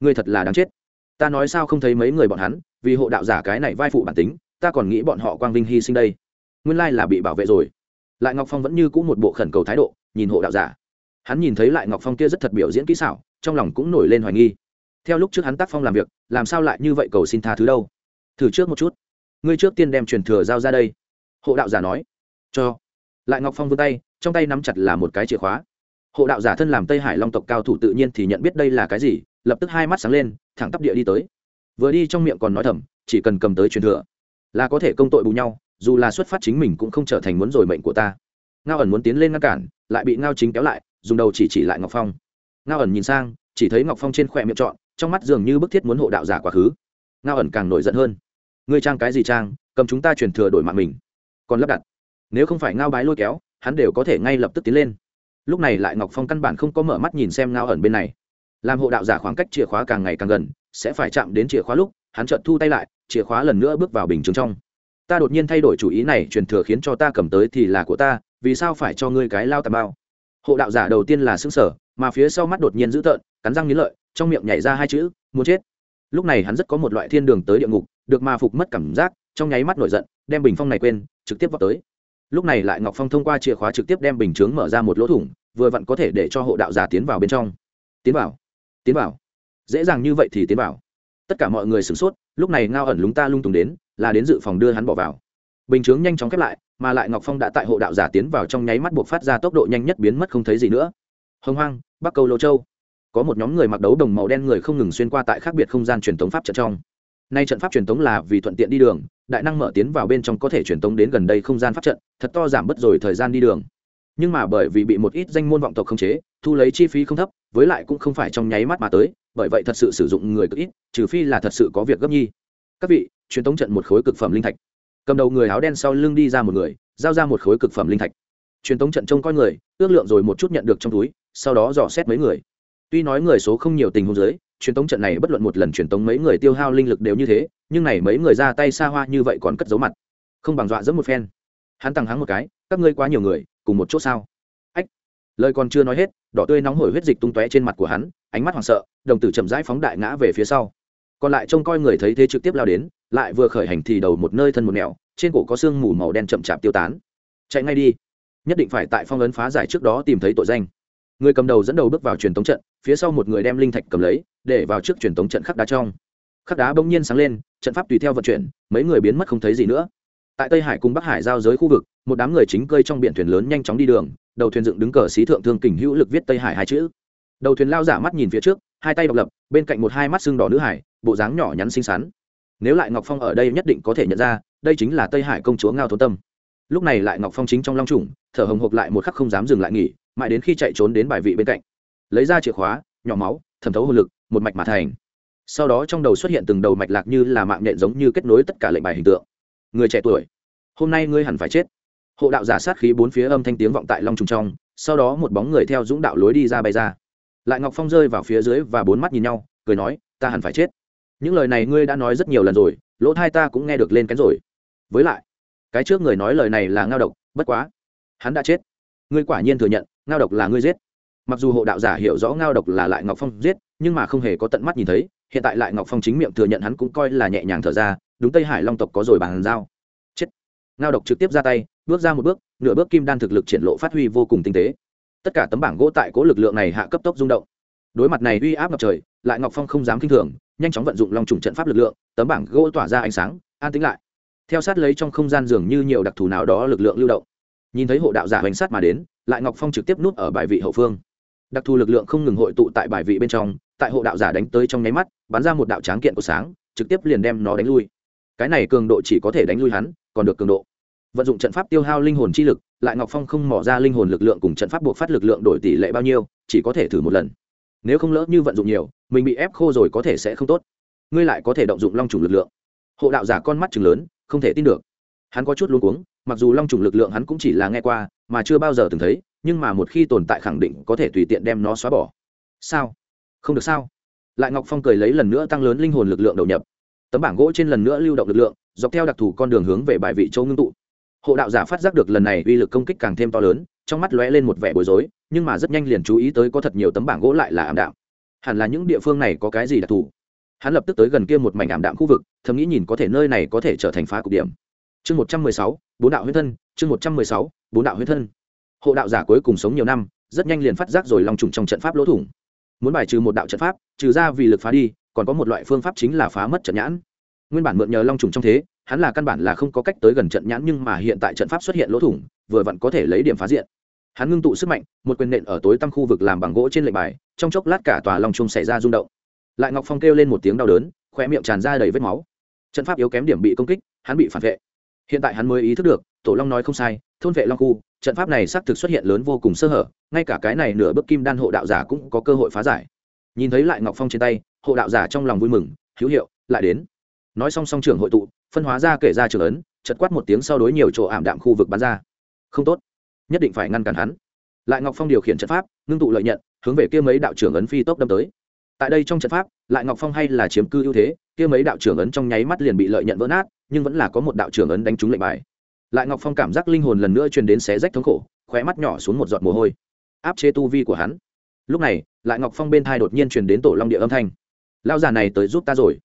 ngươi thật là đáng chết. Ta nói sao không thấy mấy người bọn hắn, vì hộ đạo giả cái này vai phụ bản tính, ta còn nghĩ bọn họ quang vinh hy sinh đây. Nguyên lai là bị bảo vệ rồi. Lại ngọc phong vẫn như cũ một bộ khẩn cầu thái độ, nhìn hộ đạo giả hắn nhìn thấy lại ngọc phong kia rất thật biểu diễn kỹ xảo, trong lòng cũng nổi lên hoài nghi. Theo lúc trước hắn tác phong làm việc, làm sao lại như vậy cầu xin tha thứ đâu? Thử trước một chút. Ngươi trước tiên đem truyền thừa giao ra đây. Hộ đạo giả nói. Cho. Lại ngọc phong vươn tay, trong tay nắm chặt là một cái chìa khóa. Hộ đạo giả thân làm tây hải long tộc cao thủ tự nhiên thì nhận biết đây là cái gì, lập tức hai mắt sáng lên, thẳng tắp địa đi tới. Vừa đi trong miệng còn nói thầm, chỉ cần cầm tới truyền thừa, là có thể công tội bù nhau, dù là xuất phát chính mình cũng không trở thành muốn rồi mệnh của ta. Ngao ẩn muốn tiến lên ngăn cản, lại bị ngao chính kéo lại dùng đầu chỉ chỉ lại ngọc phong. Ngao ẩn nhìn sang, chỉ thấy ngọc phong trên khỏe miệng trọn, trong mắt dường như bức thiết muốn hộ đạo giả quá khứ. Ngao ẩn càng nổi giận hơn. Ngươi trang cái gì trang, cầm chúng ta truyền thừa đổi mạng mình. Còn lắp đặt. Nếu không phải ngao bái lôi kéo, hắn đều có thể ngay lập tức tiến lên. Lúc này lại ngọc phong căn bản không có mở mắt nhìn xem ngao ẩn bên này. Làm hộ đạo giả khoảng cách chìa khóa càng ngày càng gần, sẽ phải chạm đến chìa khóa lúc, hắn chợt thu tay lại, chìa khóa lần nữa bước vào bình chứng trong. Ta đột nhiên thay đổi chủ ý này, truyền thừa khiến cho ta cầm tới thì là của ta, vì sao phải cho ngươi cái lao tà bao? Hộ đạo giả đầu tiên là xứng sở mà phía sau mắt đột nhiên dữ tợn, cắn răng nghiến lợi, trong miệng nhảy ra hai chữ, muốn chết. Lúc này hắn rất có một loại thiên đường tới địa ngục, được ma phục mất cảm giác, trong nháy mắt nổi giận, đem bình phong này quên, trực tiếp vào tới. Lúc này lại ngọc phong thông qua chìa khóa trực tiếp đem bình chướng mở ra một lỗ thủng, vừa vặn có thể để cho hộ đạo giả tiến vào bên trong. Tiến vào tiến vào. Dễ dàng như vậy thì tiến vào. Tất cả mọi người sửng sốt, lúc này ngao ẩn lúng ta lung tùng đến, là đến dự phòng đưa hắn bỏ vào. Bình chướng nhanh chóng khép lại mà lại ngọc phong đã tại hộ đạo giả tiến vào trong nháy mắt buộc phát ra tốc độ nhanh nhất biến mất không thấy gì nữa. Hồng hoang, bắc cầu lô châu. Có một nhóm người mặc đấu đồng màu đen người không ngừng xuyên qua tại khác biệt không gian truyền thống pháp trận trong. Nay trận pháp truyền thống là vì thuận tiện đi đường, đại năng mở tiến vào bên trong có thể truyền thống đến gần đây không gian pháp trận, thật to giảm bớt rồi thời gian đi đường. Nhưng mà bởi vì bị một ít danh môn vọng tộc khống chế, thu lấy chi phí không thấp, với lại cũng không phải trong nháy mắt mà tới, bởi vậy thật sự sử dụng người cực ít, trừ phi là thật sự có việc gấp nhi. Các vị, truyền thống trận một khối cực phẩm linh thạch cầm đầu người áo đen sau lưng đi ra một người, giao ra một khối cực phẩm linh thạch. Truyền thống trận trông coi người, ước lượng rồi một chút nhận được trong túi, sau đó dò xét mấy người. Tuy nói người số không nhiều tình huống giới truyền thống trận này bất luận một lần truyền thống mấy người tiêu hao linh lực đều như thế, nhưng này mấy người ra tay xa hoa như vậy còn cất giấu mặt. Không bằng dọa dẫm một phen. Hắn tăng hắng một cái, các ngươi quá nhiều người, cùng một chỗ sao? Ách. Lời còn chưa nói hết, đỏ tươi nóng hổi huyết dịch tung tóe trên mặt của hắn, ánh mắt hoảng sợ, đồng tử chậm rãi phóng đại ngã về phía sau. Còn lại trông coi người thấy thế trực tiếp lao đến lại vừa khởi hành thì đầu một nơi thân một nẻo, trên cổ có xương mù màu đen chậm chạp tiêu tán. Chạy ngay đi. Nhất định phải tại phong ấn phá giải trước đó tìm thấy tội danh. Người cầm đầu dẫn đầu bước vào truyền tống trận, phía sau một người đem linh thạch cầm lấy, để vào trước truyền tống trận khắc đá trong. Khắc đá bỗng nhiên sáng lên, trận pháp tùy theo vận chuyển, mấy người biến mất không thấy gì nữa. Tại tây hải cùng bắc hải giao giới khu vực, một đám người chính cơi trong biển thuyền lớn nhanh chóng đi đường, đầu thuyền dựng đứng cờ xí thượng thương kình hữu lực viết tây hải hai chữ. Đầu thuyền lao giả mắt nhìn phía trước, hai tay độc lập, bên cạnh một hai mắt xương đỏ nữ hải, bộ dáng nhỏ nhắn xinh xắn nếu lại ngọc phong ở đây nhất định có thể nhận ra, đây chính là tây hải công chúa ngao thôn tâm. Lúc này lại ngọc phong chính trong long trùng, thở hồng hộc lại một khắc không dám dừng lại nghỉ, mãi đến khi chạy trốn đến bài vị bên cạnh. Lấy ra chìa khóa, nhỏ máu, thẩm thấu hồn lực, một mạch mà thành. Sau đó trong đầu xuất hiện từng đầu mạch lạc như là mạng nhện giống như kết nối tất cả lệnh bài hình tượng. Người trẻ tuổi, hôm nay ngươi hẳn phải chết. Hộ đạo giả sát khí bốn phía âm thanh tiếng vọng tại long trùng trong, sau đó một bóng người theo dũng đạo lối đi ra bay ra. Lại ngọc phong rơi vào phía dưới và bốn mắt nhìn nhau, cười nói, ta hẳn phải chết những lời này ngươi đã nói rất nhiều lần rồi, lỗ thai ta cũng nghe được lên cánh rồi. Với lại, cái trước người nói lời này là ngao độc, bất quá, hắn đã chết. Ngươi quả nhiên thừa nhận, ngao độc là ngươi giết. Mặc dù hộ đạo giả hiểu rõ ngao độc là lại ngọc phong giết, nhưng mà không hề có tận mắt nhìn thấy, hiện tại lại ngọc phong chính miệng thừa nhận hắn cũng coi là nhẹ nhàng thở ra, đúng tây hải long tộc có rồi bàn giao. Chết. Ngao độc trực tiếp ra tay, bước ra một bước, nửa bước kim đan thực lực triển lộ phát huy vô cùng tinh tế. Tất cả tấm bảng gỗ tại cố lực lượng này hạ cấp tốc rung động. Đối mặt này uy áp ngập trời, lại ngọc phong không dám k i n h thường nhanh chóng vận dụng long trùng trận pháp lực lượng, tấm bảng gỗ tỏa ra ánh sáng, an tính lại. Theo sát lấy trong không gian dường như nhiều đặc thù nào đó lực lượng lưu động. Nhìn thấy hộ đạo giả hoành sát mà đến, lại ngọc phong trực tiếp nút ở bài vị hậu phương. Đặc thù lực lượng không ngừng hội tụ tại bài vị bên trong, tại hộ đạo giả đánh tới trong nháy mắt, bắn ra một đạo tráng kiện của sáng, trực tiếp liền đem nó đánh lui. Cái này cường độ chỉ có thể đánh lui hắn, còn được cường độ. Vận dụng trận pháp tiêu hao linh hồn chi lực, lại ngọc phong không mỏ ra linh hồn lực lượng cùng trận pháp buộc phát lực lượng đổi tỷ lệ bao nhiêu, chỉ có thể thử một lần. Nếu không lỡ như vận dụng nhiều mình bị ép khô rồi có thể sẽ không tốt. Ngươi lại có thể động dụng long trùng lực lượng. Hộ đạo giả con mắt chừng lớn, không thể tin được. Hắn có chút luôn cuống, mặc dù long trùng lực lượng hắn cũng chỉ là nghe qua, mà chưa bao giờ từng thấy, nhưng mà một khi tồn tại khẳng định có thể tùy tiện đem nó xóa bỏ. Sao? Không được sao? Lại ngọc phong cười lấy lần nữa tăng lớn linh hồn lực lượng đầu nhập. Tấm bảng gỗ trên lần nữa lưu động lực lượng, dọc theo đặc thù con đường hướng về bài vị châu ngưng tụ. Hộ đạo giả phát giác được lần này uy lực công kích càng thêm to lớn, trong mắt lóe lên một vẻ bối rối, nhưng mà rất nhanh liền chú ý tới có thật nhiều tấm bảng gỗ lại là ảm đạm hẳn là những địa phương này có cái gì đặc thù. Hắn lập tức tới gần kia một mảnh ảm đạm khu vực, thầm nghĩ nhìn có thể nơi này có thể trở thành phá cục điểm. Chương một trăm mười sáu, bốn đạo huyết thân, chương một trăm mười sáu, bốn đạo huyết thân. Hộ đạo giả cuối cùng sống nhiều năm, rất nhanh liền phát giác rồi lòng trùng trong trận pháp lỗ thủng. Muốn bài trừ một đạo trận pháp, trừ ra vì lực phá đi, còn có một loại phương pháp chính là phá mất trận nhãn. Nguyên bản mượn nhờ long trùng trong thế, hắn là căn bản là không có cách tới gần trận nhãn nhưng mà hiện tại trận pháp xuất hiện lỗ thủng, vừa vặn có thể lấy điểm phá diện hắn ngưng tụ sức mạnh, một quyền nện ở tối tăm khu vực làm bằng gỗ trên lệnh bài, trong chốc lát cả tòa long chung xảy ra rung động. Lại ngọc phong kêu lên một tiếng đau đớn khoe miệng tràn ra đầy vết máu. Trận pháp yếu kém điểm bị công kích, hắn bị phản vệ. Hiện tại hắn mới ý thức được, tổ long nói không sai, thôn vệ long khu, trận pháp này xác thực xuất hiện lớn vô cùng sơ hở, ngay cả cái này nửa bước kim đan hộ đạo giả cũng có cơ hội phá giải. Nhìn thấy lại ngọc phong trên tay, hộ đạo giả trong lòng vui mừng, hữu hiệu, lại đến. Nói xong song trưởng hội tụ, phân hóa ra kể ra trường ấn chật quát một tiếng sau đối nhiều chỗ ảm đạm khu vực bắn ra. Không tốt nhất định phải ngăn cản hắn. Lại ngọc phong điều khiển trận pháp, ngưng tụ lợi nhận, hướng về kia mấy đạo trưởng ấn phi tốc đâm tới. Tại đây trong trận pháp, lại ngọc phong hay là chiếm cư ưu thế, kia mấy đạo trưởng ấn trong nháy mắt liền bị lợi nhận vỡ nát, nhưng vẫn là có một đạo trưởng ấn đánh trúng lệnh bài. Lại ngọc phong cảm giác linh hồn lần nữa truyền đến xé rách thống khổ, khóe mắt nhỏ xuống một giọt mồ hôi. Áp chế tu vi của hắn. Lúc này, lại ngọc phong bên thai đột nhiên truyền đến tổ long địa âm thanh. Lao già này tới giúp ta rồi.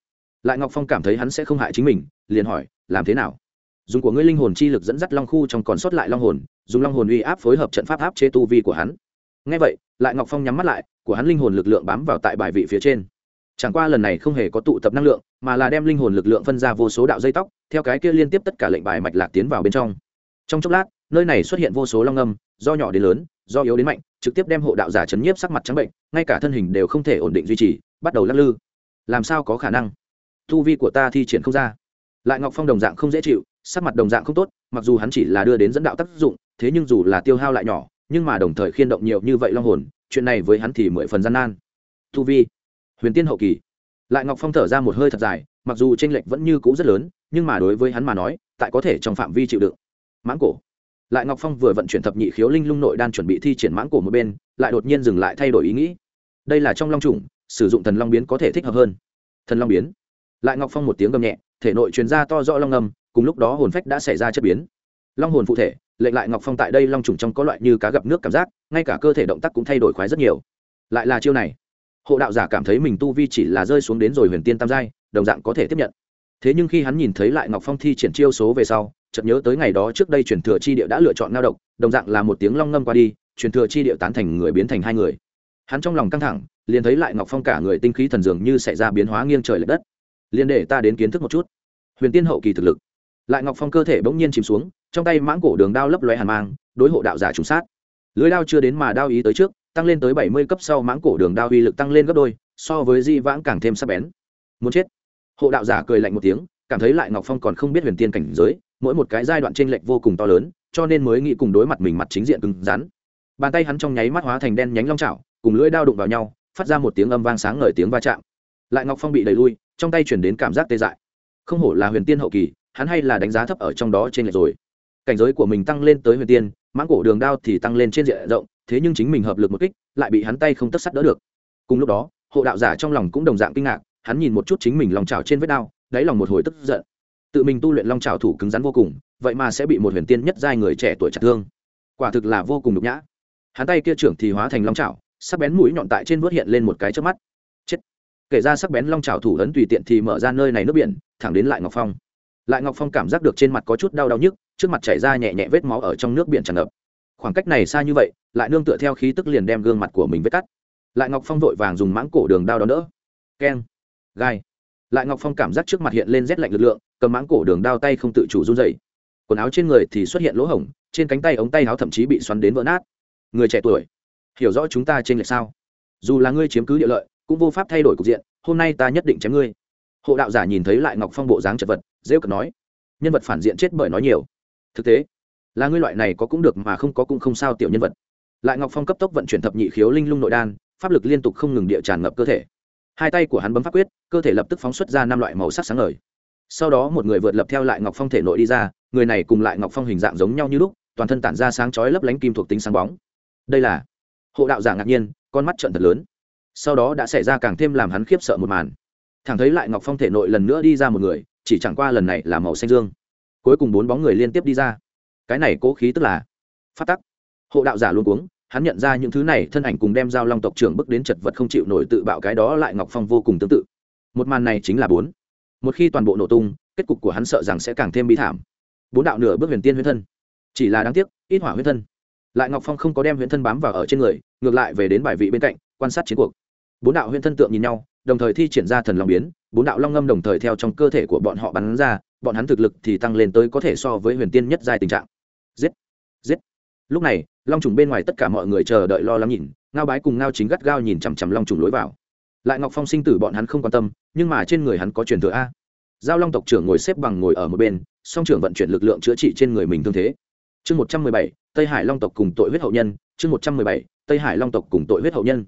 Lại ngọc phong cảm thấy hắn sẽ không hại chính mình, liền hỏi, làm thế nào? Dùng của ngươi linh hồn chi lực dẫn dắt long khu trong còn sót lại long hồn, dùng long hồn uy áp phối hợp trận pháp áp chế tu vi của hắn. Ngay vậy, lại ngọc phong nhắm mắt lại, của hắn linh hồn lực lượng bám vào tại bài vị phía trên. Chẳng qua lần này không hề có tụ tập năng lượng, mà là đem linh hồn lực lượng phân ra vô số đạo dây tóc, theo cái kia liên tiếp tất cả lệnh bài mạch lạc tiến vào bên trong. Trong chốc lát, nơi này xuất hiện vô số long âm, do nhỏ đến lớn, do yếu đến mạnh, trực tiếp đem hộ đạo giả chấn nhiếp sắc mặt trắng bệnh, ngay cả thân hình đều không thể ổn định duy trì, bắt đầu lắc lư. Làm sao có khả năng? Tu vi của ta thi triển không ra. Lại ngọc phong đồng dạng không dễ chịu sắc mặt đồng dạng không tốt, mặc dù hắn chỉ là đưa đến dẫn đạo tác dụng, thế nhưng dù là tiêu hao lại nhỏ, nhưng mà đồng thời khiên động nhiều như vậy long hồn, chuyện này với hắn thì mười phần gian nan. Tu vi, huyền tiên hậu kỳ. Lại ngọc phong thở ra một hơi thật dài, mặc dù tranh lệch vẫn như cũ rất lớn, nhưng mà đối với hắn mà nói, tại có thể trong phạm vi chịu đựng. Mãng cổ. Lại ngọc phong vừa vận chuyển thập nhị khiếu linh lung nội đan chuẩn bị thi triển mãng cổ một bên, lại đột nhiên dừng lại thay đổi ý nghĩ. Đây là trong long trùng, sử dụng thần long biến có thể thích hợp hơn. Thần long biến. Lại ngọc phong một tiếng gầm nhẹ, thể nội truyền ra to rõ long ngầm cùng lúc đó hồn phách đã xảy ra chất biến. Long hồn phụ thể lệnh lại ngọc phong tại đây long trùng trong có loại như cá gặp nước cảm giác, ngay cả cơ thể động tác cũng thay đổi khoái rất nhiều. Lại là chiêu này, hộ đạo giả cảm thấy mình tu vi chỉ là rơi xuống đến rồi huyền tiên tam giai, đồng dạng có thể tiếp nhận. Thế nhưng khi hắn nhìn thấy lại ngọc phong thi triển chiêu số về sau, chợt nhớ tới ngày đó trước đây truyền thừa chi địa đã lựa chọn lao động đồng dạng là một tiếng long ngâm qua đi, truyền thừa chi địa tán thành người biến thành hai người. Hắn trong lòng căng thẳng, liền thấy lại ngọc phong cả người tinh khí thần dường như xảy ra biến hóa nghiêng trời l ệ đất. Liền để ta đến kiến thức một chút. Huyền tiên hậu kỳ thực lực lại ngọc phong cơ thể bỗng nhiên chìm xuống, trong tay mãng cổ đường đao lấp loé hàn mang, đối hộ đạo giả trùng sát. Lưới đao chưa đến mà đao ý tới trước, tăng lên tới bảy mươi cấp sau mãng cổ đường đao uy lực tăng lên gấp đôi, so với di vãng càng thêm sắc bén. Muốn chết. Hộ đạo giả cười lạnh một tiếng, cảm thấy lại ngọc phong còn không biết huyền tiên cảnh giới, mỗi một cái giai đoạn t r ê n lệch vô cùng to lớn, cho nên mới nghĩ cùng đối mặt mình mặt chính diện cứng rắn. Bàn tay hắn trong nháy mắt hóa thành đen nhánh long trào cùng lưỡi đao đụng vào nhau, phát ra một tiếng âm vang sáng ngời tiếng va chạm. Lại ngọc phong bị đẩy lui, trong tay chuyển đến cảm giác tê dại. Không hổ là huyền tiên hậu kỳ hắn hay là đánh giá thấp ở trong đó trên lệch rồi. Cảnh giới của mình tăng lên tới huyền tiên, mãng cổ đường đao thì tăng lên trên diện rộng, thế nhưng chính mình hợp lực một kích, lại bị hắn tay không tất sắt đỡ được. Cùng lúc đó, hộ đạo giả trong lòng cũng đồng dạng kinh ngạc, hắn nhìn một chút chính mình lòng trào trên vết đao, đáy lòng một hồi tức giận. Tự mình tu luyện long trào thủ cứng rắn vô cùng, vậy mà sẽ bị một huyền tiên nhất giai người trẻ tuổi chặt thương. Quả thực là vô cùng nhục nhã. Hắn tay kia trưởng thì hóa thành long trào sắc bén mũi nhọn tại trên vớt hiện lên một cái trước mắt. Chết. Kể ra sắc bén long trào thủ ấn tùy tiện thì mở ra nơi này nước biển, thẳng đến lại ngọc phong lại ngọc phong cảm giác được trên mặt có chút đau đau nhức trước mặt chảy ra nhẹ nhẹ vết máu ở trong nước biển tràn ngập khoảng cách này xa như vậy lại nương tựa theo khí tức liền đem gương mặt của mình vết cắt lại ngọc phong vội vàng dùng mãng cổ đường đao đó đỡ keng, gai. lại ngọc phong cảm giác trước mặt hiện lên rét lạnh lực lượng cầm mãng cổ đường đao tay không tự chủ run dày quần áo trên người thì xuất hiện lỗ hổng trên cánh tay ống tay áo thậm chí bị xoắn đến vỡ nát người trẻ tuổi hiểu rõ chúng ta trên lệch sao dù là ngươi chiếm cứ địa lợi cũng vô pháp thay đổi cục diện hôm nay ta nhất định chém ngươi hộ đạo giả nhìn thấy lại ngọc phong bộ dáng chật vật rêu cực nói, nhân vật phản diện chết bởi nói nhiều. Thực tế, là ngươi loại này có cũng được mà không có cũng không sao tiểu nhân vật. Lại ngọc phong cấp tốc vận chuyển thập nhị khiếu linh lung nội đan, pháp lực liên tục không ngừng địa tràn ngập cơ thể. Hai tay của hắn bấm pháp quyết, cơ thể lập tức phóng xuất ra năm loại màu sắc sáng ngời. Sau đó một người vượt lập theo lại ngọc phong thể nội đi ra, người này cùng lại ngọc phong hình dạng giống nhau như lúc, toàn thân tản ra sáng chói lấp lánh kim thuộc tính sáng bóng. Đây là hộ đạo giả ngạc nhiên, con mắt trận thật lớn. Sau đó đã xảy ra càng thêm làm hắn khiếp sợ một màn. Thẳng thấy lại ngọc phong thể nội lần nữa đi ra một người chỉ chẳng qua lần này là màu xanh dương. Cuối cùng bốn bóng người liên tiếp đi ra. Cái này cố khí tức là phát tắc. Hộ đạo giả luôn cuống, hắn nhận ra những thứ này thân ảnh cùng đem giao long tộc trưởng bước đến chật vật không chịu nổi tự bạo cái đó lại ngọc phong vô cùng tương tự. Một màn này chính là bốn. Một khi toàn bộ nổ tung, kết cục của hắn sợ rằng sẽ càng thêm bi thảm. Bốn đạo nửa bước huyền tiên huyễn thân. Chỉ là đáng tiếc, ít hỏa huyễn thân. Lại ngọc phong không có đem huyễn thân bám vào ở trên người, ngược lại về đến bài vị bên cạnh, quan sát chiến cuộc. Bốn đạo huyễn thân tượng nhìn nhau, đồng thời thi triển ra thần long biến bốn đạo long ngâm đồng thời theo trong cơ thể của bọn họ bắn ra, bọn hắn thực lực thì tăng lên tới có thể so với huyền tiên nhất giai tình trạng. Giết! Giết! Lúc này, long trùng bên ngoài tất cả mọi người chờ đợi lo lắng nhìn, ngao bái cùng ngao chính gắt gao nhìn chằm chằm long trùng lối vào. Lại ngọc phong sinh tử bọn hắn không quan tâm, nhưng mà trên người hắn có truyền thừa a. Giao long tộc trưởng ngồi xếp bằng ngồi ở một bên, song trưởng vận chuyển lực lượng chữa trị trên người mình thương thế. Chương một trăm mười bảy, tây hải long tộc cùng tội huyết hậu nhân, chương một trăm mười bảy, tây hải long tộc cùng tội huyết hậu nhân.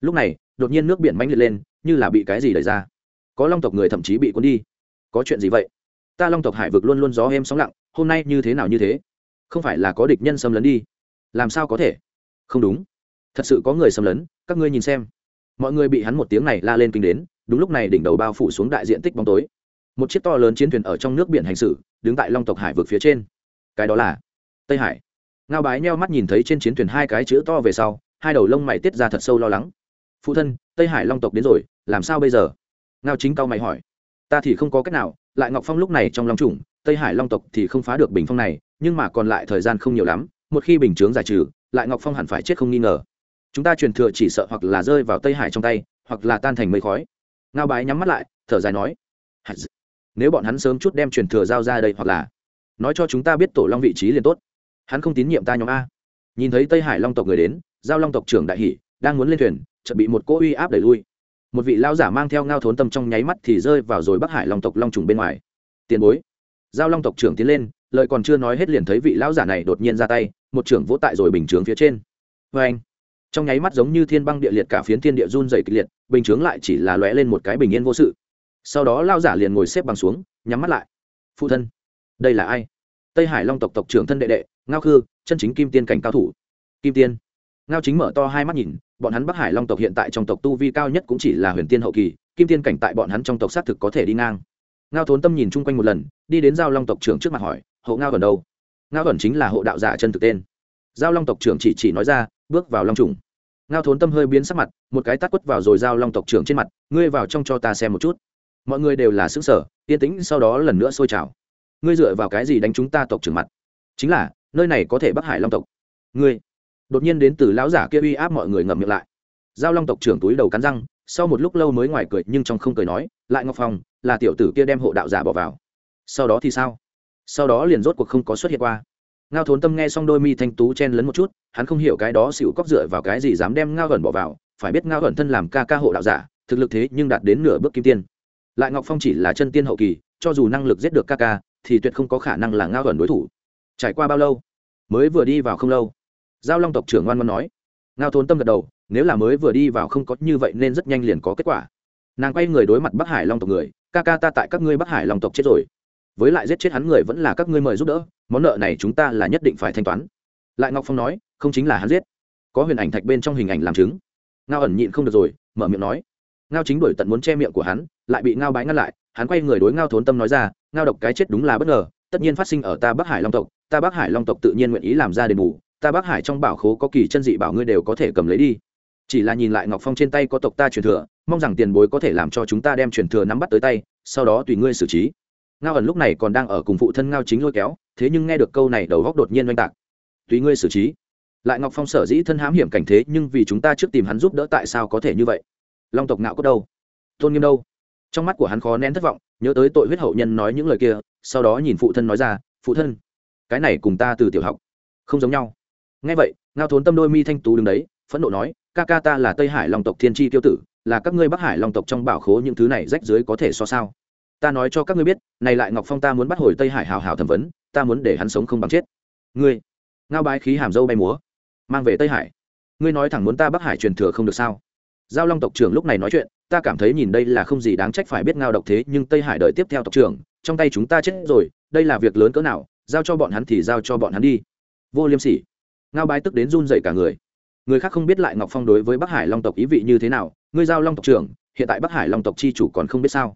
Lúc này, đột nhiên nước biển mánh liệt lên, như là bị cái gì đẩy ra có long tộc người thậm chí bị cuốn đi. Có chuyện gì vậy? Ta long tộc hải vực luôn luôn gió êm sóng lặng, hôm nay như thế nào như thế? Không phải là có địch nhân xâm lấn đi? Làm sao có thể? Không đúng. Thật sự có người xâm lấn, các ngươi nhìn xem. Mọi người bị hắn một tiếng này la lên kinh đến, đúng lúc này đỉnh đầu bao phủ xuống đại diện tích bóng tối. Một chiếc to lớn chiến thuyền ở trong nước biển hành xử, đứng tại long tộc hải vực phía trên. Cái đó là tây hải. Ngao bái nheo mắt nhìn thấy trên chiến thuyền hai cái chữ to về sau, hai đầu lông mày tiết ra thật sâu lo lắng. Phụ thân, tây hải long tộc đến rồi, làm sao bây giờ? Ngao chính cao mày hỏi. Ta thì không có cách nào, lại ngọc phong lúc này trong long trùng, tây hải long tộc thì không phá được bình phong này, nhưng mà còn lại thời gian không nhiều lắm, một khi bình chướng giải trừ, lại ngọc phong hẳn phải chết không nghi ngờ. Chúng ta truyền thừa chỉ sợ hoặc là rơi vào tây hải trong tay, hoặc là tan thành mây khói. Ngao bái nhắm mắt lại, thở dài nói. Nếu bọn hắn sớm chút đem truyền thừa giao ra đây hoặc là nói cho chúng ta biết tổ long vị trí liền tốt. Hắn không tín nhiệm ta nhóm a. Nhìn thấy tây hải long tộc người đến, giao long tộc trưởng đại hỷ đang muốn lên thuyền chuẩn bị một cỗ uy áp đẩy lui một vị lao giả mang theo ngao thốn tâm trong nháy mắt thì rơi vào rồi bắc hải long tộc long trùng bên ngoài. Tiền bối. Giao long tộc trưởng tiến lên lợi còn chưa nói hết liền thấy vị lão giả này đột nhiên ra tay, một trưởng vỗ tại rồi bình chướng phía trên. Vê anh, trong nháy mắt giống như thiên băng địa liệt cả phiến thiên địa run dày kịch liệt, bình chướng lại chỉ là lóe lên một cái bình yên vô sự. Sau đó lao giả liền ngồi xếp bằng xuống, nhắm mắt lại. Phụ thân, đây là ai? Tây hải long tộc tộc trưởng thân đệ đệ, ngao khư, chân chính kim tiên cảnh cao thủ. Kim tiên ngao chính mở to hai mắt nhìn, bọn hắn bắc hải long tộc hiện tại trong tộc tu vi cao nhất cũng chỉ là huyền tiên hậu kỳ, kim tiên cảnh tại bọn hắn trong tộc xác thực có thể đi ngang. Ngao thốn tâm nhìn chung quanh một lần, đi đến giao long tộc trưởng trước mặt hỏi, hộ ngao gần đâu? Ngao gần chính là hộ đạo giả chân thực tên. Giao long tộc trưởng chỉ chỉ nói ra, bước vào long trùng. Ngao thốn tâm hơi biến sắc mặt, một cái tát quất vào rồi giao long tộc trưởng trên mặt, ngươi vào trong cho ta xem một chút. Mọi người đều là xứng sở yên tĩnh sau đó lần nữa sôi trào. Ngươi dựa vào cái gì đánh chúng ta tộc trưởng mặt? Chính là, nơi này có thể bắc hải long tộc. Ngươi đột nhiên đến từ lão giả kia uy áp mọi người ngậm miệng lại. Giao long tộc trưởng túi đầu cắn răng, sau một lúc lâu mới ngoài cười nhưng trong không cười nói, lại ngọc phong, là tiểu tử kia đem hộ đạo giả bỏ vào. Sau đó thì sao? Sau đó liền rốt cuộc không có xuất hiện qua. Ngao thốn tâm nghe xong đôi mi thanh tú chen lấn một chút, hắn không hiểu cái đó xịu cóc dựa vào cái gì dám đem ngao gần bỏ vào, phải biết ngao gần thân làm ca ca hộ đạo giả, thực lực thế nhưng đạt đến nửa bước kim tiên. Lại ngọc phong chỉ là chân tiên hậu kỳ, cho dù năng lực giết được ca ca, thì tuyệt không có khả năng là ngao gần đối thủ. Trải qua bao lâu? Mới vừa đi vào không lâu giao long tộc trưởng ngoan ngoan nói. Ngao thôn tâm gật đầu, nếu là mới vừa đi vào không có như vậy nên rất nhanh liền có kết quả. Nàng quay người đối mặt bắc hải long tộc người, ca ca ta tại các ngươi bắc hải long tộc chết rồi. Với lại giết chết hắn người vẫn là các ngươi mời giúp đỡ, món nợ này chúng ta là nhất định phải thanh toán. Lại ngọc phong nói, không chính là hắn giết. Có huyền ảnh thạch bên trong hình ảnh làm chứng. Ngao ẩn nhịn không được rồi, mở miệng nói. Ngao chính đổi tận muốn che miệng của hắn, lại bị ngao bái ngăn lại, hắn quay người đối ngao thốn tâm nói ra, ngao độc cái chết đúng là bất ngờ, tất nhiên phát sinh ở ta bắc hải long tộc, ta bắc hải long tộc tự nhiên nguyện ý làm ra đền bù ta bắc hải trong bảo khố có kỳ chân dị bảo ngươi đều có thể cầm lấy đi. Chỉ là nhìn lại ngọc phong trên tay có tộc ta truyền thừa, mong rằng tiền bối có thể làm cho chúng ta đem truyền thừa nắm bắt tới tay, sau đó tùy ngươi xử trí. Ngao ẩn lúc này còn đang ở cùng phụ thân ngao chính lôi kéo, thế nhưng nghe được câu này đầu góc đột nhiên oanh tạc. Tùy ngươi xử trí. Lại ngọc phong sở dĩ thân hãm hiểm cảnh thế, nhưng vì chúng ta trước tìm hắn giúp đỡ tại sao có thể như vậy? Long tộc ngạo có đâu? Tôn nghiêm đâu? Trong mắt của hắn khó nén thất vọng, nhớ tới tội huyết hậu nhân nói những lời kia, sau đó nhìn phụ thân nói ra, phụ thân, cái này cùng ta từ tiểu học, không giống nhau nghe vậy, ngao thốn tâm đôi mi thanh tú đứng đấy, phẫn nộ nói, ca ca ta là tây hải long tộc thiên tri tiêu tử, là các ngươi bắc hải long tộc trong bảo khố những thứ này rách dưới có thể so sao? Ta nói cho các ngươi biết, này lại ngọc phong ta muốn bắt hồi tây hải hào hào thẩm vấn, ta muốn để hắn sống không bằng chết. Ngươi? Ngao bái khí hàm dâu bay múa. Mang về tây hải? Ngươi nói thẳng muốn ta bắc hải truyền thừa không được sao? Giao long tộc trưởng lúc này nói chuyện, ta cảm thấy nhìn đây là không gì đáng trách phải biết ngao độc thế, nhưng tây hải đợi tiếp theo tộc trưởng, trong tay chúng ta chết rồi, đây là việc lớn cỡ nào, giao cho bọn hắn thì giao cho bọn hắn đi. Vô liêm sỉ ngao bái tức đến run dậy cả người. Người khác không biết lại ngọc phong đối với bắc hải long tộc ý vị như thế nào. Ngươi giao long tộc trưởng, hiện tại bắc hải long tộc chi chủ còn không biết sao?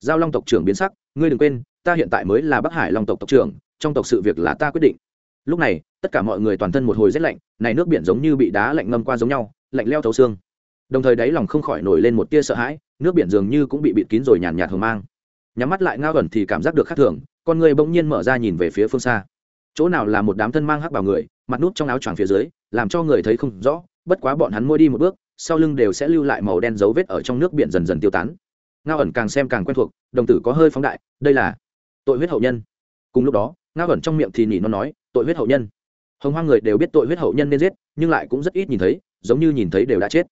Giao long tộc trưởng biến sắc, ngươi đừng quên, ta hiện tại mới là bắc hải long tộc tộc trưởng, trong tộc sự việc là ta quyết định. Lúc này, tất cả mọi người toàn thân một hồi rét lạnh, này nước biển giống như bị đá lạnh ngâm qua giống nhau, lạnh leo thấu xương. Đồng thời đáy lòng không khỏi nổi lên một tia sợ hãi, nước biển dường như cũng bị bịt kín rồi nhàn nhạt hờ mang. Nhắm mắt lại ngao ẩn thì cảm giác được khác thường, con người bỗng nhiên mở ra nhìn về phía phương xa chỗ nào là một đám thân mang hắc bảo người, mặt nút trong áo choàng phía dưới, làm cho người thấy không rõ, bất quá bọn hắn môi đi một bước, sau lưng đều sẽ lưu lại màu đen dấu vết ở trong nước biển dần dần tiêu tán. Ngao ẩn càng xem càng quen thuộc, đồng tử có hơi phóng đại, đây là tội huyết hậu nhân. Cùng lúc đó, ngao ẩn trong miệng thì nhỉ nó nói, tội huyết hậu nhân. Hồng hoang người đều biết tội huyết hậu nhân nên giết, nhưng lại cũng rất ít nhìn thấy, giống như nhìn thấy đều đã chết.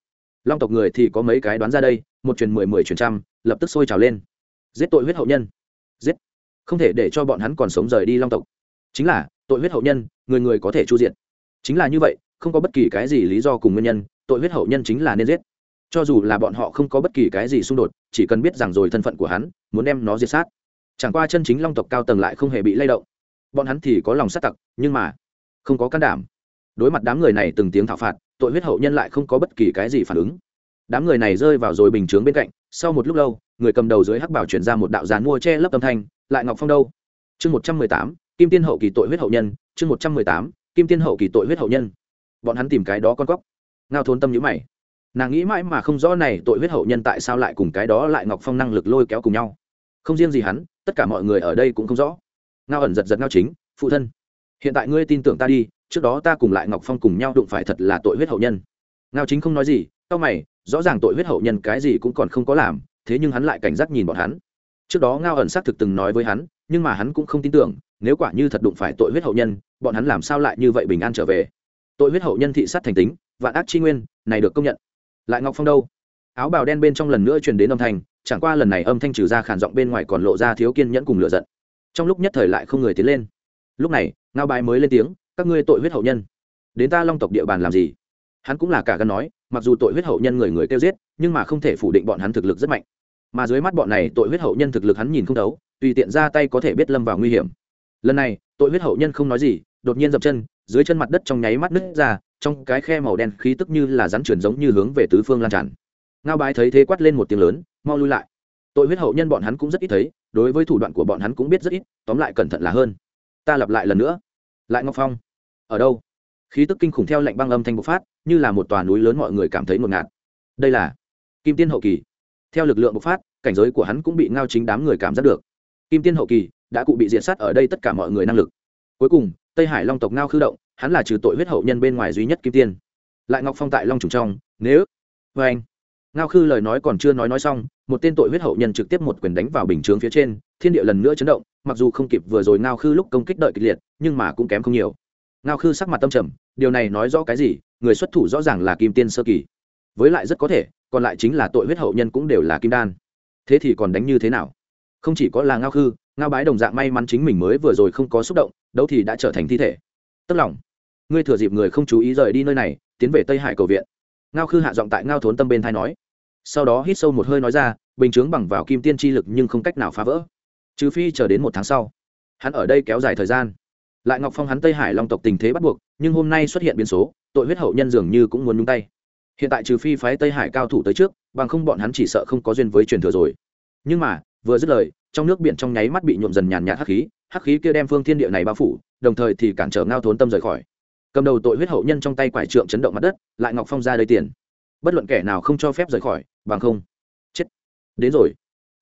Long tộc người thì có mấy cái đoán ra đây, một truyền mười mười truyền trăm, lập tức sôi trào lên. Giết tội huyết hậu nhân. Giết. Không thể để cho bọn hắn còn sống rời đi long tộc. Chính là tội huyết hậu nhân, người người có thể chu diện chính là như vậy, không có bất kỳ cái gì lý do cùng nguyên nhân, tội huyết hậu nhân chính là nên giết. Cho dù là bọn họ không có bất kỳ cái gì xung đột, chỉ cần biết rằng rồi thân phận của hắn, muốn đem nó diệt sát. Chẳng qua chân chính long tộc cao tầng lại không hề bị lay động. Bọn hắn thì có lòng sát tặc, nhưng mà không có can đảm. Đối mặt đám người này từng tiếng thảo phạt, tội huyết hậu nhân lại không có bất kỳ cái gì phản ứng. Đám người này rơi vào rồi bình chướng bên cạnh, sau một lúc lâu, người cầm đầu dưới hắc bảo chuyển ra một đạo giàn mua che lấp âm thanh, lại ngọc phong đâu? Chương một trăm mười tám kim tiên hậu kỳ tội huyết hậu nhân, chương một trăm mười tám, kim tiên hậu kỳ tội huyết hậu nhân. Bọn hắn tìm cái đó con cóc. Ngao thốn tâm nhữ mày. Nàng nghĩ mãi mà không rõ này tội huyết hậu nhân tại sao lại cùng cái đó lại ngọc phong năng lực lôi kéo cùng nhau. Không riêng gì hắn, tất cả mọi người ở đây cũng không rõ. Ngao ẩn giật giật ngao chính, phụ thân, hiện tại ngươi tin tưởng ta đi, trước đó ta cùng lại ngọc phong cùng nhau đụng phải thật là tội huyết hậu nhân. Ngao chính không nói gì tao mày, rõ ràng tội huyết hậu nhân cái gì cũng còn không có làm, thế nhưng hắn lại cảnh giác nhìn bọn hắn trước đó ngao ẩn xác thực từng nói với hắn, nhưng mà hắn cũng không tin tưởng, nếu quả như thật đụng phải tội huyết hậu nhân, bọn hắn làm sao lại như vậy bình an trở về? Tội huyết hậu nhân thị sát thành tính, vạn ác chi nguyên, này được công nhận. Lại ngọc phong đâu? Áo bào đen bên trong lần nữa truyền đến âm thanh, chẳng qua lần này âm thanh trừ ra khản giọng bên ngoài còn lộ ra thiếu kiên nhẫn cùng lựa giận. Trong lúc nhất thời lại không người tiến lên. Lúc này, ngao bái mới lên tiếng, các ngươi tội huyết hậu nhân, đến ta long tộc địa bàn làm gì? Hắn cũng là cả gân nói, mặc dù tội huyết hậu nhân người người kêu giết, nhưng mà không thể phủ định bọn hắn thực lực rất mạnh mà dưới mắt bọn này tội huyết hậu nhân thực lực hắn nhìn không đấu tùy tiện ra tay có thể biết lâm vào nguy hiểm. Lần này, tội huyết hậu nhân không nói gì, đột nhiên dập chân, dưới chân mặt đất trong nháy mắt nứt ra, trong cái khe màu đen khí tức như là rắn chuyển giống như hướng về tứ phương lan tràn. Ngao bái thấy thế quát lên một tiếng lớn, mau lui lại. Tội huyết hậu nhân bọn hắn cũng rất ít thấy, đối với thủ đoạn của bọn hắn cũng biết rất ít, tóm lại cẩn thận là hơn. Ta lặp lại lần nữa. Lại ngọc phong. Ở đâu? Khí tức kinh khủng theo lệnh băng âm thanh bộc phát, như là một tòa núi lớn mọi người cảm thấy ngột ngạt. Đây là kim tiên hậu kỳ theo lực lượng bộc phát, cảnh giới của hắn cũng bị ngao chính đám người cảm giác được. Kim tiên hậu kỳ đã cụ bị diệt sát ở đây tất cả mọi người năng lực. Cuối cùng, tây hải long tộc ngao khư động, hắn là trừ tội huyết hậu nhân bên ngoài duy nhất kim tiên. Lại ngọc phong tại long trùng trong, nếu vê anh. Ngao khư lời nói còn chưa nói nói xong, một tên tội huyết hậu nhân trực tiếp một quyền đánh vào bình chướng phía trên, thiên địa lần nữa chấn động, mặc dù không kịp vừa rồi ngao khư lúc công kích đợi kịch liệt, nhưng mà cũng kém không nhiều. Ngao khư sắc mặt tâm trầm, điều này nói rõ cái gì? Người xuất thủ rõ ràng là kim tiên sơ kỳ với lại rất có thể, còn lại chính là tội huyết hậu nhân cũng đều là kim đan. Thế thì còn đánh như thế nào? Không chỉ có là ngao khư, ngao bái đồng dạng may mắn chính mình mới vừa rồi không có xúc động đâu thì đã trở thành thi thể. Tức lòng. Ngươi thừa dịp người không chú ý rời đi nơi này, tiến về tây hải cầu viện. Ngao khư hạ giọng tại ngao thốn tâm bên thai nói. Sau đó hít sâu một hơi nói ra, bình chướng bằng vào kim tiên chi lực nhưng không cách nào phá vỡ. Trừ phi chờ đến một tháng sau. Hắn ở đây kéo dài thời gian. Lại ngọc phong hắn tây hải long tộc tình thế bắt buộc, nhưng hôm nay xuất hiện biến số, tội huyết hậu nhân dường như cũng muốn nhung tay hiện tại trừ phi phái tây hải cao thủ tới trước, bằng không bọn hắn chỉ sợ không có duyên với truyền thừa rồi. Nhưng mà, vừa dứt lời, trong nước biển trong nháy mắt bị nhuộm dần nhàn nhạt hắc khí hắc khí kia đem phương thiên địa này bao phủ, đồng thời thì cản trở ngao thốn tâm rời khỏi. Cầm đầu tội huyết hậu nhân trong tay quải trượng chấn động mặt đất, lại ngọc phong ra đây tiền. Bất luận kẻ nào không cho phép rời khỏi, bằng không. Chết. Đến rồi.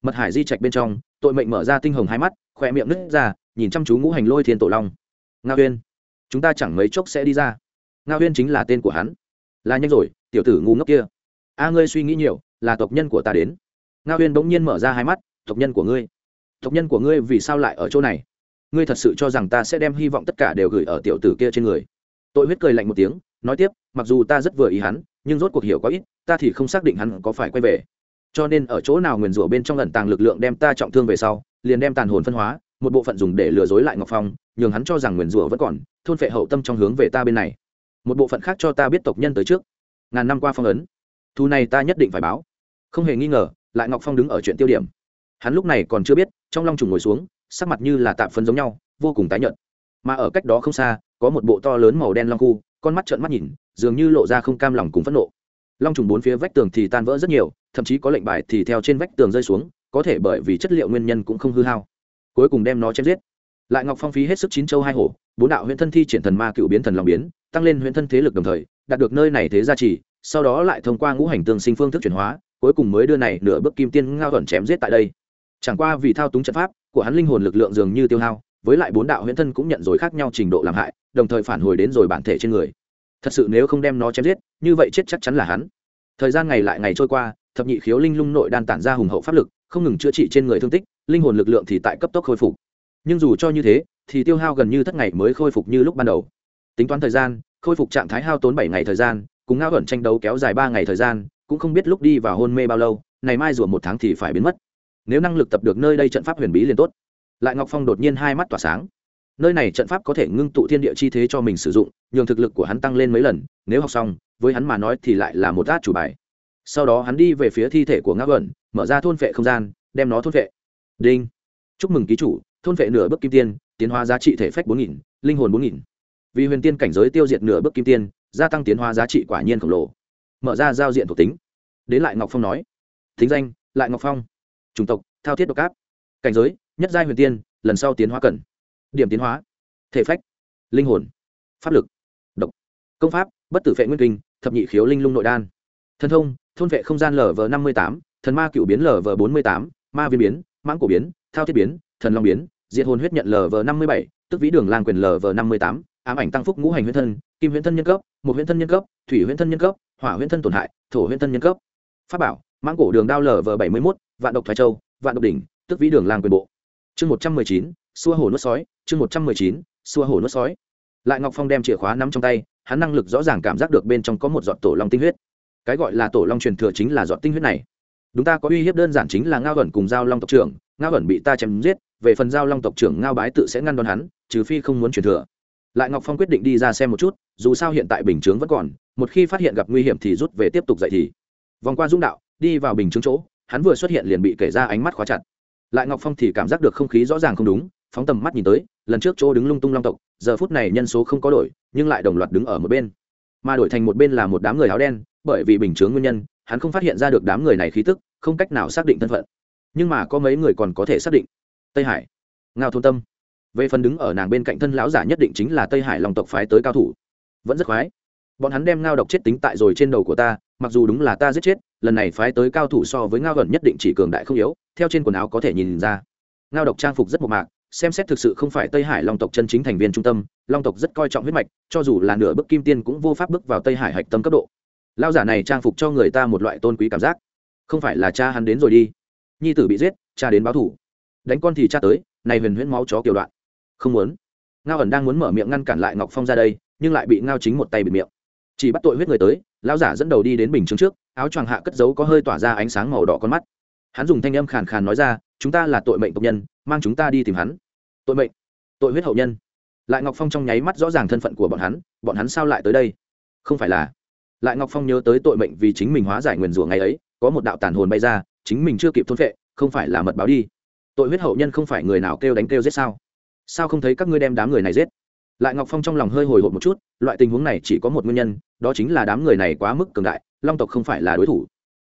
Mật hải di trạch bên trong, tội mệnh mở ra tinh hồng hai mắt, khỏe miệng nứt ra, nhìn chăm chú ngũ hành lôi thiên tổ long. Nga huyên, chúng ta chẳng mấy chốc sẽ đi ra. Nga huyên chính là tên của hắn. Là nhanh rồi tiểu tử ngu ngốc kia. A, ngươi suy nghĩ nhiều, là tộc nhân của ta đến. Nga huyên bỗng nhiên mở ra hai mắt, tộc nhân của ngươi. Tộc nhân của ngươi vì sao lại ở chỗ này? Ngươi thật sự cho rằng ta sẽ đem hy vọng tất cả đều gửi ở tiểu tử kia trên người? Tội huyết cười lạnh một tiếng, nói tiếp, mặc dù ta rất vừa ý hắn, nhưng rốt cuộc hiểu quá ít, ta thì không xác định hắn có phải quay về. Cho nên ở chỗ nào nguyền rủa bên trong lần tàng lực lượng đem ta trọng thương về sau, liền đem tàn hồn phân hóa, một bộ phận dùng để lừa dối lại ngọc phong, nhường hắn cho rằng nguyền rủa vẫn còn, thôn phệ hậu tâm trong hướng về ta bên này. Một bộ phận khác cho ta biết tộc nhân tới trước ngàn năm qua phong ấn. Thu này ta nhất định phải báo. Không hề nghi ngờ, lại ngọc phong đứng ở chuyện tiêu điểm. Hắn lúc này còn chưa biết, trong long trùng ngồi xuống, sắc mặt như là tạm phấn giống nhau, vô cùng tái nhợt. Mà ở cách đó không xa, có một bộ to lớn màu đen long khu, con mắt trợn mắt nhìn, dường như lộ ra không cam lòng cùng phẫn nộ. Long trùng bốn phía vách tường thì tan vỡ rất nhiều, thậm chí có lệnh bài thì theo trên vách tường rơi xuống, có thể bởi vì chất liệu nguyên nhân cũng không hư hao. Cuối cùng đem nó chém giết. Lại ngọc phong phí hết sức chín châu hai hổ, bốn đạo huyện thân thi triển thần ma cựu biến thần lòng biến, tăng lên huyện thân thế lực đồng thời đạt được nơi này thế gia trì, sau đó lại thông qua ngũ hành tương sinh phương thức chuyển hóa, cuối cùng mới đưa này nửa bước kim tiên ngao thuận chém giết tại đây. Chẳng qua vì thao túng trận pháp của hắn linh hồn lực lượng dường như tiêu hao, với lại bốn đạo huyễn thân cũng nhận rồi khác nhau trình độ làm hại, đồng thời phản hồi đến rồi bản thể trên người. Thật sự nếu không đem nó chém giết, như vậy chết chắc chắn là hắn. Thời gian ngày lại ngày trôi qua, thập nhị khiếu linh lung nội đan tản ra hùng hậu pháp lực, không ngừng chữa trị trên người thương tích, linh hồn lực lượng thì tại cấp tốc khôi phục. Nhưng dù cho như thế, thì tiêu hao gần như thất ngày mới khôi phục như lúc ban đầu. Tính toán thời gian khôi phục trạng thái hao tốn bảy ngày thời gian cùng ngao ẩn tranh đấu kéo dài ba ngày thời gian cũng không biết lúc đi vào hôn mê bao lâu này mai rủa một tháng thì phải biến mất. Nếu năng lực tập được nơi đây trận pháp huyền bí liền tốt. Lại ngọc phong đột nhiên hai mắt tỏa sáng. Nơi này trận pháp có thể ngưng tụ thiên địa chi thế cho mình sử dụng nhường thực lực của hắn tăng lên mấy lần nếu học xong với hắn mà nói thì lại là một át chủ bài. Sau đó hắn đi về phía thi thể của ngao ẩn, mở ra thôn vệ không gian đem nó thôn vệ. Đinh. Chúc mừng ký chủ thôn vệ nửa bước kim tiên tiến hóa giá trị thể phách bốn nghìn linh hồn bốn nghìn vì huyền tiên cảnh giới tiêu diệt nửa bước kim tiên, gia tăng tiến hóa giá trị quả nhiên khổng lồ. Mở ra giao diện thuộc tính. Đến lại ngọc phong nói, thính danh, lại ngọc phong. Chủng tộc, thao thiết độc áp cảnh giới, nhất giai huyền tiên, lần sau tiến hóa cần. Điểm tiến hóa, thể phách, linh hồn, pháp lực, độc. Công pháp, bất tử Vệ nguyên kinh, thập nhị khiếu linh lung nội đan. Thân thông, thôn vệ không gian lv năm mươi tám, thần ma cựu biến lv bốn mươi tám, ma viên biến, mãng cổ biến, thao thiết biến, thần long biến, diệt hồn huyết nhận lv năm mươi bảy, tức vĩ đường lang quyền lv năm mươi tám ám ảnh tăng phúc ngũ hành huyễn thân, kim huyễn thân nhân cấp, một huyễn thân nhân cấp, thủy huyễn thân nhân cấp, hỏa huyễn thân tổn hại, thổ huyễn thân nhân cấp. Pháp bảo, mãng cổ đường đao lv bảy mươi mốt, vạn độc thoái châu, vạn độc đỉnh, tức vĩ đường lang quyền bộ. Chương một trăm mười chín, xua hổ nuốt sói, chương một trăm mười chín, xua hổ nuốt sói. Lại ngọc phong đem chìa khóa nắm trong tay, hắn năng lực rõ ràng cảm giác được bên trong có một giọt tổ long tinh huyết. Cái gọi là tổ long truyền thừa chính là giọt tinh huyết này. Đúng ta có uy hiếp đơn giản chính là ngao ẩn cùng giao long tộc trưởng, ngao ẩn bị ta chém giết, về phần giao long tộc trưởng ngao bái tự sẽ ngăn đón hắn, trừ phi không muốn truyền thừa lại ngọc phong quyết định đi ra xem một chút, dù sao hiện tại bình chướng vẫn còn, một khi phát hiện gặp nguy hiểm thì rút về tiếp tục dậy thì. Vòng qua dũng đạo, đi vào bình chướng chỗ, hắn vừa xuất hiện liền bị kể ra ánh mắt khóa chặt. Lại ngọc phong thì cảm giác được không khí rõ ràng không đúng, phóng tầm mắt nhìn tới, lần trước chỗ đứng lung tung long tộc, giờ phút này nhân số không có đổi, nhưng lại đồng loạt đứng ở một bên. Mà đổi thành một bên là một đám người áo đen, bởi vì bình chướng nguyên nhân, hắn không phát hiện ra được đám người này khí tức, không cách nào xác định thân phận. Nhưng mà có mấy người còn có thể xác định. Tây hải, ngao thôn tâm về phần đứng ở nàng bên cạnh thân lão giả nhất định chính là tây hải long tộc phái tới cao thủ. Vẫn rất khoái. Bọn hắn đem ngao độc chết tính tại rồi trên đầu của ta, mặc dù đúng là ta giết chết, lần này phái tới cao thủ so với ngao gần nhất định chỉ cường đại không yếu, theo trên quần áo có thể nhìn ra. Ngao độc trang phục rất mộc mạc, xem xét thực sự không phải tây hải long tộc chân chính thành viên trung tâm, long tộc rất coi trọng huyết mạch, cho dù là nửa bước kim tiên cũng vô pháp bước vào tây hải hạch tâm cấp độ. Lao giả này trang phục cho người ta một loại tôn quý cảm giác. Không phải là cha hắn đến rồi đi. Nhi tử bị giết, cha đến báo thủ. Đánh con thì cha tới, này huyền huyễn máu chó kiểu đoạn không muốn. Ngao ẩn đang muốn mở miệng ngăn cản lại ngọc phong ra đây, nhưng lại bị ngao chính một tay bịt miệng. Chỉ bắt tội huyết người tới, lão giả dẫn đầu đi đến bình chứng trước, áo choàng hạ cất giấu có hơi tỏa ra ánh sáng màu đỏ con mắt. Hắn dùng thanh âm khàn khàn nói ra, chúng ta là tội mệnh tộc nhân, mang chúng ta đi tìm hắn. Tội mệnh? Tội huyết hậu nhân? Lại ngọc phong trong nháy mắt rõ ràng thân phận của bọn hắn bọn hắn sao lại tới đây? Không phải là. Lại ngọc phong nhớ tới tội mệnh vì chính mình hóa giải nguyền rủa ngày ấy, có một đạo tàn hồn bay ra, chính mình chưa kịp thôn phệ, không phải là mật báo đi. Tội huyết hậu nhân không phải người nào kêu đánh kêu giết sao? Sao không thấy các ngươi đem đám người này giết? Lại ngọc phong trong lòng hơi hồi hộp một chút, loại tình huống này chỉ có một nguyên nhân, đó chính là đám người này quá mức cường đại, long tộc không phải là đối thủ.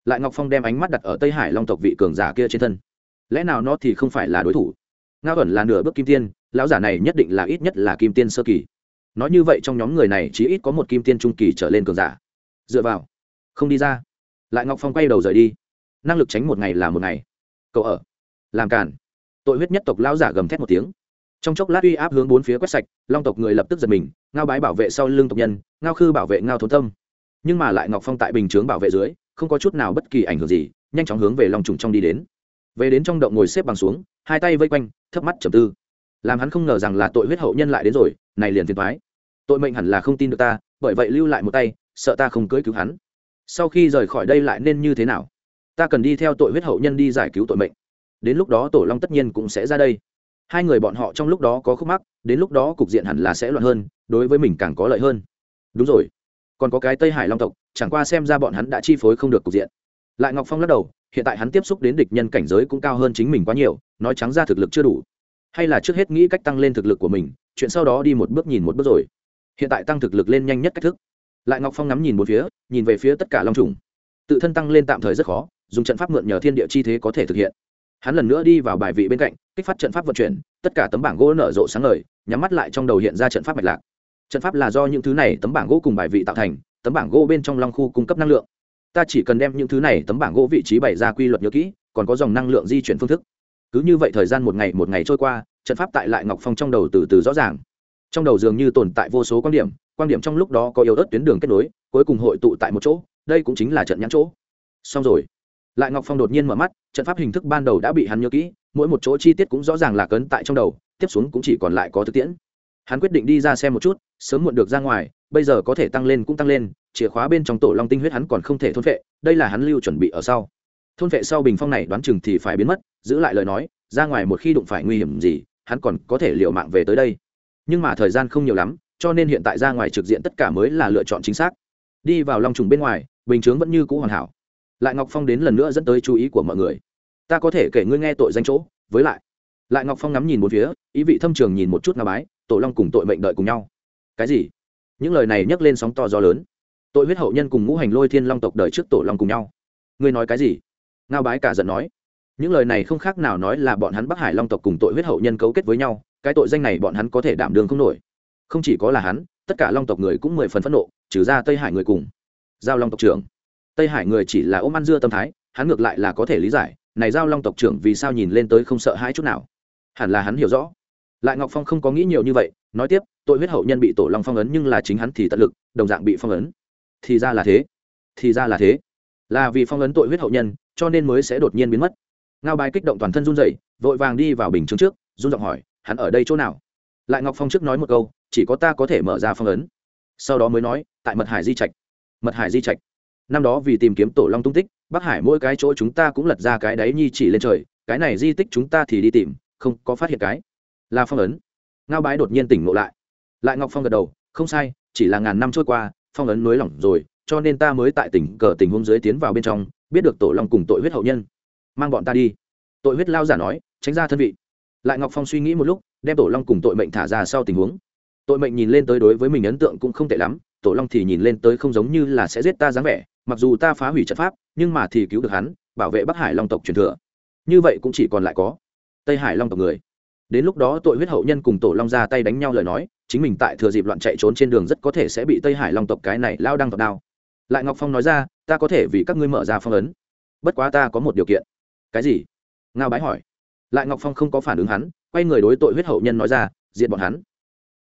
Lại ngọc phong đem ánh mắt đặt ở tây hải long tộc vị cường giả kia trên thân. Lẽ nào nó thì không phải là đối thủ? Nga ẩn là nửa bước kim tiên, lão giả này nhất định là ít nhất là kim tiên sơ kỳ. Nói như vậy trong nhóm người này chỉ ít có một kim tiên trung kỳ trở lên cường giả. Dựa vào, không đi ra. Lại ngọc phong quay đầu rời đi. Năng lực tránh một ngày là một ngày. Cậu ở, làm cản tội huyết nhất tộc lão giả gầm thét một tiếng trong chốc lát uy áp hướng bốn phía quét sạch, long tộc người lập tức giật mình, ngao bái bảo vệ sau lưng tộc nhân, ngao khư bảo vệ ngao thốn tâm. Nhưng mà lại ngọc phong tại bình chướng bảo vệ dưới, không có chút nào bất kỳ ảnh hưởng gì, nhanh chóng hướng về lòng trùng trong đi đến. Về đến trong động ngồi xếp bằng xuống, hai tay vây quanh, thấp mắt trầm tư. Làm hắn không ngờ rằng là tội huyết hậu nhân lại đến rồi, này liền phiền thoái tội mệnh hẳn là không tin được ta, bởi vậy lưu lại một tay, sợ ta không cưới cứu hắn. Sau khi rời khỏi đây lại nên như thế nào? Ta cần đi theo tội huyết hậu nhân đi giải cứu tội mệnh. Đến lúc đó tổ long tất nhiên cũng sẽ ra đây hai người bọn họ trong lúc đó có khúc mắc, đến lúc đó cục diện hẳn là sẽ loạn hơn, đối với mình càng có lợi hơn. Đúng rồi. Còn có cái tây hải long tộc, chẳng qua xem ra bọn hắn đã chi phối không được cục diện. Lại ngọc phong lắc đầu, hiện tại hắn tiếp xúc đến địch nhân cảnh giới cũng cao hơn chính mình quá nhiều, nói trắng ra thực lực chưa đủ. Hay là trước hết nghĩ cách tăng lên thực lực của mình, chuyện sau đó đi một bước nhìn một bước rồi. Hiện tại tăng thực lực lên nhanh nhất cách thức. Lại ngọc phong ngắm nhìn một phía, nhìn về phía tất cả long trùng. Tự thân tăng lên tạm thời rất khó, dùng trận pháp mượn nhờ thiên địa chi thế có thể thực hiện hắn lần nữa đi vào bài vị bên cạnh, kích phát trận pháp vận chuyển, tất cả tấm bảng gỗ nở rộ sáng ngời, nhắm mắt lại trong đầu hiện ra trận pháp mạch lạc. Trận pháp là do những thứ này tấm bảng gỗ cùng bài vị tạo thành, tấm bảng gỗ bên trong long khu cung cấp năng lượng. Ta chỉ cần đem những thứ này tấm bảng gỗ vị trí bày ra quy luật nhớ kỹ, còn có dòng năng lượng di chuyển phương thức. Cứ như vậy thời gian một ngày một ngày trôi qua, trận pháp tại lại ngọc phong trong đầu từ từ rõ ràng. Trong đầu dường như tồn tại vô số quan điểm quan điểm trong lúc đó có yếu ớt tuyến đường kết nối, cuối cùng hội tụ tại một chỗ, đây cũng chính là trận nhãn chỗ. Xong rồi lại ngọc phong đột nhiên mở mắt, trận pháp hình thức ban đầu đã bị hắn nhớ kỹ, mỗi một chỗ chi tiết cũng rõ ràng là cấn tại trong đầu, tiếp xuống cũng chỉ còn lại có thực tiễn. Hắn quyết định đi ra xem một chút, sớm muộn được ra ngoài, bây giờ có thể tăng lên cũng tăng lên, chìa khóa bên trong tổ long tinh huyết hắn còn không thể thôn vệ đây là hắn lưu chuẩn bị ở sau. Thôn vệ sau bình phong này đoán chừng thì phải biến mất, giữ lại lời nói, ra ngoài một khi đụng phải nguy hiểm gì, hắn còn có thể liệu mạng về tới đây. Nhưng mà thời gian không nhiều lắm, cho nên hiện tại ra ngoài trực diện tất cả mới là lựa chọn chính xác. Đi vào long trùng bên ngoài, bình chướng vẫn như cũ hoàn hảo lại ngọc phong đến lần nữa dẫn tới chú ý của mọi người. Ta có thể kể ngươi nghe tội danh chỗ, với lại. Lại ngọc phong ngắm nhìn một phía, ý vị thâm trường nhìn một chút nga bái, tổ long cùng tội mệnh đợi cùng nhau. Cái gì? Những lời này nhấc lên sóng to gió lớn. Tội huyết hậu nhân cùng ngũ hành lôi thiên long tộc đợi trước tổ long cùng nhau. Ngươi nói cái gì? Ngao bái cả giận nói. Những lời này không khác nào nói là bọn hắn bắc hải long tộc cùng tội huyết hậu nhân cấu kết với nhau, cái tội danh này bọn hắn có thể đảm đường không nổi. Không chỉ có là hắn, tất cả long tộc người cũng mười phần phẫn nộ, trừ ra tây hải người cùng. Giao long tộc trưởng tây hải người chỉ là ôm ăn dưa tâm thái, hắn ngược lại là có thể lý giải, này giao long tộc trưởng vì sao nhìn lên tới không sợ hãi chút nào. Hẳn là hắn hiểu rõ. Lại ngọc phong không có nghĩ nhiều như vậy, nói tiếp, tội huyết hậu nhân bị tổ long phong ấn nhưng là chính hắn thì tận lực, đồng dạng bị phong ấn. Thì ra là thế. Thì ra là thế. Là vì phong ấn tội huyết hậu nhân, cho nên mới sẽ đột nhiên biến mất. Ngao bài kích động toàn thân run rẩy, vội vàng đi vào bình chứng trước, run giọng hỏi, hắn ở đây chỗ nào? Lại ngọc phong trước nói một câu, chỉ có ta có thể mở ra phong ấn. Sau đó mới nói, tại mật hải di trạch. Mật hải di trạch năm đó vì tìm kiếm tổ long tung tích, bắc hải mỗi cái chỗ chúng ta cũng lật ra cái đáy nhi chỉ lên trời, cái này di tích chúng ta thì đi tìm, không có phát hiện cái. Là phong ấn. Ngao bái đột nhiên tỉnh ngộ lại. Lại ngọc phong gật đầu, không sai, chỉ là ngàn năm trôi qua, phong ấn nới lỏng rồi, cho nên ta mới tại tỉnh cờ tình huống dưới tiến vào bên trong, biết được tổ long cùng tội huyết hậu nhân. Mang bọn ta đi. Tội huyết lao giả nói, tránh ra thân vị. Lại ngọc phong suy nghĩ một lúc, đem tổ long cùng tội mệnh thả ra sau tình huống. Tội mệnh nhìn lên tới đối với mình ấn tượng cũng không tệ lắm, tổ long thì nhìn lên tới không giống như là sẽ giết ta dáng vẻ mặc dù ta phá hủy trận pháp, nhưng mà thì cứu được hắn, bảo vệ bắc hải long tộc truyền thừa. Như vậy cũng chỉ còn lại có tây hải long tộc người. Đến lúc đó tội huyết hậu nhân cùng tổ long ra tay đánh nhau lời nói, chính mình tại thừa dịp loạn chạy trốn trên đường rất có thể sẽ bị tây hải long tộc cái này lao đăng tộc đao. Lại ngọc phong nói ra, ta có thể vì các ngươi mở ra phong ấn. Bất quá ta có một điều kiện. Cái gì? Ngao bái hỏi. Lại ngọc phong không có phản ứng hắn, quay người đối tội huyết hậu nhân nói ra diện bọn hắn.